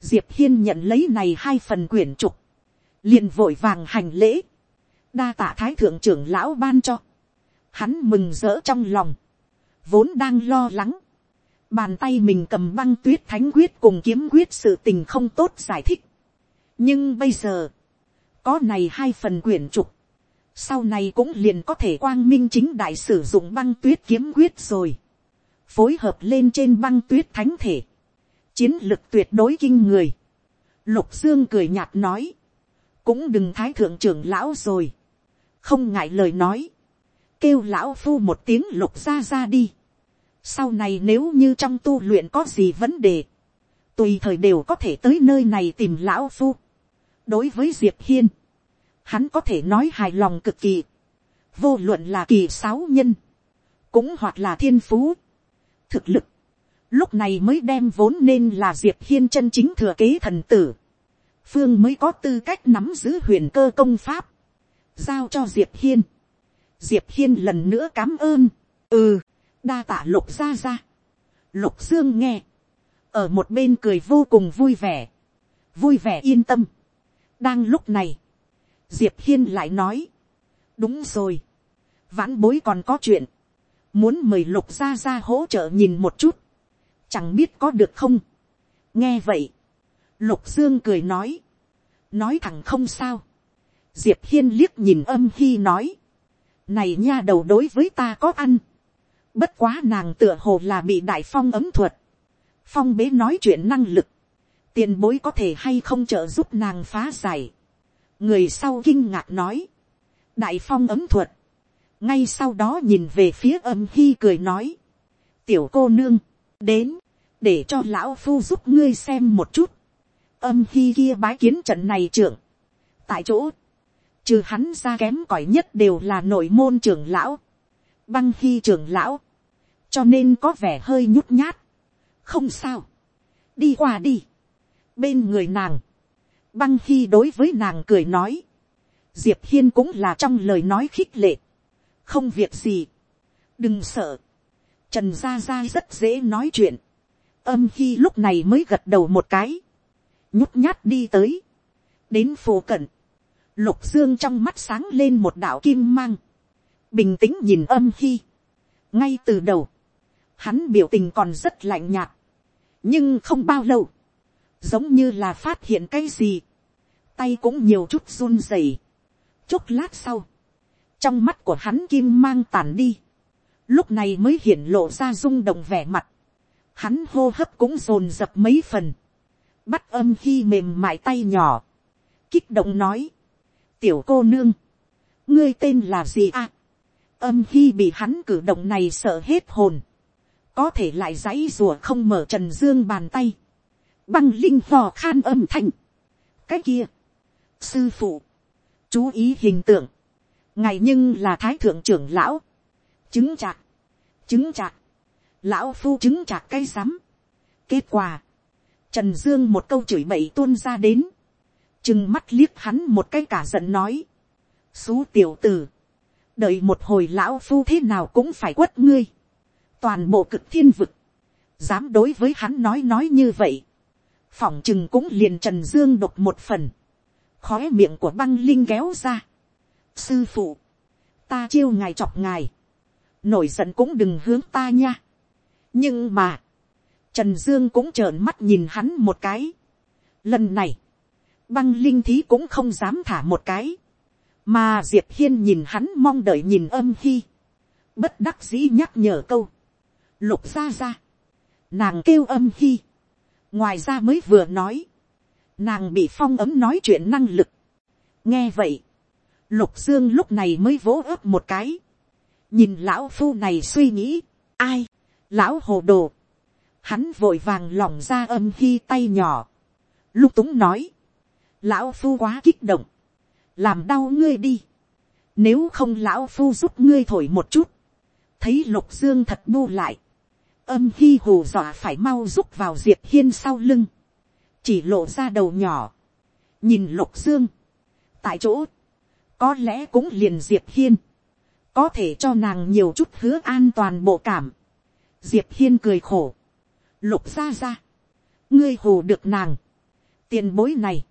Speaker 1: Diệp Hiên nhận lấy này hai phần quyển trục. liền vội vàng hành lễ. Đa tạ thái thượng trưởng lão ban cho hắn mừng rỡ trong lòng, vốn đang lo lắng, bàn tay mình cầm băng tuyết thánh quyết cùng kiếm quyết sự tình không tốt giải thích. nhưng bây giờ, có này hai phần quyển trục, sau này cũng liền có thể quang minh chính đại sử dụng băng tuyết kiếm quyết rồi, phối hợp lên trên băng tuyết thánh thể, chiến lực tuyệt đối kinh người, lục dương cười nhạt nói, cũng đừng thái thượng trưởng lão rồi, không ngại lời nói, kêu lão phu một tiếng lục ra ra đi. Sau này nếu như trong tu luyện có gì vấn đề, tùy thời đều có thể tới nơi này tìm lão phu. đối với diệp hiên, hắn có thể nói hài lòng cực kỳ, vô luận là kỳ sáu nhân, cũng hoặc là thiên phú, thực lực, lúc này mới đem vốn nên là diệp hiên chân chính thừa kế thần tử, phương mới có tư cách nắm giữ huyền cơ công pháp, giao cho diệp hiên, diệp hiên lần nữa cám ơn, ừ, đa tạ lục ra ra. lục dương nghe, ở một bên cười vô cùng vui vẻ, vui vẻ yên tâm. đang lúc này, diệp hiên lại nói, đúng rồi, vãn bối còn có chuyện, muốn mời lục ra ra hỗ trợ nhìn một chút, chẳng biết có được không. nghe vậy, lục dương cười nói, nói thẳng không sao, diệp hiên liếc nhìn âm hy nói, này nha đầu đối với ta có ăn bất quá nàng tựa hồ là bị đại phong ấm thuật. phong bế nói chuyện năng lực. tiền bối có thể hay không trợ giúp nàng phá giải. người sau kinh ngạc nói. đại phong ấm thuật. ngay sau đó nhìn về phía âm hy cười nói. tiểu cô nương, đến, để cho lão phu giúp ngươi xem một chút. âm hy kia bái kiến trận này trưởng. tại chỗ, trừ hắn ra kém cỏi nhất đều là nội môn trưởng lão, băng hy trưởng lão, cho nên có vẻ hơi nhút nhát. không sao, đi qua đi, bên người nàng, băng khi đối với nàng cười nói, diệp hiên cũng là trong lời nói khích lệ, không việc gì, đừng sợ, trần gia gia rất dễ nói chuyện, âm khi lúc này mới gật đầu một cái, nhút nhát đi tới, đến phố cận, Lục Dương trong mắt sáng lên một đạo kim mang. Bình tĩnh nhìn âm khi, Ngay từ đầu. Hắn biểu tình còn rất lạnh nhạt. Nhưng không bao lâu. Giống như là phát hiện cái gì. Tay cũng nhiều chút run rẩy. Chốc lát sau. Trong mắt của hắn kim mang tàn đi. Lúc này mới hiển lộ ra rung động vẻ mặt. Hắn hô hấp cũng rồn rập mấy phần. Bắt âm khi mềm mại tay nhỏ. Kích động nói tiểu cô nương, ngươi tên là gì à? âm khi bị hắn cử động này sợ hết hồn, có thể lại dãy rùa không mở trần dương bàn tay, băng linh hò khan âm thanh. cái kia, sư phụ, chú ý hình tượng, ngày nhưng là thái thượng trưởng lão, chứng chạc, chứng chạc, lão phu chứng chạc cây rắm. kết quả, trần dương một câu chửi bậy tuôn ra đến, chừng mắt liếc hắn một cái cả giận nói, xú tiểu tử, đợi một hồi lão phu thế nào cũng phải quất ngươi, toàn bộ cực thiên vực, dám đối với hắn nói nói như vậy, phỏng chừng cũng liền trần dương độc một phần, khói miệng của băng linh kéo ra, sư phụ, ta chiêu ngài chọc ngài, nổi giận cũng đừng hướng ta nha, nhưng mà, trần dương cũng trợn mắt nhìn hắn một cái, lần này, băng linh thí cũng không dám thả một cái, mà diệp hiên nhìn hắn mong đợi nhìn âm hy, bất đắc dĩ nhắc nhở câu, lục ra ra, nàng kêu âm hy, ngoài ra mới vừa nói, nàng bị phong ấm nói chuyện năng lực, nghe vậy, lục dương lúc này mới vỗ ấp một cái, nhìn lão phu này suy nghĩ, ai, lão hồ đồ, hắn vội vàng lỏng ra âm khi tay nhỏ, lúc túng nói, lão phu quá kích động, làm đau ngươi đi, nếu không lão phu giúp ngươi thổi một chút, thấy lục dương thật bu lại, âm hy hù dọa phải mau rúc vào diệp hiên sau lưng, chỉ lộ ra đầu nhỏ, nhìn lục dương, tại chỗ, có lẽ cũng liền diệp hiên, có thể cho nàng nhiều chút hứa an toàn bộ cảm. diệp hiên cười khổ, lục ra ra, ngươi hù được nàng, tiền bối này,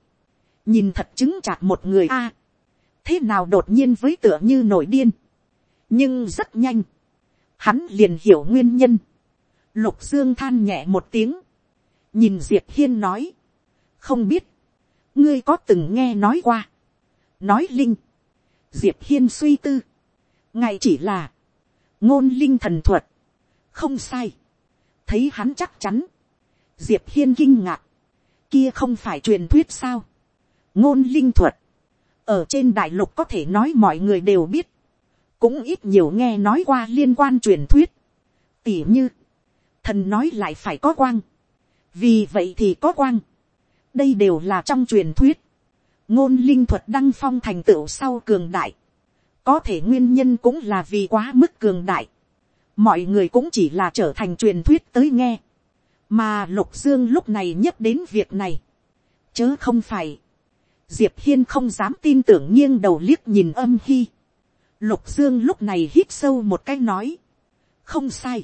Speaker 1: nhìn thật chứng chặt một người a, thế nào đột nhiên với tựa như nổi điên, nhưng rất nhanh, hắn liền hiểu nguyên nhân, lục dương than nhẹ một tiếng, nhìn diệp hiên nói, không biết, ngươi có từng nghe nói qua, nói linh, diệp hiên suy tư, ngài chỉ là, ngôn linh thần thuật, không sai, thấy hắn chắc chắn, diệp hiên kinh ngạc, kia không phải truyền thuyết sao, ngôn linh thuật, ở trên đại lục có thể nói mọi người đều biết, cũng ít nhiều nghe nói qua liên quan truyền thuyết, tỉ như, thần nói lại phải có quang, vì vậy thì có quang, đây đều là trong truyền thuyết, ngôn linh thuật đăng phong thành tựu sau cường đại, có thể nguyên nhân cũng là vì quá mức cường đại, mọi người cũng chỉ là trở thành truyền thuyết tới nghe, mà lục dương lúc này nhắc đến việc này, chớ không phải, diệp hiên không dám tin tưởng nghiêng đầu liếc nhìn âm hy, lục dương lúc này hít sâu một cái nói, không sai,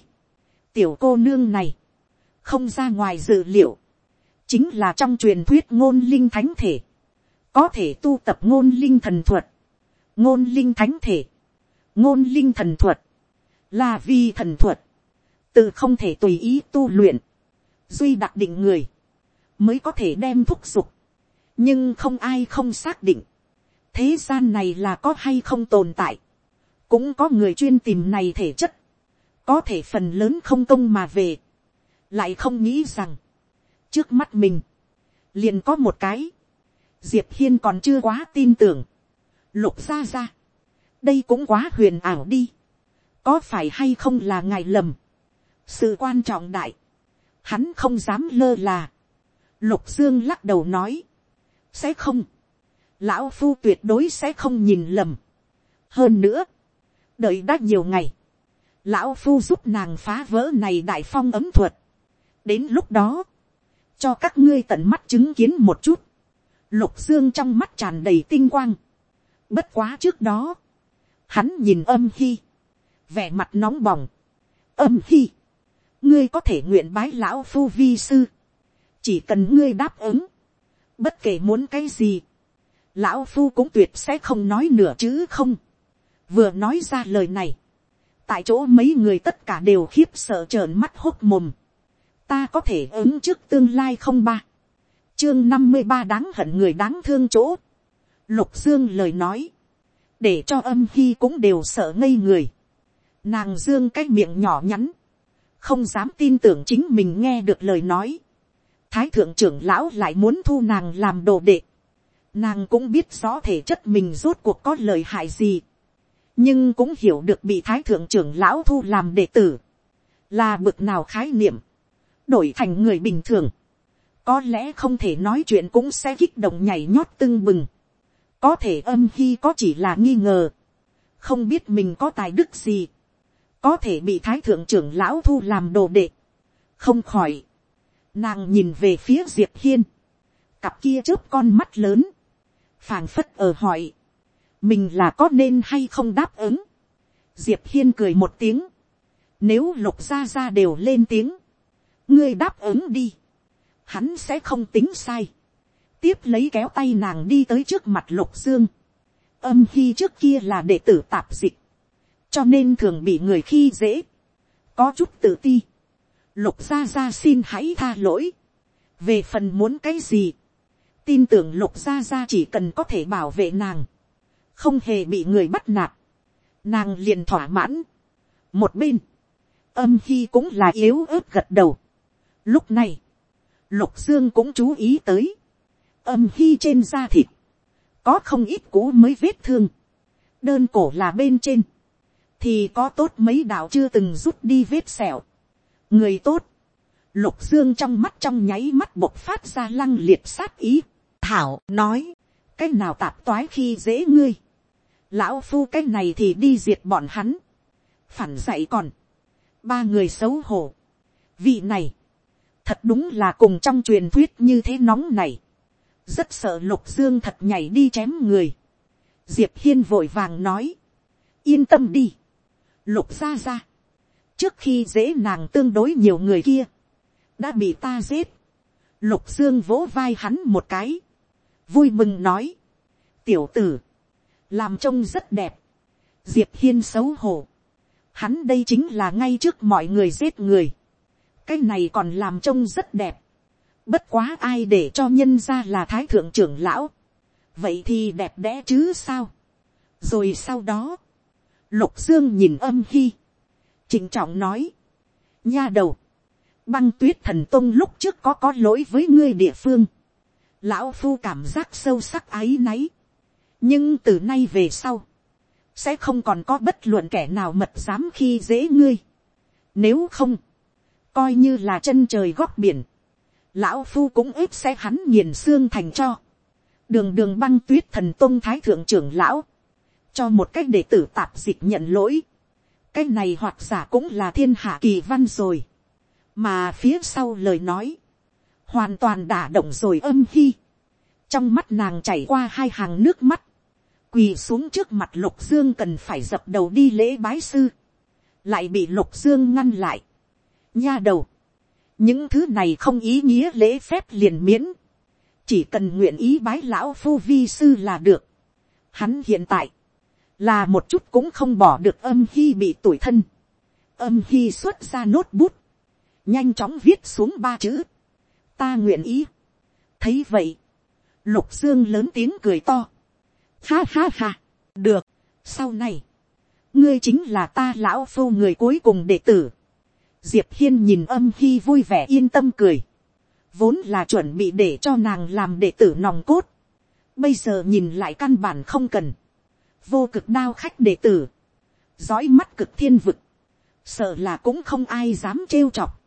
Speaker 1: tiểu cô nương này, không ra ngoài dự liệu, chính là trong truyền thuyết ngôn linh thánh thể, có thể tu tập ngôn linh thần thuật, ngôn linh thánh thể, ngôn linh thần thuật, là vi thần thuật, tự không thể tùy ý tu luyện, duy đặc định người, mới có thể đem thúc giục, nhưng không ai không xác định, thế gian này là có hay không tồn tại, cũng có người chuyên tìm này thể chất, có thể phần lớn không công mà về, lại không nghĩ rằng, trước mắt mình, liền có một cái, diệp hiên còn chưa quá tin tưởng, lục ra ra, đây cũng quá huyền ảo đi, có phải hay không là ngài lầm, sự quan trọng đại, hắn không dám lơ là, lục dương lắc đầu nói, sẽ không, lão phu tuyệt đối sẽ không nhìn lầm, hơn nữa, đợi đã nhiều ngày, lão phu giúp nàng phá vỡ này đại phong ấm thuật, đến lúc đó, cho các ngươi tận mắt chứng kiến một chút, lục dương trong mắt tràn đầy tinh quang, bất quá trước đó, hắn nhìn âm hy, vẻ mặt nóng bỏng, âm hy, ngươi có thể nguyện bái lão phu vi sư, chỉ cần ngươi đáp ứng, bất kể muốn cái gì, lão phu cũng tuyệt sẽ không nói nửa chữ không, vừa nói ra lời này, tại chỗ mấy người tất cả đều khiếp sợ trợn mắt hốt mồm, ta có thể ứng trước tương lai không ba, chương năm mươi ba đáng hận người đáng thương chỗ, lục dương lời nói, để cho âm hy cũng đều sợ ngây người, nàng dương cái miệng nhỏ nhắn, không dám tin tưởng chính mình nghe được lời nói, thái thượng trưởng lão lại muốn thu nàng làm đồ đệ, nàng cũng biết rõ thể chất mình rốt cuộc có lời hại gì, nhưng cũng hiểu được bị thái thượng trưởng lão thu làm đệ tử, là bực nào khái niệm, đổi thành người bình thường, có lẽ không thể nói chuyện cũng sẽ kích động nhảy nhót tưng bừng, có thể âm khi có chỉ là nghi ngờ, không biết mình có tài đức gì, có thể bị thái thượng trưởng lão thu làm đồ đệ, không khỏi, nàng nhìn về phía diệp hiên, cặp kia chớp con mắt lớn, phàng phất ở hỏi, mình là có nên hay không đáp ứng, diệp hiên cười một tiếng, nếu lục gia gia đều lên tiếng, ngươi đáp ứng đi, hắn sẽ không tính sai, tiếp lấy kéo tay nàng đi tới trước mặt lục dương, âm khi trước kia là đệ tử tạp dịch, cho nên thường bị người khi dễ, có chút tự ti, lục gia gia xin hãy tha lỗi, về phần muốn cái gì, tin tưởng lục gia gia chỉ cần có thể bảo vệ nàng, không hề bị người bắt nạt, nàng liền thỏa mãn. một bên, âm khi cũng là yếu ớt gật đầu. lúc này, lục dương cũng chú ý tới, âm khi trên da thịt, có không ít cũ mới vết thương, đơn cổ là bên trên, thì có tốt mấy đạo chưa từng rút đi vết sẹo. người tốt, lục dương trong mắt trong nháy mắt bộc phát ra lăng liệt sát ý. thảo nói, cái nào tạp toái khi dễ ngươi lão phu cái này thì đi diệt bọn hắn. phản dạy còn, ba người xấu hổ. vị này, thật đúng là cùng trong truyền thuyết như thế nóng này. rất sợ lục dương thật nhảy đi chém người. diệp hiên vội vàng nói, yên tâm đi, lục ra ra, trước khi dễ nàng tương đối nhiều người kia, đã bị ta giết, lục dương vỗ vai hắn một cái, vui mừng nói, tiểu tử, làm trông rất đẹp, diệp hiên xấu hổ, hắn đây chính là ngay trước mọi người giết người, cái này còn làm trông rất đẹp, bất quá ai để cho nhân ra là thái thượng trưởng lão, vậy thì đẹp đẽ chứ sao, rồi sau đó, lục dương nhìn âm hy, trịnh trọng nói, nha đầu, băng tuyết thần tông lúc trước có có lỗi với ngươi địa phương, lão phu cảm giác sâu sắc áy náy, nhưng từ nay về sau, sẽ không còn có bất luận kẻ nào mật dám khi dễ ngươi. Nếu không, coi như là chân trời góc biển, lão phu cũng ít sẽ hắn nghiền xương thành cho. đường đường băng tuyết thần tôn thái thượng trưởng lão, cho một cách để tử tạp dịch nhận lỗi. cái này hoặc giả cũng là thiên hạ kỳ văn rồi. mà phía sau lời nói, hoàn toàn đả động rồi âm hy. trong mắt nàng chảy qua hai hàng nước mắt, quỳ xuống trước mặt lục dương cần phải dập đầu đi lễ bái sư, lại bị lục dương ngăn lại. nha đầu, những thứ này không ý nghĩa lễ phép liền miễn, chỉ cần nguyện ý bái lão phu vi sư là được. Hắn hiện tại, là một chút cũng không bỏ được âm hy bị tuổi thân. âm hy xuất ra nốt bút, nhanh chóng viết xuống ba chữ, ta nguyện ý. thấy vậy, lục dương lớn tiếng cười to, Ha ha ha, được, sau này, ngươi chính là ta lão phu người cuối cùng đệ tử. Diệp hiên nhìn âm khi vui vẻ yên tâm cười. Vốn là chuẩn bị để cho nàng làm đệ tử nòng cốt. Bây giờ nhìn lại căn bản không cần. Vô cực đao khách đệ tử. Giói mắt cực thiên vực. Sợ là cũng không ai dám trêu chọc.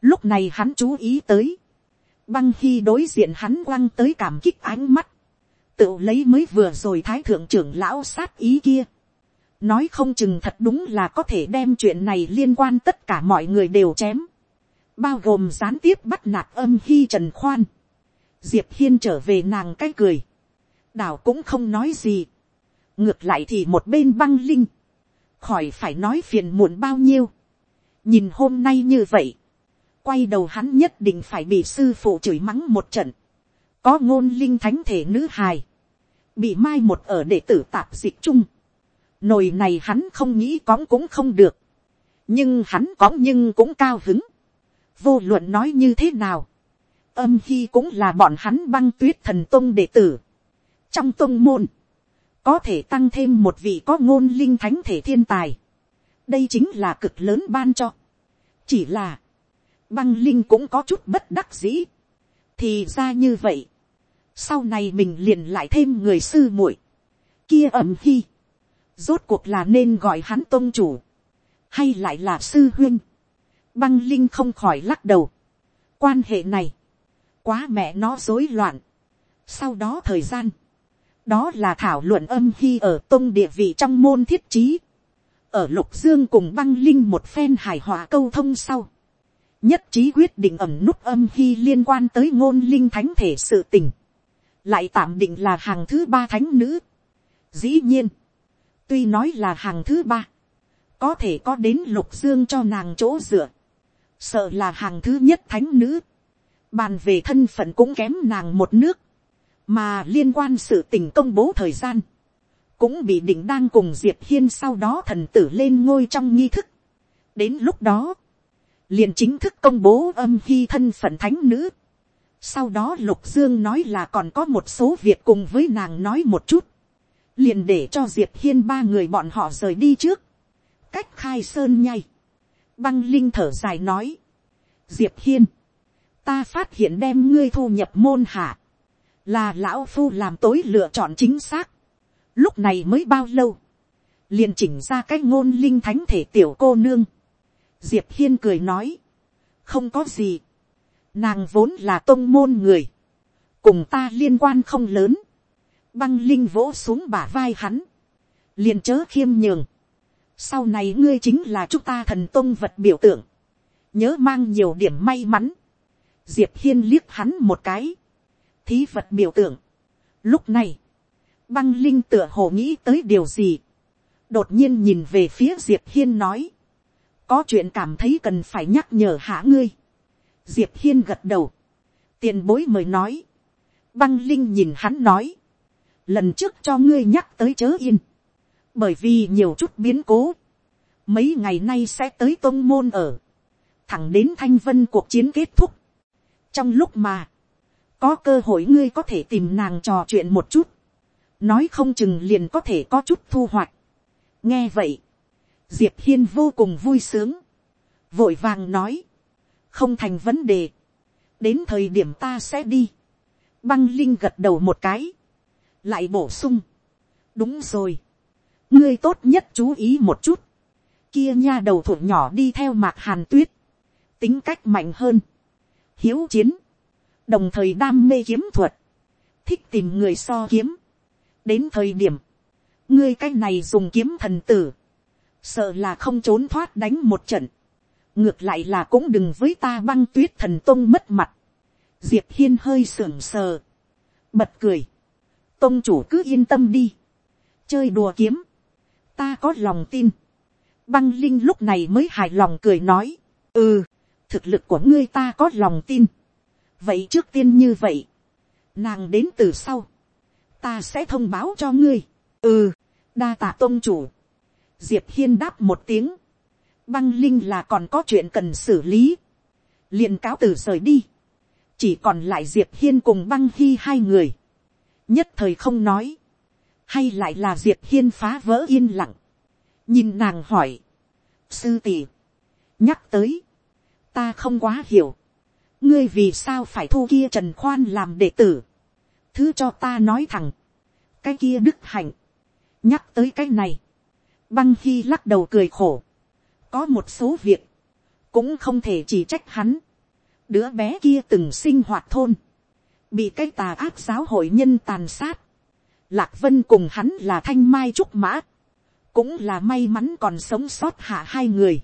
Speaker 1: Lúc này hắn chú ý tới. Băng khi đối diện hắn quăng tới cảm kích ánh mắt tựu lấy mới vừa rồi thái thượng trưởng lão sát ý kia. nói không chừng thật đúng là có thể đem chuyện này liên quan tất cả mọi người đều chém. bao gồm gián tiếp bắt nạt âm hy trần khoan. diệp hiên trở về nàng cái cười. đảo cũng không nói gì. ngược lại thì một bên băng linh. khỏi phải nói phiền muộn bao nhiêu. nhìn hôm nay như vậy. quay đầu hắn nhất định phải bị sư phụ chửi mắng một trận có ngôn linh thánh thể nữ hài, bị mai một ở đệ tử tạp dịch chung, nồi này hắn không nghĩ cóng cũng không được, nhưng hắn cóng nhưng cũng cao hứng, vô luận nói như thế nào, âm hy cũng là bọn hắn băng tuyết thần tông đệ tử, trong tông môn, có thể tăng thêm một vị có ngôn linh thánh thể thiên tài, đây chính là cực lớn ban cho, chỉ là, băng linh cũng có chút bất đắc dĩ, thì ra như vậy, sau này mình liền lại thêm người sư muội, kia ẩm hy, rốt cuộc là nên gọi hắn tôn chủ, hay lại là sư huyên, băng linh không khỏi lắc đầu, quan hệ này, quá mẹ nó rối loạn, sau đó thời gian, đó là thảo luận âm hy ở tôn địa vị trong môn thiết trí, ở lục dương cùng băng linh một phen hài hòa câu thông sau, nhất trí quyết định ẩm nút âm hy liên quan tới ngôn linh thánh thể sự tình, lại tạm định là hàng thứ ba thánh nữ. Dĩ nhiên, tuy nói là hàng thứ ba, có thể có đến lục dương cho nàng chỗ dựa, sợ là hàng thứ nhất thánh nữ, bàn về thân phận cũng kém nàng một nước, mà liên quan sự tình công bố thời gian, cũng bị định đang cùng diệp hiên sau đó thần tử lên ngôi trong nghi thức. đến lúc đó, liền chính thức công bố âm hy thân phận thánh nữ, sau đó lục dương nói là còn có một số việc cùng với nàng nói một chút. liền để cho diệp hiên ba người bọn họ rời đi trước. cách khai sơn nhay. băng linh thở dài nói. diệp hiên. ta phát hiện đem ngươi thu nhập môn hạ. là lão phu làm tối lựa chọn chính xác. lúc này mới bao lâu. liền chỉnh ra cái ngôn linh thánh thể tiểu cô nương. diệp hiên cười nói, không có gì, nàng vốn là tôn môn người, cùng ta liên quan không lớn, băng linh vỗ xuống bả vai hắn, liền chớ khiêm nhường, sau này ngươi chính là chúng ta thần tôn vật biểu tượng, nhớ mang nhiều điểm may mắn, diệp hiên liếc hắn một cái, thí vật biểu tượng. Lúc này, băng linh tựa hồ nghĩ tới điều gì, đột nhiên nhìn về phía diệp hiên nói, có chuyện cảm thấy cần phải nhắc nhở hạ ngươi diệp hiên gật đầu, tiền bối mời nói, băng linh nhìn hắn nói, lần trước cho ngươi nhắc tới chớ yên, bởi vì nhiều chút biến cố, mấy ngày nay sẽ tới tôn môn ở, thẳng đến thanh vân cuộc chiến kết thúc. trong lúc mà, có cơ hội ngươi có thể tìm nàng trò chuyện một chút, nói không chừng liền có thể có chút thu hoạch. nghe vậy, diệp hiên vô cùng vui sướng, vội vàng nói, không thành vấn đề, đến thời điểm ta sẽ đi, băng linh gật đầu một cái, lại bổ sung, đúng rồi, ngươi tốt nhất chú ý một chút, kia nha đầu thuộc nhỏ đi theo mạc hàn tuyết, tính cách mạnh hơn, hiếu chiến, đồng thời đam mê kiếm thuật, thích tìm người so kiếm. đến thời điểm, ngươi cái này dùng kiếm thần tử, sợ là không trốn thoát đánh một trận, ngược lại là cũng đừng với ta băng tuyết thần tôn mất mặt, diệp hiên hơi sưởng sờ, bật cười, tôn chủ cứ yên tâm đi, chơi đùa kiếm, ta có lòng tin, băng linh lúc này mới hài lòng cười nói, ừ, thực lực của ngươi ta có lòng tin, vậy trước tiên như vậy, nàng đến từ sau, ta sẽ thông báo cho ngươi, ừ, đa tạ tôn chủ, diệp hiên đáp một tiếng, băng linh là còn có chuyện cần xử lý, liền cáo từ rời đi, chỉ còn lại diệp hiên cùng băng hy hai người, nhất thời không nói, hay lại là diệp hiên phá vỡ yên lặng, nhìn nàng hỏi, sư tỷ, nhắc tới, ta không quá hiểu, ngươi vì sao phải thu kia trần khoan làm đệ tử, thứ cho ta nói thẳng, cái kia đức hạnh, nhắc tới cái này, băng khi lắc đầu cười khổ, có một số việc, cũng không thể chỉ trách hắn, đứa bé kia từng sinh hoạt thôn, bị cái tà ác giáo hội nhân tàn sát, lạc vân cùng hắn là thanh mai trúc mã, cũng là may mắn còn sống sót hạ hai người,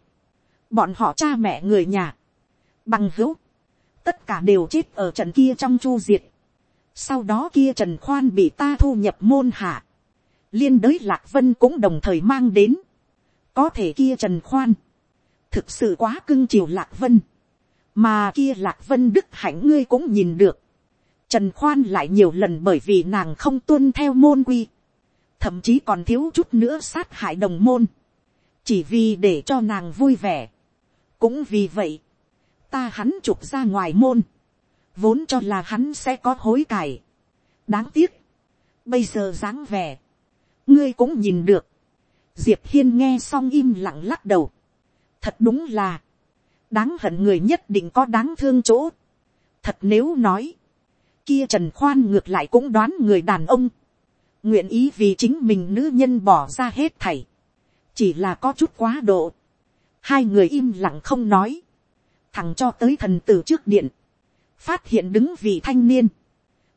Speaker 1: bọn họ cha mẹ người nhà, bằng hữu, tất cả đều chết ở trận kia trong chu diệt. Sau đó kia trần khoan bị ta thu nhập môn hạ. Liên đới lạc vân cũng đồng thời mang đến. Có thể kia trần khoan. Thực sự quá cưng chiều lạc vân. Mà kia lạc vân đức hạnh ngươi cũng nhìn được. Trần khoan lại nhiều lần bởi vì nàng không tuân theo môn quy. Thậm chí còn thiếu chút nữa sát hại đồng môn. Chỉ vì để cho nàng vui vẻ. Cũng vì vậy ta hắn chụp ra ngoài môn, vốn cho là hắn sẽ có hối cải. đáng tiếc, bây giờ dáng vẻ, ngươi cũng nhìn được, diệp hiên nghe xong im lặng lắc đầu, thật đúng là, đáng hận người nhất định có đáng thương chỗ, thật nếu nói, kia trần khoan ngược lại cũng đoán người đàn ông, nguyện ý vì chính mình nữ nhân bỏ ra hết thảy, chỉ là có chút quá độ, hai người im lặng không nói, thằng cho tới thần tử trước điện, phát hiện đứng vị thanh niên,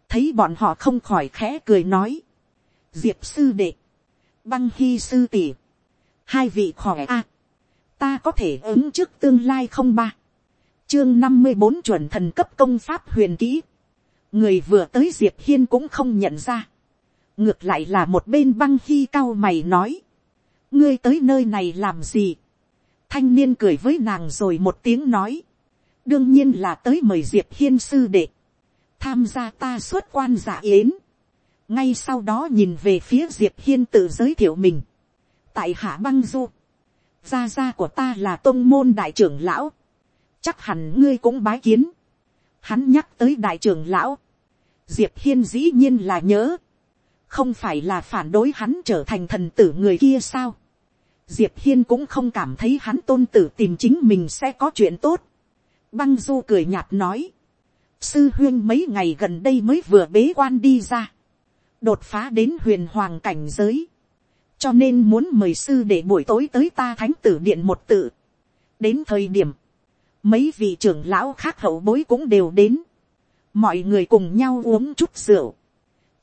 Speaker 1: thấy bọn họ không khỏi khẽ cười nói, diệp sư đệ, băng hy sư tỷ, hai vị khỏe a, ta có thể ứng trước tương lai không ba, chương năm mươi bốn chuẩn thần cấp công pháp huyền kỹ, người vừa tới diệp hiên cũng không nhận ra, ngược lại là một bên băng hy cao mày nói, ngươi tới nơi này làm gì, thanh niên cười với nàng rồi một tiếng nói, đương nhiên là tới mời diệp hiên sư đệ, tham gia ta xuất quan giả yến, ngay sau đó nhìn về phía diệp hiên tự giới thiệu mình, tại hạ băng du, gia gia của ta là tôn môn đại trưởng lão, chắc hẳn ngươi cũng bái kiến, hắn nhắc tới đại trưởng lão, diệp hiên dĩ nhiên là nhớ, không phải là phản đối hắn trở thành thần tử người kia sao, diệp hiên cũng không cảm thấy hắn tôn tử tìm chính mình sẽ có chuyện tốt, Băng du cười nhạt nói. Sư huyên mấy ngày gần đây mới vừa bế quan đi ra. Đột phá đến huyền hoàng cảnh giới. cho nên muốn mời sư để buổi tối tới ta thánh tử điện một tự. đến thời điểm, mấy vị trưởng lão khác hậu bối cũng đều đến, mọi người cùng nhau uống chút rượu,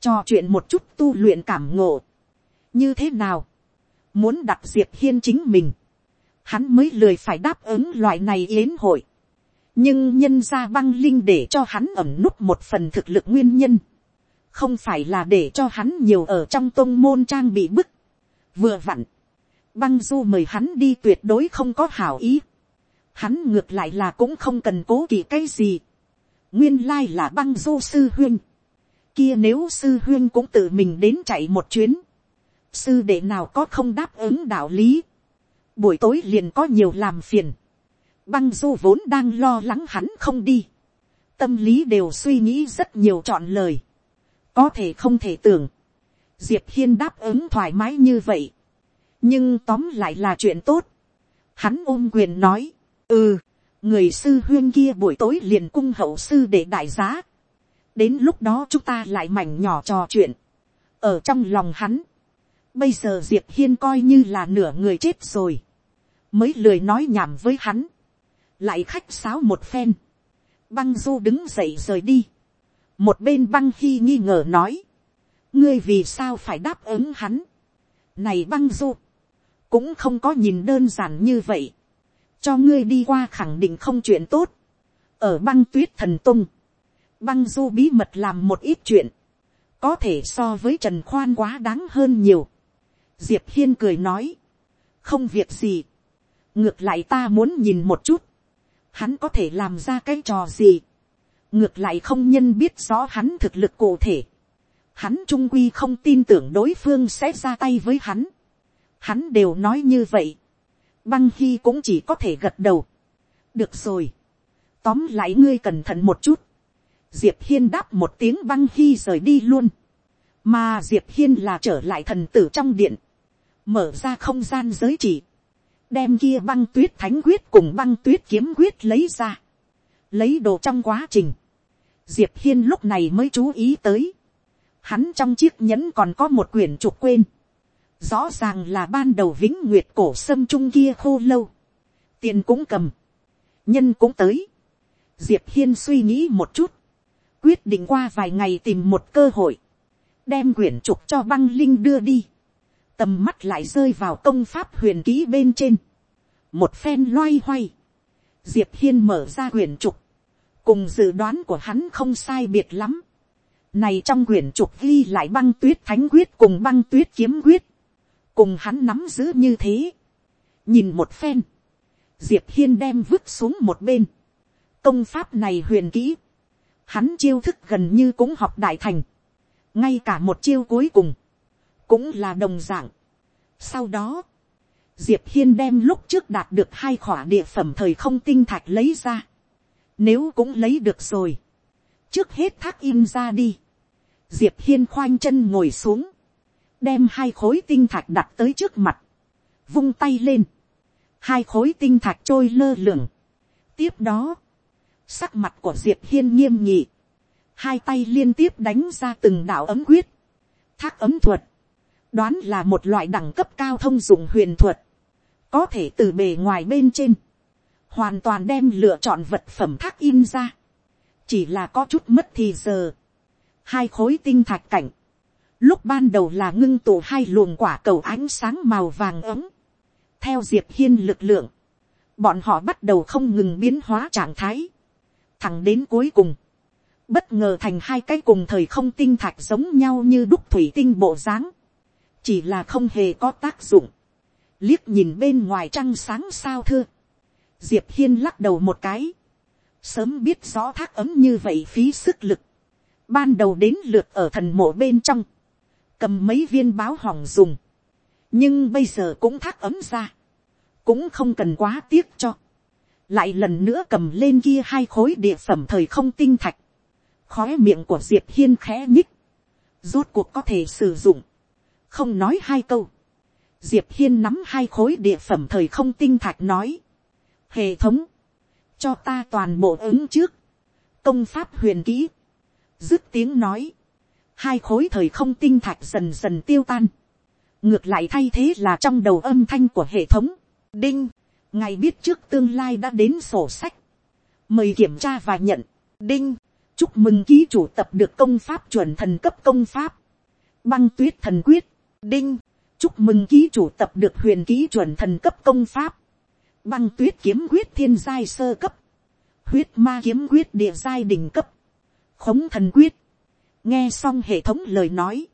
Speaker 1: trò chuyện một chút tu luyện cảm ngộ. như thế nào, muốn đặt diệp hiên chính mình, hắn mới lười phải đáp ứng loại này yến hội. nhưng nhân ra băng linh để cho hắn ẩm nút một phần thực lực nguyên nhân, không phải là để cho hắn nhiều ở trong tôn môn trang bị bức. vừa vặn, băng du mời hắn đi tuyệt đối không có hảo ý. hắn ngược lại là cũng không cần cố kỵ cái gì. nguyên lai là băng du sư huyên. kia nếu sư huyên cũng tự mình đến chạy một chuyến, sư đệ nào có không đáp ứng đạo lý buổi tối liền có nhiều làm phiền. Băng du vốn đang lo lắng hắn không đi. Tâm lý đều suy nghĩ rất nhiều chọn lời. Có thể không thể tưởng. Diệp Hiên đáp ứng thoải mái như vậy. Nhưng tóm lại là chuyện tốt. Hắn ôm quyền nói. Ừ, người sư huyên kia buổi tối liền cung hậu sư để đại giá. Đến lúc đó chúng ta lại mảnh nhỏ trò chuyện. Ở trong lòng hắn. Bây giờ Diệp Hiên coi như là nửa người chết rồi mới lười nói nhảm với hắn, lại khách sáo một phen, băng du đứng dậy rời đi, một bên băng khi nghi ngờ nói, ngươi vì sao phải đáp ứng hắn, này băng du, cũng không có nhìn đơn giản như vậy, cho ngươi đi qua khẳng định không chuyện tốt, ở băng tuyết thần tung, băng du bí mật làm một ít chuyện, có thể so với trần khoan quá đáng hơn nhiều. diệp hiên cười nói, không việc gì, ngược lại ta muốn nhìn một chút, hắn có thể làm ra cái trò gì, ngược lại không nhân biết rõ hắn thực lực cụ thể, hắn trung quy không tin tưởng đối phương sẽ ra tay với hắn, hắn đều nói như vậy, băng khi cũng chỉ có thể gật đầu, được rồi, tóm lại ngươi cẩn thận một chút, diệp hiên đáp một tiếng băng khi rời đi luôn, mà diệp hiên là trở lại thần tử trong điện, mở ra không gian giới chỉ, đem kia băng tuyết thánh quyết cùng băng tuyết kiếm quyết lấy ra, lấy đồ trong quá trình, diệp hiên lúc này mới chú ý tới, hắn trong chiếc nhẫn còn có một quyển trục quên, rõ ràng là ban đầu vĩnh nguyệt cổ sâm trung kia khô lâu, tiền cũng cầm, nhân cũng tới, diệp hiên suy nghĩ một chút, quyết định qua vài ngày tìm một cơ hội, đem quyển trục cho băng linh đưa đi, tầm mắt lại rơi vào công pháp huyền ký bên trên, một phen loay hoay, diệp hiên mở ra quyển trục, cùng dự đoán của hắn không sai biệt lắm, này trong quyển trục ghi lại băng tuyết thánh quyết cùng băng tuyết kiếm quyết, cùng hắn nắm giữ như thế, nhìn một phen, diệp hiên đem vứt xuống một bên, công pháp này huyền kỹ, hắn chiêu thức gần như cũng học đại thành, ngay cả một chiêu cuối cùng, cũng là đồng dạng. Sau đó, Diệp Hiên đem lúc trước đạt được hai khỏa địa phẩm thời không tinh thạch lấy ra. Nếu cũng lấy được rồi. Trước hết thác im ra đi. Diệp Hiên khoanh chân ngồi xuống. Đem hai khối tinh thạch đặt tới trước mặt. Vung tay lên. Hai khối tinh thạch trôi lơ lửng. Tiếp đó. Sắc mặt của Diệp Hiên nghiêm nghị. Hai tay liên tiếp đánh ra từng đạo ấm quyết. Thác ấm thuật đoán là một loại đẳng cấp cao thông dụng huyền thuật, có thể từ bề ngoài bên trên, hoàn toàn đem lựa chọn vật phẩm thác in ra, chỉ là có chút mất thì giờ, hai khối tinh thạch cảnh, lúc ban đầu là ngưng tụ hai luồng quả cầu ánh sáng màu vàng ấm, theo diệp hiên lực lượng, bọn họ bắt đầu không ngừng biến hóa trạng thái, thẳng đến cuối cùng, bất ngờ thành hai cái cùng thời không tinh thạch giống nhau như đúc thủy tinh bộ dáng, chỉ là không hề có tác dụng, liếc nhìn bên ngoài trăng sáng sao thưa, diệp hiên lắc đầu một cái, sớm biết rõ thác ấm như vậy phí sức lực, ban đầu đến lượt ở thần mộ bên trong, cầm mấy viên báo hỏng dùng, nhưng bây giờ cũng thác ấm ra, cũng không cần quá tiếc cho, lại lần nữa cầm lên kia hai khối địa phẩm thời không tinh thạch, khói miệng của diệp hiên khẽ nhích, rốt cuộc có thể sử dụng, không nói hai câu, diệp hiên nắm hai khối địa phẩm thời không tinh thạch nói, hệ thống, cho ta toàn bộ ứng trước, công pháp huyền kỹ, dứt tiếng nói, hai khối thời không tinh thạch dần dần tiêu tan, ngược lại thay thế là trong đầu âm thanh của hệ thống, đinh, ngài biết trước tương lai đã đến sổ sách, mời kiểm tra và nhận, đinh, chúc mừng ký chủ tập được công pháp chuẩn thần cấp công pháp, băng tuyết thần quyết, đinh, chúc mừng ký chủ tập được huyền ký chuẩn thần cấp công pháp, băng tuyết kiếm quyết thiên giai sơ cấp, huyết ma kiếm quyết địa giai đỉnh cấp, khống thần quyết, nghe xong hệ thống lời nói,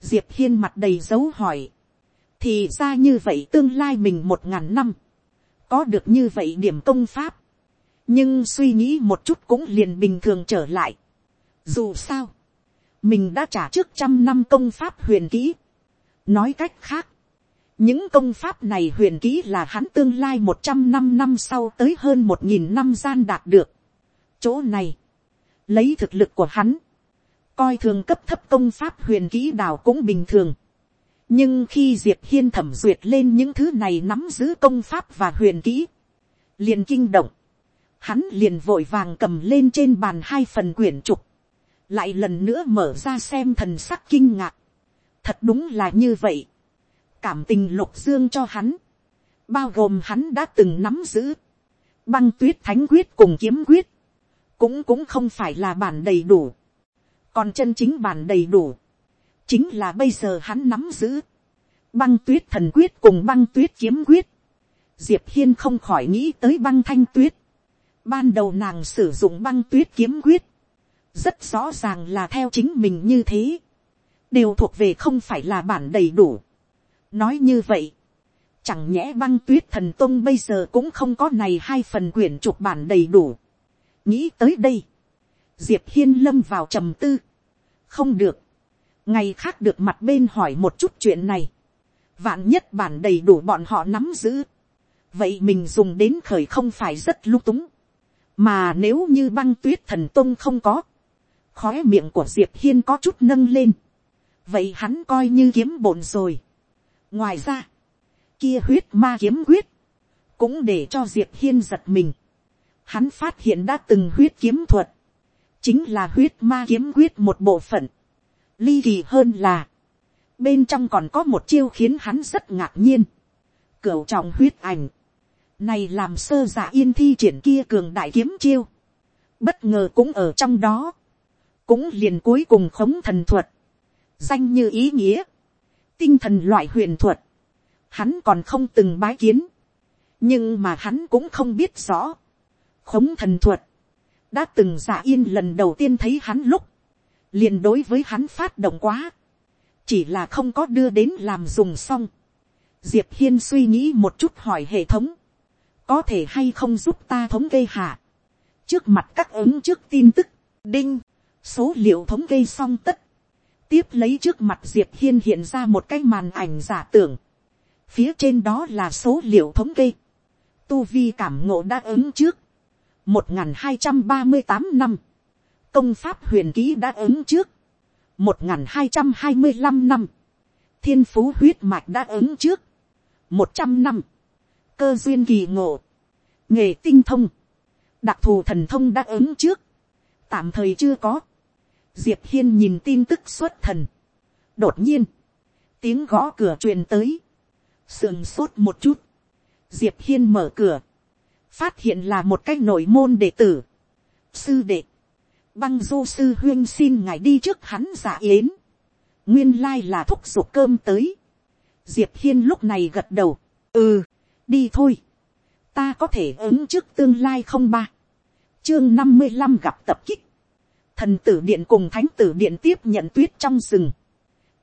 Speaker 1: diệp hiên mặt đầy dấu hỏi, thì ra như vậy tương lai mình một ngàn năm, có được như vậy điểm công pháp, nhưng suy nghĩ một chút cũng liền bình thường trở lại. dù sao, mình đã trả trước trăm năm công pháp huyền kỹ nói cách khác, những công pháp này huyền kỹ là hắn tương lai một trăm năm năm sau tới hơn một nghìn năm gian đạt được. chỗ này, lấy thực lực của hắn, coi thường cấp thấp công pháp huyền kỹ đào cũng bình thường. nhưng khi diệp hiên thẩm duyệt lên những thứ này nắm giữ công pháp và huyền kỹ, liền kinh động, hắn liền vội vàng cầm lên trên bàn hai phần quyển trục, lại lần nữa mở ra xem thần sắc kinh ngạc thật đúng là như vậy. cảm tình lục dương cho hắn, bao gồm hắn đã từng nắm giữ, băng tuyết thánh quyết cùng kiếm quyết, cũng cũng không phải là bản đầy đủ, còn chân chính bản đầy đủ, chính là bây giờ hắn nắm giữ, băng tuyết thần quyết cùng băng tuyết kiếm quyết, diệp hiên không khỏi nghĩ tới băng thanh tuyết, ban đầu nàng sử dụng băng tuyết kiếm quyết, rất rõ ràng là theo chính mình như thế, đều thuộc về không phải là bản đầy đủ. nói như vậy, chẳng nhẽ băng tuyết thần tông bây giờ cũng không có này hai phần quyển chụp bản đầy đủ. nghĩ tới đây, diệp hiên lâm vào trầm tư, không được, ngày khác được mặt bên hỏi một chút chuyện này, vạn nhất bản đầy đủ bọn họ nắm giữ, vậy mình dùng đến khởi không phải rất lung túng, mà nếu như băng tuyết thần tông không có, khói miệng của diệp hiên có chút nâng lên, vậy hắn coi như kiếm bổn rồi. ngoài ra, kia huyết ma kiếm quyết, cũng để cho diệp hiên giật mình. hắn phát hiện đã từng huyết kiếm thuật, chính là huyết ma kiếm quyết một bộ phận. ly kỳ hơn là, bên trong còn có một chiêu khiến hắn rất ngạc nhiên. cửu trọng huyết ảnh, này làm sơ giả yên thi triển kia cường đại kiếm chiêu, bất ngờ cũng ở trong đó cũng liền cuối cùng khống thần thuật, danh như ý nghĩa, tinh thần loại huyền thuật, hắn còn không từng bái kiến, nhưng mà hắn cũng không biết rõ, khống thần thuật, đã từng giả yên lần đầu tiên thấy hắn lúc, liền đối với hắn phát động quá, chỉ là không có đưa đến làm dùng xong. Diệp hiên suy nghĩ một chút hỏi hệ thống, có thể hay không giúp ta thống kê hạ, trước mặt các ứng trước tin tức, đinh, số liệu thống kê xong tất, tiếp lấy trước mặt diệp hiên hiện ra một cái màn ảnh giả tưởng, phía trên đó là số liệu thống kê, tu vi cảm ngộ đã ứng trước, một n g h n hai trăm ba mươi tám năm, công pháp huyền ký đã ứng trước, một n g h n hai trăm hai mươi năm năm, thiên phú huyết mạch đã ứng trước, một trăm năm, cơ duyên kỳ ngộ, nghề tinh thông, đặc thù thần thông đã ứng trước, tạm thời chưa có, diệp hiên nhìn tin tức xuất thần. đột nhiên, tiếng gõ cửa truyền tới, sườn sốt một chút, diệp hiên mở cửa, phát hiện là một cái nội môn đệ tử, sư đệ, băng du sư huyên xin ngài đi trước hắn giả yến, nguyên lai là thúc giục cơm tới, diệp hiên lúc này gật đầu, ừ, đi thôi, ta có thể ứng trước tương lai không ba, chương năm mươi năm gặp tập kích, thần tử điện cùng thánh tử điện tiếp nhận tuyết trong rừng,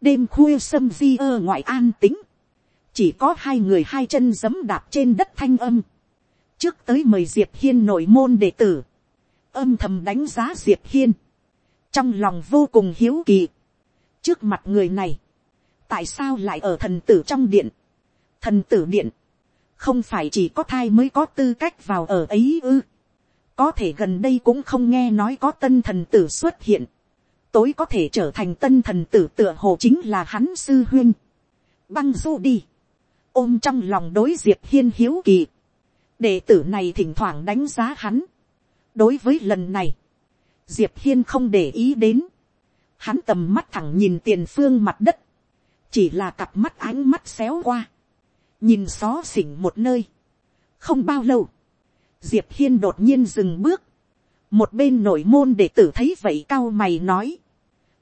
Speaker 1: đêm khuya sâm di ơ ngoại an tính, chỉ có hai người hai chân giấm đạp trên đất thanh âm, trước tới mời diệp hiên nội môn đệ tử, âm thầm đánh giá diệp hiên, trong lòng vô cùng hiếu kỳ, trước mặt người này, tại sao lại ở thần tử trong điện, thần tử điện, không phải chỉ có thai mới có tư cách vào ở ấy ư, có thể gần đây cũng không nghe nói có tân thần tử xuất hiện, tối có thể trở thành tân thần tử tựa hồ chính là hắn sư huyên. băng du đi, ôm trong lòng đối diệp hiên hiếu kỳ, đệ tử này thỉnh thoảng đánh giá hắn. đối với lần này, diệp hiên không để ý đến, hắn tầm mắt thẳng nhìn tiền phương mặt đất, chỉ là cặp mắt ánh mắt xéo qua, nhìn xó xỉnh một nơi, không bao lâu, diệp hiên đột nhiên dừng bước, một bên nội môn đệ tử thấy vậy cao mày nói,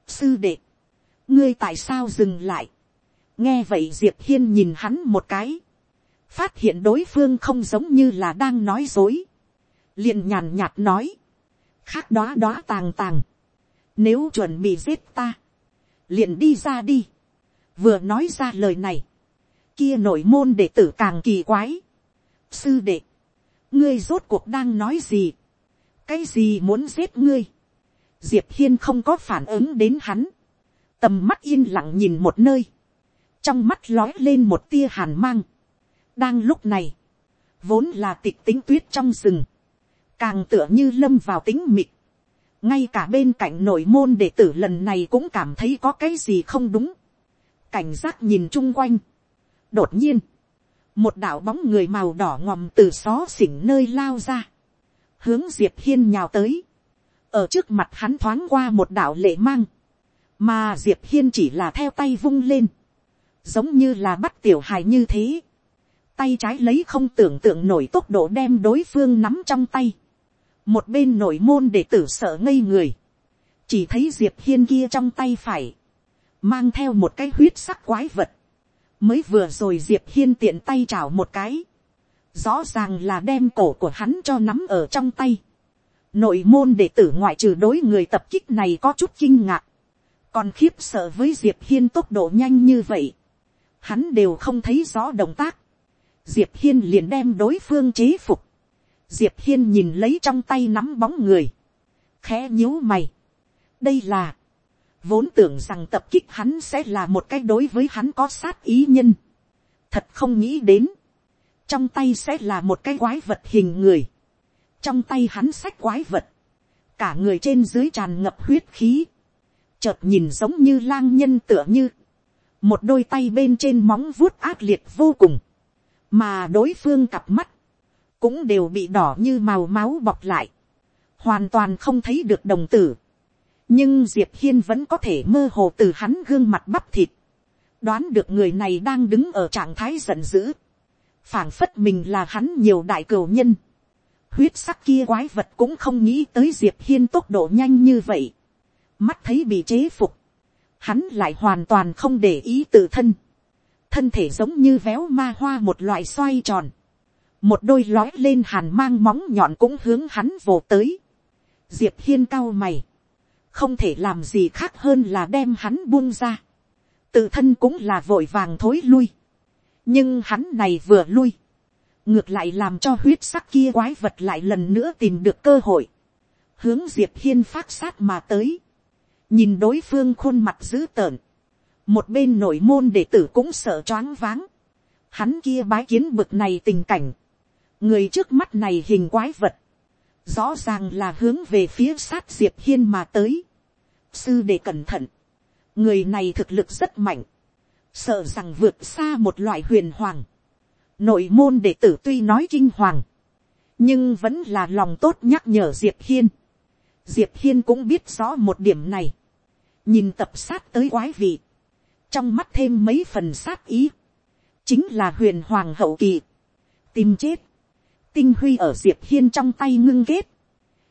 Speaker 1: sư đệ, ngươi tại sao dừng lại, nghe vậy diệp hiên nhìn hắn một cái, phát hiện đối phương không giống như là đang nói dối, liền nhàn nhạt nói, khác đó đó tàng tàng, nếu chuẩn bị giết ta, liền đi ra đi, vừa nói ra lời này, kia nội môn đệ tử càng kỳ quái, sư đệ, ngươi rốt cuộc đang nói gì, cái gì muốn giết ngươi, diệp hiên không có phản ứng đến hắn, tầm mắt yên lặng nhìn một nơi, trong mắt lói lên một tia hàn mang, đang lúc này, vốn là tịch tính tuyết trong rừng, càng tựa như lâm vào tính mịt, ngay cả bên cạnh nội môn đệ tử lần này cũng cảm thấy có cái gì không đúng, cảnh giác nhìn chung quanh, đột nhiên, một đạo bóng người màu đỏ ngòm từ xó xỉnh nơi lao ra, hướng diệp hiên nhào tới, ở trước mặt hắn thoáng qua một đạo lệ mang, mà diệp hiên chỉ là theo tay vung lên, giống như là bắt tiểu hài như thế, tay trái lấy không tưởng tượng nổi tốc độ đem đối phương nắm trong tay, một bên nội môn để tử sợ ngây người, chỉ thấy diệp hiên kia trong tay phải, mang theo một cái huyết sắc quái vật, mới vừa rồi diệp hiên tiện tay chảo một cái, rõ ràng là đem cổ của hắn cho nắm ở trong tay. Nội môn đệ tử ngoại trừ đối người tập kích này có chút kinh ngạc, còn khiếp sợ với diệp hiên tốc độ nhanh như vậy, hắn đều không thấy rõ động tác, diệp hiên liền đem đối phương chế phục, diệp hiên nhìn lấy trong tay nắm bóng người, khẽ nhíu mày, đây là, vốn tưởng rằng tập kích hắn sẽ là một cái đối với hắn có sát ý nhân. Thật không nghĩ đến. Trong tay sẽ là một cái quái vật hình người. Trong tay hắn sách quái vật. Cả người trên dưới tràn ngập huyết khí. Chợt nhìn giống như lang nhân tựa như. Một đôi tay bên trên móng vuốt ác liệt vô cùng. Mà đối phương cặp mắt. Cũng đều bị đỏ như màu máu bọc lại. Hoàn toàn không thấy được đồng tử nhưng diệp hiên vẫn có thể mơ hồ từ hắn gương mặt bắp thịt, đoán được người này đang đứng ở trạng thái giận dữ, phảng phất mình là hắn nhiều đại cửu nhân, huyết sắc kia quái vật cũng không nghĩ tới diệp hiên tốc độ nhanh như vậy, mắt thấy bị chế phục, hắn lại hoàn toàn không để ý tự thân, thân thể giống như véo ma hoa một loại xoay tròn, một đôi lói lên hàn mang móng nhọn cũng hướng hắn vồ tới, diệp hiên cao mày, không thể làm gì khác hơn là đem hắn buông ra. tự thân cũng là vội vàng thối lui. nhưng hắn này vừa lui, ngược lại làm cho huyết sắc kia quái vật lại lần nữa tìm được cơ hội, hướng diệp hiên phát sát mà tới, nhìn đối phương khuôn mặt dữ tợn, một bên nội môn đệ tử cũng sợ choáng váng, hắn kia bái kiến bực này tình cảnh, người trước mắt này hình quái vật, rõ ràng là hướng về phía sát diệp hiên mà tới. Sư để cẩn thận, người này thực lực rất mạnh, sợ rằng vượt xa một loại huyền hoàng, nội môn đệ tử tuy nói kinh hoàng, nhưng vẫn là lòng tốt nhắc nhở diệp hiên. diệp hiên cũng biết rõ một điểm này, nhìn tập sát tới quái vị, trong mắt thêm mấy phần sát ý, chính là huyền hoàng hậu kỳ, tìm chết, tinh huy ở diệp hiên trong tay ngưng kết,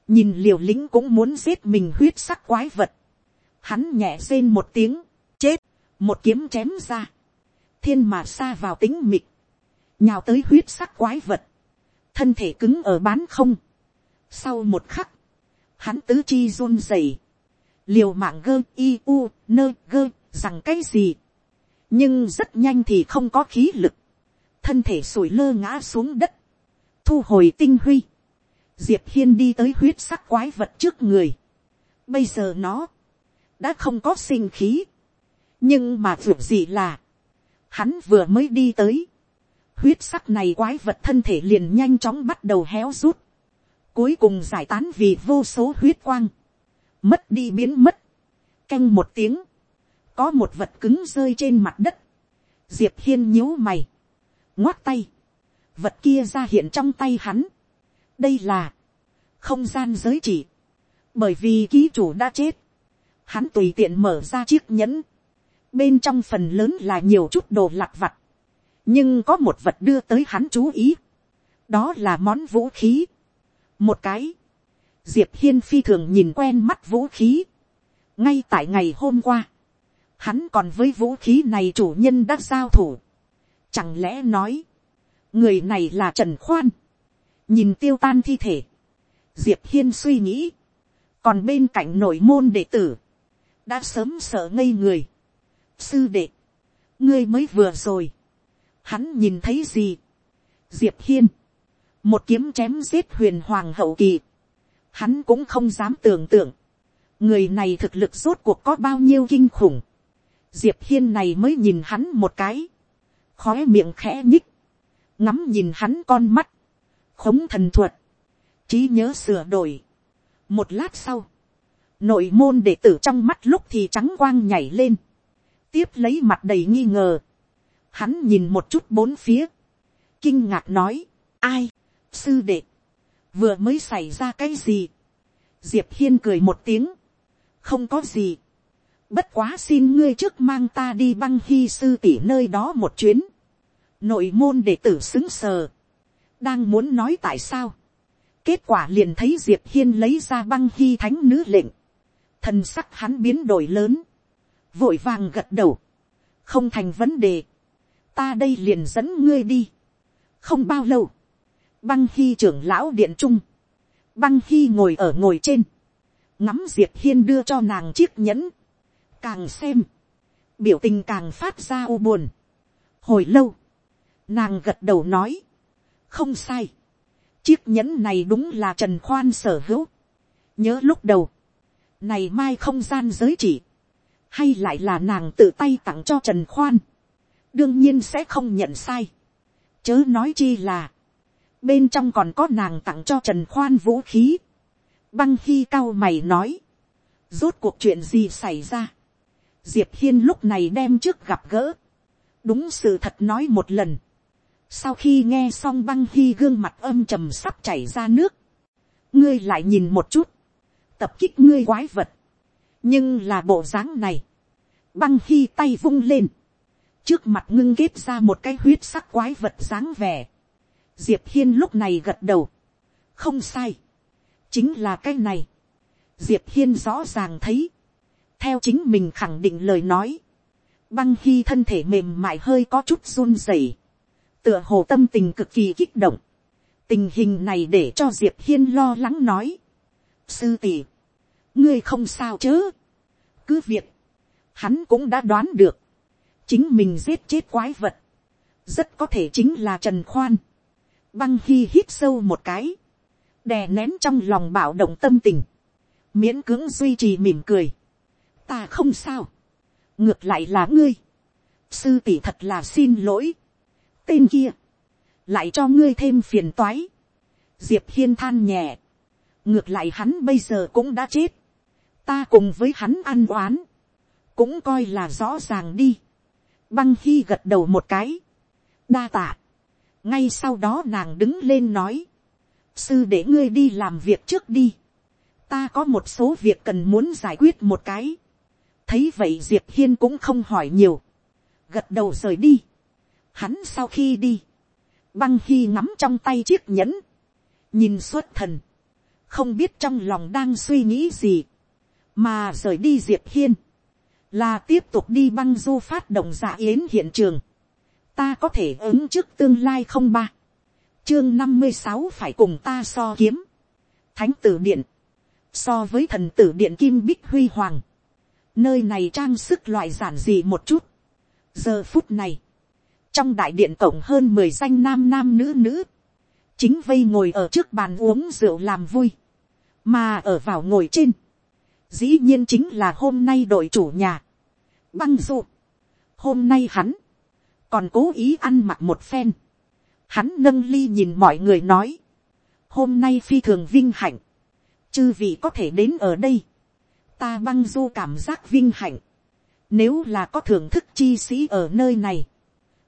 Speaker 1: nhìn liều lĩnh cũng muốn giết mình huyết sắc quái vật, hắn nhẹ rên một tiếng, chết, một kiếm chém ra, thiên mà xa vào tính mịt, nhào tới huyết sắc quái vật, thân thể cứng ở bán không. Sau một khắc, hắn tứ chi run rẩy, liều mạng gơ i u nơ gơ rằng cái gì, nhưng rất nhanh thì không có khí lực, thân thể sủi lơ ngã xuống đất, thu hồi tinh huy, diệp hiên đi tới huyết sắc quái vật trước người, bây giờ nó, đã không có sinh khí. nhưng mà việc gì là, hắn vừa mới đi tới, huyết sắc này quái vật thân thể liền nhanh chóng bắt đầu héo rút, cuối cùng giải tán vì vô số huyết quang, mất đi biến mất, canh một tiếng, có một vật cứng rơi trên mặt đất, diệp hiên nhíu mày, ngoắt tay, vật kia ra hiện trong tay hắn, đây là không gian giới chỉ, bởi vì ký chủ đã chết, hắn tùy tiện mở ra chiếc nhẫn, bên trong phần lớn là nhiều chút đồ lặt vặt, nhưng có một vật đưa tới hắn chú ý, đó là món vũ khí, một cái, diệp hiên phi thường nhìn quen mắt vũ khí, ngay tại ngày hôm qua, hắn còn với vũ khí này chủ nhân đã giao thủ, chẳng lẽ nói, người này là trần khoan, nhìn tiêu tan thi thể, diệp hiên suy nghĩ, còn bên cạnh nội môn đệ tử, đã sớm sợ ngây người, sư đệ, ngươi mới vừa rồi, hắn nhìn thấy gì, diệp hiên, một kiếm chém giết huyền hoàng hậu kỳ, hắn cũng không dám tưởng tượng, người này thực lực rốt cuộc có bao nhiêu kinh khủng, diệp hiên này mới nhìn hắn một cái, khói miệng khẽ nhích, ngắm nhìn hắn con mắt, khống thần thuật, trí nhớ sửa đổi. một lát sau, nội môn đệ tử trong mắt lúc thì trắng quang nhảy lên, tiếp lấy mặt đầy nghi ngờ, hắn nhìn một chút bốn phía, kinh ngạc nói, ai, sư đệ, vừa mới xảy ra cái gì, diệp hiên cười một tiếng, không có gì, bất quá xin ngươi trước mang ta đi băng hy sư tỷ nơi đó một chuyến, nội môn đệ tử xứng sờ, đang muốn nói tại sao, kết quả liền thấy diệp hiên lấy ra băng hy thánh nữ lệnh, thần sắc hắn biến đổi lớn, vội vàng gật đầu, không thành vấn đề, ta đây liền dẫn ngươi đi, không bao lâu, băng hy trưởng lão điện trung, băng hy ngồi ở ngồi trên, ngắm diệp hiên đưa cho nàng chiếc nhẫn, càng xem, biểu tình càng phát ra u buồn. hồi lâu, nàng gật đầu nói, không sai, chiếc nhẫn này đúng là trần khoan sở hữu, nhớ lúc đầu, này mai không gian giới chỉ, hay lại là nàng tự tay tặng cho trần khoan, đương nhiên sẽ không nhận sai, chớ nói chi là, bên trong còn có nàng tặng cho trần khoan vũ khí, băng khi cao mày nói, rốt cuộc chuyện gì xảy ra, diệp hiên lúc này đem trước gặp gỡ, đúng sự thật nói một lần, sau khi nghe xong băng hy gương mặt âm trầm sắp chảy ra nước, ngươi lại nhìn một chút, tập kích ngươi quái vật, nhưng là bộ dáng này, băng hy tay vung lên, trước mặt ngưng kết ra một cái huyết sắc quái vật dáng vẻ, diệp hiên lúc này gật đầu, không sai, chính là cái này, diệp hiên rõ ràng thấy, theo chính mình khẳng định lời nói, băng hy thân thể mềm mại hơi có chút run rẩy, tựa hồ tâm tình cực kỳ kích động, tình hình này để cho diệp hiên lo lắng nói, sư tỷ, ngươi không sao chứ, cứ việc, hắn cũng đã đoán được, chính mình giết chết quái vật, rất có thể chính là trần khoan, băng hy hít sâu một cái, đè nén trong lòng bảo động tâm tình, miễn cưỡng duy trì mỉm cười, ta không sao, ngược lại là ngươi, sư tỷ thật là xin lỗi, tên kia, lại cho ngươi thêm phiền toái, diệp hiên than nhẹ, ngược lại hắn bây giờ cũng đã chết, ta cùng với hắn ăn oán, cũng coi là rõ ràng đi, băng khi gật đầu một cái, đa tạ, ngay sau đó nàng đứng lên nói, sư để ngươi đi làm việc trước đi, ta có một số việc cần muốn giải quyết một cái, thấy vậy diệp hiên cũng không hỏi nhiều, gật đầu rời đi, hắn sau khi đi, băng khi ngắm trong tay chiếc nhẫn, nhìn xuất thần, không biết trong lòng đang suy nghĩ gì, mà rời đi diệp hiên, là tiếp tục đi băng du phát động dạ yến hiện trường, ta có thể ứng trước tương lai không ba, chương năm mươi sáu phải cùng ta so kiếm, thánh tử điện, so với thần tử điện kim bích huy hoàng, nơi này trang sức loại giản dị một chút, giờ phút này, trong đại điện tổng hơn mười danh nam nam nữ nữ, chính vây ngồi ở trước bàn uống rượu làm vui, mà ở vào ngồi trên, dĩ nhiên chính là hôm nay đội chủ nhà, băng du. Hôm nay hắn, còn cố ý ăn mặc một phen, hắn nâng ly nhìn mọi người nói, hôm nay phi thường vinh hạnh, chư vị có thể đến ở đây, ta băng du cảm giác vinh hạnh, nếu là có thưởng thức chi sĩ ở nơi này,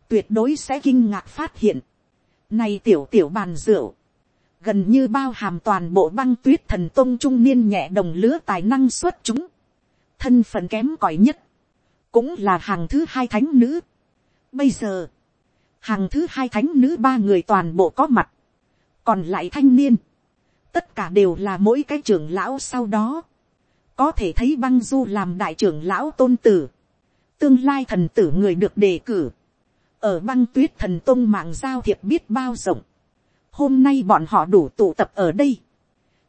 Speaker 1: tuyệt đối sẽ kinh ngạc phát hiện. Này tiểu tiểu bàn rượu, gần như bao hàm toàn bộ băng tuyết thần tông trung niên nhẹ đồng lứa tài năng xuất chúng. Thân phận kém cỏi nhất, cũng là hàng thứ hai thánh nữ. Bây giờ, hàng thứ hai thánh nữ ba người toàn bộ có mặt, còn lại thanh niên, tất cả đều là mỗi cái trưởng lão sau đó, có thể thấy băng du làm đại trưởng lão tôn tử, tương lai thần tử người được đề cử, ở băng tuyết thần tôn mạng giao thiệp biết bao rộng, hôm nay bọn họ đủ tụ tập ở đây,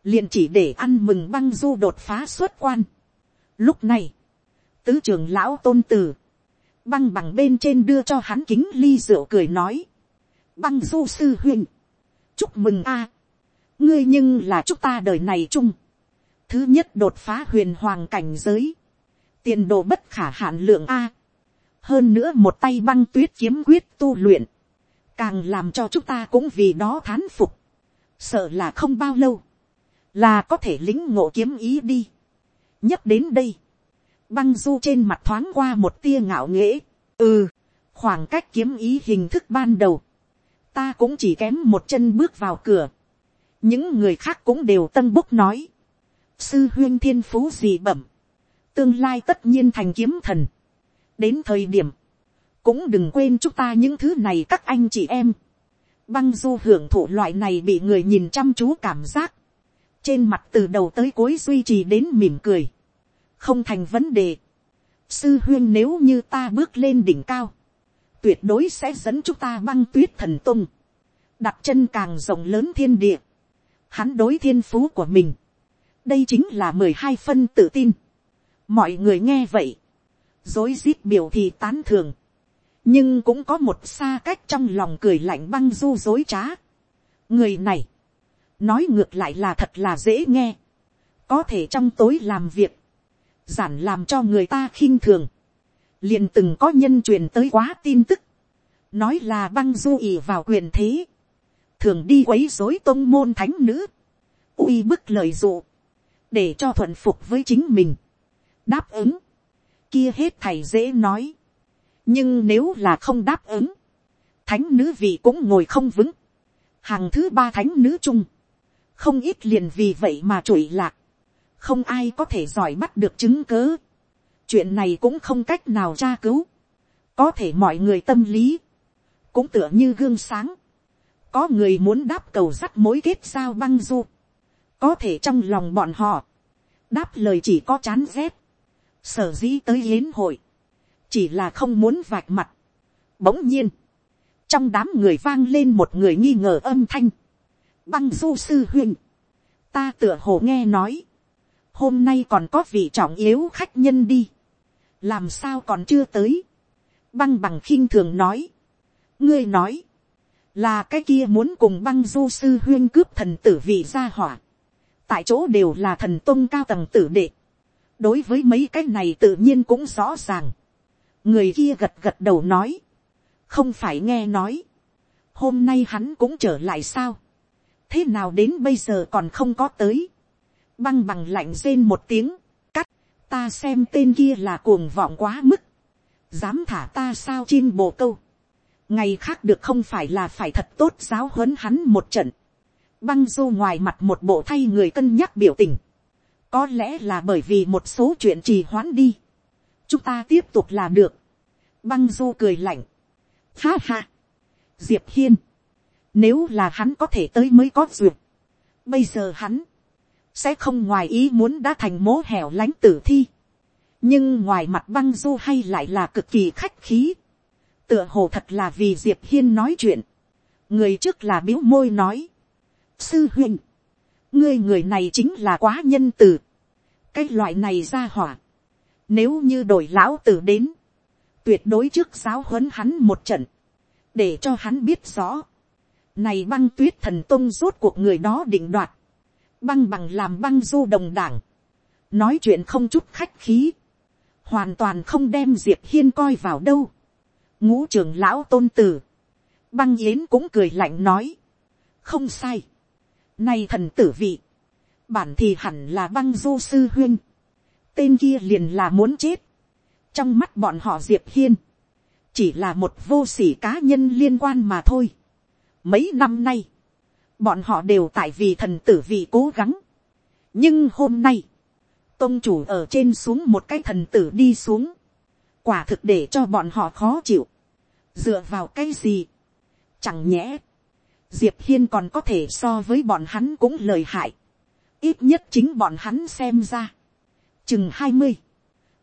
Speaker 1: liền chỉ để ăn mừng băng du đột phá xuất quan. Lúc này, tứ trưởng lão tôn tử, băng bằng bên trên đưa cho hắn kính ly rượu cười nói, băng du sư huynh, chúc mừng a, ngươi nhưng là chúc ta đời này chung, thứ nhất đột phá huyền hoàng cảnh giới, tiền đồ bất khả hạn lượng a, hơn nữa một tay băng tuyết kiếm quyết tu luyện, càng làm cho chúng ta cũng vì đó thán phục, sợ là không bao lâu, là có thể lính ngộ kiếm ý đi. nhắc đến đây, băng du trên mặt thoáng qua một tia ngạo nghễ, ừ, khoảng cách kiếm ý hình thức ban đầu, ta cũng chỉ kém một chân bước vào cửa, những người khác cũng đều tân búc nói, sư huyên thiên phú gì bẩm, tương lai tất nhiên thành kiếm thần, đến thời điểm, cũng đừng quên chúng ta những thứ này các anh chị em, băng du hưởng thụ loại này bị người nhìn chăm chú cảm giác, trên mặt từ đầu tới cuối duy trì đến mỉm cười, không thành vấn đề. Sư huyên nếu như ta bước lên đỉnh cao, tuyệt đối sẽ dẫn chúng ta băng tuyết thần tung, đặt chân càng rộng lớn thiên địa, hắn đối thiên phú của mình, đây chính là mười hai phân tự tin. mọi người nghe vậy, dối rít biểu thì tán thường, nhưng cũng có một xa cách trong lòng cười lạnh băng du dối trá. người này, nói ngược lại là thật là dễ nghe, có thể trong tối làm việc, giản làm cho người ta khinh thường, liền từng có nhân truyền tới quá tin tức, nói là băng du ỉ vào quyền thế, thường đi quấy dối tôn môn thánh nữ, uy bức lời dụ, để cho thuận phục với chính mình, đáp ứng, kia hết thầy dễ nói, nhưng nếu là không đáp ứng, thánh nữ vị cũng ngồi không vững, hàng thứ ba thánh nữ chung, không ít liền vì vậy mà trụi lạc, không ai có thể giỏi bắt được chứng cớ, chuyện này cũng không cách nào tra cứu, có thể mọi người tâm lý, cũng tựa như gương sáng, có người muốn đáp cầu sắt mối kết sao băng du, có thể trong lòng bọn họ, đáp lời chỉ có chán rét, sở dĩ tới yến hội, chỉ là không muốn vạch mặt. Bỗng nhiên, trong đám người vang lên một người nghi ngờ âm thanh, băng du sư huynh, ta tựa hồ nghe nói, hôm nay còn có vị trọng yếu khách nhân đi, làm sao còn chưa tới, băng bằng khinh thường nói, ngươi nói, là cái kia muốn cùng băng du sư huyên cướp thần tử vị gia hỏa, tại chỗ đều là thần tôn cao tầng tử đệ, đối với mấy cái này tự nhiên cũng rõ ràng, người kia gật gật đầu nói, không phải nghe nói, hôm nay hắn cũng trở lại sao, thế nào đến bây giờ còn không có tới, băng bằng lạnh rên một tiếng, cắt, ta xem tên kia là cuồng vọng quá mức, dám thả ta sao chim bồ câu, ngày khác được không phải là phải thật tốt giáo huấn hắn một trận, băng du ngoài mặt một bộ thay người cân nhắc biểu tình, có lẽ là bởi vì một số chuyện trì hoãn đi, chúng ta tiếp tục là được, băng du cười lạnh, ha ha, diệp hiên, nếu là hắn có thể tới mới có duyệt. Bây giờ hắn. Sẽ không ngoài ý muốn đã thành mố hẻo lánh tử thi. Nhưng ngoài mặt băng du hay lại là cực kỳ khách khí. Tựa hồ thật là vì Diệp Hiên nói chuyện. Người trước là biếu môi nói. Sư huynh. Ngươi người này chính là quá nhân từ. Cái loại này ra hỏa. Nếu như đổi lão tử đến. Tuyệt đối trước giáo huấn hắn một trận. Để cho hắn biết rõ này băng tuyết thần tông rốt cuộc người đó định đoạt. Băng bằng làm băng du đồng đảng. Nói chuyện không chút khách khí. Hoàn toàn không đem Diệp Hiên coi vào đâu. Ngũ trưởng lão tôn tử. Băng yến cũng cười lạnh nói. Không sai. Này thần tử vị. Bản thì hẳn là băng du sư huyên. Tên kia liền là muốn chết. Trong mắt bọn họ Diệp Hiên. Chỉ là một vô sỉ cá nhân liên quan mà thôi Mấy năm nay, bọn họ đều tại vì thần tử vị cố gắng. Nhưng hôm nay, tôn chủ ở trên xuống một cái thần tử đi xuống. quả thực để cho bọn họ khó chịu, dựa vào cái gì, chẳng nhẽ, diệp hiên còn có thể so với bọn hắn cũng lời hại, ít nhất chính bọn hắn xem ra, chừng hai mươi,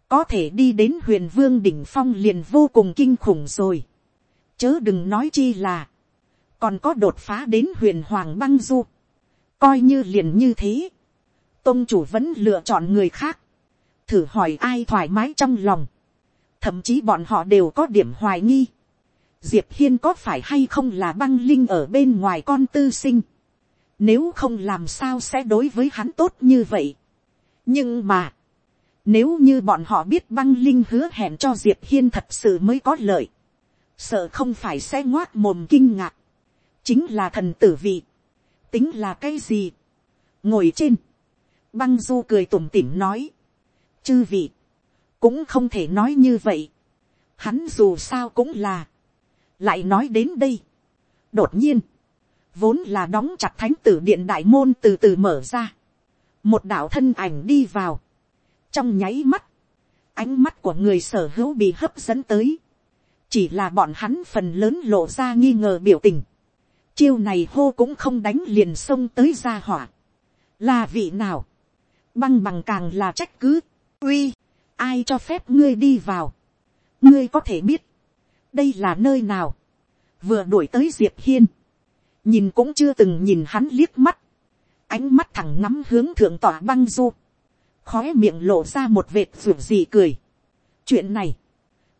Speaker 1: có thể đi đến huyền vương đỉnh phong liền vô cùng kinh khủng rồi, chớ đừng nói chi là, còn có đột phá đến huyền hoàng băng du, coi như liền như thế, tôn chủ vẫn lựa chọn người khác, thử hỏi ai thoải mái trong lòng, thậm chí bọn họ đều có điểm hoài nghi, diệp hiên có phải hay không là băng linh ở bên ngoài con tư sinh, nếu không làm sao sẽ đối với hắn tốt như vậy. nhưng mà, nếu như bọn họ biết băng linh hứa hẹn cho diệp hiên thật sự mới có lợi, sợ không phải sẽ ngoác mồm kinh ngạc, chính là thần tử vị, tính là cái gì, ngồi trên, băng du cười tủm tỉm nói, chư vị, cũng không thể nói như vậy, hắn dù sao cũng là, lại nói đến đây, đột nhiên, vốn là đóng chặt thánh tử điện đại môn từ từ mở ra, một đạo thân ảnh đi vào, trong nháy mắt, ánh mắt của người sở hữu bị hấp dẫn tới, chỉ là bọn hắn phần lớn lộ ra nghi ngờ biểu tình, chiêu này hô cũng không đánh liền xông tới ra hỏa, là vị nào, băng bằng càng là trách cứ, uy, ai cho phép ngươi đi vào, ngươi có thể biết, đây là nơi nào, vừa đuổi tới diệp hiên, nhìn cũng chưa từng nhìn hắn liếc mắt, ánh mắt thẳng ngắm hướng thượng tỏa băng du, khói miệng lộ ra một vệt ruột gì cười. chuyện này,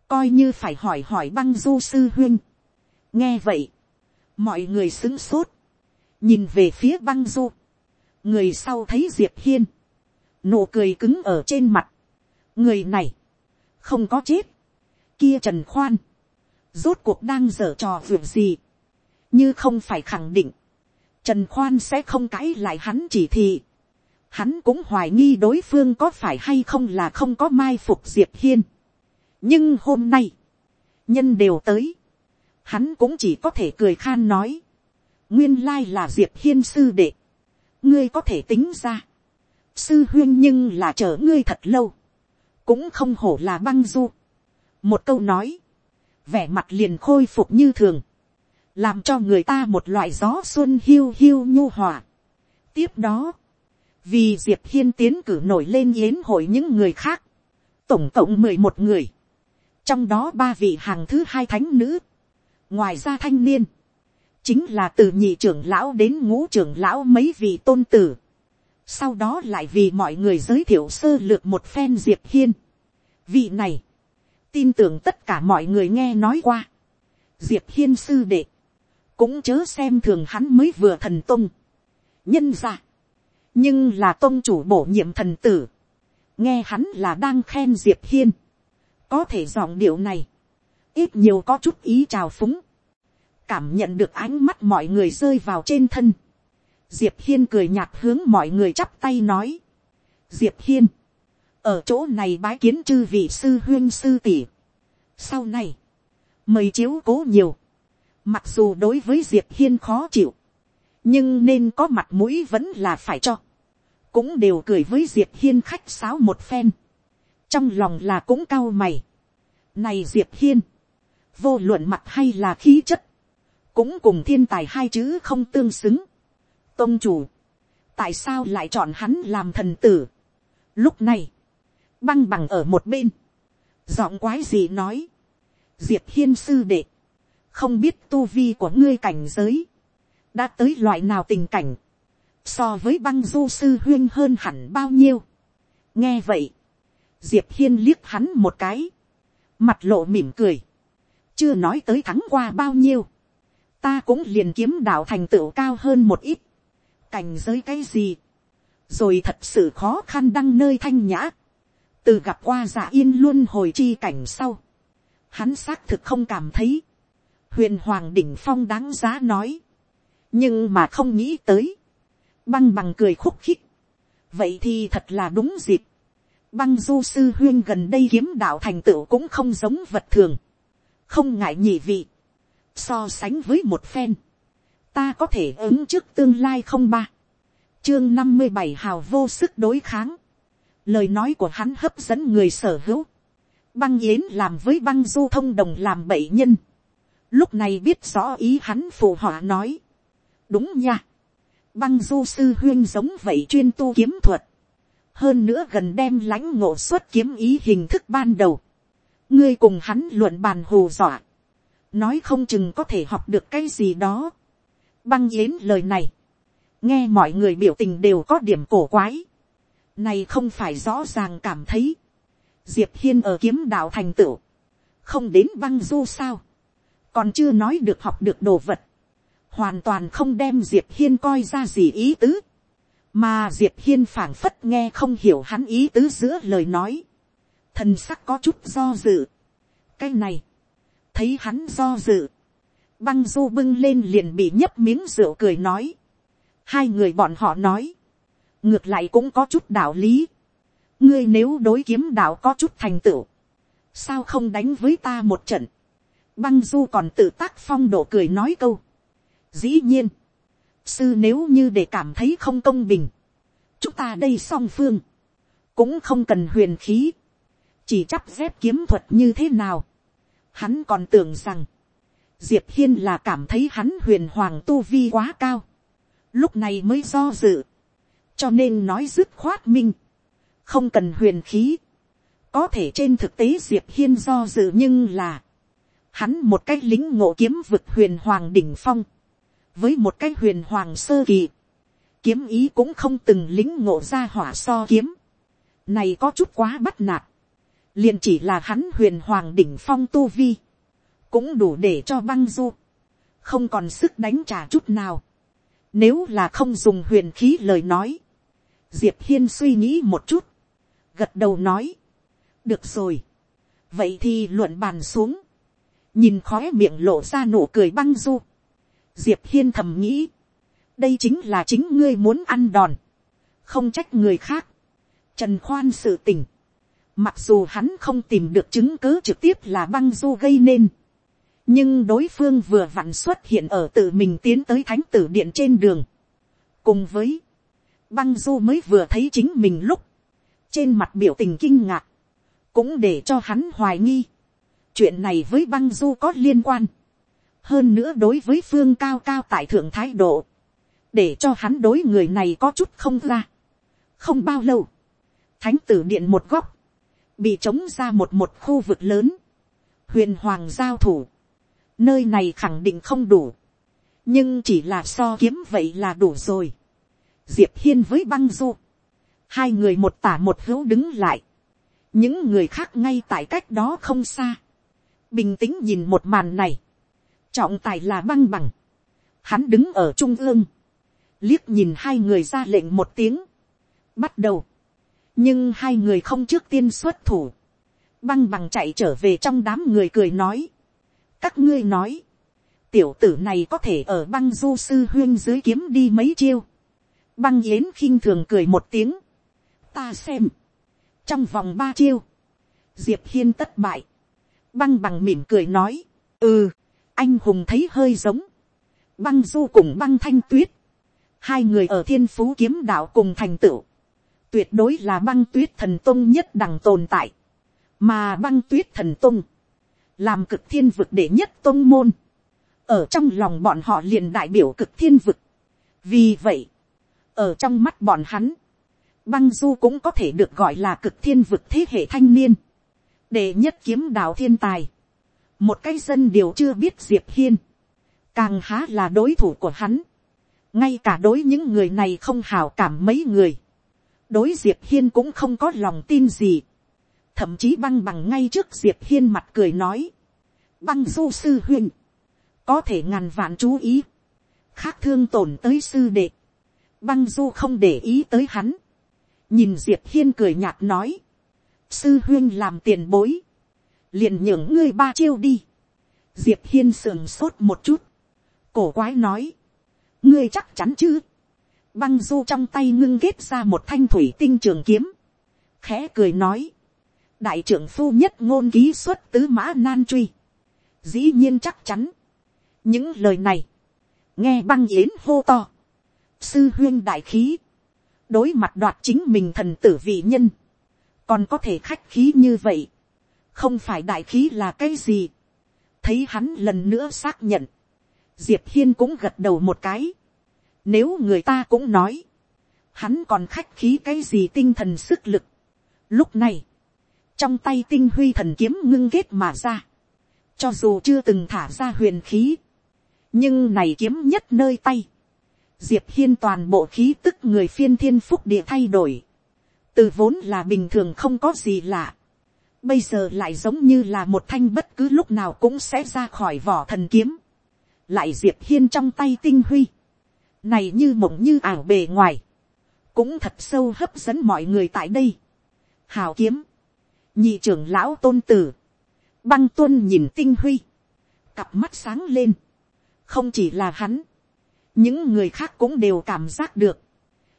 Speaker 1: coi như phải hỏi hỏi băng du sư huyên. nghe vậy, mọi người xứng sốt, nhìn về phía băng du, người sau thấy diệp hiên, nụ cười cứng ở trên mặt, người này, không có chết, kia trần khoan, rốt cuộc đang dở trò việc gì, như không phải khẳng định, trần khoan sẽ không cãi lại hắn chỉ thị, hắn cũng hoài nghi đối phương có phải hay không là không có mai phục diệp hiên. nhưng hôm nay, nhân đều tới, hắn cũng chỉ có thể cười khan nói, nguyên lai là diệp hiên sư đệ, ngươi có thể tính ra, sư huyên nhưng là chờ ngươi thật lâu, cũng không hổ là băng du. một câu nói, vẻ mặt liền khôi phục như thường, làm cho người ta một loại gió xuân hiu hiu nhu hòa. tiếp đó, vì diệp hiên tiến cử nổi lên yến hội những người khác, tổng cộng mười một người, trong đó ba vị hàng thứ hai thánh nữ, ngoài ra thanh niên, chính là từ nhị trưởng lão đến ngũ trưởng lão mấy vị tôn tử, sau đó lại vì mọi người giới thiệu sơ lược một phen diệp hiên. vị này, tin tưởng tất cả mọi người nghe nói qua, diệp hiên sư đệ, cũng chớ xem thường hắn mới vừa thần tung, nhân ra, nhưng là tôn chủ bổ nhiệm thần tử, nghe hắn là đang khen diệp hiên, có thể giọng điệu này, ít nhiều có chút ý trào phúng, cảm nhận được ánh mắt mọi người rơi vào trên thân, diệp hiên cười nhạt hướng mọi người chắp tay nói, diệp hiên, ở chỗ này bái kiến chư vị sư huyên sư tỷ, sau này, mời chiếu cố nhiều, mặc dù đối với diệp hiên khó chịu, nhưng nên có mặt mũi vẫn là phải cho cũng đều cười với diệp hiên khách sáo một phen, trong lòng là cũng cao mày. Này diệp hiên, vô luận mặt hay là khí chất, cũng cùng thiên tài hai chữ không tương xứng. tôn chủ, tại sao lại chọn hắn làm thần tử? Lúc này, băng bằng ở một bên, giọng quái gì nói, diệp hiên sư đệ, không biết tu vi của ngươi cảnh giới, đã tới loại nào tình cảnh, so với băng du sư huyên hơn hẳn bao nhiêu. nghe vậy, diệp hiên liếc hắn một cái, mặt lộ mỉm cười, chưa nói tới thắng qua bao nhiêu, ta cũng liền kiếm đạo thành tựu cao hơn một ít, cảnh giới cái gì, rồi thật sự khó khăn đăng nơi thanh nhã, từ gặp qua giả yên luôn hồi chi cảnh sau, hắn xác thực không cảm thấy, huyền hoàng đỉnh phong đáng giá nói, nhưng mà không nghĩ tới, Băng bằng cười khúc khích. Vậy thì thật là đúng dịp. Băng du sư huyên gần đây kiếm đạo thành tựu cũng không giống vật thường. Không ngại nhị vị. So sánh với một phen. Ta có thể ứng trước tương lai không ba. Chương năm mươi bảy hào vô sức đối kháng. Lời nói của hắn hấp dẫn người sở hữu. băng yến làm với băng du thông đồng làm bậy nhân, lúc này biết rõ ý hắn phụ họa nói, đúng nha, băng du sư huyên giống vậy chuyên tu kiếm thuật, hơn nữa gần đem lãnh ngộ xuất kiếm ý hình thức ban đầu, ngươi cùng hắn luận bàn hù dọa, nói không chừng có thể học được cái gì đó. Băng yến lời này, nghe mọi người biểu tình đều có điểm cổ quái, này không phải rõ ràng cảm thấy, diệp hiên ở kiếm đạo thành tựu, không đến băng du sao, còn chưa nói được học được đồ vật, hoàn toàn không đem diệp hiên coi ra gì ý tứ, mà diệp hiên phảng phất nghe không hiểu hắn ý tứ giữa lời nói, thần sắc có chút do dự. cái này, thấy hắn do dự, băng du bưng lên liền bị nhấp miếng rượu cười nói, hai người bọn họ nói, ngược lại cũng có chút đạo lý, ngươi nếu đối kiếm đạo có chút thành tựu, sao không đánh với ta một trận, băng du còn tự tác phong độ cười nói câu, dĩ nhiên, sư nếu như để cảm thấy không công bình, chúng ta đây song phương, cũng không cần huyền khí, chỉ chắp dép kiếm thuật như thế nào. Hắn còn tưởng rằng, diệp hiên là cảm thấy hắn huyền hoàng tu vi quá cao, lúc này mới do dự, cho nên nói dứt khoát minh, không cần huyền khí, có thể trên thực tế diệp hiên do dự nhưng là, hắn một cái lính ngộ kiếm vực huyền hoàng đỉnh phong, với một cái huyền hoàng sơ kỳ, kiếm ý cũng không từng lính ngộ ra hỏa so kiếm, này có chút quá bắt nạt, liền chỉ là hắn huyền hoàng đỉnh phong tu vi, cũng đủ để cho băng du, không còn sức đánh trả chút nào. Nếu là không dùng huyền khí lời nói, diệp hiên suy nghĩ một chút, gật đầu nói, được rồi, vậy thì luận bàn xuống, nhìn khóe miệng lộ ra nụ cười băng du, diệp hiên thầm nghĩ, đây chính là chính ngươi muốn ăn đòn, không trách người khác, trần khoan sự tình, Mặc dù hắn không tìm được chứng cứ trực tiếp là băng du gây nên. Nhưng đối phương vừa vặn xuất hiện ở tự mình tiến tới thánh tử điện trên đường. Cùng với băng du mới vừa thấy chính mình lúc. Trên mặt biểu tình kinh ngạc. Cũng để cho hắn hoài nghi. Chuyện này với băng du có liên quan. Hơn nữa đối với phương cao cao tại thượng thái độ. Để cho hắn đối người này có chút không ra. Không bao lâu. Thánh tử điện một góc bị trống ra một một khu vực lớn, huyền hoàng giao thủ, nơi này khẳng định không đủ, nhưng chỉ là so kiếm vậy là đủ rồi diệp hiên với băng du, hai người một tả một hữu đứng lại, những người khác ngay tại cách đó không xa, bình tĩnh nhìn một màn này, trọng tài là băng bằng, hắn đứng ở trung ương, liếc nhìn hai người ra lệnh một tiếng, bắt đầu, nhưng hai người không trước tiên xuất thủ, băng bằng chạy trở về trong đám người cười nói, các ngươi nói, tiểu tử này có thể ở băng du sư huyên dưới kiếm đi mấy chiêu, băng yến khinh thường cười một tiếng, ta xem, trong vòng ba chiêu, diệp hiên tất bại, băng bằng mỉm cười nói, ừ, anh hùng thấy hơi giống, băng du cùng băng thanh tuyết, hai người ở thiên phú kiếm đạo cùng thành tựu, tuyệt đối là băng tuyết thần tông nhất đẳng tồn tại, mà băng tuyết thần tông, làm cực thiên vực đệ nhất tông môn, ở trong lòng bọn họ liền đại biểu cực thiên vực. vì vậy, ở trong mắt bọn hắn, băng du cũng có thể được gọi là cực thiên vực thế hệ thanh niên, đệ nhất kiếm đạo thiên tài, một cái dân điều chưa biết diệp hiên, càng há là đối thủ của hắn, ngay cả đối những người này không hào cảm mấy người, đối diệp hiên cũng không có lòng tin gì. thậm chí băng bằng ngay trước diệp hiên mặt cười nói. băng du sư huyên. có thể ngàn vạn chú ý. khác thương tổn tới sư đệ băng du không để ý tới hắn. nhìn diệp hiên cười nhạt nói. sư huyên làm tiền bối. liền nhường ngươi ba chiêu đi. diệp hiên sườn sốt một chút. cổ quái nói. ngươi chắc chắn chứ băng du trong tay ngưng kết ra một thanh thủy tinh trường kiếm, khẽ cười nói, đại trưởng phu nhất ngôn ký xuất tứ mã nan truy, dĩ nhiên chắc chắn, những lời này, nghe băng yến hô to, sư huyên đại khí, đối mặt đoạt chính mình thần tử vị nhân, còn có thể khách khí như vậy, không phải đại khí là cái gì, thấy hắn lần nữa xác nhận, diệp hiên cũng gật đầu một cái, nếu người ta cũng nói, hắn còn khách khí cái gì tinh thần sức lực. Lúc này, trong tay tinh huy thần kiếm ngưng kết mà ra, cho dù chưa từng thả ra huyền khí, nhưng này kiếm nhất nơi tay, diệp hiên toàn bộ khí tức người phiên thiên phúc địa thay đổi, từ vốn là bình thường không có gì lạ, bây giờ lại giống như là một thanh bất cứ lúc nào cũng sẽ ra khỏi vỏ thần kiếm, lại diệp hiên trong tay tinh huy, này như mộng như ảo bề ngoài, cũng thật sâu hấp dẫn mọi người tại đây. hào kiếm, nhị trưởng lão tôn tử, băng tuân nhìn tinh huy, cặp mắt sáng lên, không chỉ là hắn, những người khác cũng đều cảm giác được,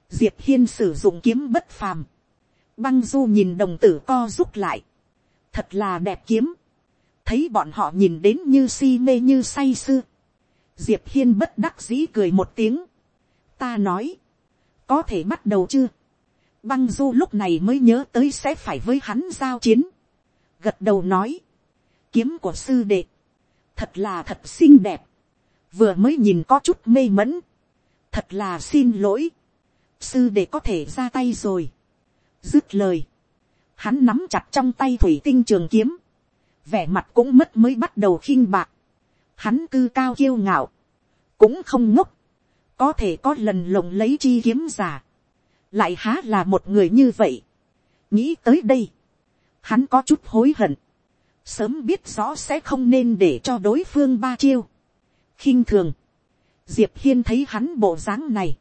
Speaker 1: diệp hiên sử dụng kiếm bất phàm, băng du nhìn đồng tử co rút lại, thật là đẹp kiếm, thấy bọn họ nhìn đến như si mê như say sưa, diệp hiên bất đắc dĩ cười một tiếng, ta nói, có thể bắt đầu chưa, băng du lúc này mới nhớ tới sẽ phải với hắn giao chiến, gật đầu nói, kiếm của sư đệ, thật là thật xinh đẹp, vừa mới nhìn có chút mê mẫn, thật là xin lỗi, sư để có thể ra tay rồi, dứt lời, hắn nắm chặt trong tay thủy tinh trường kiếm, vẻ mặt cũng mất mới bắt đầu khinh bạc, hắn cư cao kiêu ngạo, cũng không ngốc, có thể có lần lồng lấy chi kiếm giả, lại há là một người như vậy. nghĩ tới đây, hắn có chút hối hận, sớm biết rõ sẽ không nên để cho đối phương ba chiêu khinh thường, diệp hiên thấy hắn bộ dáng này,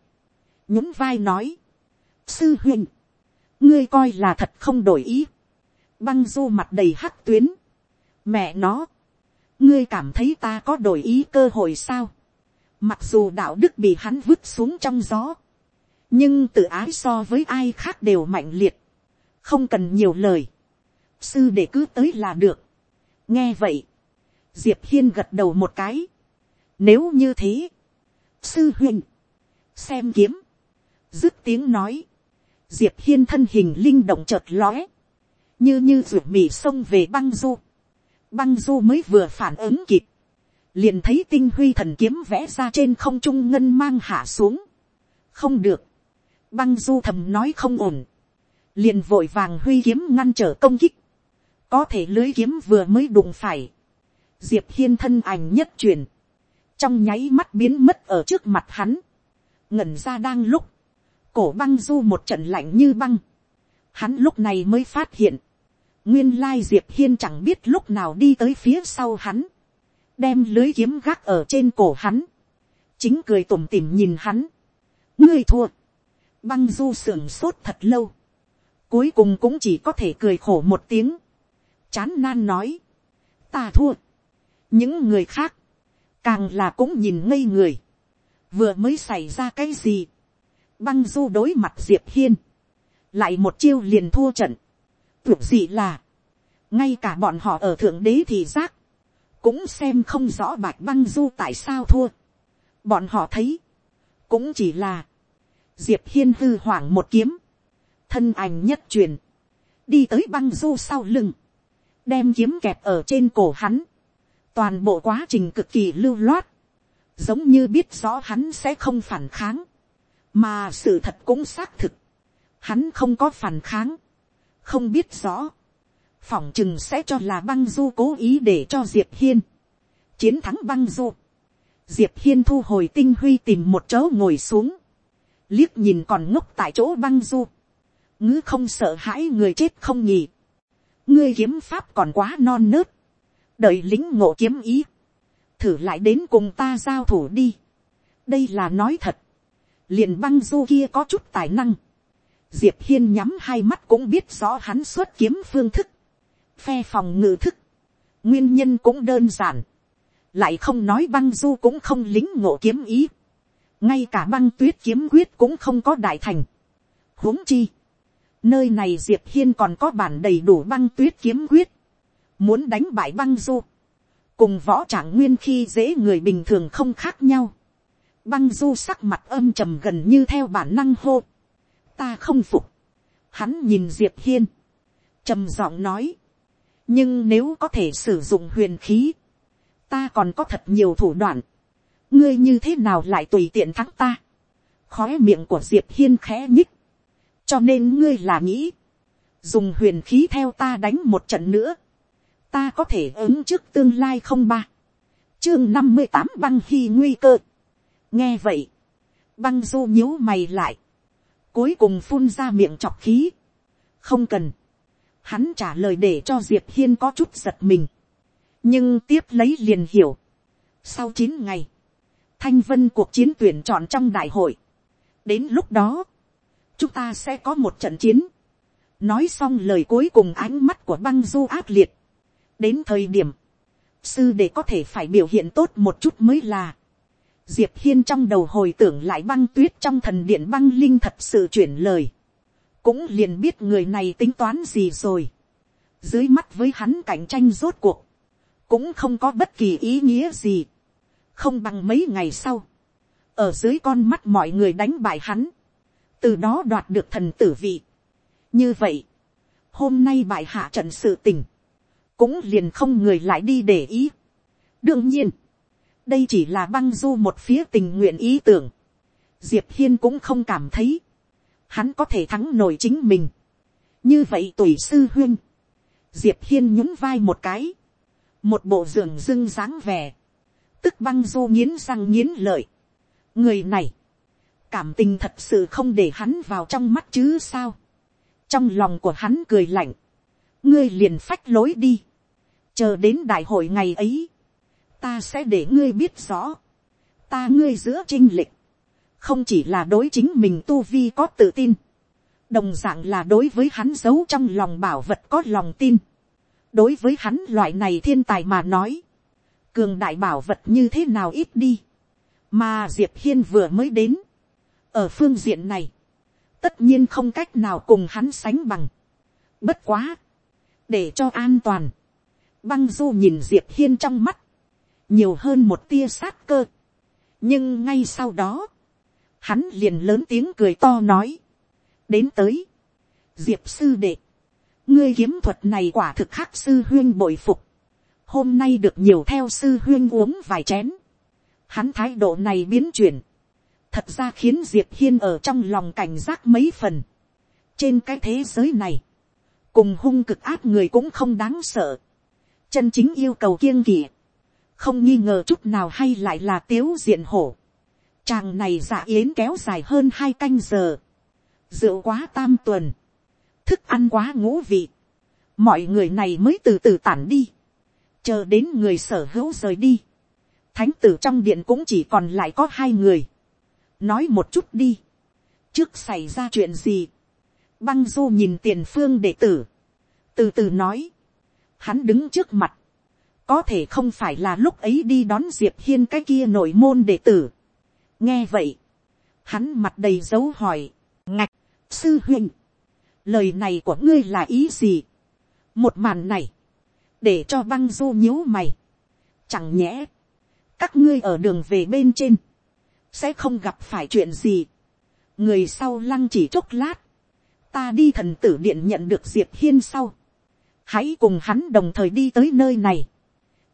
Speaker 1: nhún vai nói, sư huynh, ngươi coi là thật không đổi ý, băng du mặt đầy hắc tuyến, mẹ nó, ngươi cảm thấy ta có đổi ý cơ hội sao, Mặc dù đạo đức bị hắn vứt xuống trong gió. Nhưng tự ái so với ai khác đều mạnh liệt. Không cần nhiều lời. Sư để cứ tới là được. Nghe vậy. Diệp Hiên gật đầu một cái. Nếu như thế. Sư huynh. Xem kiếm. Dứt tiếng nói. Diệp Hiên thân hình linh động chợt lóe. Như như ruột mì xông về băng du. Băng du mới vừa phản ứng kịp liền thấy tinh huy thần kiếm vẽ ra trên không trung ngân mang hạ xuống. không được, băng du thầm nói không ổn, liền vội vàng huy kiếm ngăn trở công kích, có thể lưới kiếm vừa mới đụng phải, diệp hiên thân ảnh nhất truyền, trong nháy mắt biến mất ở trước mặt hắn, ngẩn ra đang lúc, cổ băng du một trận lạnh như băng, hắn lúc này mới phát hiện, nguyên lai diệp hiên chẳng biết lúc nào đi tới phía sau hắn, đem lưới kiếm gác ở trên cổ hắn, chính cười tủm tỉm nhìn hắn, ngươi thua, băng du sưởng sốt thật lâu, cuối cùng cũng chỉ có thể cười khổ một tiếng, chán nan nói, ta thua, những người khác, càng là cũng nhìn ngây người, vừa mới xảy ra cái gì, băng du đối mặt diệp hiên, lại một chiêu liền thua trận, tưởng gì là, ngay cả bọn họ ở thượng đế thì giác, cũng xem không rõ bạch băng du tại sao thua. bọn họ thấy, cũng chỉ là, diệp hiên hư hoảng một kiếm, thân ảnh nhất truyền, đi tới băng du sau lưng, đem kiếm kẹp ở trên cổ hắn, toàn bộ quá trình cực kỳ lưu loát, giống như biết rõ hắn sẽ không phản kháng, mà sự thật cũng xác thực, hắn không có phản kháng, không biết rõ, phỏng chừng sẽ cho là băng du cố ý để cho diệp hiên chiến thắng băng du. diệp hiên thu hồi tinh huy tìm một chỗ ngồi xuống, liếc nhìn còn ngốc tại chỗ băng du, ngữ không sợ hãi người chết không nhỉ, ngươi kiếm pháp còn quá non nớt, đợi lính ngộ kiếm ý, thử lại đến cùng ta giao thủ đi, đây là nói thật, liền băng du kia có chút tài năng, diệp hiên nhắm hai mắt cũng biết rõ hắn xuất kiếm phương thức, phe phòng ngự thức. Nguyên nhân cũng đơn giản. Lại không nói băng du cũng không lính ngộ kiếm ý. Ngay cả băng tuyết kiếm quyết cũng không có đại thành. huống chi. Nơi này Diệp Hiên còn có bản đầy đủ băng tuyết kiếm quyết. Muốn đánh bại băng du. Cùng võ trạng nguyên khi dễ người bình thường không khác nhau. Băng du sắc mặt âm trầm gần như theo bản năng hô. Ta không phục. Hắn nhìn Diệp Hiên. trầm giọng nói nhưng nếu có thể sử dụng huyền khí, ta còn có thật nhiều thủ đoạn, ngươi như thế nào lại tùy tiện thắng ta, khói miệng của diệp hiên khẽ nhích, cho nên ngươi là nghĩ, dùng huyền khí theo ta đánh một trận nữa, ta có thể ứng trước tương lai không ba, chương năm mươi tám băng hy nguy cơ, nghe vậy, băng du nhíu mày lại, cuối cùng phun ra miệng chọc khí, không cần, hắn trả lời để cho diệp hiên có chút giật mình, nhưng tiếp lấy liền hiểu. sau chín ngày, thanh vân cuộc chiến tuyển chọn trong đại hội, đến lúc đó, chúng ta sẽ có một trận chiến, nói xong lời cuối cùng ánh mắt của băng du ác liệt, đến thời điểm, sư để có thể phải biểu hiện tốt một chút mới là, diệp hiên trong đầu hồi tưởng lại băng tuyết trong thần điện băng linh thật sự chuyển lời, cũng liền biết người này tính toán gì rồi. dưới mắt với hắn cạnh tranh rốt cuộc, cũng không có bất kỳ ý nghĩa gì, không bằng mấy ngày sau, ở dưới con mắt mọi người đánh bại hắn, từ đó đoạt được thần tử vị. như vậy, hôm nay bại hạ trận sự tình, cũng liền không người lại đi để ý. đương nhiên, đây chỉ là băng du một phía tình nguyện ý tưởng, diệp hiên cũng không cảm thấy, hắn có thể thắng nổi chính mình. như vậy tùy sư huyên, diệp hiên nhún vai một cái, một bộ giường dưng dáng vẻ, tức băng du nghiến răng nghiến lợi. người này, cảm tình thật sự không để hắn vào trong mắt chứ sao. trong lòng của hắn cười lạnh, ngươi liền phách lối đi, chờ đến đại hội ngày ấy, ta sẽ để ngươi biết rõ, ta ngươi giữa trinh lịch, không chỉ là đối chính mình tu vi có tự tin, đồng d ạ n g là đối với hắn giấu trong lòng bảo vật có lòng tin, đối với hắn loại này thiên tài mà nói, cường đại bảo vật như thế nào ít đi, mà diệp hiên vừa mới đến, ở phương diện này, tất nhiên không cách nào cùng hắn sánh bằng. Bất quá, để cho an toàn, băng du nhìn diệp hiên trong mắt, nhiều hơn một tia sát cơ. nhưng ngay sau đó, hắn liền lớn tiếng cười to nói, đến tới, diệp sư đệ, ngươi kiếm thuật này quả thực khác sư huyên bội phục, hôm nay được nhiều theo sư huyên uống vài chén, hắn thái độ này biến chuyển, thật ra khiến diệp hiên ở trong lòng cảnh giác mấy phần, trên cái thế giới này, cùng hung cực áp người cũng không đáng sợ, chân chính yêu cầu kiêng kỵ, không nghi ngờ chút nào hay lại là tiếu diện hổ, Chàng này dạ yến kéo dài hơn hai canh giờ. Rượu quá tam tuần. Thức ăn quá ngũ vị. Mọi người này mới từ từ tản đi. Chờ đến người sở hữu rời đi. Thánh tử trong điện cũng chỉ còn lại có hai người. Nói một chút đi. Trước xảy ra chuyện gì? Băng du nhìn tiền phương đệ tử. Từ từ nói. Hắn đứng trước mặt. Có thể không phải là lúc ấy đi đón Diệp Hiên cái kia nội môn đệ tử nghe vậy, hắn mặt đầy dấu hỏi, ngạch, sư huynh, lời này của ngươi là ý gì. một màn này, để cho băng du nhíu mày, chẳng nhẽ, các ngươi ở đường về bên trên, sẽ không gặp phải chuyện gì. người sau lăng chỉ chốc lát, ta đi thần tử điện nhận được diệp hiên sau, hãy cùng hắn đồng thời đi tới nơi này,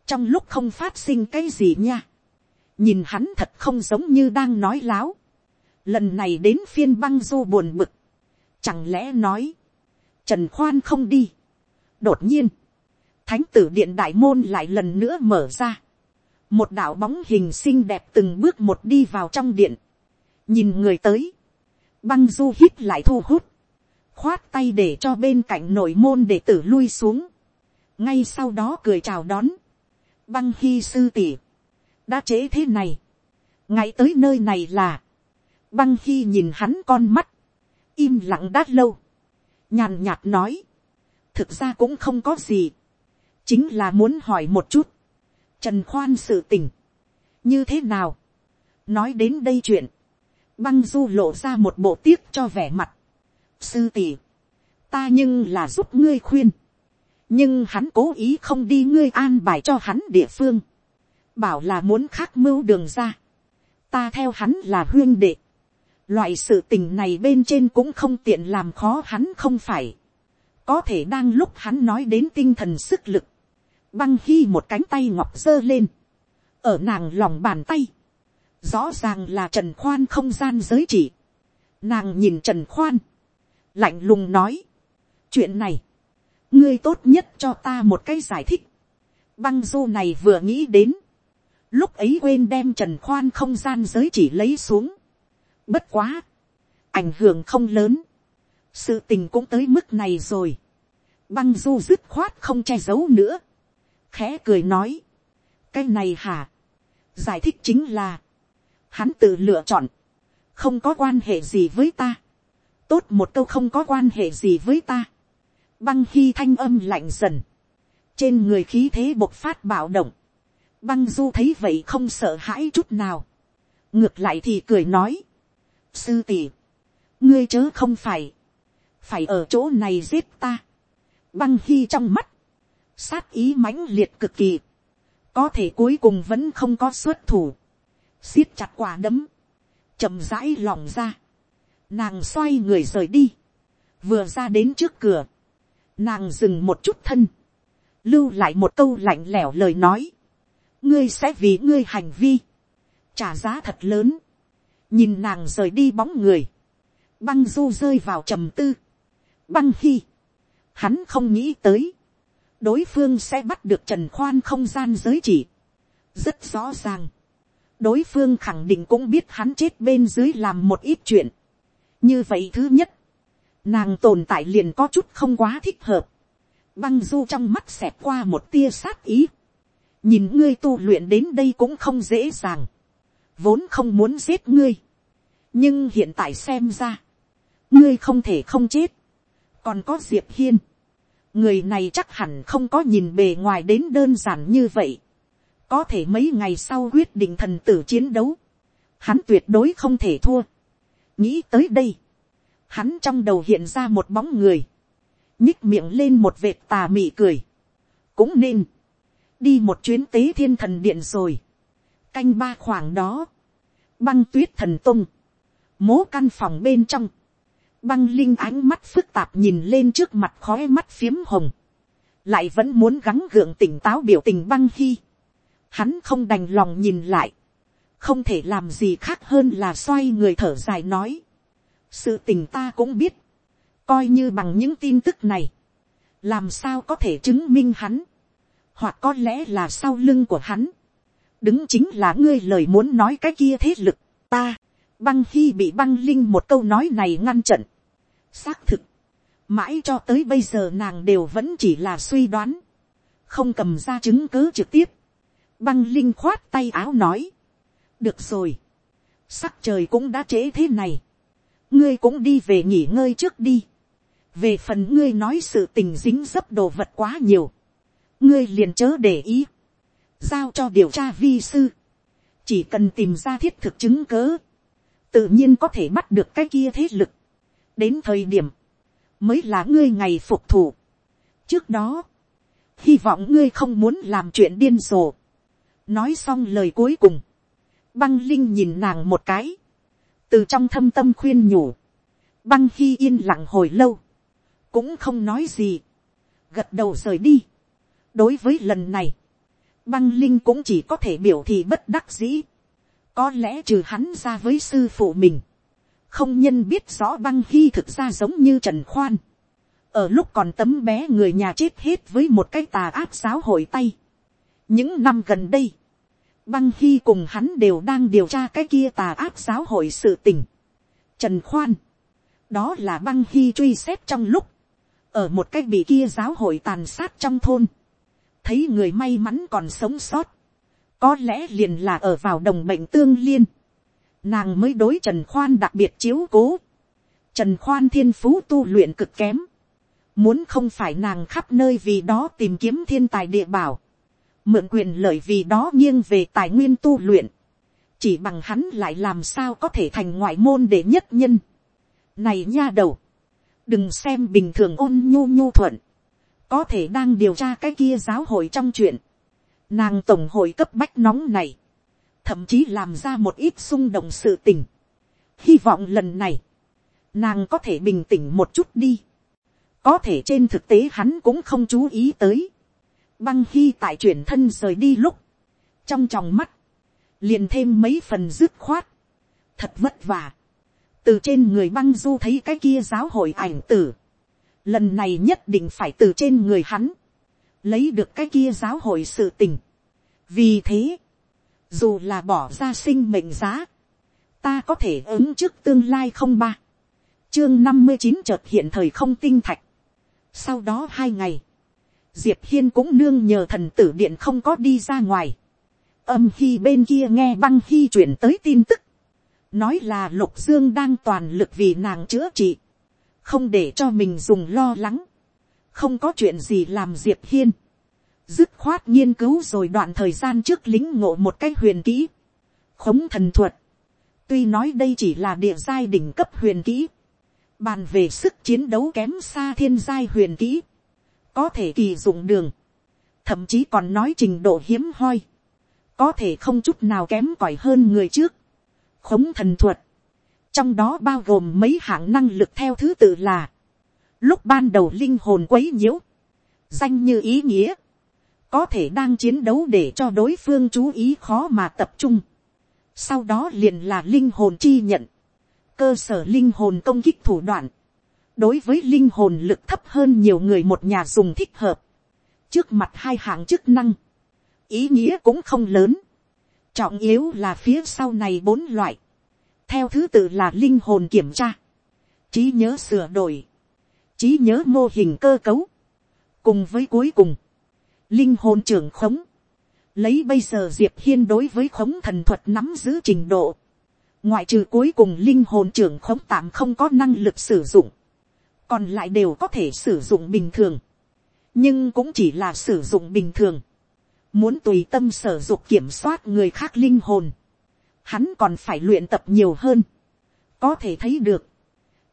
Speaker 1: trong lúc không phát sinh cái gì nha nhìn hắn thật không giống như đang nói láo. lần này đến phiên băng du buồn bực. chẳng lẽ nói, trần khoan không đi. đột nhiên, thánh tử điện đại môn lại lần nữa mở ra. một đạo bóng hình xinh đẹp từng bước một đi vào trong điện. nhìn người tới, băng du hít lại thu hút, khoát tay để cho bên cạnh nội môn để tử lui xuống. ngay sau đó cười chào đón, băng hy sư tỷ đã chế thế này, ngay tới nơi này là, băng hy nhìn hắn con mắt, im lặng đã lâu, nhàn nhạt nói, thực ra cũng không có gì, chính là muốn hỏi một chút, trần khoan sự tình, như thế nào, nói đến đây chuyện, băng du lộ ra một bộ tiếc cho vẻ mặt, sư tỷ, ta nhưng là giúp ngươi khuyên, nhưng hắn cố ý không đi ngươi an bài cho hắn địa phương, bảo là muốn khác mưu đường ra, ta theo hắn là huyên đệ, loại sự tình này bên trên cũng không tiện làm khó hắn không phải, có thể đang lúc hắn nói đến tinh thần sức lực, băng khi một cánh tay ngọc giơ lên, ở nàng lòng bàn tay, rõ ràng là trần khoan không gian giới chỉ, nàng nhìn trần khoan, lạnh lùng nói, chuyện này, ngươi tốt nhất cho ta một cái giải thích, băng du này vừa nghĩ đến, lúc ấy quên đem trần khoan không gian giới chỉ lấy xuống, bất quá, ảnh hưởng không lớn, sự tình cũng tới mức này rồi, băng du dứt khoát không che giấu nữa, khẽ cười nói, cái này hả, giải thích chính là, hắn tự lựa chọn, không có quan hệ gì với ta, tốt một câu không có quan hệ gì với ta, băng khi thanh âm lạnh dần, trên người khí thế bộc phát bạo động, băng du thấy vậy không sợ hãi chút nào, ngược lại thì cười nói, sư tỷ, ngươi chớ không phải, phải ở chỗ này giết ta, băng khi trong mắt, sát ý mãnh liệt cực kỳ, có thể cuối cùng vẫn không có xuất thủ, siết chặt quả đấm, chậm rãi lòng ra, nàng xoay người rời đi, vừa ra đến trước cửa, nàng dừng một chút thân, lưu lại một câu lạnh lẽo lời nói, ngươi sẽ vì ngươi hành vi, trả giá thật lớn, nhìn nàng rời đi bóng người, băng du rơi vào trầm tư, băng hy, hắn không nghĩ tới, đối phương sẽ bắt được trần khoan không gian giới chỉ, rất rõ ràng, đối phương khẳng định cũng biết hắn chết bên dưới làm một ít chuyện, như vậy thứ nhất, nàng tồn tại liền có chút không quá thích hợp, băng du trong mắt xẹt qua một tia sát ý, nhìn ngươi tu luyện đến đây cũng không dễ dàng, vốn không muốn giết ngươi, nhưng hiện tại xem ra, ngươi không thể không chết, còn có diệp hiên, người này chắc hẳn không có nhìn bề ngoài đến đơn giản như vậy, có thể mấy ngày sau quyết định thần tử chiến đấu, hắn tuyệt đối không thể thua nghĩ tới đây, hắn trong đầu hiện ra một bóng người, nhích miệng lên một vệt tà mị cười, cũng nên, đi một chuyến tế thiên thần điện rồi, canh ba khoảng đó, băng tuyết thần tung, mố căn phòng bên trong, băng linh ánh mắt phức tạp nhìn lên trước mặt khói mắt phiếm hồng, lại vẫn muốn gắng gượng tỉnh táo biểu tình băng khi, hắn không đành lòng nhìn lại, không thể làm gì khác hơn là xoay người thở dài nói, sự tình ta cũng biết, coi như bằng những tin tức này, làm sao có thể chứng minh hắn, hoặc có lẽ là sau lưng của hắn, đứng chính là ngươi lời muốn nói cái kia thế lực, ta, băng khi bị băng linh một câu nói này ngăn trận, xác thực, mãi cho tới bây giờ nàng đều vẫn chỉ là suy đoán, không cầm ra chứng cứ trực tiếp, băng linh khoát tay áo nói, được rồi, sắc trời cũng đã trễ thế này, ngươi cũng đi về nghỉ ngơi trước đi, về phần ngươi nói sự tình dính dấp đồ vật quá nhiều, ngươi liền chớ để ý, giao cho điều tra vi sư, chỉ cần tìm ra thiết thực chứng cớ, tự nhiên có thể bắt được cái kia thế lực, đến thời điểm, mới là ngươi ngày phục thủ. trước đó, hy vọng ngươi không muốn làm chuyện điên rồ. nói xong lời cuối cùng, băng linh nhìn nàng một cái, từ trong thâm tâm khuyên nhủ, băng khi yên lặng hồi lâu, cũng không nói gì, gật đầu rời đi. đối với lần này, băng linh cũng chỉ có thể biểu thị bất đắc dĩ, có lẽ trừ hắn ra với sư phụ mình, không nhân biết rõ băng hy thực ra giống như trần khoan, ở lúc còn tấm bé người nhà chết hết với một cái tà áp giáo hội tay. những năm gần đây, băng hy cùng hắn đều đang điều tra cái kia tà áp giáo hội sự tình. trần khoan, đó là băng hy truy xét trong lúc, ở một cái bị kia giáo hội tàn sát trong thôn, thấy người may mắn còn sống sót, có lẽ liền là ở vào đồng bệnh tương liên, nàng mới đối trần khoan đặc biệt chiếu cố, trần khoan thiên phú tu luyện cực kém, muốn không phải nàng khắp nơi vì đó tìm kiếm thiên tài địa bảo, mượn quyền lợi vì đó nghiêng về tài nguyên tu luyện, chỉ bằng hắn lại làm sao có thể thành ngoại môn để nhất nhân. Này nha đầu, đừng xem bình thường ôn nhu nhu thuận, có thể đang điều tra cái kia giáo hội trong chuyện, nàng tổng hội cấp bách nóng này, thậm chí làm ra một ít xung động sự tình. Hy vọng lần này, nàng có thể bình tĩnh một chút đi. có thể trên thực tế hắn cũng không chú ý tới băng khi tại chuyển thân rời đi lúc, trong tròng mắt, liền thêm mấy phần dứt khoát, thật vất vả, từ trên người băng du thấy cái kia giáo hội ảnh tử, lần này nhất định phải từ trên người hắn, lấy được cái kia giáo hội sự tình. vì thế, dù là bỏ ra sinh mệnh giá, ta có thể ứng trước tương lai không ba, chương năm mươi chín chợt hiện thời không tinh thạch. sau đó hai ngày, diệp hiên cũng nương nhờ thần tử điện không có đi ra ngoài, âm khi bên kia nghe băng khi chuyển tới tin tức, nói là lục dương đang toàn lực vì nàng chữa trị, không để cho mình dùng lo lắng, không có chuyện gì làm diệp hiên, dứt khoát nghiên cứu rồi đoạn thời gian trước lính ngộ một cái huyền kỹ, khống thần thuật, tuy nói đây chỉ là địa giai đỉnh cấp huyền kỹ, bàn về sức chiến đấu kém xa thiên giai huyền kỹ, có thể kỳ dụng đường, thậm chí còn nói trình độ hiếm hoi, có thể không chút nào kém cỏi hơn người trước, khống thần thuật, trong đó bao gồm mấy hạng năng lực theo thứ tự là, lúc ban đầu linh hồn quấy nhiễu, danh như ý nghĩa, có thể đang chiến đấu để cho đối phương chú ý khó mà tập trung, sau đó liền là linh hồn chi nhận, cơ sở linh hồn công kích thủ đoạn, đối với linh hồn lực thấp hơn nhiều người một nhà dùng thích hợp, trước mặt hai hạng chức năng, ý nghĩa cũng không lớn, trọng yếu là phía sau này bốn loại, theo thứ tự là linh hồn kiểm tra, trí nhớ sửa đổi, trí nhớ mô hình cơ cấu, cùng với cuối cùng, linh hồn trưởng khống, lấy bây giờ diệp hiên đối với khống thần thuật nắm giữ trình độ, ngoại trừ cuối cùng linh hồn trưởng khống tạm không có năng lực sử dụng, còn lại đều có thể sử dụng bình thường, nhưng cũng chỉ là sử dụng bình thường, muốn tùy tâm sở dục kiểm soát người khác linh hồn, hắn còn phải luyện tập nhiều hơn, có thể thấy được,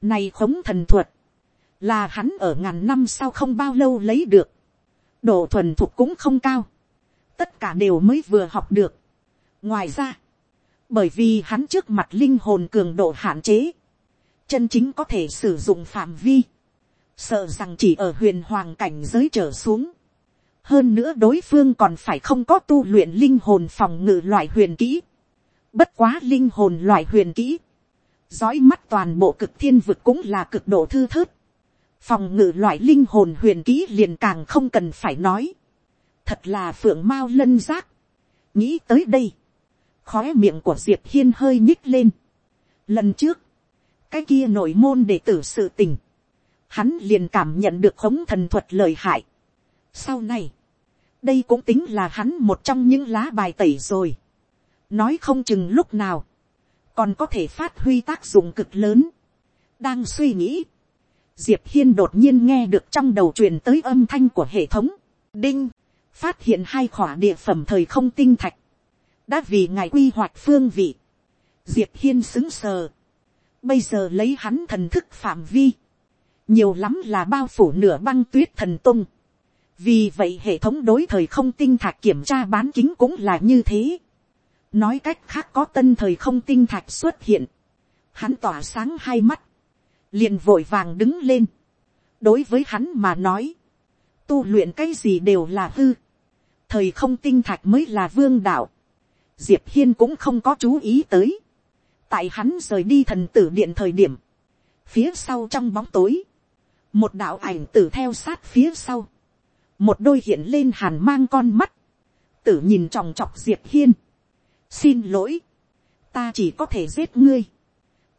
Speaker 1: này khống thần thuật, là hắn ở ngàn năm sau không bao lâu lấy được, độ thuần thục cũng không cao, tất cả đều mới vừa học được. ngoài ra, bởi vì hắn trước mặt linh hồn cường độ hạn chế, chân chính có thể sử dụng phạm vi, sợ rằng chỉ ở huyền hoàng cảnh giới trở xuống. hơn nữa đối phương còn phải không có tu luyện linh hồn phòng ngự loại huyền kỹ, bất quá linh hồn loại huyền kỹ, dõi mắt toàn bộ cực thiên vực cũng là cực độ thư thớt, phòng ngự loại linh hồn huyền kỹ liền càng không cần phải nói, thật là phượng mao lân giác, nghĩ tới đây, khói miệng của diệp hiên hơi nhích lên. lần trước, cái kia nội môn để tử sự tình, hắn liền cảm nhận được khống thần thuật lời hại. sau này, đây cũng tính là hắn một trong những lá bài tẩy rồi. nói không chừng lúc nào, còn có thể phát huy tác dụng cực lớn. đang suy nghĩ, diệp hiên đột nhiên nghe được trong đầu truyền tới âm thanh của hệ thống. đinh, phát hiện hai khỏa địa phẩm thời không tinh thạch, đã vì ngài quy hoạch phương vị, diệp hiên xứng sờ, bây giờ lấy hắn thần thức phạm vi, nhiều lắm là bao phủ nửa băng tuyết thần tung, vì vậy hệ thống đối thời không tinh thạch kiểm tra bán kính cũng là như thế, nói cách khác có tân thời không tinh thạch xuất hiện, hắn tỏa sáng hai mắt, liền vội vàng đứng lên, đối với hắn mà nói, tu luyện cái gì đều là hư, thời không tinh thạch mới là vương đạo, diệp hiên cũng không có chú ý tới, tại hắn rời đi thần tử điện thời điểm, phía sau trong bóng tối, một đạo ảnh tử theo sát phía sau, một đôi hiện lên hàn mang con mắt, tử nhìn tròng trọc diệp hiên, xin lỗi, ta chỉ có thể giết ngươi,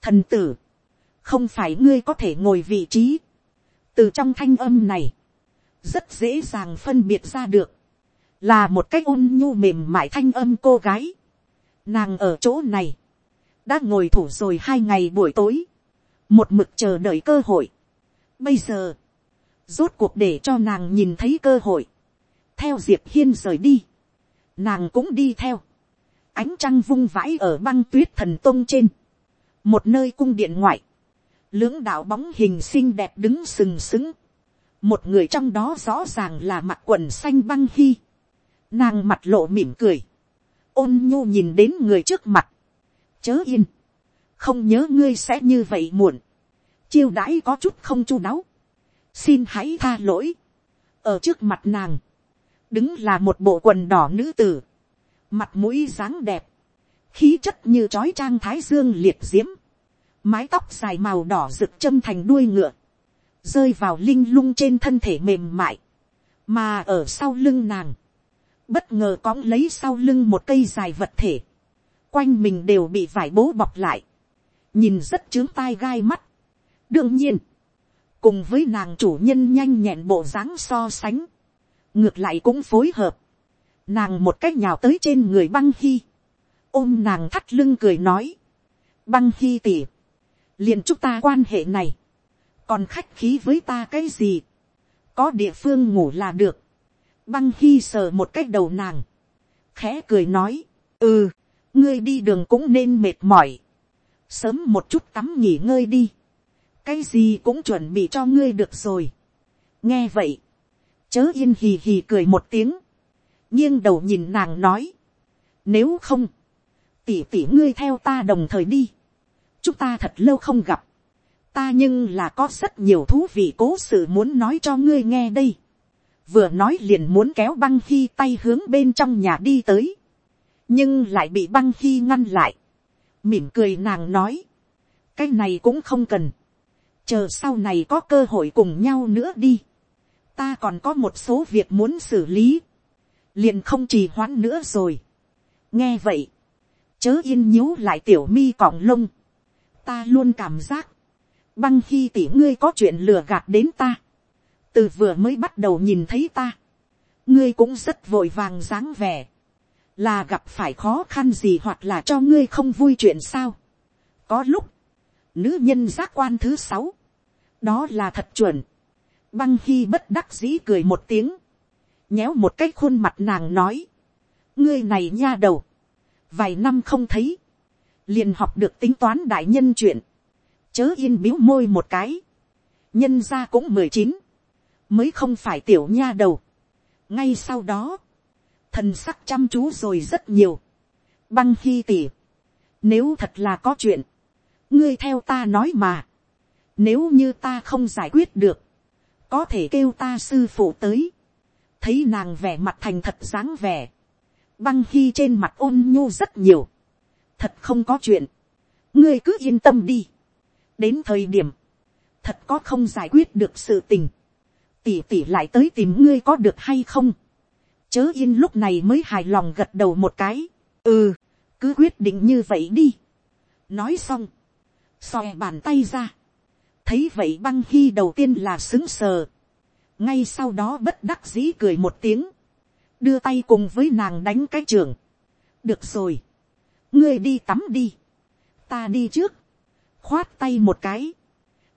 Speaker 1: thần tử, không phải ngươi có thể ngồi vị trí, từ trong thanh âm này, rất dễ dàng phân biệt ra được, là một cách ôn nhu mềm mại thanh âm cô gái. Nàng ở chỗ này, đã ngồi thủ rồi hai ngày buổi tối, một mực chờ đợi cơ hội. Bây giờ, rốt cuộc để cho nàng nhìn thấy cơ hội, theo diệp hiên rời đi, nàng cũng đi theo, ánh trăng vung vãi ở băng tuyết thần tông trên, một nơi cung điện ngoại, lưỡng đạo bóng hình xinh đẹp đứng sừng sững, một người trong đó rõ ràng là mặt quần xanh băng hy, Nàng mặt lộ mỉm cười. Ôn nhu nhìn đến người trước mặt. Chớ yên. Không nhớ ngươi sẽ như vậy muộn. Chiêu đãi có chút không chu đáo. xin hãy tha lỗi, ở trước mặt nàng, đứng là một bộ quần đỏ nữ tử, mặt mũi dáng đẹp, khí chất như trói trang thái dương liệt diễm, mái tóc dài màu đỏ rực châm thành đuôi ngựa, rơi vào linh lung trên thân thể mềm mại, mà ở sau lưng nàng, bất ngờ cõng lấy sau lưng một cây dài vật thể, quanh mình đều bị vải bố bọc lại, nhìn rất chướng tai gai mắt. đương nhiên, cùng với nàng chủ nhân nhanh nhẹn bộ dáng so sánh, ngược lại cũng phối hợp, nàng một cách nhào tới trên người băng hy, ôm nàng thắt lưng cười nói, băng hy tỉ, liền chúc ta quan hệ này, còn khách khí với ta cái gì, có địa phương ngủ là được, băng hy sờ một cách đầu nàng, khẽ cười nói, ừ, ngươi đi đường cũng nên mệt mỏi, sớm một chút tắm nghỉ ngơi đi, cái gì cũng chuẩn bị cho ngươi được rồi. nghe vậy, chớ yên hì hì cười một tiếng, nghiêng đầu nhìn nàng nói, nếu không, tỉ tỉ ngươi theo ta đồng thời đi, chúng ta thật lâu không gặp, ta nhưng là có rất nhiều thú vị cố sự muốn nói cho ngươi nghe đây, vừa nói liền muốn kéo băng khi tay hướng bên trong nhà đi tới, nhưng lại bị băng khi ngăn lại, mỉm cười nàng nói, cái này cũng không cần, chờ sau này có cơ hội cùng nhau nữa đi, ta còn có một số việc muốn xử lý, liền không trì hoãn nữa rồi. nghe vậy, chớ yên nhíu lại tiểu mi còng lông, ta luôn cảm giác, băng khi tỉ ngươi có chuyện lừa gạt đến ta, từ vừa mới bắt đầu nhìn thấy ta, ngươi cũng rất vội vàng dáng vẻ, là gặp phải khó khăn gì hoặc là cho ngươi không vui chuyện sao. có lúc, nữ nhân giác quan thứ sáu, đó là thật chuẩn. băng khi bất đắc dĩ cười một tiếng, nhéo một cái khuôn mặt nàng nói, ngươi này nha đầu, vài năm không thấy, liền học được tính toán đại nhân chuyện, chớ yên biếu môi một cái, nhân ra cũng mười chín, mới không phải tiểu nha đầu. ngay sau đó, thần sắc chăm chú rồi rất nhiều, băng khi tỉ, nếu thật là có chuyện, ngươi theo ta nói mà, nếu như ta không giải quyết được, có thể kêu ta sư phụ tới, thấy nàng vẻ mặt thành thật dáng vẻ, băng khi trên mặt ôn nhu rất nhiều, thật không có chuyện, ngươi cứ yên tâm đi, đến thời điểm, thật có không giải quyết được sự tình, tỉ tỉ lại tới tìm ngươi có được hay không, chớ yên lúc này mới hài lòng gật đầu một cái, ừ, cứ quyết định như vậy đi, nói xong, xòe bàn tay ra, thấy vậy băng khi đầu tiên là xứng sờ, ngay sau đó bất đắc dĩ cười một tiếng, đưa tay cùng với nàng đánh cái trường, được rồi, ngươi đi tắm đi, ta đi trước, khoát tay một cái,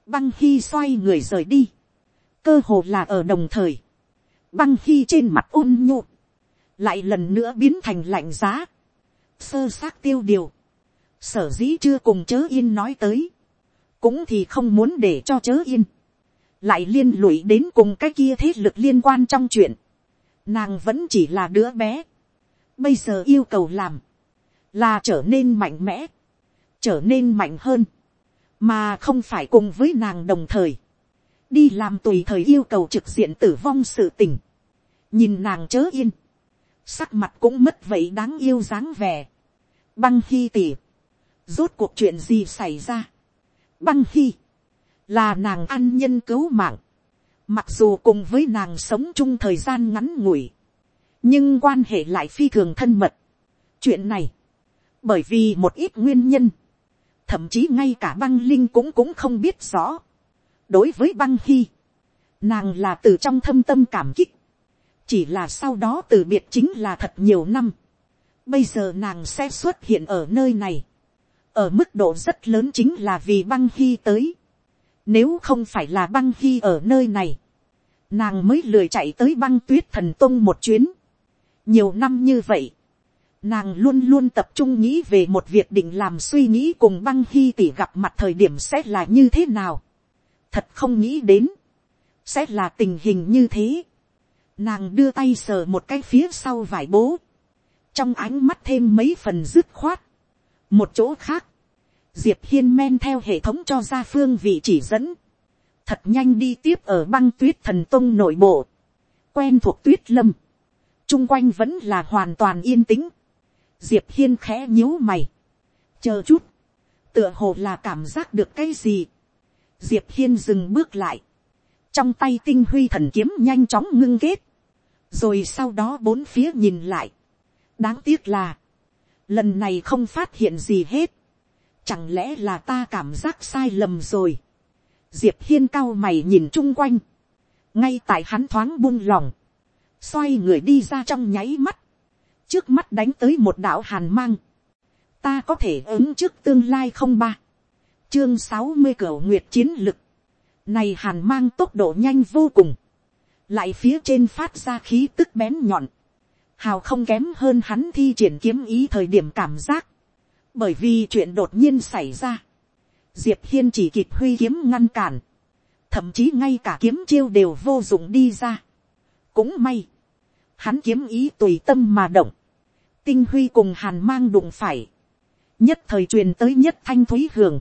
Speaker 1: băng khi xoay người rời đi, cơ hồ là ở đồng thời, băng khi trên mặt ôn nhu, lại lần nữa biến thành lạnh giá, sơ xác tiêu điều, sở dĩ chưa cùng chớ yên nói tới, cũng thì không muốn để cho chớ yên, lại liên lụy đến cùng cái kia thế lực liên quan trong chuyện, nàng vẫn chỉ là đứa bé, bây giờ yêu cầu làm, là trở nên mạnh mẽ, trở nên mạnh hơn, mà không phải cùng với nàng đồng thời, đi làm tùy thời yêu cầu trực diện tử vong sự tình, nhìn nàng chớ yên, sắc mặt cũng mất vậy đáng yêu dáng vẻ, băng khi tỉ, rốt cuộc chuyện gì xảy ra, băng khi, là nàng ăn nhân cứu mạng, mặc dù cùng với nàng sống chung thời gian ngắn ngủi, nhưng quan hệ lại phi thường thân mật. chuyện này, bởi vì một ít nguyên nhân, thậm chí ngay cả băng linh cũng cũng không biết rõ đối với băng hy, nàng là từ trong thâm tâm cảm kích, chỉ là sau đó từ biệt chính là thật nhiều năm. bây giờ nàng sẽ xuất hiện ở nơi này, ở mức độ rất lớn chính là vì băng hy tới. Nếu không phải là băng hy ở nơi này, nàng mới lười chạy tới băng tuyết thần tông một chuyến. nhiều năm như vậy, nàng luôn luôn tập trung nghĩ về một việc định làm suy nghĩ cùng băng hy tỷ gặp mặt thời điểm sẽ là như thế nào thật không nghĩ đến, sẽ là tình hình như thế. nàng đưa tay sờ một cái phía sau vải bố, trong ánh mắt thêm mấy phần dứt khoát. một chỗ khác, diệp hiên men theo hệ thống cho ra phương vị chỉ dẫn, thật nhanh đi tiếp ở băng tuyết thần tông nội bộ, quen thuộc tuyết lâm, chung quanh vẫn là hoàn toàn yên tĩnh, diệp hiên khẽ nhíu mày, chờ chút, tựa hồ là cảm giác được cái gì, diệp hiên dừng bước lại, trong tay tinh huy thần kiếm nhanh chóng ngưng kết, rồi sau đó bốn phía nhìn lại, đáng tiếc là, lần này không phát hiện gì hết, chẳng lẽ là ta cảm giác sai lầm rồi, diệp hiên cao mày nhìn chung quanh, ngay tại hắn thoáng buông lòng, xoay người đi ra trong nháy mắt, trước mắt đánh tới một đạo hàn mang, ta có thể ứng trước tương lai không ba, chương sáu mươi cửa nguyệt chiến lực, này hàn mang tốc độ nhanh vô cùng, lại phía trên phát ra khí tức bén nhọn, hào không kém hơn hắn thi triển kiếm ý thời điểm cảm giác, bởi vì chuyện đột nhiên xảy ra, diệp hiên chỉ kịp huy kiếm ngăn cản, thậm chí ngay cả kiếm chiêu đều vô dụng đi ra. cũng may, hắn kiếm ý tùy tâm mà động, tinh huy cùng hàn mang đụng phải, nhất thời truyền tới nhất thanh thúy hưởng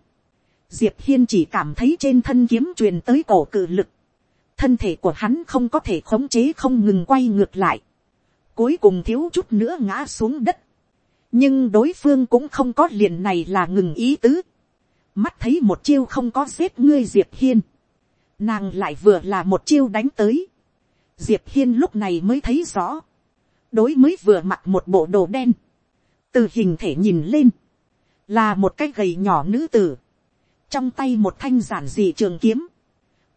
Speaker 1: diệp hiên chỉ cảm thấy trên thân kiếm truyền tới cổ cự lực, thân thể của hắn không có thể khống chế không ngừng quay ngược lại, cuối cùng thiếu chút nữa ngã xuống đất, nhưng đối phương cũng không có liền này là ngừng ý tứ, mắt thấy một chiêu không có xếp ngươi diệp hiên, nàng lại vừa là một chiêu đánh tới, diệp hiên lúc này mới thấy rõ, đối mới vừa mặc một bộ đồ đen, từ hình thể nhìn lên, là một cái gầy nhỏ nữ tử, trong tay một thanh giản dị trường kiếm,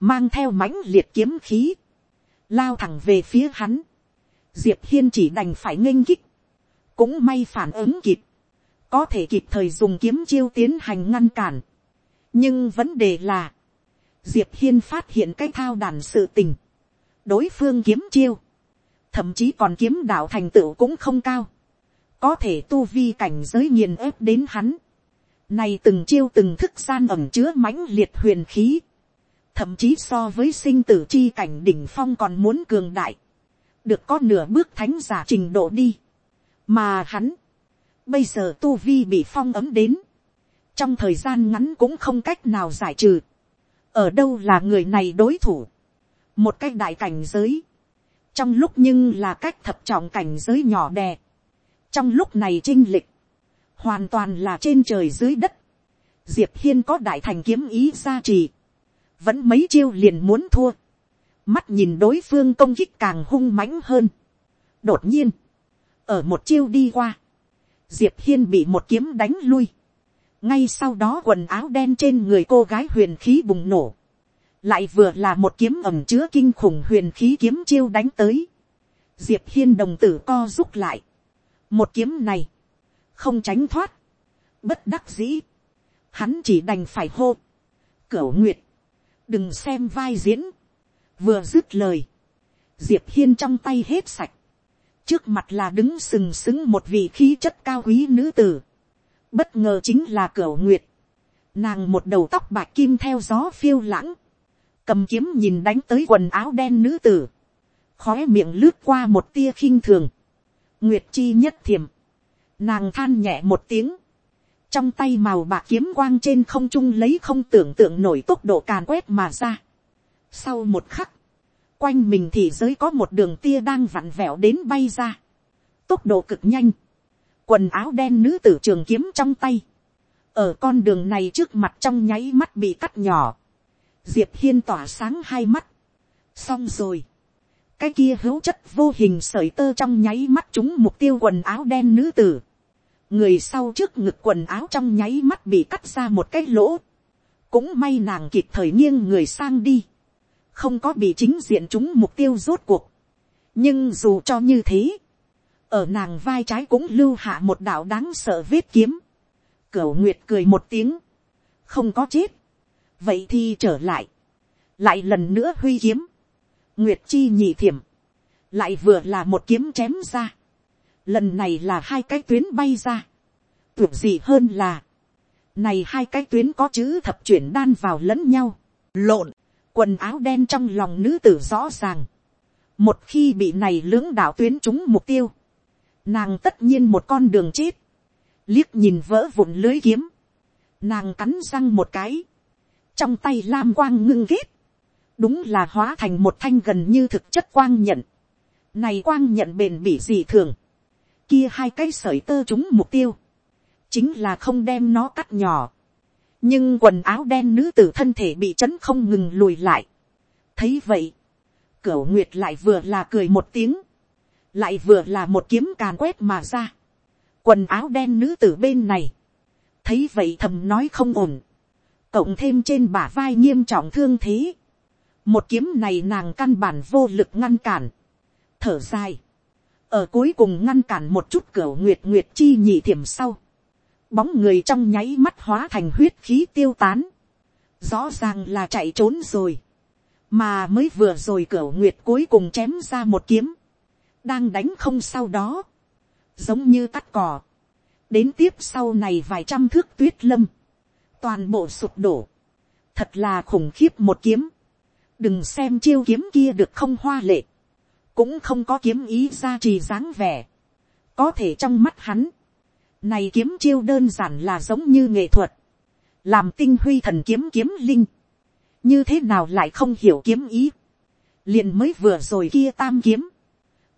Speaker 1: mang theo mãnh liệt kiếm khí, lao thẳng về phía hắn, diệp hiên chỉ đành phải nghênh kích, cũng may phản ứng kịp, có thể kịp thời dùng kiếm chiêu tiến hành ngăn cản. nhưng vấn đề là, diệp hiên phát hiện cái thao đàn sự tình, đối phương kiếm chiêu, thậm chí còn kiếm đạo thành tựu cũng không cao, có thể tu vi cảnh giới nghiền ép đến hắn, này từng chiêu từng thức gian ẩm chứa mãnh liệt huyền khí, thậm chí so với sinh tử chi cảnh đỉnh phong còn muốn cường đại, được có nửa bước thánh giả trình độ đi, mà hắn, bây giờ tu vi bị phong ấm đến, trong thời gian ngắn cũng không cách nào giải trừ, ở đâu là người này đối thủ, một cách đại cảnh giới, trong lúc nhưng là cách thập trọng cảnh giới nhỏ đè, trong lúc này trinh lịch, hoàn toàn là trên trời dưới đất, diệp hiên có đại thành kiếm ý gia trì, vẫn mấy chiêu liền muốn thua, mắt nhìn đối phương công kích càng hung mãnh hơn. đột nhiên, ở một chiêu đi qua, diệp hiên bị một kiếm đánh lui, ngay sau đó quần áo đen trên người cô gái huyền khí bùng nổ, lại vừa là một kiếm ẩm chứa kinh khủng huyền khí kiếm chiêu đánh tới, diệp hiên đồng tử co rút lại, một kiếm này, không tránh thoát, bất đắc dĩ, hắn chỉ đành phải hô, cửu nguyệt, đừng xem vai diễn, vừa dứt lời, diệp hiên trong tay hết sạch, trước mặt là đứng sừng sững một vị khí chất cao quý nữ tử, bất ngờ chính là cửu nguyệt, nàng một đầu tóc bạc kim theo gió phiêu lãng, cầm kiếm nhìn đánh tới quần áo đen nữ tử, khói miệng lướt qua một tia khinh thường, nguyệt chi nhất thiềm, nàng than nhẹ một tiếng, trong tay màu bạc kiếm quang trên không trung lấy không tưởng tượng nổi tốc độ càn quét mà ra. Sau một khắc, quanh mình thì giới có một đường tia đang vặn vẹo đến bay ra. Tốc độ cực nhanh. Quần áo đen nữ tử trường kiếm trong tay. Ở con đường này trước mặt trong nháy mắt bị cắt nhỏ. Diệp Hiên tỏa sáng hai mắt. Xong rồi. Cái kia hữu chất vô hình sởi tơ trong nháy mắt chúng mục tiêu quần áo đen nữ tử. Người sau trước ngực quần áo trong nháy mắt bị cắt ra một cái lỗ. Cũng may nàng kịp thời nghiêng người sang đi không có bị chính diện chúng mục tiêu rốt cuộc. nhưng dù cho như thế, ở nàng vai trái cũng lưu hạ một đạo đáng sợ vết kiếm. cửu nguyệt cười một tiếng, không có chết, vậy thì trở lại, lại lần nữa huy kiếm, nguyệt chi nhị thiểm, lại vừa là một kiếm chém ra, lần này là hai cái tuyến bay ra, tuyệt gì hơn là, này hai cái tuyến có chữ thập chuyển đan vào lẫn nhau, lộn, quần áo đen trong lòng nữ tử rõ ràng. một khi bị này lưỡng đạo tuyến trúng mục tiêu, nàng tất nhiên một con đường chết, liếc nhìn vỡ vụn lưới kiếm, nàng cắn răng một cái, trong tay lam quang ngưng ghét, đúng là hóa thành một thanh gần như thực chất quang nhận, này quang nhận bền bỉ gì thường, kia hai cái sởi tơ chúng mục tiêu, chính là không đem nó cắt nhỏ, nhưng quần áo đen nữ tử thân thể bị chấn không ngừng lùi lại. thấy vậy, cửu nguyệt lại vừa là cười một tiếng, lại vừa là một kiếm càn quét mà ra. quần áo đen nữ tử bên này, thấy vậy thầm nói không ổn, cộng thêm trên bả vai nghiêm trọng thương thế, một kiếm này nàng căn bản vô lực ngăn cản, thở dài, ở cuối cùng ngăn cản một chút cửa nguyệt nguyệt chi nhị thiểm sau, bóng người trong nháy mắt hóa thành huyết khí tiêu tán, rõ ràng là chạy trốn rồi, mà mới vừa rồi cửa nguyệt cuối cùng chém ra một kiếm, đang đánh không sau đó, giống như cắt cỏ, đến tiếp sau này vài trăm thước tuyết lâm, toàn bộ sụp đổ, thật là khủng khiếp một kiếm, đừng xem chiêu kiếm kia được không hoa lệ, cũng không có kiếm ý ra trì dáng vẻ, có thể trong mắt hắn, này kiếm chiêu đơn giản là giống như nghệ thuật. Làm tinh huy thần kiếm kiếm linh. Như thế nào lại không hiểu kiếm ý. liền mới vừa rồi kia tam kiếm.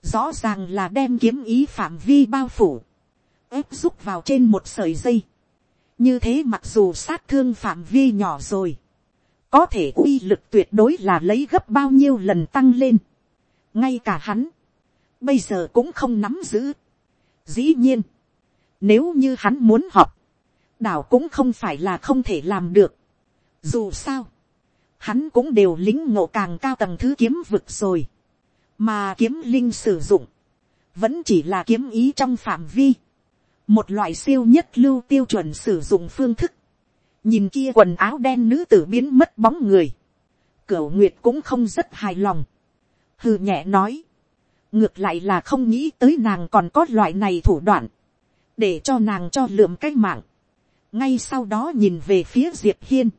Speaker 1: Rõ ràng là đem kiếm ý phạm vi bao phủ. ép rúc vào trên một sợi dây. Như thế mặc dù sát thương phạm vi nhỏ rồi. Có thể uy lực tuyệt đối là lấy gấp bao nhiêu lần tăng lên. Ngay cả hắn. Bây giờ cũng không nắm giữ. Dĩ nhiên nếu như hắn muốn học, đảo cũng không phải là không thể làm được. Dù sao, hắn cũng đều lính ngộ càng cao tầng thứ kiếm vực rồi. Mà kiếm linh sử dụng, vẫn chỉ là kiếm ý trong phạm vi. Một loại siêu nhất lưu tiêu chuẩn sử dụng phương thức. Nhìn kia quần áo đen nữ tử biến mất bóng người. Cửu Nguyệt cũng không rất hài lòng. Hừ nhẹ nói. Ngược lại là không nghĩ tới nàng còn có loại này thủ đoạn. Để cho nàng cho lượm cái mạng, ngay sau đó nhìn về phía diệp hiên,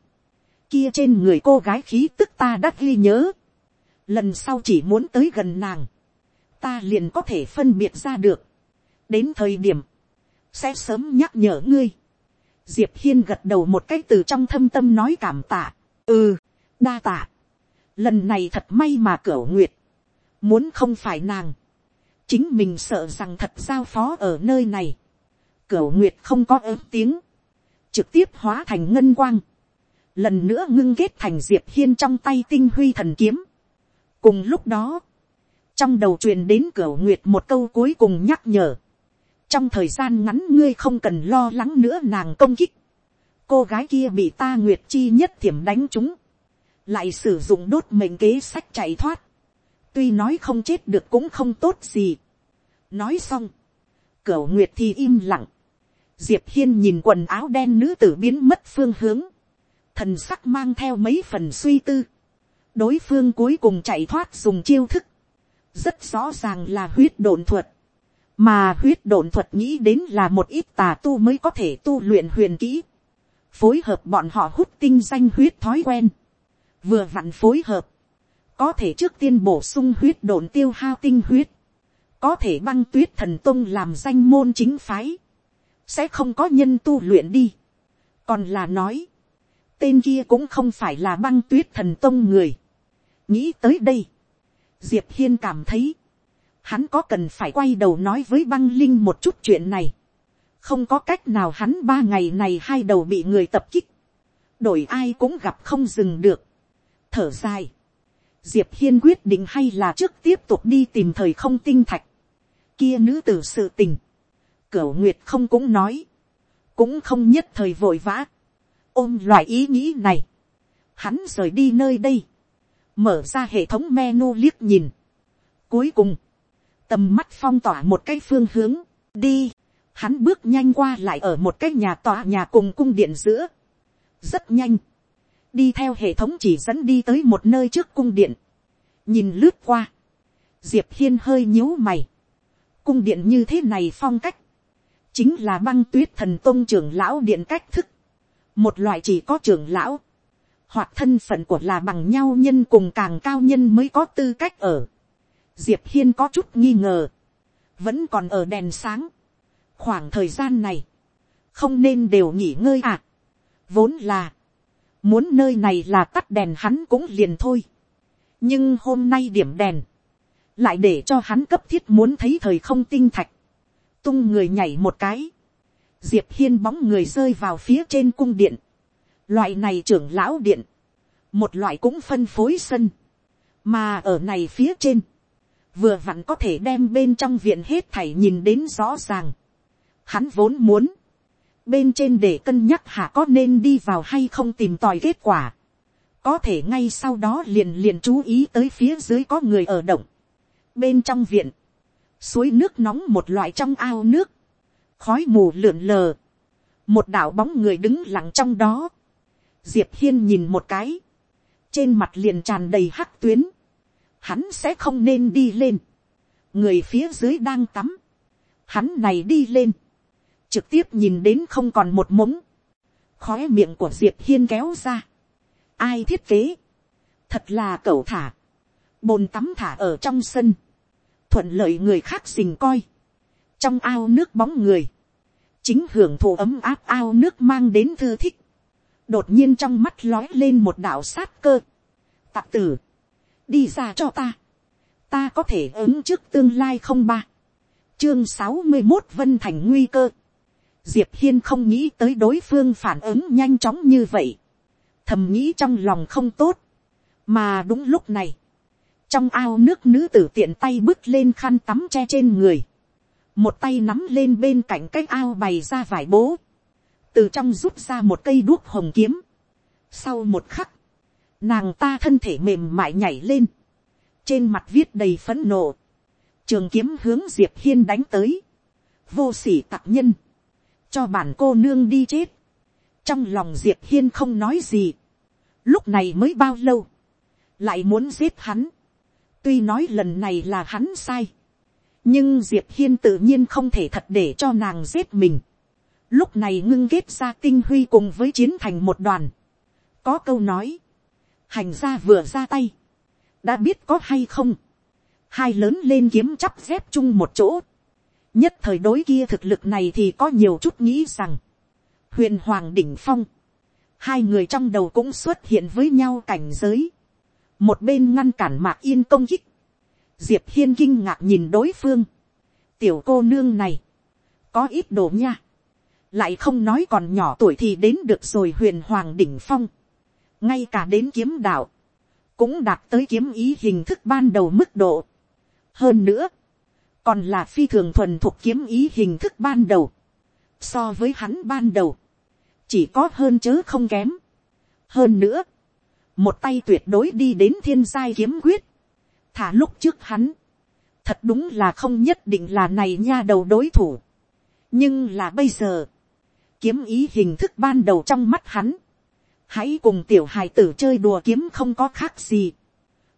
Speaker 1: kia trên người cô gái khí tức ta đã ghi nhớ, lần sau chỉ muốn tới gần nàng, ta liền có thể phân biệt ra được, đến thời điểm, sẽ sớm nhắc nhở ngươi, diệp hiên gật đầu một cách từ trong thâm tâm nói cảm tạ, ừ, đa tạ, lần này thật may mà cửa nguyệt, muốn không phải nàng, chính mình sợ rằng thật giao phó ở nơi này, Cửu Nguyệt không có ớm tiếng. Trực tiếp hóa thành ngân quang. Lần nữa ngưng kết thành Diệp Hiên trong tay tinh huy thần kiếm. Cùng lúc đó. Trong đầu truyền đến Cửu Nguyệt một câu cuối cùng nhắc nhở. Trong thời gian ngắn ngươi không cần lo lắng nữa nàng công kích. Cô gái kia bị ta Nguyệt Chi nhất thiểm đánh chúng. Lại sử dụng đốt mệnh kế sách chạy thoát. Tuy nói không chết được cũng không tốt gì. Nói xong. Cửu Nguyệt thì im lặng diệp hiên nhìn quần áo đen nữ tử biến mất phương hướng, thần sắc mang theo mấy phần suy tư, đối phương cuối cùng chạy thoát dùng chiêu thức, rất rõ ràng là huyết đồn thuật, mà huyết đồn thuật nghĩ đến là một ít tà tu mới có thể tu luyện huyền kỹ, phối hợp bọn họ hút tinh danh huyết thói quen, vừa vặn phối hợp, có thể trước tiên bổ sung huyết đồn tiêu hao tinh huyết, có thể băng tuyết thần tông làm danh môn chính phái, sẽ không có nhân tu luyện đi. còn là nói, tên kia cũng không phải là băng tuyết thần tông người. nghĩ tới đây, diệp hiên cảm thấy, hắn có cần phải quay đầu nói với băng linh một chút chuyện này. không có cách nào hắn ba ngày này hai đầu bị người tập kích, đổi ai cũng gặp không dừng được. thở dài, diệp hiên quyết định hay là trước tiếp tục đi tìm thời không tinh thạch, kia nữ tử sự tình, Cửu Nguyệt không cũng nói. Cũng không nhất thời vội vã. Ôm loại ý nghĩ này. Hắn rời đi nơi đây. Mở ra hệ thống menu liếc nhìn. Cuối cùng. Tầm mắt phong tỏa một cái phương hướng. Đi. Hắn bước nhanh qua lại ở một cái nhà tòa nhà cùng cung điện giữa. Rất nhanh. Đi theo hệ thống chỉ dẫn đi tới một nơi trước cung điện. Nhìn lướt qua. Diệp Hiên hơi nhíu mày. Cung điện như thế này phong cách chính là băng tuyết thần tôn trưởng lão điện cách thức, một loại chỉ có trưởng lão, hoặc thân phận của là bằng nhau nhân cùng càng cao nhân mới có tư cách ở. Diệp hiên có chút nghi ngờ, vẫn còn ở đèn sáng. khoảng thời gian này, không nên đều nghỉ ngơi à. vốn là, muốn nơi này là tắt đèn hắn cũng liền thôi. nhưng hôm nay điểm đèn, lại để cho hắn cấp thiết muốn thấy thời không tinh thạch, tung người nhảy một cái, diệp hiên bóng người rơi vào phía trên cung điện, loại này trưởng lão điện, một loại cũng phân phối sân, mà ở này phía trên, vừa vặn có thể đem bên trong viện hết thảy nhìn đến rõ ràng. Hắn vốn muốn, bên trên để cân nhắc hạ có nên đi vào hay không tìm tòi kết quả. Có thể ngay sau đó liền liền chú ý tới phía dưới có người ở động. Bên trong viện, suối nước nóng một loại trong ao nước, khói mù lượn lờ, một đảo bóng người đứng lặng trong đó. Diệp hiên nhìn một cái, trên mặt liền tràn đầy hắc tuyến, hắn sẽ không nên đi lên, người phía dưới đang tắm, hắn này đi lên, trực tiếp nhìn đến không còn một mống, khói miệng của diệp hiên kéo ra, ai thiết kế, thật là cẩu thả, bồn tắm thả ở trong sân, thuận lợi người khác xình coi, trong ao nước bóng người, chính hưởng thụ ấm áp ao nước mang đến thư thích, đột nhiên trong mắt lói lên một đạo sát cơ, tạc tử, đi ra cho ta, ta có thể ứng trước tương lai không ba, chương sáu mươi một vân thành nguy cơ, diệp hiên không nghĩ tới đối phương phản ứng nhanh chóng như vậy, thầm nghĩ trong lòng không tốt, mà đúng lúc này, trong ao nước nữ tử tiện tay bước lên khăn tắm che trên người, một tay nắm lên bên cạnh cái ao bày ra vải bố, từ trong rút ra một cây đuốc hồng kiếm. Sau một khắc, nàng ta thân thể mềm mại nhảy lên, trên mặt viết đầy phấn nộ, trường kiếm hướng diệp hiên đánh tới, vô sỉ tặc nhân, cho bản cô nương đi chết, trong lòng diệp hiên không nói gì, lúc này mới bao lâu, lại muốn giết hắn, tuy nói lần này là hắn sai, nhưng diệp hiên tự nhiên không thể thật để cho nàng giết mình, lúc này ngưng kết ra tinh huy cùng với chiến thành một đoàn, có câu nói, hành ra vừa ra tay, đã biết có hay không, hai lớn lên kiếm chắp dép chung một chỗ, nhất thời đối kia thực lực này thì có nhiều chút nghĩ rằng, huyền hoàng đỉnh phong, hai người trong đầu cũng xuất hiện với nhau cảnh giới, một bên ngăn cản mạc yên công kích, diệp hiên kinh ngạc nhìn đối phương, tiểu cô nương này, có ít đồ nha, lại không nói còn nhỏ tuổi thì đến được rồi huyền hoàng đỉnh phong, ngay cả đến kiếm đạo, cũng đạt tới kiếm ý hình thức ban đầu mức độ. hơn nữa, còn là phi thường thuần thuộc kiếm ý hình thức ban đầu, so với hắn ban đầu, chỉ có hơn chớ không kém. hơn nữa, một tay tuyệt đối đi đến thiên giai kiếm quyết, thả lúc trước hắn, thật đúng là không nhất định là này nha đầu đối thủ. nhưng là bây giờ, kiếm ý hình thức ban đầu trong mắt hắn, hãy cùng tiểu hài tử chơi đùa kiếm không có khác gì.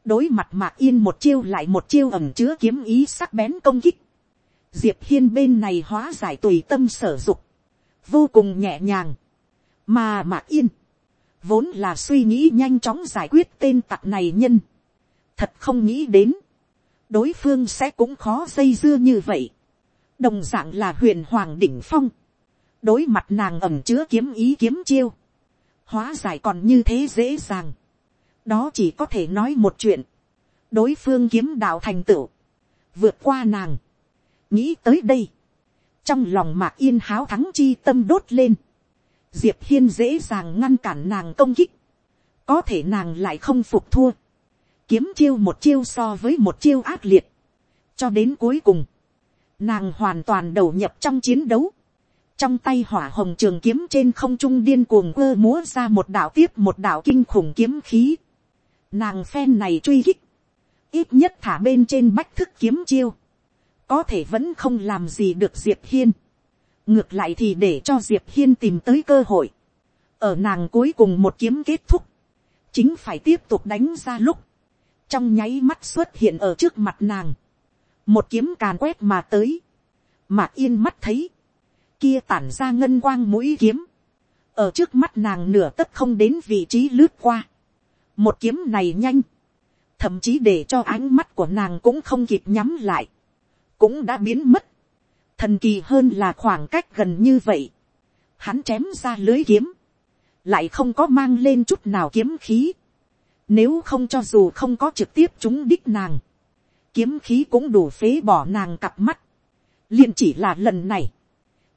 Speaker 1: đối mặt mạc yên một chiêu lại một chiêu ẩm chứa kiếm ý sắc bén công kích. diệp hiên bên này hóa giải tùy tâm sở dục, vô cùng nhẹ nhàng. mà mạc yên, vốn là suy nghĩ nhanh chóng giải quyết tên tặc này nhân. thật không nghĩ đến, đối phương sẽ cũng khó dây dưa như vậy. đồng d ạ n g là huyền hoàng đỉnh phong, đối mặt nàng ẩm chứa kiếm ý kiếm chiêu, hóa giải còn như thế dễ dàng. đó chỉ có thể nói một chuyện. đối phương kiếm đạo thành tựu, vượt qua nàng. nghĩ tới đây, trong lòng mạc yên háo thắng chi tâm đốt lên. diệp hiên dễ dàng ngăn cản nàng công kích. có thể nàng lại không phục thua. kiếm chiêu một chiêu so với một chiêu ác liệt. cho đến cuối cùng, nàng hoàn toàn đầu nhập trong chiến đấu trong tay hỏa hồng trường kiếm trên không trung điên cuồng quơ múa ra một đạo tiếp một đạo kinh khủng kiếm khí. Nàng phen này truy kích, ít nhất thả bên trên bách thức kiếm chiêu, có thể vẫn không làm gì được diệp hiên. ngược lại thì để cho diệp hiên tìm tới cơ hội, ở nàng cuối cùng một kiếm kết thúc, chính phải tiếp tục đánh ra lúc, trong nháy mắt xuất hiện ở trước mặt nàng, một kiếm càn quét mà tới, mà yên mắt thấy, kia tản ra ngân quang mũi kiếm, ở trước mắt nàng nửa tất không đến vị trí lướt qua, một kiếm này nhanh, thậm chí để cho ánh mắt của nàng cũng không kịp nhắm lại, cũng đã biến mất, thần kỳ hơn là khoảng cách gần như vậy, hắn chém ra lưới kiếm, lại không có mang lên chút nào kiếm khí, Nếu không cho dù không có trực tiếp chúng đích nàng. Kiếm khí cũng đủ phế bỏ nàng cặp mắt. liền chỉ là lần này.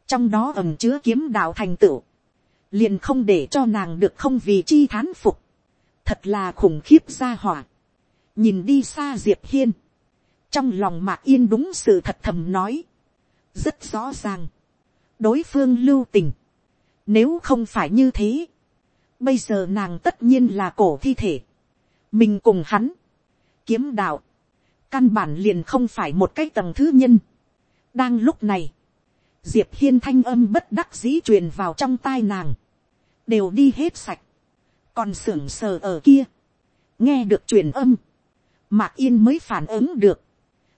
Speaker 1: Trong đó ẩm chứa kiếm đạo thành tựu. Liền không để cho nàng được không vì chi thán phục. Thật là khủng khiếp ra hỏa. Nhìn đi xa Diệp Hiên. Trong lòng mạc yên đúng sự thật thầm nói. Rất rõ ràng. Đối phương lưu tình. Nếu không phải như thế. Bây giờ nàng tất nhiên là cổ thi thể mình cùng hắn, kiếm đạo, căn bản liền không phải một cái tầng thứ nhân. đang lúc này, diệp hiên thanh âm bất đắc dĩ truyền vào trong tai nàng, đều đi hết sạch, còn sưởng sờ ở kia, nghe được truyền âm, mạc yên mới phản ứng được,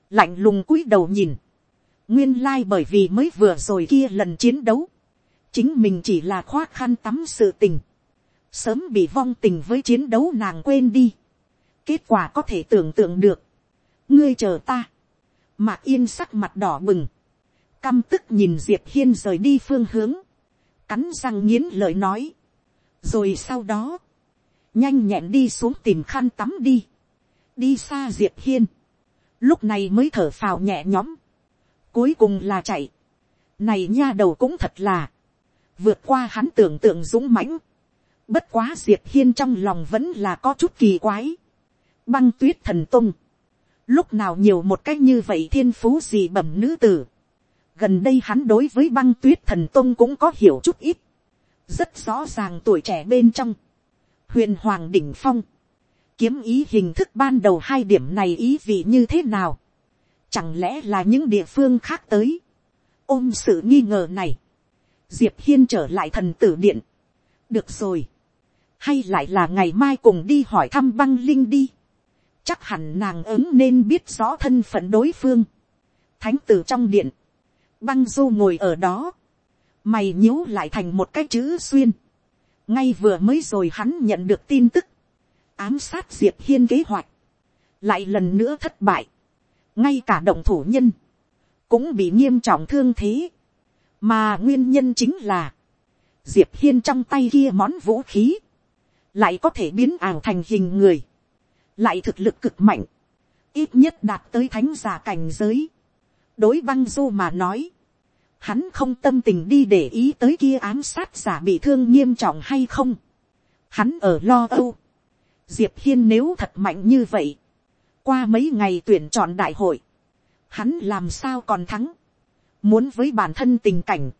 Speaker 1: lạnh lùng cúi đầu nhìn, nguyên lai bởi vì mới vừa rồi kia lần chiến đấu, chính mình chỉ là khoác khăn tắm sự tình, sớm bị vong tình với chiến đấu nàng quên đi. Kết quả có thể tưởng tượng được. ngươi chờ ta. mạc yên sắc mặt đỏ bừng căm tức nhìn diệp hiên rời đi phương hướng. cắn răng nghiến lời nói. rồi sau đó, nhanh nhẹn đi xuống tìm khăn tắm đi. đi xa diệp hiên. lúc này mới thở phào nhẹ nhõm. cuối cùng là chạy. này nha đầu cũng thật là, vượt qua hắn tưởng tượng dũng mãnh. Bất quá diệp hiên trong lòng vẫn là có chút kỳ quái băng tuyết thần tung, lúc nào nhiều một cách như vậy thiên phú gì bẩm nữ tử gần đây hắn đối với băng tuyết thần tôn cũng có hiểu chút ít, rất rõ ràng tuổi trẻ bên trong, huyền hoàng đỉnh phong, kiếm ý hình thức ban đầu hai điểm này ý vị như thế nào, chẳng lẽ là những địa phương khác tới, ôm sự nghi ngờ này, diệp hiên trở lại thần tử điện, được rồi, hay lại là ngày mai cùng đi hỏi thăm băng linh đi. Chắc hẳn nàng ứng nên biết rõ thân phận đối phương. thánh tử trong điện, băng du ngồi ở đó, mày nhíu lại thành một cái chữ xuyên. ngay vừa mới rồi hắn nhận được tin tức, ám sát diệp hiên kế hoạch, lại lần nữa thất bại, ngay cả động thủ nhân, cũng bị nghiêm trọng thương thế, mà nguyên nhân chính là, diệp hiên trong tay kia món vũ khí, lại có thể biến ảo thành hình người, lại thực lực cực mạnh, ít nhất đạt tới thánh giả cảnh giới. đối băng du mà nói, hắn không tâm tình đi để ý tới kia ám sát giả bị thương nghiêm trọng hay không. hắn ở lo âu. diệp hiên nếu thật mạnh như vậy, qua mấy ngày tuyển chọn đại hội, hắn làm sao còn thắng. muốn với bản thân tình cảnh,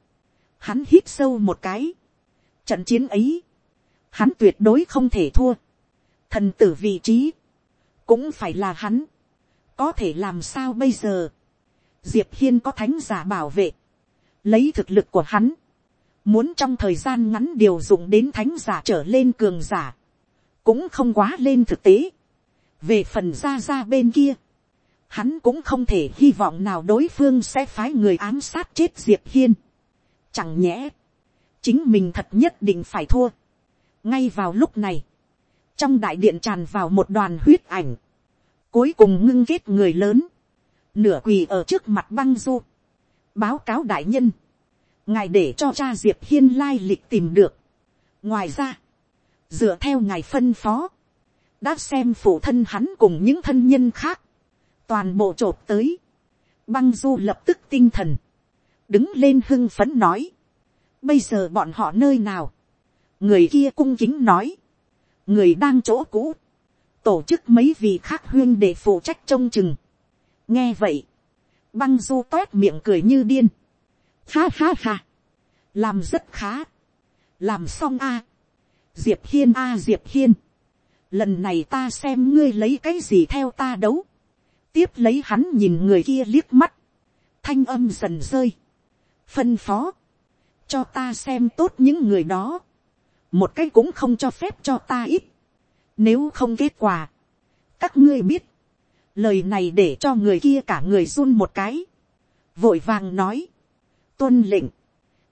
Speaker 1: hắn hít sâu một cái. trận chiến ấy, hắn tuyệt đối không thể thua. thần tử vị trí, cũng phải là hắn, có thể làm sao bây giờ, diệp hiên có thánh giả bảo vệ, lấy thực lực của hắn, muốn trong thời gian ngắn điều dụng đến thánh giả trở lên cường giả, cũng không quá lên thực tế, về phần ra ra bên kia, hắn cũng không thể hy vọng nào đối phương sẽ phái người ám sát chết diệp hiên, chẳng nhẽ, chính mình thật nhất định phải thua, ngay vào lúc này, trong đại điện tràn vào một đoàn huyết ảnh, cuối cùng ngưng kết người lớn, nửa quỳ ở trước mặt băng du, báo cáo đại nhân, ngài để cho cha diệp hiên lai lịch tìm được. ngoài ra, dựa theo ngài phân phó, đã xem phụ thân hắn cùng những thân nhân khác, toàn bộ t tới, băng du lập tức tinh thần, đứng lên hưng phấn nói, bây giờ bọn họ nơi nào, người kia cung kính nói, người đang chỗ cũ, tổ chức mấy vị khác huyên để phụ trách trông chừng. nghe vậy, băng du toét miệng cười như điên. ha ha ha, làm rất khá, làm xong a, diệp hiên a diệp hiên, lần này ta xem ngươi lấy cái gì theo ta đấu, tiếp lấy hắn nhìn người kia liếc mắt, thanh âm dần rơi, phân phó, cho ta xem tốt những người đó, một cái cũng không cho phép cho ta ít, nếu không kết quả, các ngươi biết, lời này để cho người kia cả người run một cái, vội vàng nói, tuân lệnh,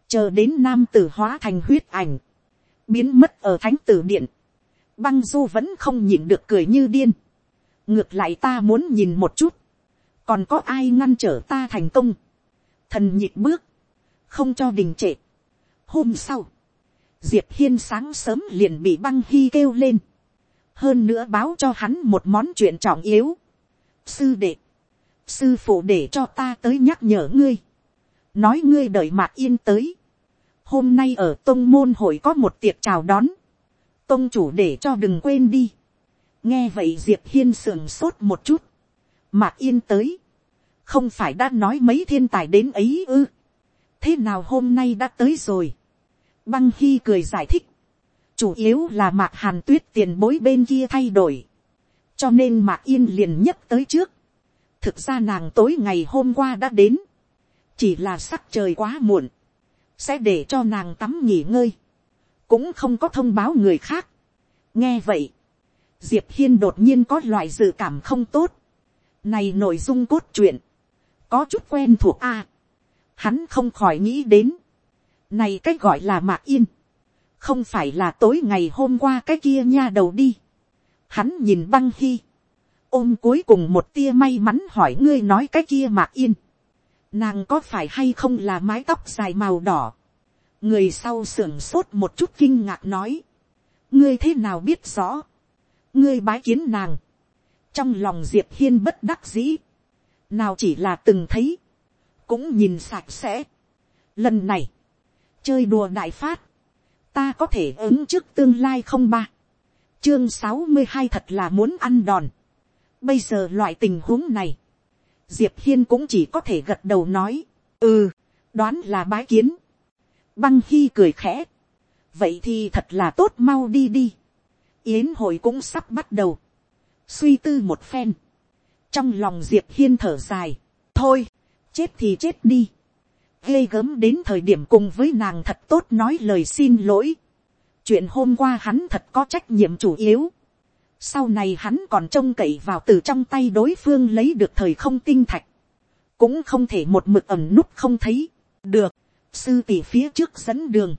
Speaker 1: chờ đến nam tử hóa thành huyết ảnh, biến mất ở thánh tử điện, băng du vẫn không nhìn được cười như điên, ngược lại ta muốn nhìn một chút, còn có ai ngăn trở ta thành công, thần nhịp bước, không cho đình trệ. hôm sau, diệp hiên sáng sớm liền bị băng hy kêu lên, hơn nữa báo cho hắn một món chuyện trọng yếu sư đệ, sư phụ để cho ta tới nhắc nhở ngươi, nói ngươi đợi mạc yên tới, hôm nay ở tông môn hội có một tiệc chào đón, tông chủ để cho đừng quên đi, nghe vậy diệp hiên sườn sốt một chút, mạc yên tới, không phải đã nói mấy thiên tài đến ấy ư, thế nào hôm nay đã tới rồi, băng khi cười giải thích, chủ yếu là mạc hàn tuyết tiền bối bên kia thay đổi, cho nên mạc yên liền nhấc tới trước, thực ra nàng tối ngày hôm qua đã đến, chỉ là sắc trời quá muộn, sẽ để cho nàng tắm nghỉ ngơi, cũng không có thông báo người khác. nghe vậy, diệp hiên đột nhiên có loại dự cảm không tốt, này nội dung cốt truyện, có chút quen thuộc a, hắn không khỏi nghĩ đến, này cách gọi là mạc yên, không phải là tối ngày hôm qua cái kia nha đầu đi. Hắn nhìn băng hy, ôm cuối cùng một tia may mắn hỏi ngươi nói cái kia mạc yên. Nàng có phải hay không là mái tóc dài màu đỏ. người sau sưởng sốt một chút kinh ngạc nói. ngươi thế nào biết rõ. ngươi bái kiến nàng. trong lòng diệp hiên bất đắc dĩ. nào chỉ là từng thấy. cũng nhìn sạch sẽ. lần này, chơi đùa đại phát ta có thể ứng trước tương lai không ba, chương sáu mươi hai thật là muốn ăn đòn. bây giờ loại tình huống này, diệp hiên cũng chỉ có thể gật đầu nói, ừ, đoán là bái kiến. băng khi cười khẽ, vậy thì thật là tốt mau đi đi. yến hội cũng sắp bắt đầu, suy tư một phen, trong lòng diệp hiên thở dài, thôi, chết thì chết đi ghê gớm đến thời điểm cùng với nàng thật tốt nói lời xin lỗi chuyện hôm qua hắn thật có trách nhiệm chủ yếu. sau này hắn còn trông cậy vào từ trong tay đối phương lấy được thời không tinh thạch. cũng không thể một mực ẩm núp không thấy. được, sư tỷ phía trước dẫn đường.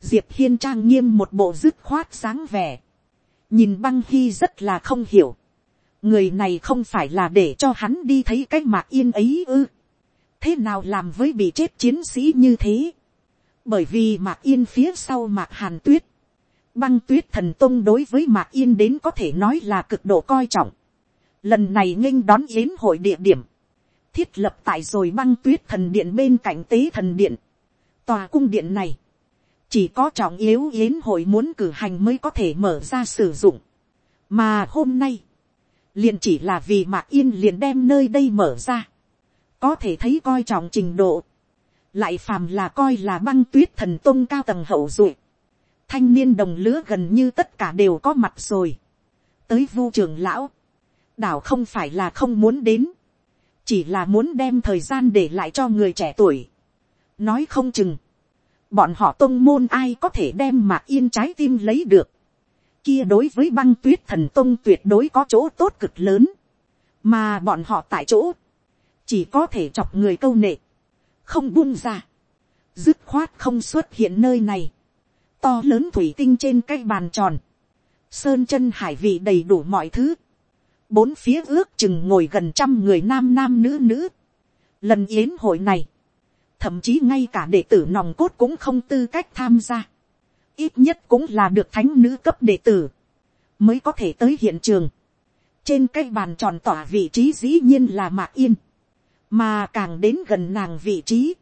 Speaker 1: diệp hiên trang nghiêm một bộ dứt khoát sáng vẻ. nhìn băng khi rất là không hiểu. người này không phải là để cho hắn đi thấy cái mạc yên ấy ư thế nào làm với bị chết chiến sĩ như thế bởi vì mạc yên phía sau mạc hàn tuyết, băng tuyết thần tông đối với mạc yên đến có thể nói là cực độ coi trọng. lần này nghênh đón yến hội địa điểm, thiết lập tại rồi băng tuyết thần điện bên cạnh tế thần điện. tòa cung điện này, chỉ có trọng yếu yến hội muốn cử hành mới có thể mở ra sử dụng. mà hôm nay, liền chỉ là vì mạc yên liền đem nơi đây mở ra có thể thấy coi trọng trình độ, lại phàm là coi là băng tuyết thần tôn cao tầng hậu duệ, thanh niên đồng lứa gần như tất cả đều có mặt rồi, tới vu trường lão, đảo không phải là không muốn đến, chỉ là muốn đem thời gian để lại cho người trẻ tuổi, nói không chừng, bọn họ tôn môn ai có thể đem mạc yên trái tim lấy được, kia đối với băng tuyết thần tôn tuyệt đối có chỗ tốt cực lớn, mà bọn họ tại chỗ. Chỉ có thể chọc người câu nệ, không buông ra, dứt khoát không xuất hiện nơi này, to lớn thủy tinh trên cái bàn tròn, sơn chân hải vị đầy đủ mọi thứ, bốn phía ước chừng ngồi gần trăm người nam nam nữ nữ, lần yến hội này, thậm chí ngay cả đệ tử nòng cốt cũng không tư cách tham gia, ít nhất cũng là được thánh nữ cấp đệ tử, mới có thể tới hiện trường. trên cái bàn tròn tỏa vị trí dĩ nhiên là mạc yên, mà càng đến gần nàng vị trí,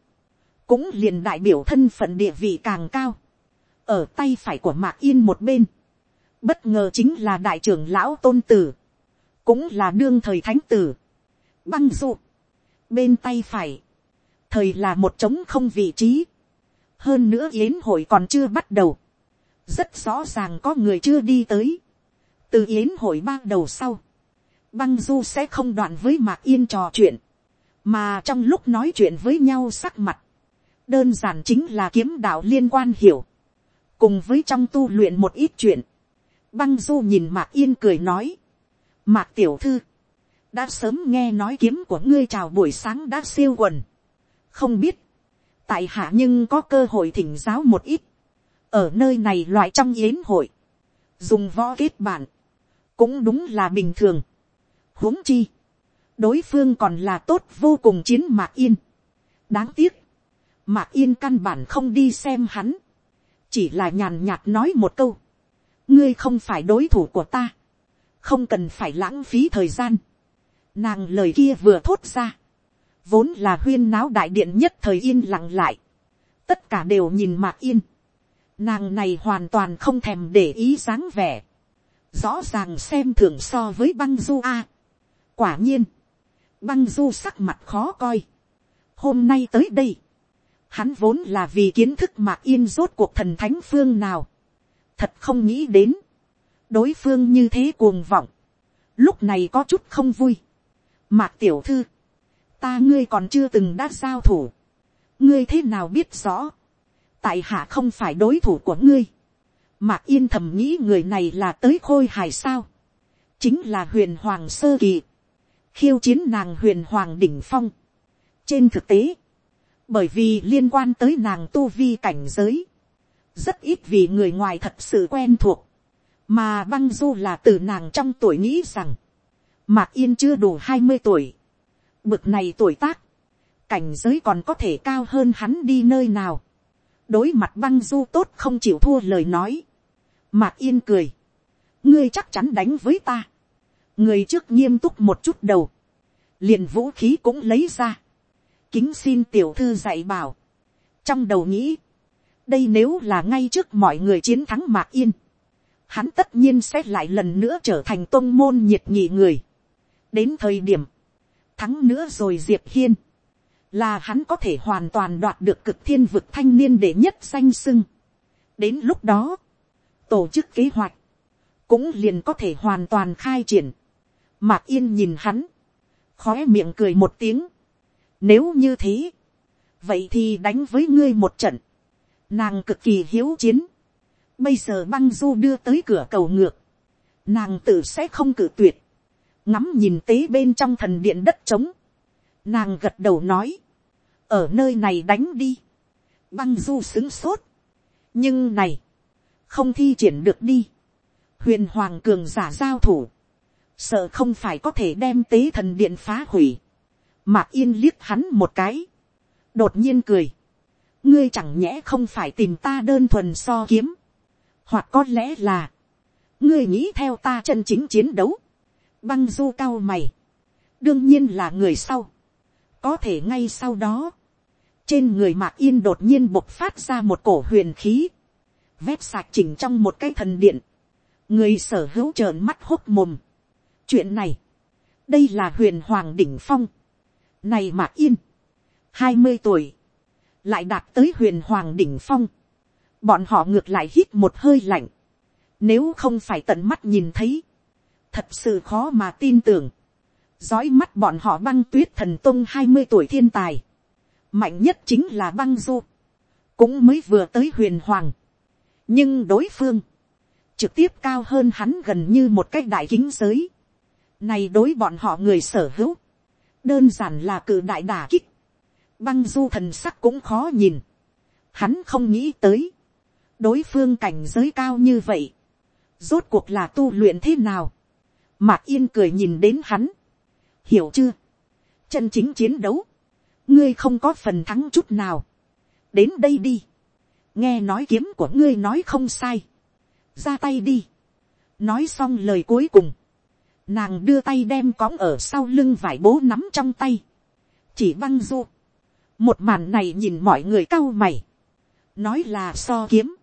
Speaker 1: cũng liền đại biểu thân phận địa vị càng cao, ở tay phải của mạc yên một bên, bất ngờ chính là đại trưởng lão tôn tử, cũng là đương thời thánh tử, băng dụ, bên tay phải, thời là một trống không vị trí, hơn nữa yến hội còn chưa bắt đầu, rất rõ ràng có người chưa đi tới, từ yến hội ban đầu sau, băng du sẽ không đoạn với mạc yên trò chuyện, mà trong lúc nói chuyện với nhau sắc mặt, đơn giản chính là kiếm đạo liên quan hiểu, cùng với trong tu luyện một ít chuyện, băng du nhìn mạc yên cười nói, mạc tiểu thư, đã sớm nghe nói kiếm của ngươi chào buổi sáng đã siêu quần, không biết, tại hạ nhưng có cơ hội thỉnh giáo một ít, ở nơi này loại trong yến hội, dùng võ kết bản, cũng đúng là bình thường, huống chi, đối phương còn là tốt vô cùng chiến mạc yên. đáng tiếc, mạc yên căn bản không đi xem hắn, chỉ là nhàn nhạt nói một câu, ngươi không phải đối thủ của ta, không cần phải lãng phí thời gian. Nàng lời kia vừa thốt ra, vốn là huyên náo đại điện nhất thời yên lặng lại, tất cả đều nhìn mạc yên, nàng này hoàn toàn không thèm để ý dáng vẻ, rõ ràng xem thường so với băng du a. quả nhiên, băng du sắc mặt khó coi, hôm nay tới đây, hắn vốn là vì kiến thức mạc yên rốt cuộc thần thánh phương nào, thật không nghĩ đến, đối phương như thế cuồng vọng, lúc này có chút không vui. Mạc tiểu thư, ta ngươi còn chưa từng đã giao thủ, ngươi thế nào biết rõ, tại hạ không phải đối thủ của ngươi, mạc yên thầm nghĩ người này là tới khôi hài sao, chính là huyền hoàng sơ kỳ, khiêu chiến nàng huyền hoàng đỉnh phong. trên thực tế, bởi vì liên quan tới nàng tu vi cảnh giới, rất ít vì người ngoài thật sự quen thuộc, mà băng du là từ nàng trong tuổi nghĩ rằng, mạc yên chưa đủ hai mươi tuổi, bực này tuổi tác, cảnh giới còn có thể cao hơn hắn đi nơi nào, đối mặt băng du tốt không chịu thua lời nói, mạc yên cười, ngươi chắc chắn đánh với ta, người trước nghiêm túc một chút đầu, liền vũ khí cũng lấy ra, kính xin tiểu thư dạy bảo, trong đầu nghĩ, đây nếu là ngay trước mọi người chiến thắng mạc yên, hắn tất nhiên sẽ lại lần nữa trở thành tôn môn nhiệt nhị người. đến thời điểm, thắng nữa rồi diệp hiên, là hắn có thể hoàn toàn đoạt được cực thiên vực thanh niên để nhất danh sưng. đến lúc đó, tổ chức kế hoạch, cũng liền có thể hoàn toàn khai triển mạc yên nhìn hắn, Khóe miệng cười một tiếng. nếu như thế, vậy thì đánh với ngươi một trận. nàng cực kỳ hiếu chiến, Bây giờ băng du đưa tới cửa cầu ngược. Nàng tự sẽ không cử tuyệt. Ngắm nhìn tế bên trong thần điện đất trống. Nàng gật đầu nói. Ở nơi này đánh đi. Băng du xứng sốt. Nhưng này. Không thi triển được đi. Huyền Hoàng cường giả giao thủ. Sợ không phải có thể đem tế thần điện phá hủy. Mạc Yên liếc hắn một cái. Đột nhiên cười. Ngươi chẳng nhẽ không phải tìm ta đơn thuần so kiếm hoặc có lẽ là, ngươi nghĩ theo ta chân chính chiến đấu, băng du cao mày, đương nhiên là người sau, có thể ngay sau đó, trên người mạc yên đột nhiên bộc phát ra một cổ huyền khí, vét sạc chỉnh trong một cái thần điện, người sở hữu trợn mắt hốt mồm chuyện này, đây là huyền hoàng đỉnh phong, này mạc yên, hai mươi tuổi, lại đạt tới huyền hoàng đỉnh phong, bọn họ ngược lại hít một hơi lạnh, nếu không phải tận mắt nhìn thấy, thật sự khó mà tin tưởng, dõi mắt bọn họ băng tuyết thần tông hai mươi tuổi thiên tài, mạnh nhất chính là băng du, cũng mới vừa tới huyền hoàng, nhưng đối phương, trực tiếp cao hơn hắn gần như một cách đại kính giới, này đối bọn họ người sở hữu, đơn giản là cử đại đà kích, băng du thần sắc cũng khó nhìn, hắn không nghĩ tới, đối phương cảnh giới cao như vậy, rốt cuộc là tu luyện thế nào, mạc yên cười nhìn đến hắn, hiểu chưa, chân chính chiến đấu, ngươi không có phần thắng chút nào, đến đây đi, nghe nói kiếm của ngươi nói không sai, ra tay đi, nói xong lời cuối cùng, nàng đưa tay đem cõng ở sau lưng vải bố nắm trong tay, chỉ băng du, một màn này nhìn mọi người cau mày, nói là so kiếm,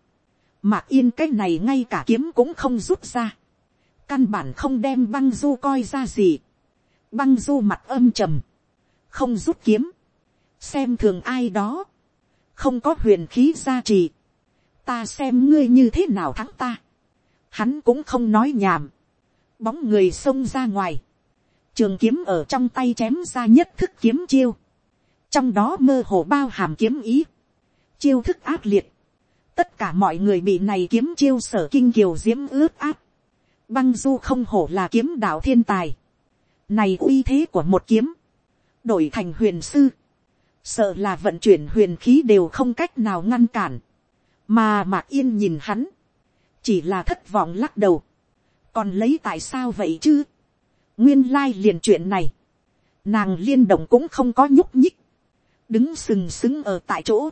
Speaker 1: Mạc yên cái này ngay cả kiếm cũng không rút ra. Căn bản không đem băng du coi ra gì. Băng du mặt âm trầm. Không rút kiếm. Xem thường ai đó. Không có huyền khí gia trì. Ta xem ngươi như thế nào thắng ta. Hắn cũng không nói nhảm. Bóng người xông ra ngoài. Trường kiếm ở trong tay chém ra nhất thức kiếm chiêu. Trong đó mơ hồ bao hàm kiếm ý. Chiêu thức ác liệt tất cả mọi người bị này kiếm chiêu sở kinh kiều diễm ướt áp. Băng du không hổ là kiếm đạo thiên tài. Này uy thế của một kiếm. Đổi thành huyền sư. Sợ là vận chuyển huyền khí đều không cách nào ngăn cản. Mà mạc yên nhìn hắn. Chỉ là thất vọng lắc đầu. Còn lấy tại sao vậy chứ? Nguyên lai liền chuyện này. Nàng liên động cũng không có nhúc nhích. Đứng sừng sững ở tại chỗ.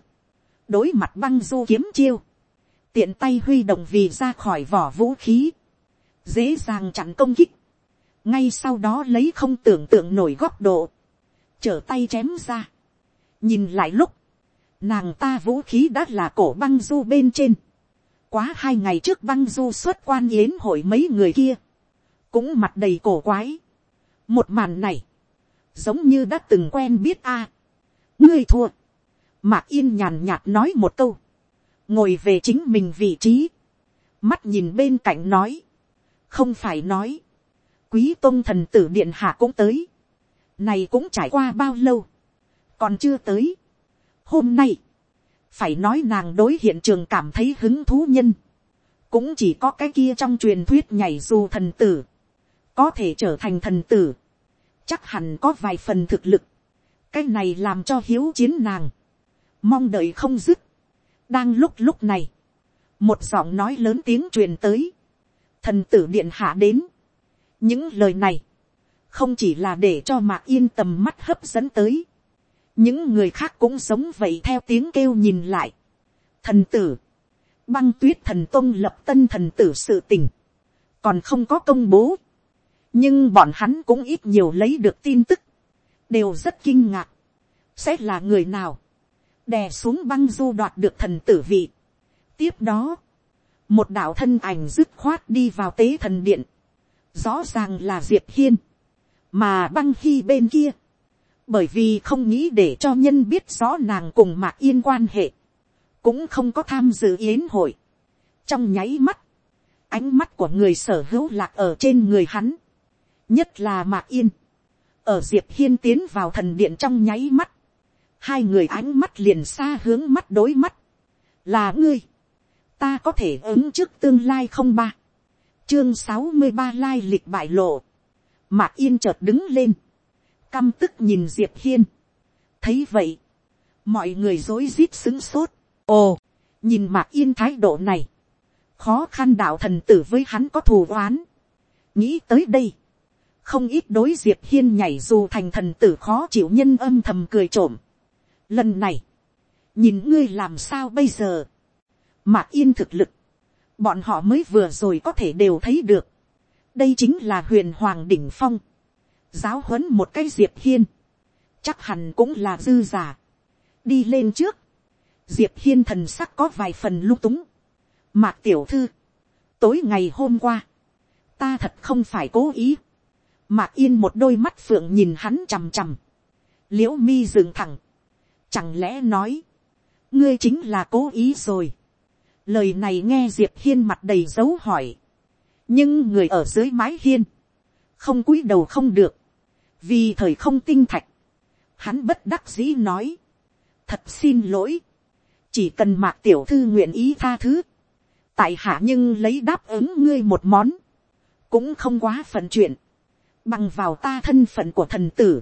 Speaker 1: Đối mặt băng du kiếm chiêu, tiện tay huy động vì ra khỏi vỏ vũ khí, dễ dàng chặn công kích, ngay sau đó lấy không tưởng tượng nổi góc độ, trở tay chém ra, nhìn lại lúc, nàng ta vũ khí đã là cổ băng du bên trên, quá hai ngày trước băng du xuất quan yến hội mấy người kia, cũng mặt đầy cổ quái. một màn này, giống như đã từng quen biết a. ngươi thua, mạc yên nhàn nhạt nói một câu, ngồi về chính mình vị trí, mắt nhìn bên cạnh nói, không phải nói, quý tôn thần tử điện hạ cũng tới, này cũng trải qua bao lâu, còn chưa tới. hôm nay, phải nói nàng đối hiện trường cảm thấy hứng thú nhân, cũng chỉ có cái kia trong truyền thuyết nhảy dù thần tử, có thể trở thành thần tử, chắc hẳn có vài phần thực lực, cái này làm cho hiếu chiến nàng, mong đợi không dứt, đang lúc lúc này, một giọng nói lớn tiếng truyền tới, thần tử điện hạ đến, những lời này, không chỉ là để cho mạc yên tầm mắt hấp dẫn tới, những người khác cũng sống vậy theo tiếng kêu nhìn lại. thần tử, băng tuyết thần tôn lập tân thần tử sự tình, còn không có công bố, nhưng bọn hắn cũng ít nhiều lấy được tin tức, đều rất kinh ngạc, sẽ là người nào, đè xuống băng du đoạt được thần tử vị. tiếp đó, một đạo thân ảnh dứt khoát đi vào tế thần điện, rõ ràng là diệp hiên, mà băng khi bên kia, bởi vì không nghĩ để cho nhân biết rõ nàng cùng mạc yên quan hệ, cũng không có tham dự yến hội. trong nháy mắt, ánh mắt của người sở hữu lạc ở trên người hắn, nhất là mạc yên, ở diệp hiên tiến vào thần điện trong nháy mắt, hai người ánh mắt liền xa hướng mắt đối mắt, là ngươi, ta có thể ứng trước tương lai không ba, chương sáu mươi ba lai lịch bại lộ, mạc yên chợt đứng lên, căm tức nhìn diệp hiên. thấy vậy, mọi người rối rít xứng sốt. ồ, nhìn mạc yên thái độ này, khó khăn đạo thần tử với hắn có thù oán. nghĩ tới đây, không ít đối diệp hiên nhảy dù thành thần tử khó chịu nhân âm thầm cười trộm. lần này, nhìn ngươi làm sao bây giờ, mạc yên thực lực, bọn họ mới vừa rồi có thể đều thấy được. đây chính là huyền hoàng đỉnh phong giáo huấn một cái diệp hiên, chắc hẳn cũng là dư giả. đi lên trước, diệp hiên thần sắc có vài phần lung túng. mạc tiểu thư, tối ngày hôm qua, ta thật không phải cố ý. mạc yên một đôi mắt phượng nhìn hắn chằm chằm, l i ễ u mi dừng thẳng, chẳng lẽ nói, ngươi chính là cố ý rồi. lời này nghe diệp hiên mặt đầy dấu hỏi, nhưng người ở dưới mái hiên, không cúi đầu không được, vì thời không tinh thạch, hắn bất đắc dĩ nói, thật xin lỗi, chỉ cần mạc tiểu thư nguyện ý tha thứ, tại hạ nhưng lấy đáp ứng ngươi một món, cũng không quá phận chuyện, bằng vào ta thân phận của thần tử,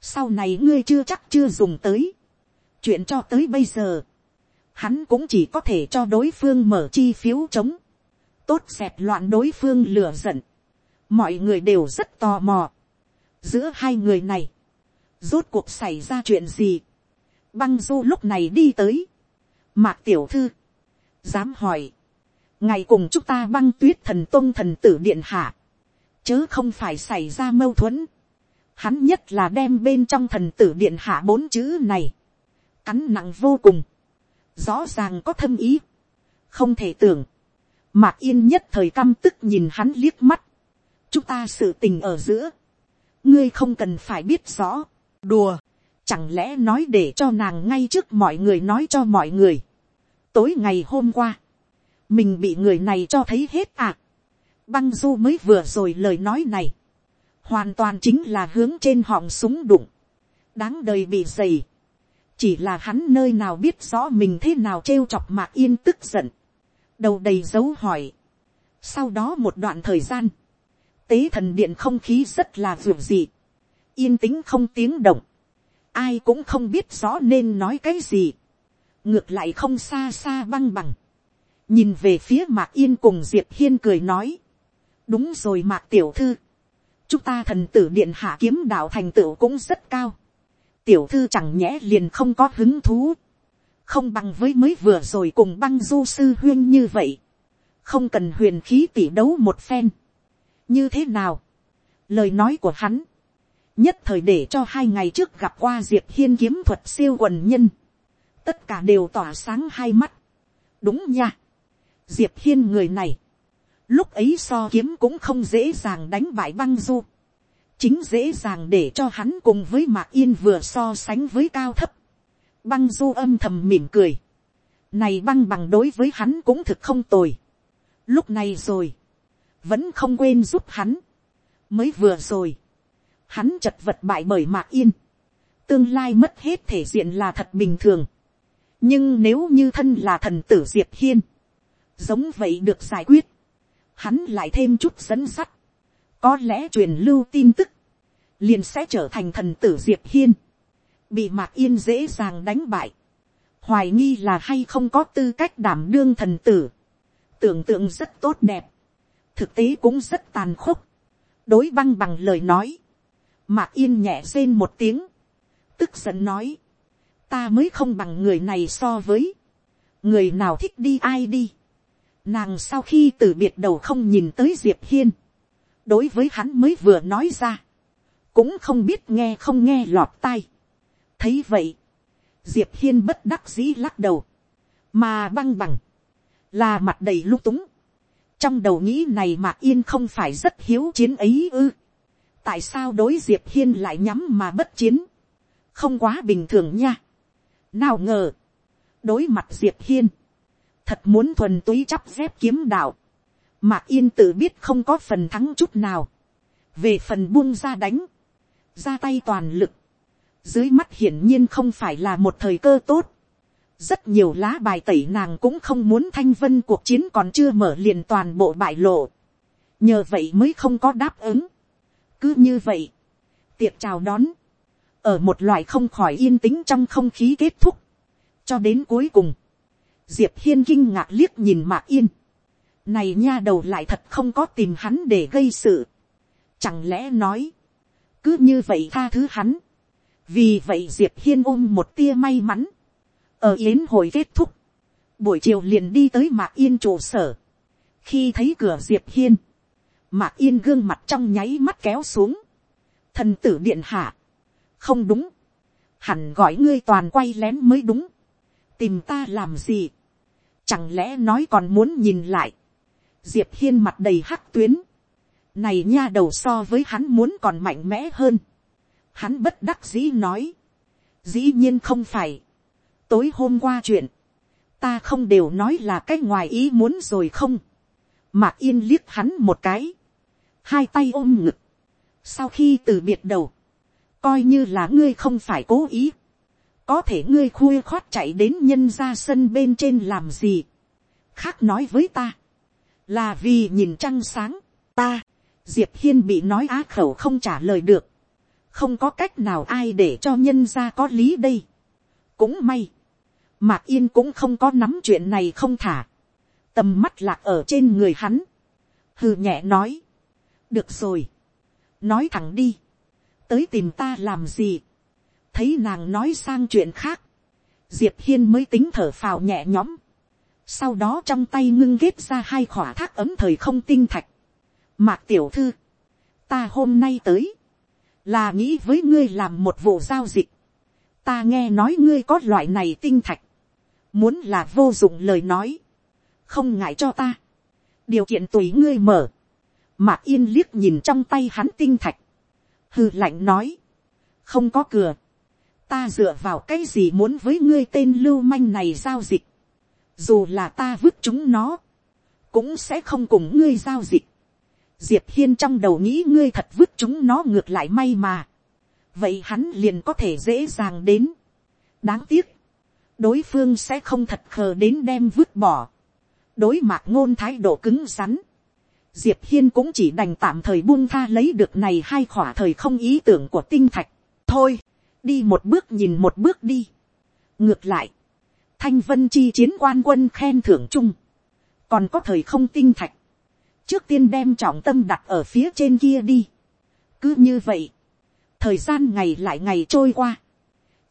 Speaker 1: sau này ngươi chưa chắc chưa dùng tới, chuyện cho tới bây giờ, hắn cũng chỉ có thể cho đối phương mở chi phiếu chống, tốt xẹp loạn đối phương lửa giận, mọi người đều rất tò mò, giữa hai người này, rốt cuộc xảy ra chuyện gì, băng du lúc này đi tới, mạc tiểu thư, dám hỏi, ngày cùng chúng ta băng tuyết thần tôn thần tử điện hạ, chớ không phải xảy ra mâu thuẫn, hắn nhất là đem bên trong thần tử điện hạ bốn chữ này, cắn nặng vô cùng, rõ ràng có thâm ý, không thể tưởng, mạc yên nhất thời căm tức nhìn hắn liếc mắt, chúng ta sự tình ở giữa, ngươi không cần phải biết rõ, đùa, chẳng lẽ nói để cho nàng ngay trước mọi người nói cho mọi người. tối ngày hôm qua, mình bị người này cho thấy hết à. băng du mới vừa rồi lời nói này, hoàn toàn chính là hướng trên họng súng đụng, đáng đời bị dày, chỉ là hắn nơi nào biết rõ mình thế nào trêu chọc mạc yên tức giận, đầu đầy dấu hỏi. sau đó một đoạn thời gian, tế thần điện không khí rất là ruột dị, yên tĩnh không tiếng động, ai cũng không biết rõ nên nói cái gì, ngược lại không xa xa băng bằng, nhìn về phía mạc yên cùng diệp hiên cười nói, đúng rồi mạc tiểu thư, chúng ta thần tử điện hạ kiếm đạo thành tựu cũng rất cao, tiểu thư chẳng nhẽ liền không có hứng thú, không bằng với mới vừa rồi cùng băng du sư huyên như vậy, không cần huyền khí tỷ đấu một phen, như thế nào, lời nói của hắn, nhất thời để cho hai ngày trước gặp qua diệp hiên kiếm thuật siêu quần nhân, tất cả đều tỏa sáng hai mắt, đúng nha, diệp hiên người này, lúc ấy so kiếm cũng không dễ dàng đánh bại băng du, chính dễ dàng để cho hắn cùng với mạc yên vừa so sánh với cao thấp, băng du âm thầm mỉm cười, này băng bằng đối với hắn cũng thực không tồi, lúc này rồi, vẫn không quên giúp hắn, mới vừa rồi, hắn chật vật bại bởi mạc yên, tương lai mất hết thể diện là thật bình thường, nhưng nếu như thân là thần tử diệp hiên, giống vậy được giải quyết, hắn lại thêm chút dẫn sắt, có lẽ truyền lưu tin tức, liền sẽ trở thành thần tử diệp hiên, bị mạc yên dễ dàng đánh bại, hoài nghi là hay không có tư cách đảm đương thần tử, tưởng tượng rất tốt đẹp, thực tế cũng rất tàn khốc, đối băng bằng lời nói, mạc yên nhẹ rên một tiếng, tức giận nói, ta mới không bằng người này so với, người nào thích đi ai đi, nàng sau khi từ biệt đầu không nhìn tới diệp hiên, đối với hắn mới vừa nói ra, cũng không biết nghe không nghe lọt tai. thấy vậy, diệp hiên bất đắc dĩ lắc đầu, mà băng bằng, là mặt đầy lung túng, trong đầu nghĩ này mà yên không phải rất hiếu chiến ấy ư. tại sao đối diệp hiên lại nhắm mà bất chiến, không quá bình thường nha. nào ngờ, đối mặt diệp hiên, thật muốn thuần túy chắp dép kiếm đạo, mạc yên tự biết không có phần thắng chút nào, về phần buông ra đánh, ra tay toàn lực, dưới mắt hiển nhiên không phải là một thời cơ tốt, rất nhiều lá bài tẩy nàng cũng không muốn thanh vân cuộc chiến còn chưa mở liền toàn bộ bại lộ, nhờ vậy mới không có đáp ứng. cứ như vậy, tiệc chào đón, ở một loại không khỏi yên tĩnh trong không khí kết thúc, cho đến cuối cùng, diệp hiên kinh ngạc liếc nhìn mạc yên, này nha đầu lại thật không có tìm hắn để gây sự, chẳng lẽ nói, cứ như vậy tha thứ hắn, vì vậy diệp hiên ôm một tia may mắn, ở yến hội kết thúc, buổi chiều liền đi tới mạc yên trụ sở, khi thấy cửa diệp hiên, mạc yên gương mặt trong nháy mắt kéo xuống, thần tử điện hạ, không đúng, hẳn gọi ngươi toàn quay lén mới đúng, tìm ta làm gì, chẳng lẽ nói còn muốn nhìn lại, diệp hiên mặt đầy hắc tuyến, này nha đầu so với hắn muốn còn mạnh mẽ hơn, hắn bất đắc dĩ nói, dĩ nhiên không phải, tối hôm qua chuyện, ta không đều nói là cái ngoài ý muốn rồi không, mạc yên liếc hắn một cái, hai tay ôm ngực, sau khi từ biệt đầu, coi như là ngươi không phải cố ý, có thể ngươi khui khoát chạy đến nhân ra sân bên trên làm gì, khác nói với ta, là vì nhìn trăng sáng, ta, diệp hiên bị nói á khẩu không trả lời được, không có cách nào ai để cho nhân ra có lý đây, cũng may, Mạc Yên cũng không có nắm chuyện này không thả. Tầm mắt lạc ở trên người hắn. Hừ nhẹ nói. Được rồi. Nói thẳng đi. Tới tìm ta làm gì. Thấy nàng nói sang chuyện khác. Diệp Hiên mới tính thở phào nhẹ nhõm. Sau đó trong tay ngưng ghét ra hai khỏa thác ấm thời không tinh thạch. Mạc Tiểu Thư. Ta hôm nay tới. Là nghĩ với ngươi làm một vụ giao dịch. Ta nghe nói ngươi có loại này tinh thạch muốn là vô dụng lời nói, không ngại cho ta, điều kiện tùy ngươi mở, mạc yên liếc nhìn trong tay hắn tinh thạch, hư lạnh nói, không có cửa, ta dựa vào cái gì muốn với ngươi tên lưu manh này giao dịch, dù là ta vứt chúng nó, cũng sẽ không cùng ngươi giao dịch. Diệp hiên trong đầu nghĩ ngươi thật vứt chúng nó ngược lại may mà, vậy hắn liền có thể dễ dàng đến. đáng tiếc, đối phương sẽ không thật khờ đến đem vứt bỏ. đối mặt ngôn thái độ cứng rắn. diệp hiên cũng chỉ đành tạm thời buông tha lấy được này hai khỏa thời không ý tưởng của tinh thạch. thôi, đi một bước nhìn một bước đi. ngược lại, thanh vân chi chiến quan quân khen thưởng chung. còn có thời không tinh thạch. trước tiên đem trọng tâm đặt ở phía trên kia đi. cứ như vậy, thời gian ngày lại ngày trôi qua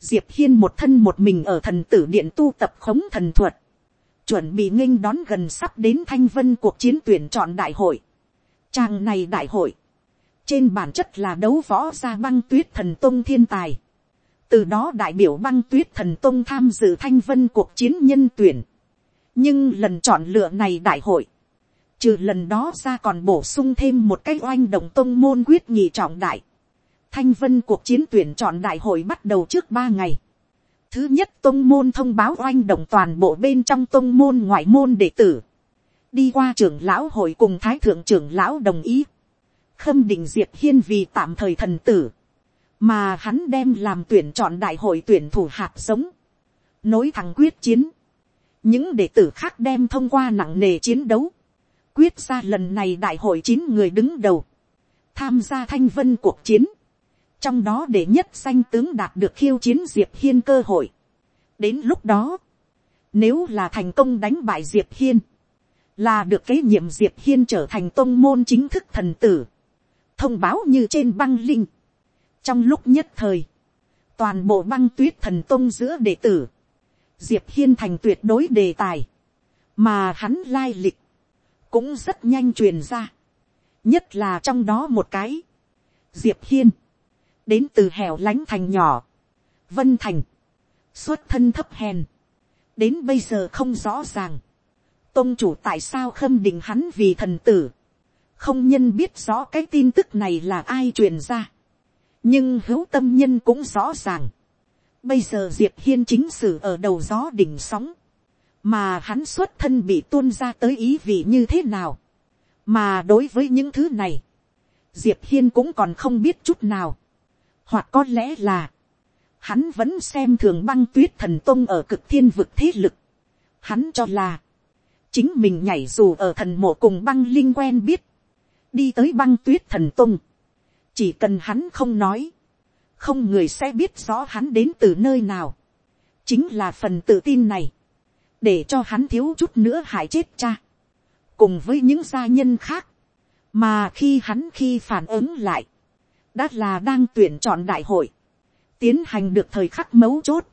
Speaker 1: diệp hiên một thân một mình ở thần tử điện tu tập khống thần thuật, chuẩn bị nghênh đón gần sắp đến thanh vân cuộc chiến tuyển chọn đại hội. Trang này đại hội, trên bản chất là đấu võ ra băng tuyết thần tông thiên tài. từ đó đại biểu băng tuyết thần tông tham dự thanh vân cuộc chiến nhân tuyển. nhưng lần chọn lựa này đại hội, trừ lần đó ra còn bổ sung thêm một cái oanh đồng tông môn quyết nhị trọng đại thanh vân cuộc chiến tuyển chọn đại hội bắt đầu trước ba ngày. thứ nhất tông môn thông báo oanh động toàn bộ bên trong tông môn ngoại môn đệ tử. đi qua trưởng lão hội cùng thái thượng trưởng lão đồng ý. Khâm định diệp hiên vì tạm thời thần tử, mà hắn đem làm tuyển chọn đại hội tuyển thủ hạt giống, nối thằng quyết chiến, những đệ tử khác đem thông qua nặng nề chiến đấu, quyết ra lần này đại hội chín người đứng đầu, tham gia thanh vân cuộc chiến, trong đó để nhất danh tướng đạt được khiêu chiến diệp hiên cơ hội. đến lúc đó, nếu là thành công đánh bại diệp hiên, là được kế nhiệm diệp hiên trở thành tôn môn chính thức thần tử, thông báo như trên băng linh. trong lúc nhất thời, toàn bộ băng tuyết thần tông giữa đệ tử, diệp hiên thành tuyệt đối đề tài, mà hắn lai lịch, cũng rất nhanh truyền ra, nhất là trong đó một cái, diệp hiên, đến từ hẻo lánh thành nhỏ, vân thành, xuất thân thấp hèn, đến bây giờ không rõ ràng, tôn chủ tại sao khâm định hắn vì thần tử, không nhân biết rõ cái tin tức này là ai truyền ra. nhưng hữu tâm nhân cũng rõ ràng. bây giờ diệp hiên chính sử ở đầu gió đỉnh sóng, mà hắn xuất thân bị tuôn ra tới ý vị như thế nào. mà đối với những thứ này, diệp hiên cũng còn không biết chút nào hoặc có lẽ là, hắn vẫn xem thường băng tuyết thần tông ở cực thiên vực thế lực. hắn cho là, chính mình nhảy dù ở thần mộ cùng băng linh quen biết, đi tới băng tuyết thần tông. Chỉ cần hắn không nói, không người sẽ biết rõ hắn đến từ nơi nào. chính là phần tự tin này, để cho hắn thiếu chút nữa hại chết cha, cùng với những gia nhân khác, mà khi hắn khi phản ứng lại, đã là đang tuyển chọn đại hội, tiến hành được thời khắc mấu chốt,